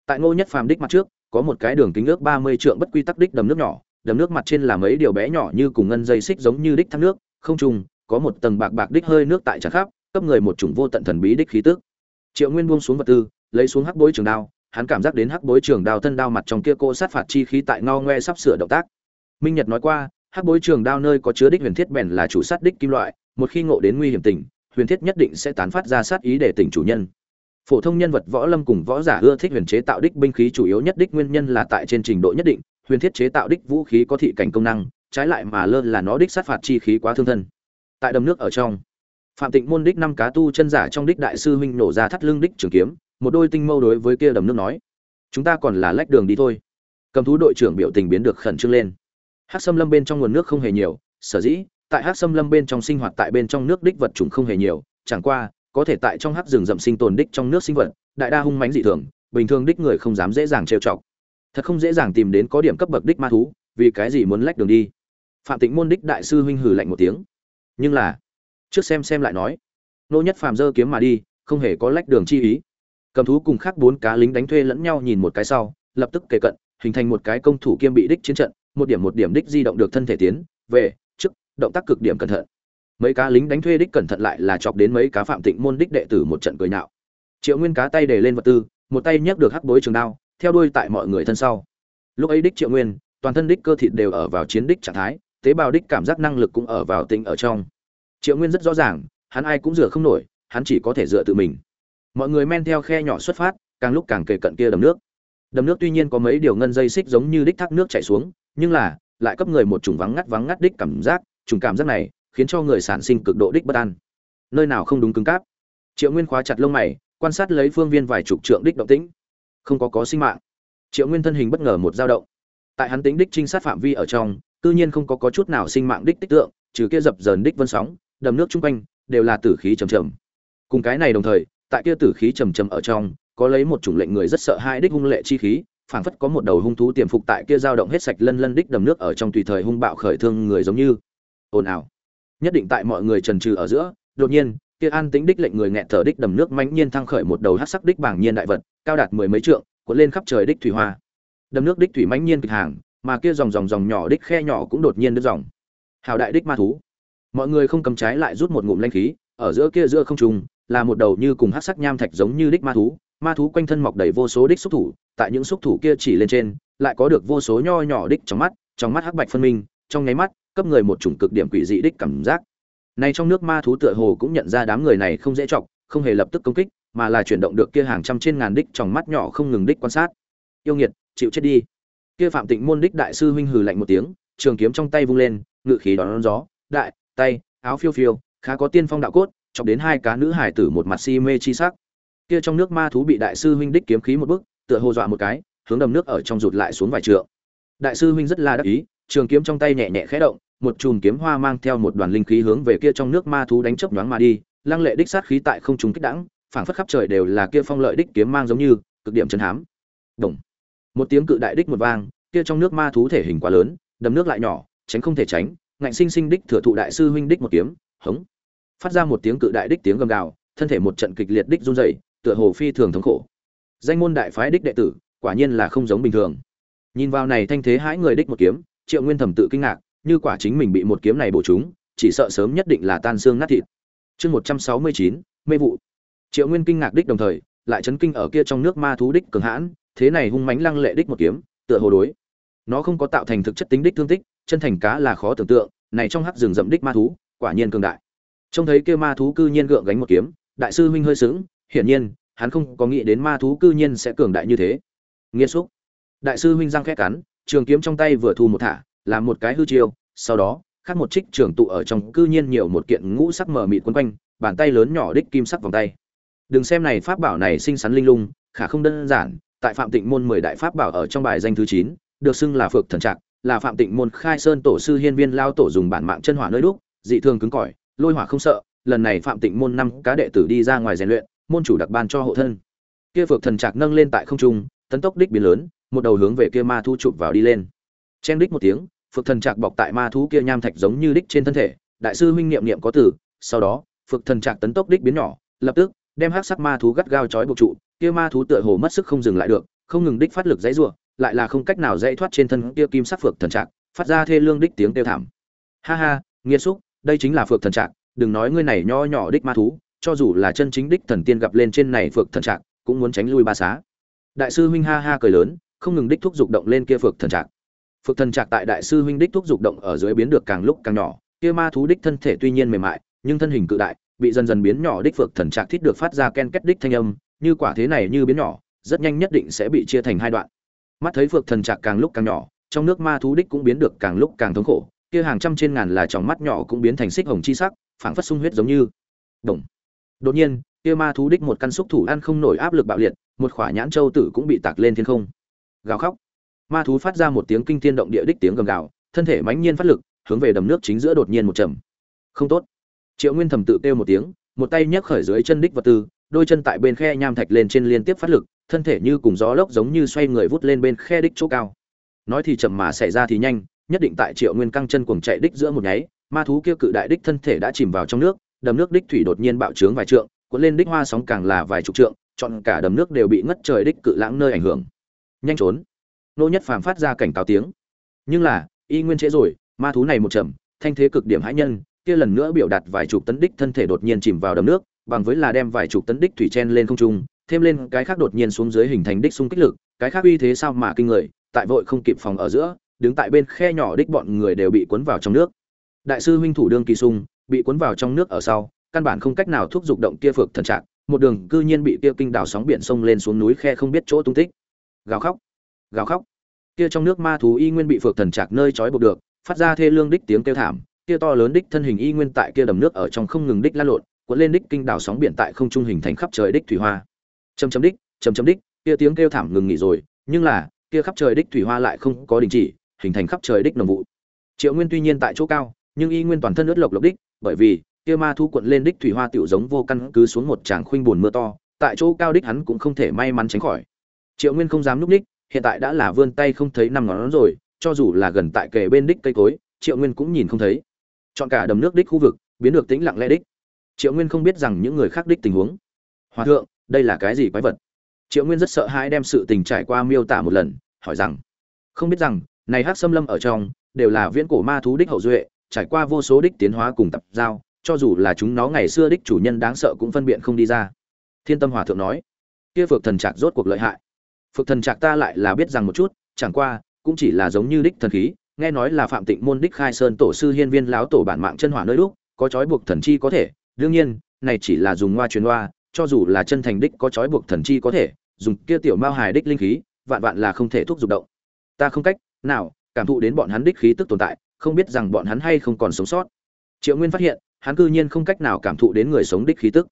Tại ngô nhất phàm đích mặt trước có một cái đường kính ước ba mươi trượng bất quy tắc đích đầm nước nhỏ, đầm nước mặt trên là mấy điều bé nhỏ như cùng ngân dây xích giống như đích thác nước, không trùng, có một tầng bạc bạc đích hơi nước tại tràn khắp, cấp người một chủng vô tận thần bí đích khí tức. Triệu nguyên buông xuống vật tư, lấy xuống hắc bối trường đao, hắn cảm giác đến hắc bối trường đao thân đao mặt trong kia cô sát phạt chi khí tại ngao ngoe sắp sửa động tác. Minh nhật nói qua, hắc bối trường đao nơi có chứa đích huyền thiết bèn là chủ sát đích kim loại, một khi ngộ đến nguy hiểm tình, huyền thiết nhất định sẽ tán phát ra sát ý để tỉnh chủ nhân phổ thông nhân vật võ lâm cùng võ giả ưa thích huyền chế tạo đích binh khí chủ yếu nhất đích nguyên nhân là tại trên trình độ nhất định, huyền thiết chế tạo đích vũ khí có thị cảnh công năng, trái lại mà lơ là nó đích sát phạt chi khí quá thương thân. Tại đầm nước ở trong, phạm tịnh môn đích năm cá tu chân giả trong đích đại sư huynh nổ ra thắt lưng đích trường kiếm, một đôi tinh mâu đối với kia đầm nước nói, chúng ta còn là lách đường đi thôi. Cầm thú đội trưởng biểu tình biến được khẩn trương lên. Hát xâm lâm bên trong nguồn nước không hề nhiều, sở dĩ, tại hát xâm lâm bên trong sinh hoạt tại bên trong nước đích vật chủng không hề nhiều, chẳng qua có thể tại trong hắc rừng rậm sinh tồn đích trong nước sinh vật, đại đa hung mãnh dị thường, bình thường đích người không dám dễ dàng trêu chọc. Thật không dễ dàng tìm đến có điểm cấp bậc đích ma thú, vì cái gì muốn lách đường đi? Phạm tịnh môn đích đại sư huynh hừ lạnh một tiếng. Nhưng là, trước xem xem lại nói, nô nhất phàm dơ kiếm mà đi, không hề có lách đường chi ý. Cầm thú cùng khác bốn cá lính đánh thuê lẫn nhau nhìn một cái sau, lập tức kề cận, hình thành một cái công thủ kiêm bị đích chiến trận, một điểm một điểm đích di động được thân thể tiến, về, trước, động tác cực điểm cẩn thận mấy cá lính đánh thuê đích cẩn thận lại là chọc đến mấy cá phạm tịnh môn đích đệ tử một trận cười nhạo. Triệu nguyên cá tay để lên vật tư, một tay nhấc được hắc bối trường đao, theo đuôi tại mọi người thân sau. Lúc ấy đích triệu nguyên, toàn thân đích cơ thịt đều ở vào chiến đích trạng thái, tế bào đích cảm giác năng lực cũng ở vào tĩnh ở trong. Triệu nguyên rất rõ ràng, hắn ai cũng dựa không nổi, hắn chỉ có thể dựa tự mình. Mọi người men theo khe nhỏ xuất phát, càng lúc càng kề cận kia đầm nước. Đầm nước tuy nhiên có mấy điều ngân dây xích giống như đích thác nước chảy xuống, nhưng là, lại cấp người một chủng vắng ngắt vắng ngắt đích cảm giác, chủng cảm giác này khiến cho người sản sinh cực độ đích bất an. Nơi nào không đúng cứng cáp? Triệu nguyên khóa chặt lông mày quan sát lấy phương viên vài chục trượng đích động tĩnh. Không có có sinh mạng. Triệu nguyên thân hình bất ngờ một dao động. Tại hắn tính đích trinh sát phạm vi ở trong tự nhiên không có, có chút nào sinh mạng đích tích tượng trừ kia dập dờn đích vân sóng đầm nước chung quanh đều là tử khí trầm trầm. Cùng cái này đồng thời tại kia tử khí trầm trầm ở trong có lấy một chủng lệnh người rất sợ hai đích hung lệ chi khí phảng phất có một đầu hung thú tiềm phục tại kia dao động hết sạch lân lân đích đầm nước ở trong tùy thời hung bạo khởi thương người giống như. Ồn ào nhất định tại mọi người trần trừ ở giữa, đột nhiên, kia an tính đích lệnh người nghẹn thở đích đầm nước mãnh nhiên thăng khởi một đầu hắc sắc đích bảng nhiên đại vật, cao đạt mười mấy trượng, cuộn lên khắp trời đích thủy hoa. Đầm nước đích thủy mãnh nhiên kịch hàng, mà kia dòng dòng dòng nhỏ đích khe nhỏ cũng đột nhiên đứt dòng. Hào đại đích ma thú. Mọi người không cầm trái lại rút một ngụm lanh khí, ở giữa kia giữa không trung, là một đầu như cùng hắc sắc nham thạch giống như đích ma thú. Ma thú quanh thân mọc đầy vô số đích xúc thủ, tại những xúc thủ kia chỉ lên trên, lại có được vô số nho nhỏ đích trong mắt trong mắt hắc bạch phân minh, trong nháy mắt cấp người một chủng cực điểm quỷ dị đích cảm giác. Này trong nước ma thú tựa hồ cũng nhận ra đám người này không dễ chọc không hề lập tức công kích mà là chuyển động được kia hàng trăm trên ngàn đích trong mắt nhỏ không ngừng đích quan sát. Yêu nghiệt chịu chết đi. Kia phạm tịnh môn đích đại sư huynh hừ lạnh một tiếng trường kiếm trong tay vung lên ngự khí đón, đón gió đại tay áo phiêu phiêu khá có tiên phong đạo cốt chọc đến hai cá nữ hải tử một mặt si mê chi sắc. Kia trong nước ma thú bị đại sư huynh đích kiếm khí một bước tựa hồ dọa một cái hướng đầm nước ở trong rụt lại xuống vài trượng. Đại sư huynh rất là đắc ý trường kiếm trong tay nhẹ nhẹ khẽ động một chùm kiếm hoa mang theo một đoàn linh khí hướng về kia trong nước ma thú đánh chớp nhoáng mà đi, lăng lệ đích sát khí tại không trung kích đãng, phảng phất khắp trời đều là kia phong lợi đích kiếm mang giống như, cực điểm chân hám. Đồng. Một tiếng cự đại đích một vang, kia trong nước ma thú thể hình quá lớn, đầm nước lại nhỏ, tránh không thể tránh, ngạnh sinh sinh đích thừa thụ đại sư huynh đích một kiếm, hống. Phát ra một tiếng cự đại đích tiếng gầm gào, thân thể một trận kịch liệt đích run rẩy, tựa hồ phi thường thống khổ. Danh môn đại phái đích đệ tử, quả nhiên là không giống bình thường. Nhìn vào này thanh thế hãi người đích một kiếm, triệu nguyên thầm tự kinh ngạc như quả chính mình bị một kiếm này bổ trúng chỉ sợ sớm nhất định là tan xương nát thịt. Chương một trăm sáu mươi chín, mê vụ. Triệu nguyên kinh ngạc đích đồng thời, lại chấn kinh ở kia trong nước ma thú đích cường hãn, thế này hung mãnh lăng lệ đích một kiếm, tựa hồ đối. Nó không có tạo thành thực chất tính đích thương tích, chân thành cá là khó tưởng tượng, này trong hắc rừng rậm đích ma thú, quả nhiên cường đại. Trông thấy kia ma thú cư nhiên gượng gánh một kiếm, đại sư huynh hơi sững, hiển nhiên, hắn không có nghĩ đến ma thú cư nhiên sẽ cường đại như thế. Nghiên xúc. Đại sư huynh răng khẽ cắn, trường kiếm trong tay vừa thu một thả làm một cái hư chiêu, sau đó, khác một trích trường tụ ở trong cư nhiên nhiều một kiện ngũ sắc mờ mịt quấn quanh, bàn tay lớn nhỏ đích kim sắc vòng tay. Đừng xem này pháp bảo này xinh xắn linh lung, khả không đơn giản, tại phạm tịnh môn mười đại pháp bảo ở trong bài danh thứ chín, được xưng là phược thần trạc, là phạm tịnh môn khai sơn tổ sư hiên viên lao tổ dùng bản mạng chân hỏa nơi đúc, dị thường cứng cỏi, lôi hỏa không sợ, lần này phạm tịnh môn năm cá đệ tử đi ra ngoài rèn luyện, môn chủ đặc ban cho hộ thân. Kia phược thần trạc nâng lên tại không trung, tấn tốc đích biến lớn, một đầu hướng về kia ma thu chụp vào đi lên. Chen đích một tiếng phược thần trạc bọc tại ma thú kia nham thạch giống như đích trên thân thể, đại sư huynh niệm niệm có từ, sau đó phược thần trạc tấn tốc đích biến nhỏ, lập tức, đem hắc sắc ma thú gắt gao chói buộc trụ, kia ma thú tựa hồ mất sức không dừng lại được, không ngừng đích phát lực dãy rủa, lại là không cách nào dãy thoát trên thân kia kim sắc phược thần trạc, phát ra thê lương đích tiếng kêu thảm. Ha ha, nghiệt xúc, đây chính là phược thần trạc, đừng nói ngươi này nho nhỏ đích ma thú, cho dù là chân chính đích thần tiên gặp lên trên này phược thần trạc, cũng muốn tránh lui ba xá. Đại sư huynh ha ha cười lớn, không ngừng đích thúc dục động lên kia phược thần trạc phược thần trạc tại đại sư huynh đích thúc dục động ở dưới biến được càng lúc càng nhỏ, kia ma thú đích thân thể tuy nhiên mềm mại, nhưng thân hình cự đại, bị dần dần biến nhỏ đích phược thần trạc thiết được phát ra ken kết đích thanh âm, như quả thế này như biến nhỏ, rất nhanh nhất định sẽ bị chia thành hai đoạn. Mắt thấy phược thần trạc càng lúc càng nhỏ, trong nước ma thú đích cũng biến được càng lúc càng thống khổ, kia hàng trăm trên ngàn là trong mắt nhỏ cũng biến thành xích hồng chi sắc, phảng phất sung huyết giống như. Động. đột nhiên, kia ma thú đích một căn xúc thủ ăn không nổi áp lực bạo liệt, một khỏa nhãn châu tử cũng bị tạc lên thiên không. Gào khóc ma thú phát ra một tiếng kinh thiên động địa đích tiếng gầm gào, thân thể mãnh nhiên phát lực, hướng về đầm nước chính giữa đột nhiên một trầm. Không tốt. Triệu nguyên thầm tự kêu một tiếng, một tay nhấc khởi dưới chân đích vật tư, đôi chân tại bên khe nham thạch lên trên liên tiếp phát lực, thân thể như cùng gió lốc giống như xoay người vút lên bên khe đích chỗ cao. Nói thì chậm mà xảy ra thì nhanh, nhất định tại triệu nguyên căng chân cuồng chạy đích giữa một nháy, ma thú kia cự đại đích thân thể đã chìm vào trong nước, đầm nước đích thủy đột nhiên bạo trướng vài trượng cuốn lên đích hoa sóng càng là vài chục trượng, chọn cả đầm nước đều bị ngất trời đích cự lãng nơi ảnh hưởng. Nhanh trốn nô nhất phàm phát ra cảnh cáo tiếng. Nhưng là, y nguyên trễ rồi, ma thú này một chậm thanh thế cực điểm hãi nhân, kia lần nữa biểu đạt vài chục tấn đích thân thể đột nhiên chìm vào đầm nước, bằng với là đem vài chục tấn đích thủy chen lên không trung, thêm lên cái khác đột nhiên xuống dưới hình thành đích xung kích lực, cái khác uy thế sao mà kinh người, tại vội không kịp phòng ở giữa, đứng tại bên khe nhỏ đích bọn người đều bị cuốn vào trong nước. Đại sư huynh thủ đương kỳ sung, bị cuốn vào trong nước ở sau, căn bản không cách nào thúc giục động kia phược thần trạng, một đường cư nhiên bị kia kinh đảo sóng biển sông lên xuống núi khe không biết chỗ tung tích. Gào khóc gào khóc. Kia trong nước ma thú y nguyên bị phược thần chạc nơi trói buộc được, phát ra thê lương đích tiếng kêu thảm, kia to lớn đích thân hình y nguyên tại kia đầm nước ở trong không ngừng đích lan lộn, cuốn lên đích kinh đảo sóng biển tại không trung hình thành khắp trời đích thủy hoa. Chấm chấm đích, chấm chấm đích, kia tiếng kêu thảm ngừng nghỉ rồi, nhưng là, kia khắp trời đích thủy hoa lại không có đình chỉ, hình thành khắp trời đích nồng vụ. Triệu nguyên tuy nhiên tại chỗ cao, nhưng y nguyên toàn thân ướt lộc lộc đích, bởi vì, kia ma thu cuộn lên đích thủy hoa tiểu giống vô căn cứ xuống một tràng khuynh buồn mưa to, tại chỗ cao đích hắn cũng không thể may mắn tránh khỏi. Triệu nguyên không dám núp đích hiện tại đã là vươn tay không thấy năm ngón rồi, cho dù là gần tại kề bên đích cây cối, triệu nguyên cũng nhìn không thấy. Chọn cả đầm nước đích khu vực, biến được tĩnh lặng lẽ đích. Triệu nguyên không biết rằng những người khác đích tình huống. Hòa thượng, đây là cái gì quái vật? Triệu nguyên rất sợ hãi đem sự tình trải qua miêu tả một lần, hỏi rằng, không biết rằng, này hát xâm lâm ở trong, đều là viễn cổ ma thú đích hậu duệ, trải qua vô số đích tiến hóa cùng tập giao, cho dù là chúng nó ngày xưa đích chủ nhân đáng sợ cũng phân biện không đi ra. Thiên tâm hòa thượng nói, kia phược thần trạc rốt cuộc lợi hại phược thần trạc ta lại là biết rằng một chút, chẳng qua, cũng chỉ là giống như đích thần khí, nghe nói là phạm tịnh môn đích khai sơn tổ sư hiên viên láo tổ bản mạng chân hỏa nơi lúc, có trói buộc thần chi có thể. Đương nhiên, này chỉ là dùng ngoa truyền hoa, cho dù là chân thành đích có trói buộc thần chi có thể, dùng kia tiểu mao hài đích linh khí, vạn vạn là không thể thúc giục động. Ta không cách nào cảm thụ đến bọn hắn đích khí tức tồn tại, không biết rằng bọn hắn hay không còn sống sót. Triệu nguyên phát hiện, hắn cư nhiên không cách nào cảm thụ đến người sống đích khí tức.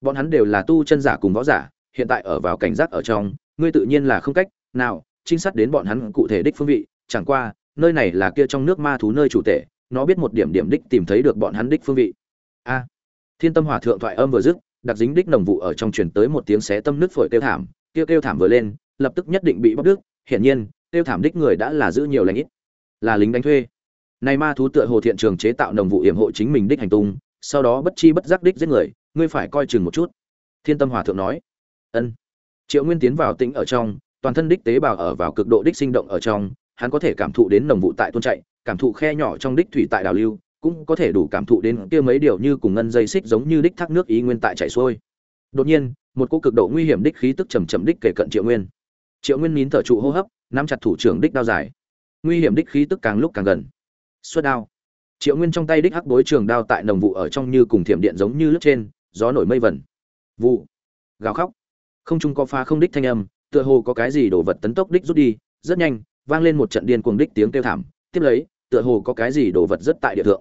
Bọn hắn đều là tu chân giả cùng võ giả, hiện tại ở vào cảnh giác ở trong ngươi tự nhiên là không cách nào trinh sát đến bọn hắn cụ thể đích phương vị, chẳng qua, nơi này là kia trong nước ma thú nơi chủ tể, nó biết một điểm điểm đích tìm thấy được bọn hắn đích phương vị. A, thiên tâm hòa thượng thoại âm vừa dứt, đặc dính đích nồng vụ ở trong truyền tới một tiếng xé tâm nước phổi kêu thảm, kêu kêu thảm vừa lên, lập tức nhất định bị bóc đứt, hiển nhiên, kêu thảm đích người đã là giữ nhiều lãnh ít. Là lính đánh thuê. Nay ma thú tựa hồ thiện trường chế tạo nồng vụ hiểm hộ chính mình đích hành tung, sau đó bất chi bất giác đích giết người, ngươi phải coi chừng một chút. Thiên tâm hòa thượng nói. Ân triệu nguyên tiến vào tĩnh ở trong, toàn thân đích tế bào ở vào cực độ đích sinh động ở trong, hắn có thể cảm thụ đến nồng vụ tại tuôn chạy, cảm thụ khe nhỏ trong đích thủy tại đào lưu, cũng có thể đủ cảm thụ đến kia mấy điều như cùng ngân dây xích giống như đích thác nước ý nguyên tại chảy xuôi. Đột nhiên, một cô cực độ nguy hiểm đích khí tức chầm chậm đích kể cận triệu nguyên. Triệu nguyên nín thở trụ hô hấp, nắm chặt thủ trưởng đích đao dài. Nguy hiểm đích khí tức càng lúc càng gần. Xuất đao. Triệu nguyên trong tay đích hắc bối trường đao tại nồng vụ ở trong như cùng thiểm điện giống như lướt trên, gió nổi mây vẩn vụ. Gào khóc không trung có phá không đích thanh âm, tựa hồ có cái gì đổ vật tấn tốc đích rút đi, rất nhanh, vang lên một trận điên cuồng đích tiếng kêu thảm. Tiếp lấy, tựa hồ có cái gì đổ vật rất tại địa thượng.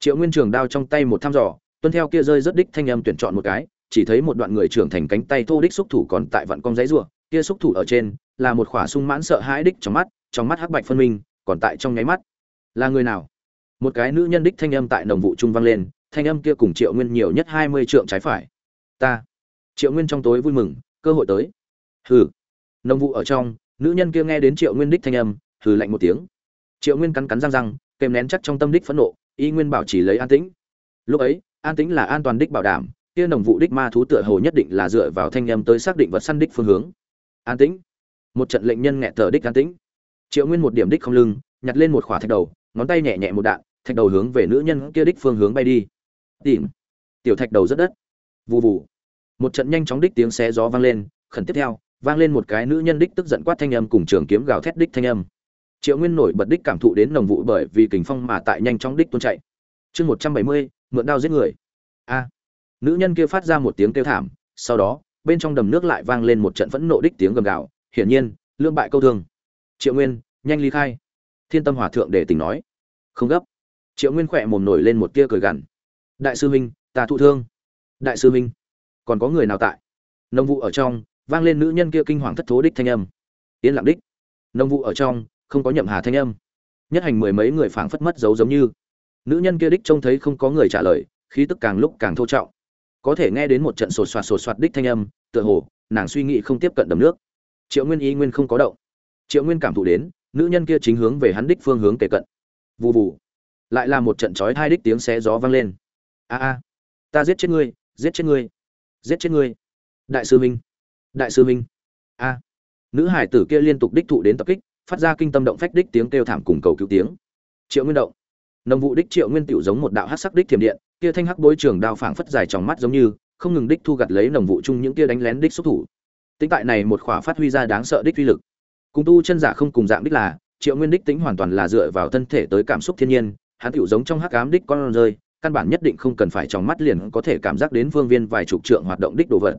Triệu nguyên trường đao trong tay một thăm dò, tuân theo kia rơi rất đích thanh âm tuyển chọn một cái, chỉ thấy một đoạn người trưởng thành cánh tay thô đích xúc thủ còn tại vạn con giấy rùa, kia xúc thủ ở trên là một khỏa sung mãn sợ hãi đích trong mắt trong mắt hắc bạch phân minh, còn tại trong nháy mắt. Là người nào? Một cái nữ nhân đích thanh âm tại đồng vụ trung vang lên, thanh âm kia cùng triệu nguyên nhiều nhất hai mươi trượng trái phải. Ta. Triệu nguyên trong tối vui mừng cơ hội tới. Hừ. Nồng vụ ở trong, nữ nhân kia nghe đến triệu nguyên đích thanh âm, hừ lạnh một tiếng. Triệu nguyên cắn cắn răng răng, kèm nén chắc trong tâm đích phẫn nộ, y nguyên bảo chỉ lấy an tĩnh. Lúc ấy, an tĩnh là an toàn đích bảo đảm, kia nồng vụ đích ma thú tựa hồ nhất định là dựa vào thanh âm tới xác định vật săn đích phương hướng. An tĩnh. Một trận lệnh nhân nghẹt thở đích an tĩnh. Triệu nguyên một điểm đích không lưng, nhặt lên một khỏa thạch đầu, ngón tay nhẹ nhẹ một đạn, thạch đầu hướng về nữ nhân kia đích phương hướng bay đi. Tìm. Tiểu thạch đầu rất đất. Vù vù một trận nhanh chóng đích tiếng xé gió vang lên, khẩn tiếp theo, vang lên một cái nữ nhân đích tức giận quát thanh âm cùng trường kiếm gào thét đích thanh âm. Triệu nguyên nổi bật đích cảm thụ đến nồng vụ bởi vì kình phong mà tại nhanh chóng đích tuôn chạy. Chương một trăm bảy mươi, mượn đao giết người. A. Nữ nhân kia phát ra một tiếng kêu thảm, sau đó, bên trong đầm nước lại vang lên một trận phẫn nộ đích tiếng gầm gào, hiển nhiên lương bại câu thương. Triệu nguyên, nhanh ly khai. Thiên tâm hòa thượng để tình nói. Không gấp. Triệu nguyên khỏe mồm nổi lên một tia cười gằn. Đại sư huynh, ta thụ thương. Đại sư huynh còn có người nào tại? Nông vụ ở trong, vang lên nữ nhân kia kinh hoàng thất thố đích thanh âm. Yên lặng đích. Nông vụ ở trong, không có nhậm hà thanh âm. Nhất hành mười mấy người phảng phất mất dấu giống như. Nữ nhân kia đích trông thấy không có người trả lời, khí tức càng lúc càng thô trọng. Có thể nghe đến một trận sột soạt sột soạt đích thanh âm, tựa hồ, nàng suy nghĩ không tiếp cận đầm nước. Triệu nguyên y nguyên không có động. Triệu nguyên cảm thụ đến, nữ nhân kia chính hướng về hắn đích phương hướng kề cận. Vụ vụ lại là một trận chói hai đích tiếng xé gió vang lên. A a. Ta giết chết ngươi, giết chết ngươi giết chết ngươi. Đại sư minh, đại sư minh. A. Nữ hải tử kia liên tục đích thụ đến tập kích, phát ra kinh tâm động phách đích tiếng kêu thảm cùng cầu cứu tiếng. Triệu nguyên động. Nồng vụ đích triệu nguyên tiểu giống một đạo hát sắc đích thiểm điện, kia thanh hắc bối trường đao phảng phất dài trong mắt giống như, không ngừng đích thu gặt lấy nồng vụ chung những kia đánh lén đích xuất thủ. Tính tại này một khỏa phát huy ra đáng sợ đích uy lực. Cùng tu chân giả không cùng dạng đích là, triệu nguyên đích tính hoàn toàn là dựa vào thân thể tới cảm xúc thiên nhiên, hắn tiểu giống trong hắc ám đích con rơi căn bản nhất định không cần phải trong mắt liền có thể cảm giác đến phương viên vài chục trượng hoạt động đích đồ vật.